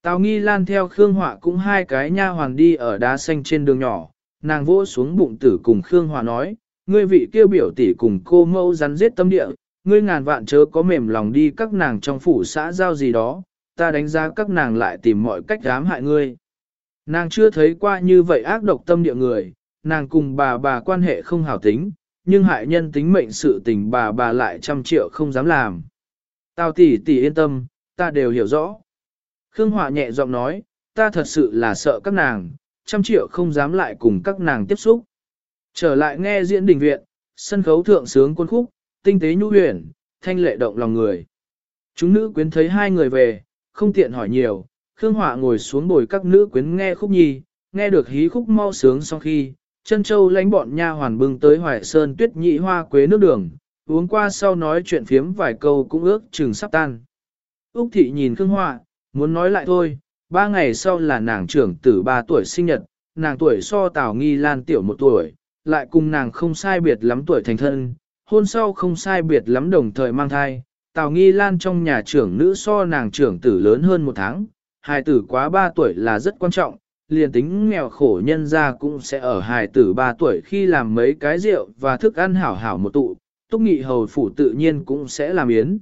Tào Nghi Lan theo Khương Họa cũng hai cái nha hoàng đi ở đá xanh trên đường nhỏ, nàng vỗ xuống bụng tử cùng Khương Họa nói, ngươi vị kêu biểu tỷ cùng cô mẫu rắn giết tâm địa, ngươi ngàn vạn chớ có mềm lòng đi các nàng trong phủ xã giao gì đó, ta đánh giá các nàng lại tìm mọi cách dám hại ngươi. Nàng chưa thấy qua như vậy ác độc tâm địa người, nàng cùng bà bà quan hệ không hảo tính, nhưng hại nhân tính mệnh sự tình bà bà lại trăm triệu không dám làm. Tào tỷ tỷ yên tâm, ta đều hiểu rõ. Khương Họa nhẹ giọng nói, ta thật sự là sợ các nàng, trăm triệu không dám lại cùng các nàng tiếp xúc. Trở lại nghe diễn đình viện, sân khấu thượng sướng quân khúc, tinh tế nhu huyền, thanh lệ động lòng người. Chúng nữ quyến thấy hai người về, không tiện hỏi nhiều, Khương Họa ngồi xuống bồi các nữ quyến nghe khúc nhi, nghe được hí khúc mau sướng sau khi, chân châu lánh bọn nha hoàn bưng tới hoài sơn tuyết nhị hoa quế nước đường, Uống qua sau nói chuyện phiếm vài câu cũng ước chừng sắp tan. Úc thị nhìn Khương Họa, muốn nói lại thôi, ba ngày sau là nàng trưởng tử ba tuổi sinh nhật, nàng tuổi so Tào Nghi Lan tiểu một tuổi, lại cùng nàng không sai biệt lắm tuổi thành thân, hôn sau không sai biệt lắm đồng thời mang thai. Tào Nghi Lan trong nhà trưởng nữ so nàng trưởng tử lớn hơn một tháng, hài tử quá ba tuổi là rất quan trọng, liền tính nghèo khổ nhân ra cũng sẽ ở hài tử ba tuổi khi làm mấy cái rượu và thức ăn hảo hảo một tụ, túc nghị hầu phủ tự nhiên cũng sẽ làm yến.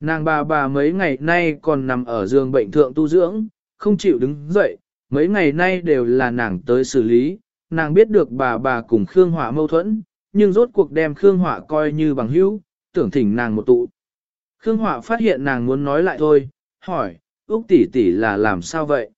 Nàng bà bà mấy ngày nay còn nằm ở giường bệnh thượng tu dưỡng, không chịu đứng dậy, mấy ngày nay đều là nàng tới xử lý, nàng biết được bà bà cùng Khương Hỏa mâu thuẫn, nhưng rốt cuộc đem Khương Hỏa coi như bằng hữu, tưởng thỉnh nàng một tụ. Khương Hỏa phát hiện nàng muốn nói lại thôi, hỏi, Úc tỷ tỷ là làm sao vậy?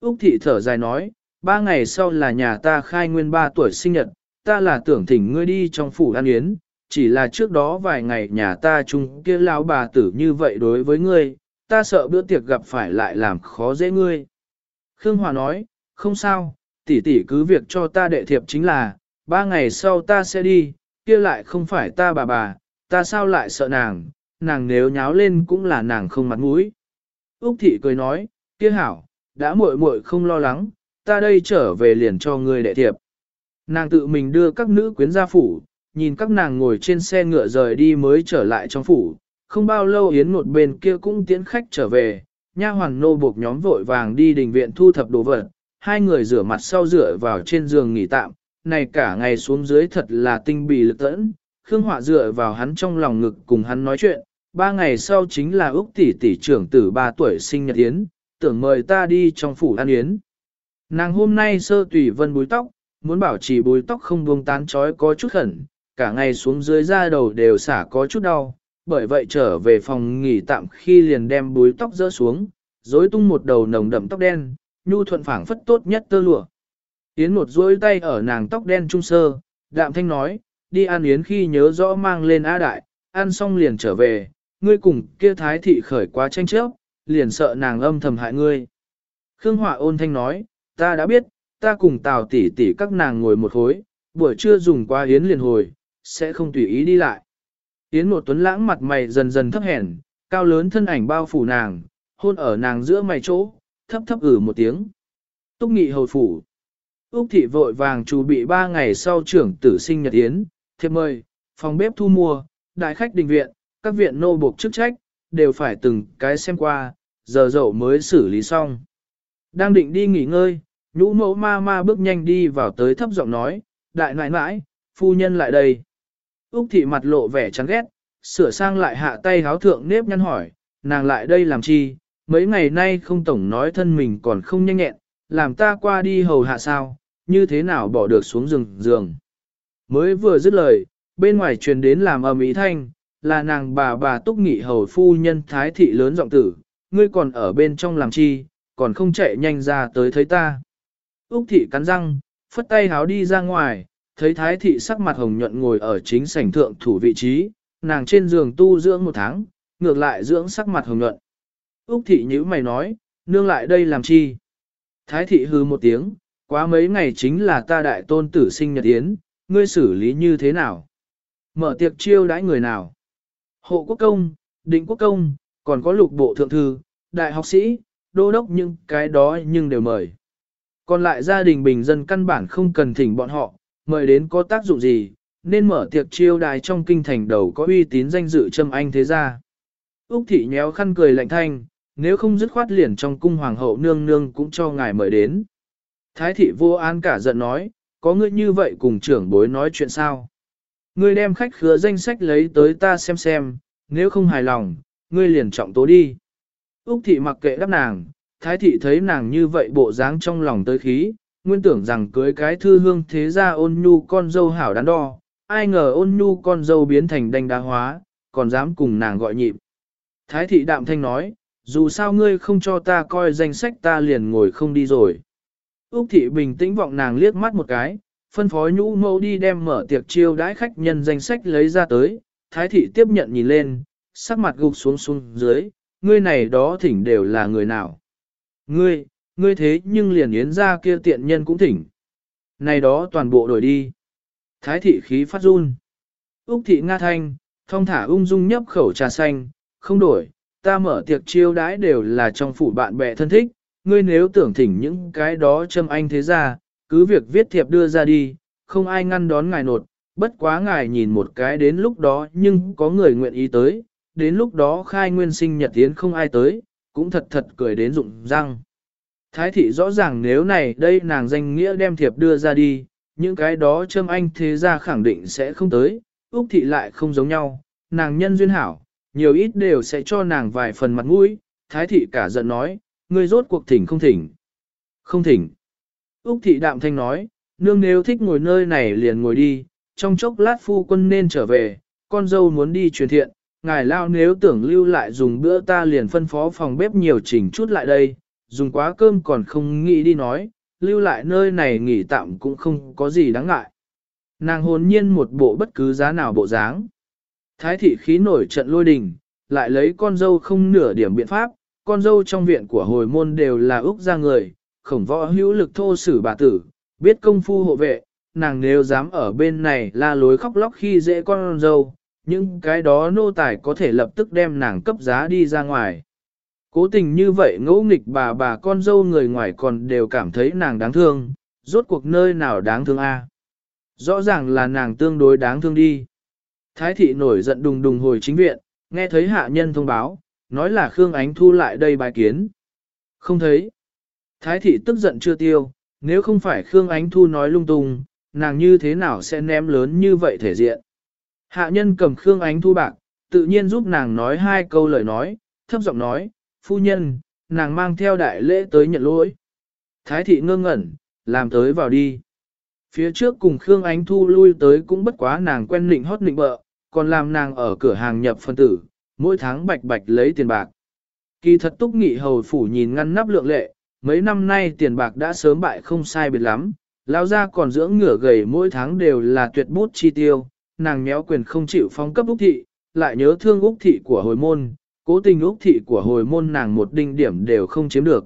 Úc thị thở dài nói, ba ngày sau là nhà ta khai nguyên ba tuổi sinh nhật, ta là tưởng thỉnh ngươi đi trong phủ ăn yến, chỉ là trước đó vài ngày nhà ta chung kia lão bà tử như vậy đối với ngươi, ta sợ bữa tiệc gặp phải lại làm khó dễ ngươi. Khương Hòa nói, không sao, tỷ tỷ cứ việc cho ta đệ thiệp chính là, ba ngày sau ta sẽ đi, kia lại không phải ta bà bà, ta sao lại sợ nàng, nàng nếu nháo lên cũng là nàng không mặt mũi. Úc thị cười nói, kia hảo, đã muội muội không lo lắng, ta đây trở về liền cho ngươi đệ thiệp. Nàng tự mình đưa các nữ quyến ra phủ, nhìn các nàng ngồi trên xe ngựa rời đi mới trở lại trong phủ, không bao lâu Yến một bên kia cũng tiễn khách trở về, nha hoàn nô buộc nhóm vội vàng đi đình viện thu thập đồ vật, hai người rửa mặt sau rửa vào trên giường nghỉ tạm, này cả ngày xuống dưới thật là tinh bì lực tẫn, Khương Họa dựa vào hắn trong lòng ngực cùng hắn nói chuyện, ba ngày sau chính là Úc tỷ tỷ trưởng tử ba tuổi sinh nhật Yến, tưởng mời ta đi trong phủ ăn Yến. Nàng hôm nay sơ tùy vân búi tóc, muốn bảo trì búi tóc không buông tán trói có chút khẩn, cả ngày xuống dưới da đầu đều xả có chút đau, bởi vậy trở về phòng nghỉ tạm khi liền đem búi tóc rỡ xuống, rối tung một đầu nồng đậm tóc đen, nhu thuận phảng phất tốt nhất tơ lụa. Yến một duỗi tay ở nàng tóc đen trung sơ, đạm thanh nói, đi ăn yến khi nhớ rõ mang lên A đại, ăn xong liền trở về, ngươi cùng kia thái thị khởi quá tranh chấp, liền sợ nàng âm thầm hại ngươi. Khương Họa ôn thanh nói, ta đã biết, ta cùng tào tỷ tỷ các nàng ngồi một khối, buổi trưa dùng qua yến liền hồi, sẽ không tùy ý đi lại. Yến một tuấn lãng mặt mày dần dần thấp hèn, cao lớn thân ảnh bao phủ nàng, hôn ở nàng giữa mày chỗ, thấp thấp ử một tiếng. Túc nghị hồi phủ. Úc thị vội vàng chuẩn bị ba ngày sau trưởng tử sinh nhật Yến, thiệp mời, phòng bếp thu mua, đại khách đình viện, các viện nô buộc chức trách, đều phải từng cái xem qua, giờ dậu mới xử lý xong. Đang định đi nghỉ ngơi, nhũ mẫu ma ma bước nhanh đi vào tới thấp giọng nói, đại nãi nãi, phu nhân lại đây. Úc thị mặt lộ vẻ chán ghét, sửa sang lại hạ tay háo thượng nếp nhăn hỏi, nàng lại đây làm chi, mấy ngày nay không tổng nói thân mình còn không nhanh nhẹn, làm ta qua đi hầu hạ sao, như thế nào bỏ được xuống giường giường. Mới vừa dứt lời, bên ngoài truyền đến làm ầm ý thanh, là nàng bà bà túc nghị hầu phu nhân thái thị lớn giọng tử, ngươi còn ở bên trong làm chi, còn không chạy nhanh ra tới thấy ta. Úc thị cắn răng, phất tay háo đi ra ngoài, thấy thái thị sắc mặt hồng nhuận ngồi ở chính sảnh thượng thủ vị trí, nàng trên giường tu dưỡng một tháng, ngược lại dưỡng sắc mặt hồng nhuận. Úc thị nhíu mày nói, nương lại đây làm chi? Thái thị hư một tiếng, quá mấy ngày chính là ta đại tôn tử sinh nhật yến, ngươi xử lý như thế nào? Mở tiệc chiêu đãi người nào? Hộ quốc công, định quốc công, còn có lục bộ thượng thư, đại học sĩ, đô đốc nhưng cái đó nhưng đều mời. Còn lại gia đình bình dân căn bản không cần thỉnh bọn họ, mời đến có tác dụng gì, nên mở tiệc chiêu đài trong kinh thành đầu có uy tín danh dự châm anh thế gia. Úc thị nhéo khăn cười lạnh thanh, nếu không dứt khoát liền trong cung hoàng hậu nương nương cũng cho ngài mời đến. Thái thị vô an cả giận nói, có ngươi như vậy cùng trưởng bối nói chuyện sao? Ngươi đem khách khứa danh sách lấy tới ta xem xem, nếu không hài lòng, ngươi liền trọng tố đi. Úc thị mặc kệ đáp nàng, thái thị thấy nàng như vậy bộ dáng trong lòng tới khí, nguyên tưởng rằng cưới cái thư hương thế ra ôn nhu con dâu hảo đắn đo, ai ngờ ôn nhu con dâu biến thành đanh đá hóa, còn dám cùng nàng gọi nhịp. Thái thị đạm thanh nói, dù sao ngươi không cho ta coi danh sách ta liền ngồi không đi rồi. Úc thị bình tĩnh vọng nàng liếc mắt một cái, phân phối nhũ mẫu đi đem mở tiệc chiêu đãi khách nhân danh sách lấy ra tới, thái thị tiếp nhận nhìn lên, sắc mặt gục xuống xuống dưới, ngươi này đó thỉnh đều là người nào. Ngươi, ngươi thế nhưng liền yến ra kia tiện nhân cũng thỉnh. Này đó toàn bộ đổi đi. Thái thị khí phát run. Úc thị Nga Thanh, Thong thả ung dung nhấp khẩu trà xanh, không đổi, ta mở tiệc chiêu đãi đều là trong phủ bạn bè thân thích, ngươi nếu tưởng thỉnh những cái đó châm anh thế ra, cứ việc viết thiệp đưa ra đi, không ai ngăn đón ngài nột, bất quá ngài nhìn một cái đến lúc đó nhưng có người nguyện ý tới, đến lúc đó khai nguyên sinh nhật tiến không ai tới, cũng thật thật cười đến rụng răng. Thái thị rõ ràng nếu này đây nàng danh nghĩa đem thiệp đưa ra đi, những cái đó châm anh thế ra khẳng định sẽ không tới, Úc thị lại không giống nhau, nàng nhân duyên hảo, nhiều ít đều sẽ cho nàng vài phần mặt mũi, thái thị cả giận nói, ngươi rốt cuộc thỉnh không thỉnh. Không thỉnh. Úc thị đạm thanh nói, nương nếu thích ngồi nơi này liền ngồi đi, trong chốc lát phu quân nên trở về, con dâu muốn đi truyền thiện, ngài lao nếu tưởng lưu lại dùng bữa ta liền phân phó phòng bếp nhiều chỉnh chút lại đây, dùng quá cơm còn không nghĩ đi nói, lưu lại nơi này nghỉ tạm cũng không có gì đáng ngại. Nàng hồn nhiên một bộ bất cứ giá nào bộ dáng. Thái thị khí nổi trận lôi đình, lại lấy con dâu không nửa điểm biện pháp, con dâu trong viện của hồi môn đều là Úc ra người, khổng võ hữu lực thô sử bà tử, biết công phu hộ vệ, nàng nếu dám ở bên này la lối khóc lóc khi dễ con dâu, những cái đó nô tài có thể lập tức đem nàng cấp giá đi ra ngoài. Cố tình như vậy ngỗ nghịch bà bà con dâu người ngoài còn đều cảm thấy nàng đáng thương, rốt cuộc nơi nào đáng thương a? Rõ ràng là nàng tương đối đáng thương đi. Thái thị nổi giận đùng đùng hồi chính viện, nghe thấy hạ nhân thông báo, nói là Khương Ánh Thu lại đây bài kiến. Không thấy. Thái thị tức giận chưa tiêu, nếu không phải Khương Ánh Thu nói lung tung, nàng như thế nào sẽ ném lớn như vậy thể diện. Hạ nhân cầm Khương Ánh Thu bạc, tự nhiên giúp nàng nói hai câu lời nói, thấp giọng nói, phu nhân, nàng mang theo đại lễ tới nhận lỗi. Thái thị ngơ ngẩn, làm tới vào đi. Phía trước cùng Khương Ánh Thu lui tới cũng bất quá nàng quen nịnh hót nịnh bợ, còn làm nàng ở cửa hàng nhập phân tử, mỗi tháng bạch bạch lấy tiền bạc. Kỳ thật túc nghị hầu phủ nhìn ngăn nắp lượng lệ, mấy năm nay tiền bạc đã sớm bại không sai biệt lắm, lão gia còn dưỡng ngửa gầy mỗi tháng đều là tuyệt bút chi tiêu, nàng méo quyền không chịu phong cấp Úc thị, lại nhớ thương Úc thị của hồi môn, cố tình Úc thị của hồi môn nàng một đinh điểm đều không chiếm được.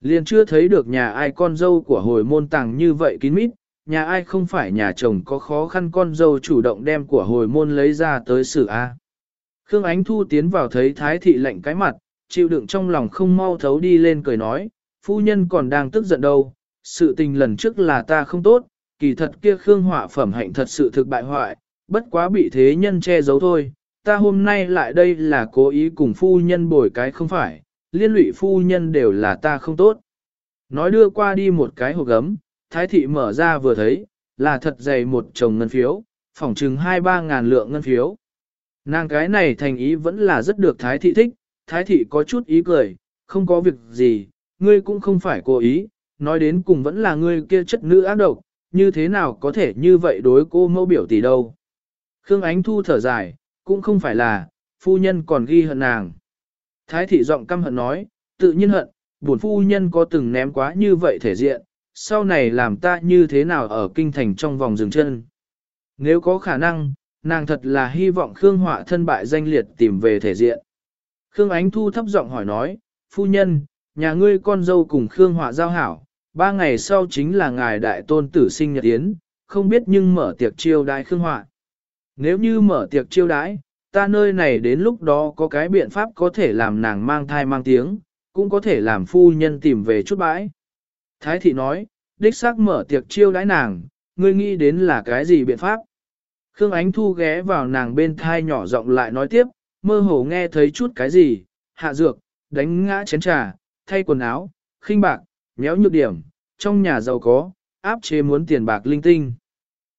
Liền chưa thấy được nhà ai con dâu của hồi môn tàng như vậy kín mít, nhà ai không phải nhà chồng có khó khăn con dâu chủ động đem của hồi môn lấy ra tới xử A. Khương Ánh Thu tiến vào thấy Thái Thị lệnh cái mặt, chịu đựng trong lòng không mau thấu đi lên cười nói, phu nhân còn đang tức giận đâu, sự tình lần trước là ta không tốt, kỳ thật kia Khương họa phẩm hạnh thật sự thực bại hoại, bất quá bị thế nhân che giấu thôi, ta hôm nay lại đây là cố ý cùng phu nhân bồi cái không phải, liên lụy phu nhân đều là ta không tốt. Nói đưa qua đi một cái hộp gấm, thái thị mở ra vừa thấy, là thật dày một chồng ngân phiếu, phỏng chừng 2-3 ngàn lượng ngân phiếu. Nàng cái này thành ý vẫn là rất được thái thị thích, thái thị có chút ý cười, không có việc gì, ngươi cũng không phải cố ý, nói đến cùng vẫn là ngươi kia chất nữ ác độc, như thế nào có thể như vậy đối cô mẫu biểu tỷ đâu. Khương Ánh Thu thở dài, cũng không phải là, phu nhân còn ghi hận nàng. Thái thị giọng căm hận nói, tự nhiên hận, buồn phu nhân có từng ném quá như vậy thể diện, sau này làm ta như thế nào ở kinh thành trong vòng dừng chân. Nếu có khả năng, nàng thật là hy vọng Khương Họa thân bại danh liệt tìm về thể diện. Khương Ánh Thu thấp giọng hỏi nói, phu nhân, nhà ngươi con dâu cùng Khương Họa giao hảo, ba ngày sau chính là ngài đại tôn tử sinh nhật yến, không biết nhưng mở tiệc chiêu đãi Khương Họa. Nếu như mở tiệc chiêu đãi, ta nơi này đến lúc đó có cái biện pháp có thể làm nàng mang thai mang tiếng, cũng có thể làm phu nhân tìm về chút bãi. Thái thị nói, đích xác mở tiệc chiêu đãi nàng, ngươi nghĩ đến là cái gì biện pháp? Khương Ánh Thu ghé vào nàng bên thai nhỏ giọng lại nói tiếp, mơ hồ nghe thấy chút cái gì, hạ dược, đánh ngã chén trà, thay quần áo, khinh bạc, méo nhược điểm, trong nhà giàu có, áp chế muốn tiền bạc linh tinh.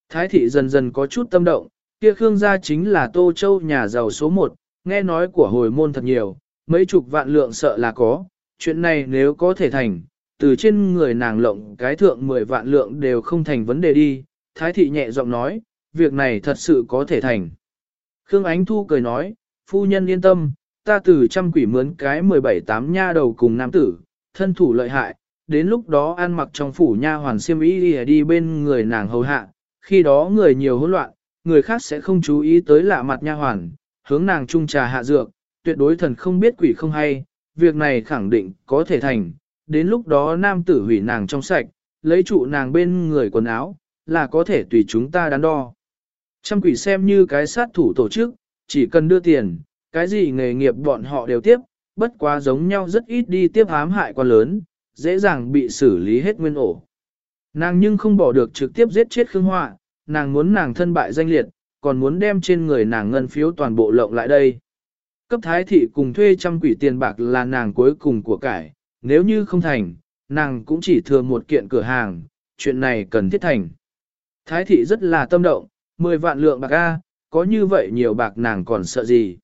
Thái thị dần dần có chút tâm động, kia Khương gia chính là Tô Châu nhà giàu số một, nghe nói của hồi môn thật nhiều, mấy chục vạn lượng sợ là có, chuyện này nếu có thể thành, từ trên người nàng lộng cái thượng 10 vạn lượng đều không thành vấn đề đi, Thái thị nhẹ giọng nói, việc này thật sự có thể thành. Khương Ánh Thu cười nói, phu nhân yên tâm, ta từ trăm quỷ mướn cái 17 tám nha đầu cùng nam tử, thân thủ lợi hại, đến lúc đó ăn mặc trong phủ nha hoàn siêm ý đi, đi bên người nàng hầu hạ, khi đó người nhiều hỗn loạn, người khác sẽ không chú ý tới lạ mặt nha hoàn, hướng nàng trung trà hạ dược, tuyệt đối thần không biết quỷ không hay, việc này khẳng định có thể thành, đến lúc đó nam tử hủy nàng trong sạch, lấy trụ nàng bên người quần áo, là có thể tùy chúng ta đắn đo. Trăm quỷ xem như cái sát thủ tổ chức, chỉ cần đưa tiền, cái gì nghề nghiệp bọn họ đều tiếp, bất quá giống nhau rất ít đi tiếp ám hại quan lớn, dễ dàng bị xử lý hết nguyên ổ. Nàng nhưng không bỏ được trực tiếp giết chết Khương Họa, nàng muốn nàng thân bại danh liệt, còn muốn đem trên người nàng ngân phiếu toàn bộ lộng lại đây. Cấp thái thị cùng thuê trăm quỷ tiền bạc là nàng cuối cùng của cải, nếu như không thành, nàng cũng chỉ thừa một kiện cửa hàng, chuyện này cần thiết thành. Thái thị rất là tâm động, 10 vạn lượng bạc A, có như vậy nhiều bạc nàng còn sợ gì.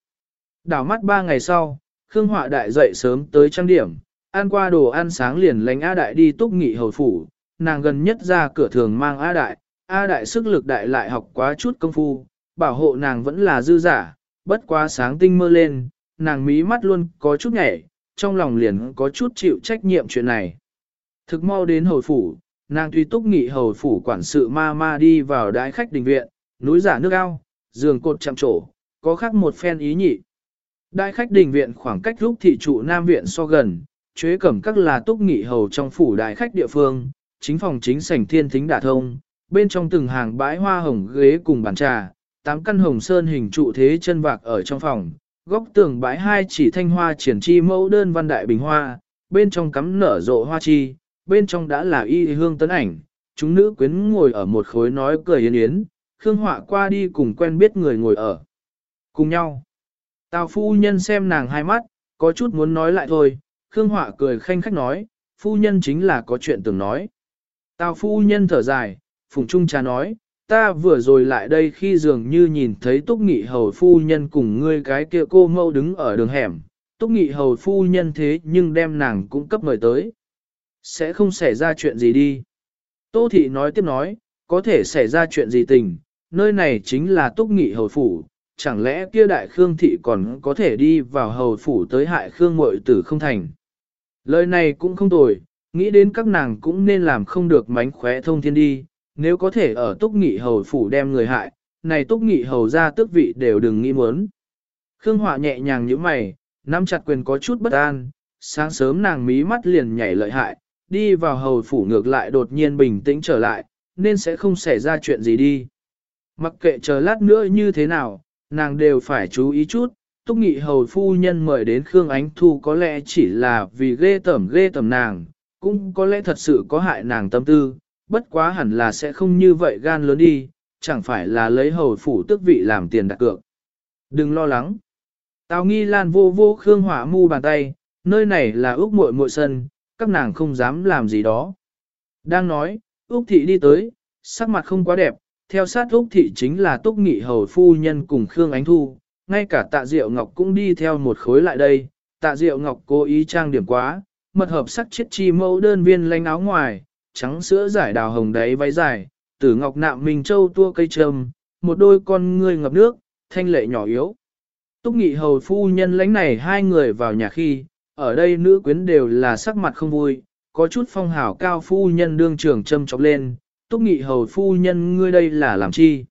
Đảo mắt ba ngày sau, Khương Họa Đại dậy sớm tới trang điểm, ăn qua đồ ăn sáng liền lánh A Đại đi túc nghị hồi phủ, nàng gần nhất ra cửa thường mang A Đại, A Đại sức lực đại lại học quá chút công phu, bảo hộ nàng vẫn là dư giả, bất quá sáng tinh mơ lên, nàng mí mắt luôn có chút nhảy, trong lòng liền có chút chịu trách nhiệm chuyện này. Thực mau đến hồi phủ, nàng tuy túc nghị hầu phủ quản sự ma ma đi vào đái khách đình viện, núi giả nước ao, giường cột chạm trổ, có khác một phen ý nhị. Đại khách đình viện khoảng cách lúc thị trụ Nam Viện so gần, chế cẩm các là túc nghị hầu trong phủ đại khách địa phương, chính phòng chính sảnh thiên thính đả thông, bên trong từng hàng bãi hoa hồng ghế cùng bàn trà, tám căn hồng sơn hình trụ thế chân vạc ở trong phòng, góc tường bãi hai chỉ thanh hoa triển chi mẫu đơn văn đại bình hoa, bên trong cắm nở rộ hoa chi, bên trong đã là y hương tấn ảnh, chúng nữ quyến ngồi ở một khối nói cười yến yến, Khương Họa qua đi cùng quen biết người ngồi ở. Cùng nhau. Tào phu nhân xem nàng hai mắt, có chút muốn nói lại thôi, Khương Họa cười khanh khách nói, phu nhân chính là có chuyện tưởng nói. Tào phu nhân thở dài, phùng trung trà nói, ta vừa rồi lại đây khi dường như nhìn thấy túc nghị hầu phu nhân cùng ngươi cái kia cô mâu đứng ở đường hẻm, túc nghị hầu phu nhân thế nhưng đem nàng cũng cấp mời tới. Sẽ không xảy ra chuyện gì đi. Tô thị nói tiếp nói, có thể xảy ra chuyện gì tình, nơi này chính là túc nghị hầu phủ, chẳng lẽ kia đại khương thị còn có thể đi vào hầu phủ tới hại khương muội tử không thành. Lời này cũng không tồi, nghĩ đến các nàng cũng nên làm không được mánh khóe thông thiên đi, nếu có thể ở túc nghị hầu phủ đem người hại, này túc nghị hầu ra tước vị đều đừng nghĩ muốn. Khương Họa nhẹ nhàng như mày, nắm chặt quyền có chút bất an, sáng sớm nàng mí mắt liền nhảy lợi hại, đi vào hầu phủ ngược lại đột nhiên bình tĩnh trở lại, nên sẽ không xảy ra chuyện gì đi. Mặc kệ chờ lát nữa như thế nào, nàng đều phải chú ý chút, túc nghị hầu phu nhân mời đến Khương Ánh Thu có lẽ chỉ là vì ghê tẩm ghê tẩm nàng, cũng có lẽ thật sự có hại nàng tâm tư, bất quá hẳn là sẽ không như vậy gan lớn đi, chẳng phải là lấy hầu phủ tước vị làm tiền đặt cược. Đừng lo lắng. Tào nghi lan vô vô Khương Hỏa mu bàn tay, nơi này là ước muội muội sân, các nàng không dám làm gì đó. Đang nói, ước Thị đi tới, sắc mặt không quá đẹp, theo sát Úc Thị chính là Túc Nghị Hầu Phu Nhân cùng Khương Ánh Thu, ngay cả tạ Diệu Ngọc cũng đi theo một khối lại đây, tạ Diệu Ngọc cố ý trang điểm quá, mật hợp sắc chiết chi mẫu đơn viên lanh áo ngoài, trắng sữa giải đào hồng đáy váy dài, tử ngọc nạm mình châu tua cây trầm, một đôi con ngươi ngập nước, thanh lệ nhỏ yếu. Túc Nghị Hầu Phu Nhân lãnh này hai người vào nhà khi, ở đây nữ quyến đều là sắc mặt không vui, có chút phong hảo cao phu nhân đương trưởng châm chọc lên, túc nghị hầu phu nhân ngươi đây là làm chi?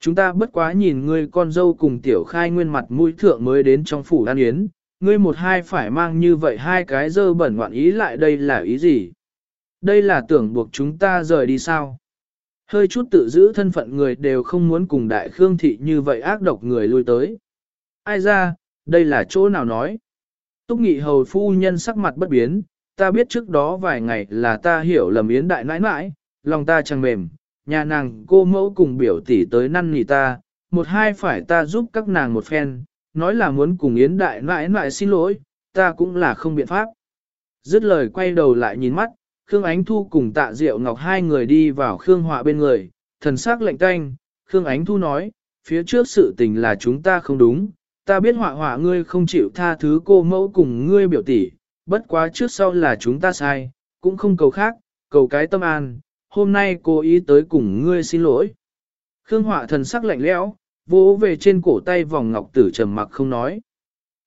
Chúng ta bất quá nhìn ngươi con dâu cùng tiểu khai nguyên mặt mũi thượng mới đến trong phủ an yến, ngươi một hai phải mang như vậy hai cái dơ bẩn ngoạn ý lại đây là ý gì? Đây là tưởng buộc chúng ta rời đi sao? Hơi chút tự giữ thân phận người đều không muốn cùng đại khương thị như vậy ác độc người lui tới. Ai ra, đây là chỗ nào nói? Túc nghị hầu phu nhân sắc mặt bất biến, ta biết trước đó vài ngày là ta hiểu lầm yến đại nãi nãi, lòng ta chẳng mềm, nhà nàng cô mẫu cùng biểu tỷ tới năn nỉ ta, một hai phải ta giúp các nàng một phen, nói là muốn cùng yến đại nãi nãi xin lỗi, ta cũng là không biện pháp. Dứt lời quay đầu lại nhìn mắt, Khương Ánh Thu cùng tạ Diệu Ngọc hai người đi vào Khương Họa bên người, thần sắc lạnh tanh, Khương Ánh Thu nói, phía trước sự tình là chúng ta không đúng, ta biết họa họa ngươi không chịu tha thứ cô mẫu cùng ngươi biểu tỷ, bất quá trước sau là chúng ta sai, cũng không cầu khác, cầu cái tâm an, hôm nay cố ý tới cùng ngươi xin lỗi. Khương họa thần sắc lạnh lẽo, vỗ về trên cổ tay vòng ngọc tử trầm mặc không nói.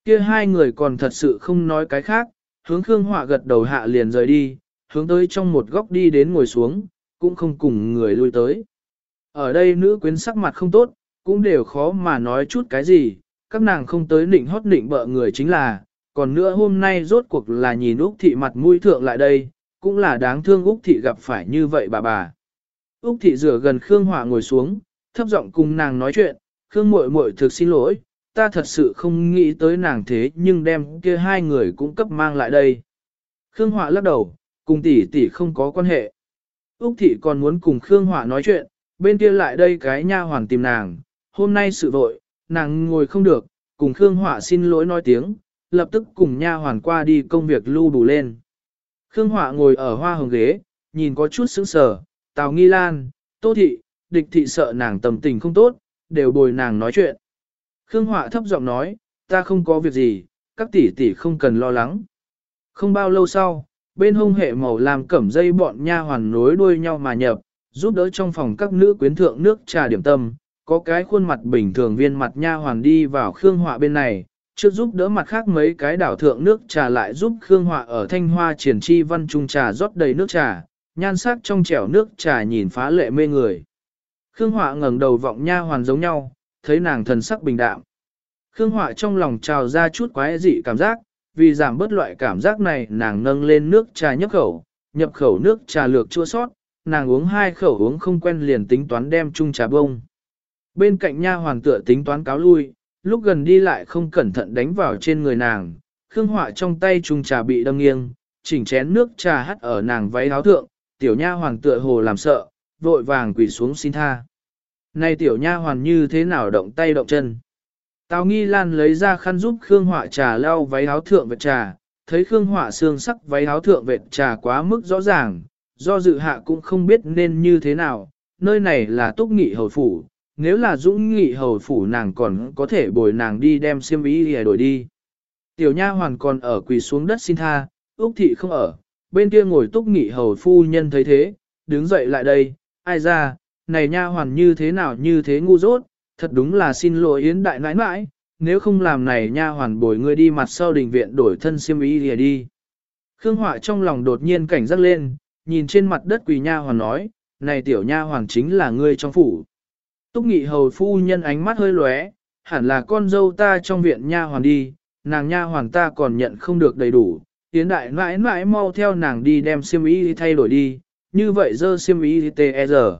Kia hai người còn thật sự không nói cái khác, hướng Khương họa gật đầu hạ liền rời đi, hướng tới trong một góc đi đến ngồi xuống, cũng không cùng người lui tới. Ở đây nữ quyến sắc mặt không tốt, cũng đều khó mà nói chút cái gì, các nàng không tới nịnh hót nịnh bợ người chính là, còn nữa hôm nay rốt cuộc là nhìn Úc Thị mặt mũi thượng lại đây, cũng là đáng thương Úc Thị gặp phải như vậy bà bà. Úc Thị rửa gần Khương Hỏa ngồi xuống, thấp giọng cùng nàng nói chuyện, Khương muội muội thực xin lỗi, ta thật sự không nghĩ tới nàng thế nhưng đem kia hai người cũng cấp mang lại đây. Khương hỏa lắc đầu, cùng tỷ tỷ không có quan hệ. Úc thị còn muốn cùng Khương hỏa nói chuyện, bên kia lại đây cái nha hoàn tìm nàng, hôm nay sự vội, nàng ngồi không được, cùng Khương hỏa xin lỗi nói tiếng, lập tức cùng nha hoàn qua đi công việc lưu đủ lên. Khương Họa ngồi ở hoa hồng ghế, nhìn có chút sững sờ, Tào Nghi Lan, Tô Thị, địch thị sợ nàng tầm tình không tốt, đều bồi nàng nói chuyện. Khương Họa thấp giọng nói, ta không có việc gì, các tỷ tỷ không cần lo lắng. Không bao lâu sau, bên hông hệ màu làm cẩm dây bọn nha hoàn nối đuôi nhau mà nhập, giúp đỡ trong phòng các nữ quyến thượng nước trà điểm tâm, có cái khuôn mặt bình thường viên mặt nha hoàn đi vào Khương Họa bên này, trước giúp đỡ mặt khác mấy cái đảo thượng nước trà lại giúp Khương Họa ở thanh hoa triển chi văn trung trà rót đầy nước trà, nhan sắc trong trẻo nước trà nhìn phá lệ mê người. Khương Họa ngẩng đầu vọng nha hoàn giống nhau, thấy nàng thần sắc bình đạm. Khương Họa trong lòng trào ra chút quái dị cảm giác, vì giảm bớt loại cảm giác này nàng nâng lên nước trà nhấp khẩu, nhập khẩu nước trà lược chua sót, nàng uống hai khẩu uống không quen liền tính toán đem chung trà bông. Bên cạnh nha hoàn tựa tính toán cáo lui, lúc gần đi lại không cẩn thận đánh vào trên người nàng, Khương Họa trong tay chung trà bị đâm nghiêng, chỉnh chén nước trà hắt ở nàng váy áo thượng, tiểu nha hoàng tựa hồ làm sợ, vội vàng quỳ xuống xin tha. Này tiểu nha hoàn như thế nào động tay động chân? Tào Nghi Lan lấy ra khăn giúp Khương Họa trà lau váy áo thượng vệt trà, thấy Khương Họa xương sắc váy áo thượng vệt trà quá mức rõ ràng, do dự hạ cũng không biết nên như thế nào, nơi này là túc nghị hầu phủ, nếu là dũng nghị hầu phủ nàng còn có thể bồi nàng đi đem xiêm y để đổi đi. Tiểu nha hoàn còn ở quỳ xuống đất xin tha, Úc thị không ở, bên kia ngồi túc nghị hầu phu nhân thấy thế, đứng dậy lại đây, ai ra, này nha hoàn như thế nào như thế ngu dốt, thật đúng là xin lỗi yến đại nãi nãi, nếu không làm này nha hoàn bồi ngươi đi mặt sau đình viện đổi thân xiêm y lìa đi. Khương Họa trong lòng đột nhiên cảnh giác lên, nhìn trên mặt đất quỳ nha hoàn nói, này tiểu nha hoàn chính là ngươi trong phủ. Túc nghị hầu phu nhân ánh mắt hơi lóe, hẳn là con dâu ta trong viện nha hoàn đi, nàng nha hoàn ta còn nhận không được đầy đủ, tiến đại mãi mãi mau theo nàng đi đem xiêm y thay đổi đi, như vậy dơ xiêm y tê e giờ.